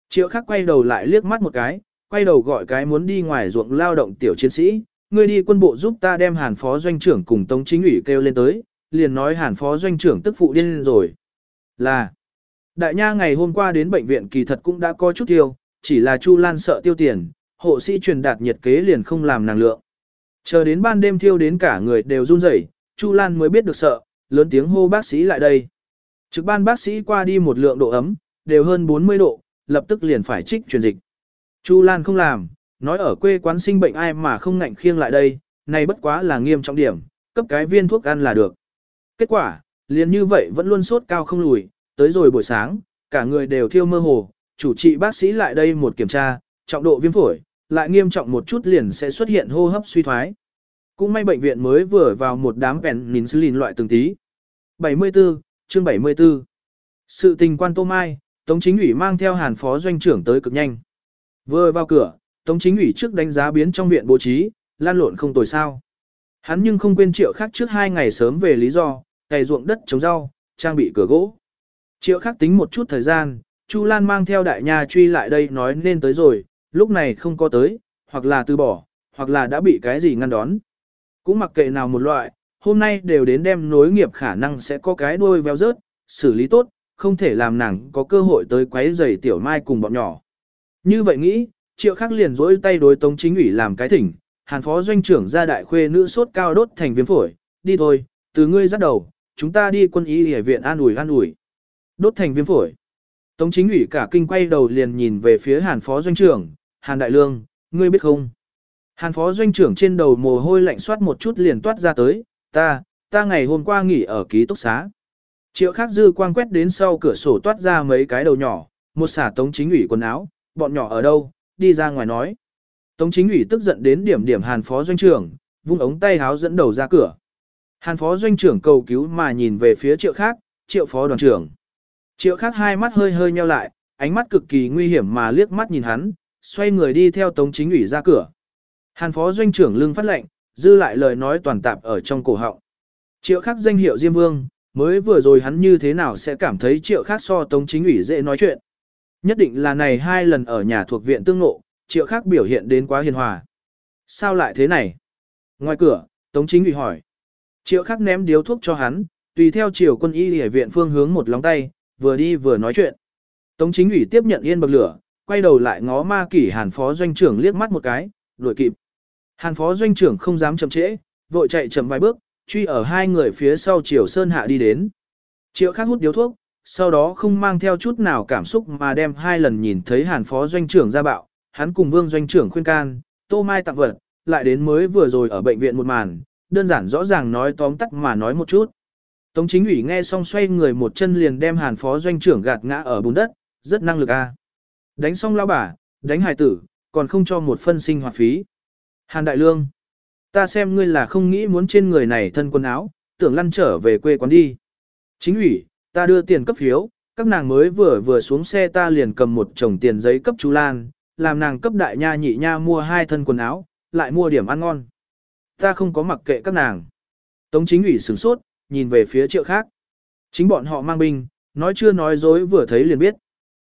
Triệu khác quay đầu lại liếc mắt một cái, quay đầu gọi cái muốn đi ngoài ruộng lao động tiểu chiến sĩ, ngươi đi quân bộ giúp ta đem hàn phó doanh trưởng cùng tống chính ủy kêu lên tới, liền nói hàn phó doanh trưởng tức phụ điên rồi. Là, đại nha ngày hôm qua đến bệnh viện kỳ thật cũng đã có chút tiêu, chỉ là Chu Lan sợ tiêu tiền, hộ sĩ truyền đạt nhiệt kế liền không làm nàng lượng. Chờ đến ban đêm thiêu đến cả người đều run rẩy, Chu Lan mới biết được sợ, lớn tiếng hô bác sĩ lại đây. Trực ban bác sĩ qua đi một lượng độ ấm, đều hơn 40 độ, lập tức liền phải trích truyền dịch. Chu Lan không làm, nói ở quê quán sinh bệnh ai mà không ngạnh khiêng lại đây, này bất quá là nghiêm trọng điểm, cấp cái viên thuốc ăn là được. Kết quả, liền như vậy vẫn luôn sốt cao không lùi, tới rồi buổi sáng, cả người đều thiêu mơ hồ, chủ trị bác sĩ lại đây một kiểm tra, trọng độ viêm phổi, lại nghiêm trọng một chút liền sẽ xuất hiện hô hấp suy thoái. Cũng may bệnh viện mới vừa vào một đám penicillin loại từng tí. 74, chương 74. Sự tình quan Tô Mai, Tống Chính ủy mang theo hàn phó doanh trưởng tới cực nhanh. Vừa vào cửa, Tống Chính ủy trước đánh giá biến trong viện bố trí, lan lộn không tồi sao. Hắn nhưng không quên triệu khác trước hai ngày sớm về lý do, cày ruộng đất trồng rau, trang bị cửa gỗ. Triệu khác tính một chút thời gian, Chu Lan mang theo đại nha truy lại đây nói nên tới rồi, lúc này không có tới, hoặc là từ bỏ, hoặc là đã bị cái gì ngăn đón. Cũng mặc kệ nào một loại, hôm nay đều đến đem nối nghiệp khả năng sẽ có cái đuôi véo rớt, xử lý tốt, không thể làm nàng có cơ hội tới quấy rầy tiểu mai cùng bọn nhỏ. Như vậy nghĩ, triệu khắc liền dỗi tay đối tống chính ủy làm cái thỉnh, hàn phó doanh trưởng ra đại khuê nữ sốt cao đốt thành viêm phổi, đi thôi, từ ngươi dắt đầu, chúng ta đi quân y hệ viện an ủi an ủi. Đốt thành viêm phổi. Tống chính ủy cả kinh quay đầu liền nhìn về phía hàn phó doanh trưởng, hàn đại lương, ngươi biết không? Hàn phó doanh trưởng trên đầu mồ hôi lạnh soát một chút liền toát ra tới, ta, ta ngày hôm qua nghỉ ở ký túc xá. Triệu khác dư quang quét đến sau cửa sổ toát ra mấy cái đầu nhỏ, một xả tống chính ủy quần áo, bọn nhỏ ở đâu, đi ra ngoài nói. Tống chính ủy tức giận đến điểm điểm hàn phó doanh trưởng, vung ống tay háo dẫn đầu ra cửa. Hàn phó doanh trưởng cầu cứu mà nhìn về phía triệu khác, triệu phó đoàn trưởng. Triệu khác hai mắt hơi hơi nheo lại, ánh mắt cực kỳ nguy hiểm mà liếc mắt nhìn hắn, xoay người đi theo tống chính ủy ra cửa. Hàn phó doanh trưởng lưng phát lệnh, dư lại lời nói toàn tạp ở trong cổ họng. Triệu khác danh hiệu Diêm Vương, mới vừa rồi hắn như thế nào sẽ cảm thấy triệu khác so tống chính ủy dễ nói chuyện. Nhất định là này hai lần ở nhà thuộc viện tương ngộ, triệu khác biểu hiện đến quá hiền hòa. Sao lại thế này? Ngoài cửa, tống chính ủy hỏi. Triệu khác ném điếu thuốc cho hắn, tùy theo chiều quân y hệ viện phương hướng một lóng tay, vừa đi vừa nói chuyện. Tống chính ủy tiếp nhận yên bậc lửa, quay đầu lại ngó ma kỷ hàn phó doanh trưởng liếc mắt một cái, đuổi kịp. Hàn phó doanh trưởng không dám chậm trễ, vội chạy chậm vài bước, truy ở hai người phía sau triều sơn hạ đi đến. Triệu khắc hút điếu thuốc, sau đó không mang theo chút nào cảm xúc mà đem hai lần nhìn thấy hàn phó doanh trưởng ra bạo, hắn cùng vương doanh trưởng khuyên can, tô mai tặng vật, lại đến mới vừa rồi ở bệnh viện một màn, đơn giản rõ ràng nói tóm tắt mà nói một chút. Tống chính ủy nghe xong xoay người một chân liền đem hàn phó doanh trưởng gạt ngã ở bùn đất, rất năng lực a. Đánh xong lao bà, đánh hài tử, còn không cho một phân sinh hoạt phí. Hàn đại lương, ta xem ngươi là không nghĩ muốn trên người này thân quần áo, tưởng lăn trở về quê quán đi. Chính ủy, ta đưa tiền cấp phiếu, các nàng mới vừa vừa xuống xe ta liền cầm một chồng tiền giấy cấp chú Lan, làm nàng cấp đại nha nhị nha mua hai thân quần áo, lại mua điểm ăn ngon. Ta không có mặc kệ các nàng. Tống chính ủy sửng sốt, nhìn về phía triệu khác. Chính bọn họ mang binh, nói chưa nói dối vừa thấy liền biết.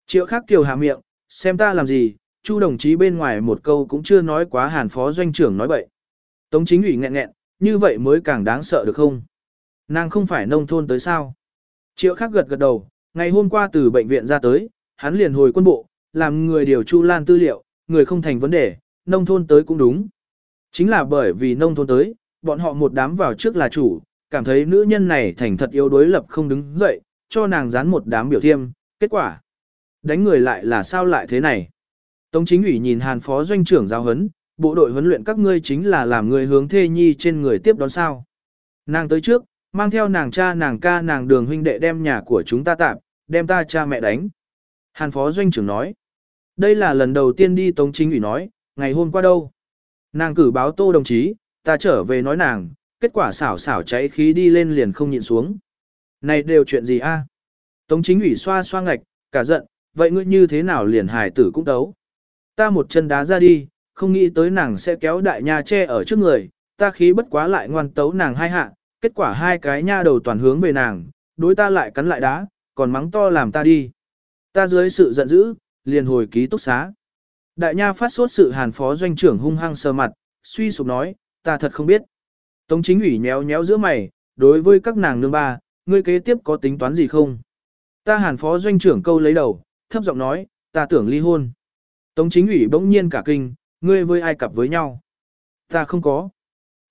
Triệu khác kiều hạ miệng, xem ta làm gì, chu đồng chí bên ngoài một câu cũng chưa nói quá hàn phó doanh trưởng nói bậy. Tống chính ủy nghẹn nghẹn, như vậy mới càng đáng sợ được không? Nàng không phải nông thôn tới sao? Triệu khác gật gật đầu, ngày hôm qua từ bệnh viện ra tới, hắn liền hồi quân bộ, làm người điều chu lan tư liệu, người không thành vấn đề, nông thôn tới cũng đúng. Chính là bởi vì nông thôn tới, bọn họ một đám vào trước là chủ, cảm thấy nữ nhân này thành thật yếu đối lập không đứng dậy, cho nàng dán một đám biểu thiêm, kết quả. Đánh người lại là sao lại thế này? Tống chính ủy nhìn hàn phó doanh trưởng giáo huấn, bộ đội huấn luyện các ngươi chính là làm người hướng thê nhi trên người tiếp đón sao. Nàng tới trước, mang theo nàng cha nàng ca nàng đường huynh đệ đem nhà của chúng ta tạm, đem ta cha mẹ đánh. Hàn phó doanh trưởng nói, đây là lần đầu tiên đi tống chính ủy nói, ngày hôm qua đâu. Nàng cử báo tô đồng chí, ta trở về nói nàng, kết quả xảo xảo cháy khí đi lên liền không nhịn xuống. Này đều chuyện gì a? Tống chính ủy xoa xoa ngạch, cả giận, vậy ngươi như thế nào liền hài tử cũng đấu. Ta một chân đá ra đi, không nghĩ tới nàng sẽ kéo đại nha che ở trước người, ta khí bất quá lại ngoan tấu nàng hai hạ, kết quả hai cái nha đầu toàn hướng về nàng, đối ta lại cắn lại đá, còn mắng to làm ta đi. Ta dưới sự giận dữ, liền hồi ký túc xá. Đại nha phát sốt sự hàn phó doanh trưởng hung hăng sờ mặt, suy sụp nói, ta thật không biết. Tống chính ủy nhéo nhéo giữa mày, đối với các nàng nương ba, ngươi kế tiếp có tính toán gì không? Ta hàn phó doanh trưởng câu lấy đầu, thấp giọng nói, ta tưởng ly hôn. Tống chính ủy bỗng nhiên cả kinh, ngươi với ai cặp với nhau? Ta không có.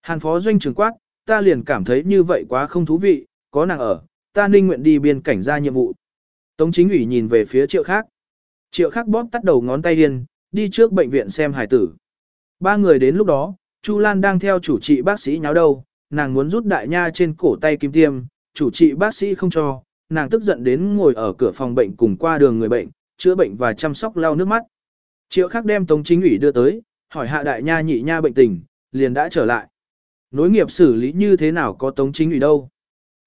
Hàn phó doanh trưởng quát, ta liền cảm thấy như vậy quá không thú vị, có nàng ở, ta ninh nguyện đi biên cảnh ra nhiệm vụ. Tống chính ủy nhìn về phía triệu khác. Triệu khác bóp tắt đầu ngón tay điên, đi trước bệnh viện xem hải tử. Ba người đến lúc đó, Chu Lan đang theo chủ trị bác sĩ nháo đầu, nàng muốn rút đại nha trên cổ tay kim tiêm, chủ trị bác sĩ không cho, nàng tức giận đến ngồi ở cửa phòng bệnh cùng qua đường người bệnh, chữa bệnh và chăm sóc lau nước mắt. Triệu khắc đem Tống Chính ủy đưa tới, hỏi hạ đại nha nhị nha bệnh tình, liền đã trở lại. Nối nghiệp xử lý như thế nào có Tống Chính ủy đâu.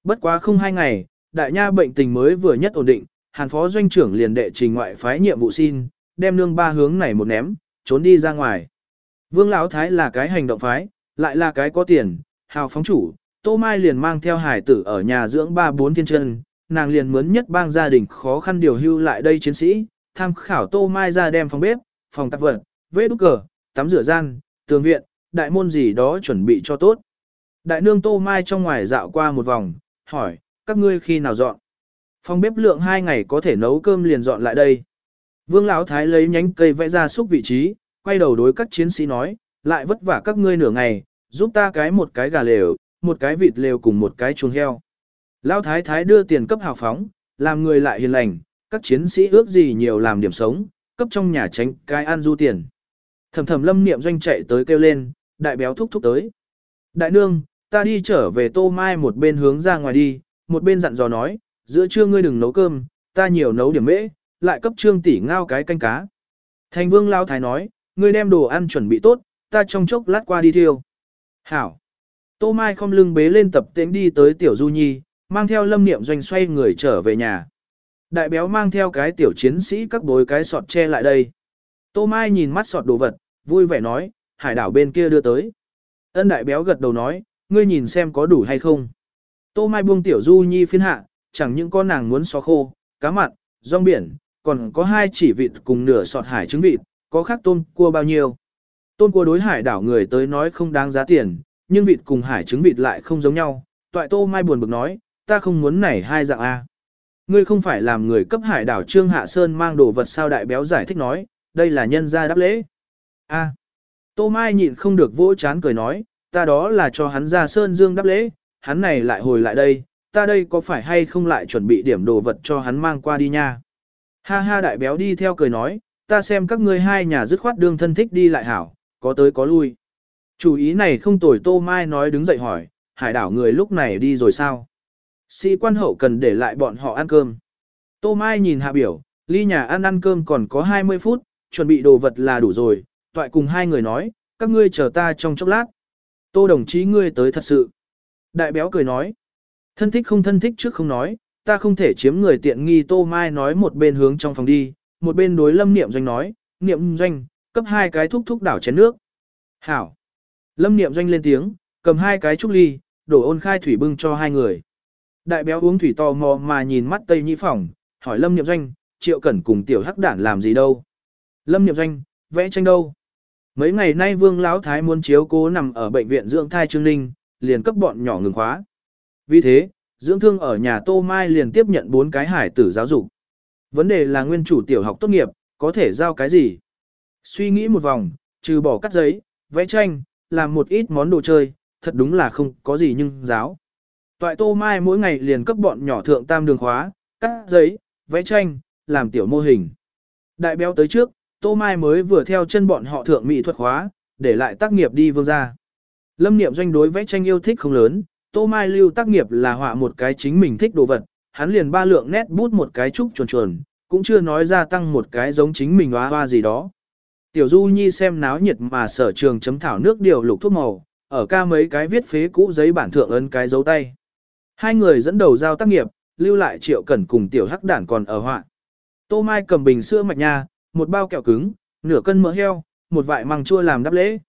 Bất quá không hai ngày, đại nha bệnh tình mới vừa nhất ổn định, hàn phó doanh trưởng liền đệ trình ngoại phái nhiệm vụ xin, đem nương ba hướng này một ném, trốn đi ra ngoài. Vương Lão Thái là cái hành động phái, lại là cái có tiền, hào phóng chủ, Tô Mai liền mang theo hải tử ở nhà dưỡng ba bốn thiên chân, nàng liền mướn nhất bang gia đình khó khăn điều hưu lại đây chiến sĩ, tham khảo Tô Mai ra đem phòng bếp, phòng tạp vật, vế đúc cờ, tắm rửa gian, tường viện, đại môn gì đó chuẩn bị cho tốt. Đại nương Tô Mai trong ngoài dạo qua một vòng, hỏi, các ngươi khi nào dọn? Phòng bếp lượng hai ngày có thể nấu cơm liền dọn lại đây. Vương Lão Thái lấy nhánh cây vẽ ra xúc vị trí, quay đầu đối các chiến sĩ nói, lại vất vả các ngươi nửa ngày, giúp ta cái một cái gà lều, một cái vịt lều cùng một cái chuồng heo. Lão Thái Thái đưa tiền cấp hào phóng, làm người lại hiền lành, các chiến sĩ ước gì nhiều làm điểm sống, cấp trong nhà tránh cái ăn du tiền. Thầm thầm lâm niệm doanh chạy tới kêu lên, đại béo thúc thúc tới. Đại nương, ta đi trở về tô mai một bên hướng ra ngoài đi, một bên dặn dò nói, giữa trưa ngươi đừng nấu cơm, ta nhiều nấu điểm mễ, lại cấp trương tỷ ngao cái canh cá. Thành vương lao thái nói, ngươi đem đồ ăn chuẩn bị tốt, ta trong chốc lát qua đi thiêu. Hảo. Tô Mai không lưng bế lên tập tễnh đi tới tiểu du nhi, mang theo lâm niệm doanh xoay người trở về nhà. Đại béo mang theo cái tiểu chiến sĩ các bối cái sọt che lại đây. Tô Mai nhìn mắt sọt đồ vật, vui vẻ nói, hải đảo bên kia đưa tới. Ân đại béo gật đầu nói, ngươi nhìn xem có đủ hay không. Tô Mai buông tiểu du nhi phiên hạ, chẳng những con nàng muốn xó khô, cá mặn, rong biển, còn có hai chỉ vịt cùng nửa sọt hải trứng vịt, có khác tôm cua bao nhiêu. Tôm cua đối hải đảo người tới nói không đáng giá tiền, nhưng vịt cùng hải trứng vịt lại không giống nhau. Toại Tô Mai buồn bực nói, ta không muốn nảy hai dạng A. Ngươi không phải làm người cấp hải đảo Trương Hạ Sơn mang đồ vật sao đại béo giải thích nói, đây là nhân gia đáp lễ. A. Tô Mai nhịn không được vỗ chán cười nói, ta đó là cho hắn ra Sơn Dương đáp lễ, hắn này lại hồi lại đây, ta đây có phải hay không lại chuẩn bị điểm đồ vật cho hắn mang qua đi nha. Ha ha đại béo đi theo cười nói, ta xem các ngươi hai nhà dứt khoát đương thân thích đi lại hảo, có tới có lui. Chủ ý này không tồi Tô Mai nói đứng dậy hỏi, hải đảo người lúc này đi rồi sao? Sĩ quan hậu cần để lại bọn họ ăn cơm. Tô Mai nhìn hạ biểu, ly nhà ăn ăn cơm còn có 20 phút, chuẩn bị đồ vật là đủ rồi, toại cùng hai người nói, các ngươi chờ ta trong chốc lát. Tô đồng chí ngươi tới thật sự. Đại béo cười nói, thân thích không thân thích trước không nói, ta không thể chiếm người tiện nghi Tô Mai nói một bên hướng trong phòng đi, một bên đối lâm niệm doanh nói, niệm doanh, cấp hai cái thúc thúc đảo chén nước. Hảo. Lâm niệm doanh lên tiếng, cầm hai cái trúc ly, đổ ôn khai thủy bưng cho hai người. Đại béo uống thủy to mò mà nhìn mắt Tây Nhĩ Phỏng, hỏi Lâm Niệm Doanh, Triệu Cẩn cùng Tiểu Hắc Đản làm gì đâu? Lâm Niệm Doanh, vẽ tranh đâu? Mấy ngày nay Vương Lão Thái muốn chiếu cố nằm ở bệnh viện dưỡng thai Trương Ninh, liền cấp bọn nhỏ ngừng khóa. Vì thế, dưỡng thương ở nhà Tô Mai liền tiếp nhận bốn cái hải tử giáo dục. Vấn đề là nguyên chủ tiểu học tốt nghiệp, có thể giao cái gì? Suy nghĩ một vòng, trừ bỏ cắt giấy, vẽ tranh, làm một ít món đồ chơi, thật đúng là không có gì nhưng giáo. Toại Tô Mai mỗi ngày liền cấp bọn nhỏ thượng tam đường khóa, cắt giấy, vẽ tranh, làm tiểu mô hình. Đại béo tới trước, Tô Mai mới vừa theo chân bọn họ thượng mỹ thuật khóa, để lại tác nghiệp đi vương ra. Lâm niệm doanh đối vẽ tranh yêu thích không lớn, Tô Mai lưu tác nghiệp là họa một cái chính mình thích đồ vật, hắn liền ba lượng nét bút một cái trúc chuồn chuồn, cũng chưa nói ra tăng một cái giống chính mình hoa hoa gì đó. Tiểu Du Nhi xem náo nhiệt mà sở trường chấm thảo nước điều lục thuốc màu, ở ca mấy cái viết phế cũ giấy bản thượng ấn cái dấu tay. Hai người dẫn đầu giao tác nghiệp, lưu lại triệu cẩn cùng tiểu hắc đản còn ở họa. Tô Mai cầm bình sữa mạch nha, một bao kẹo cứng, nửa cân mỡ heo, một vại măng chua làm đắp lễ.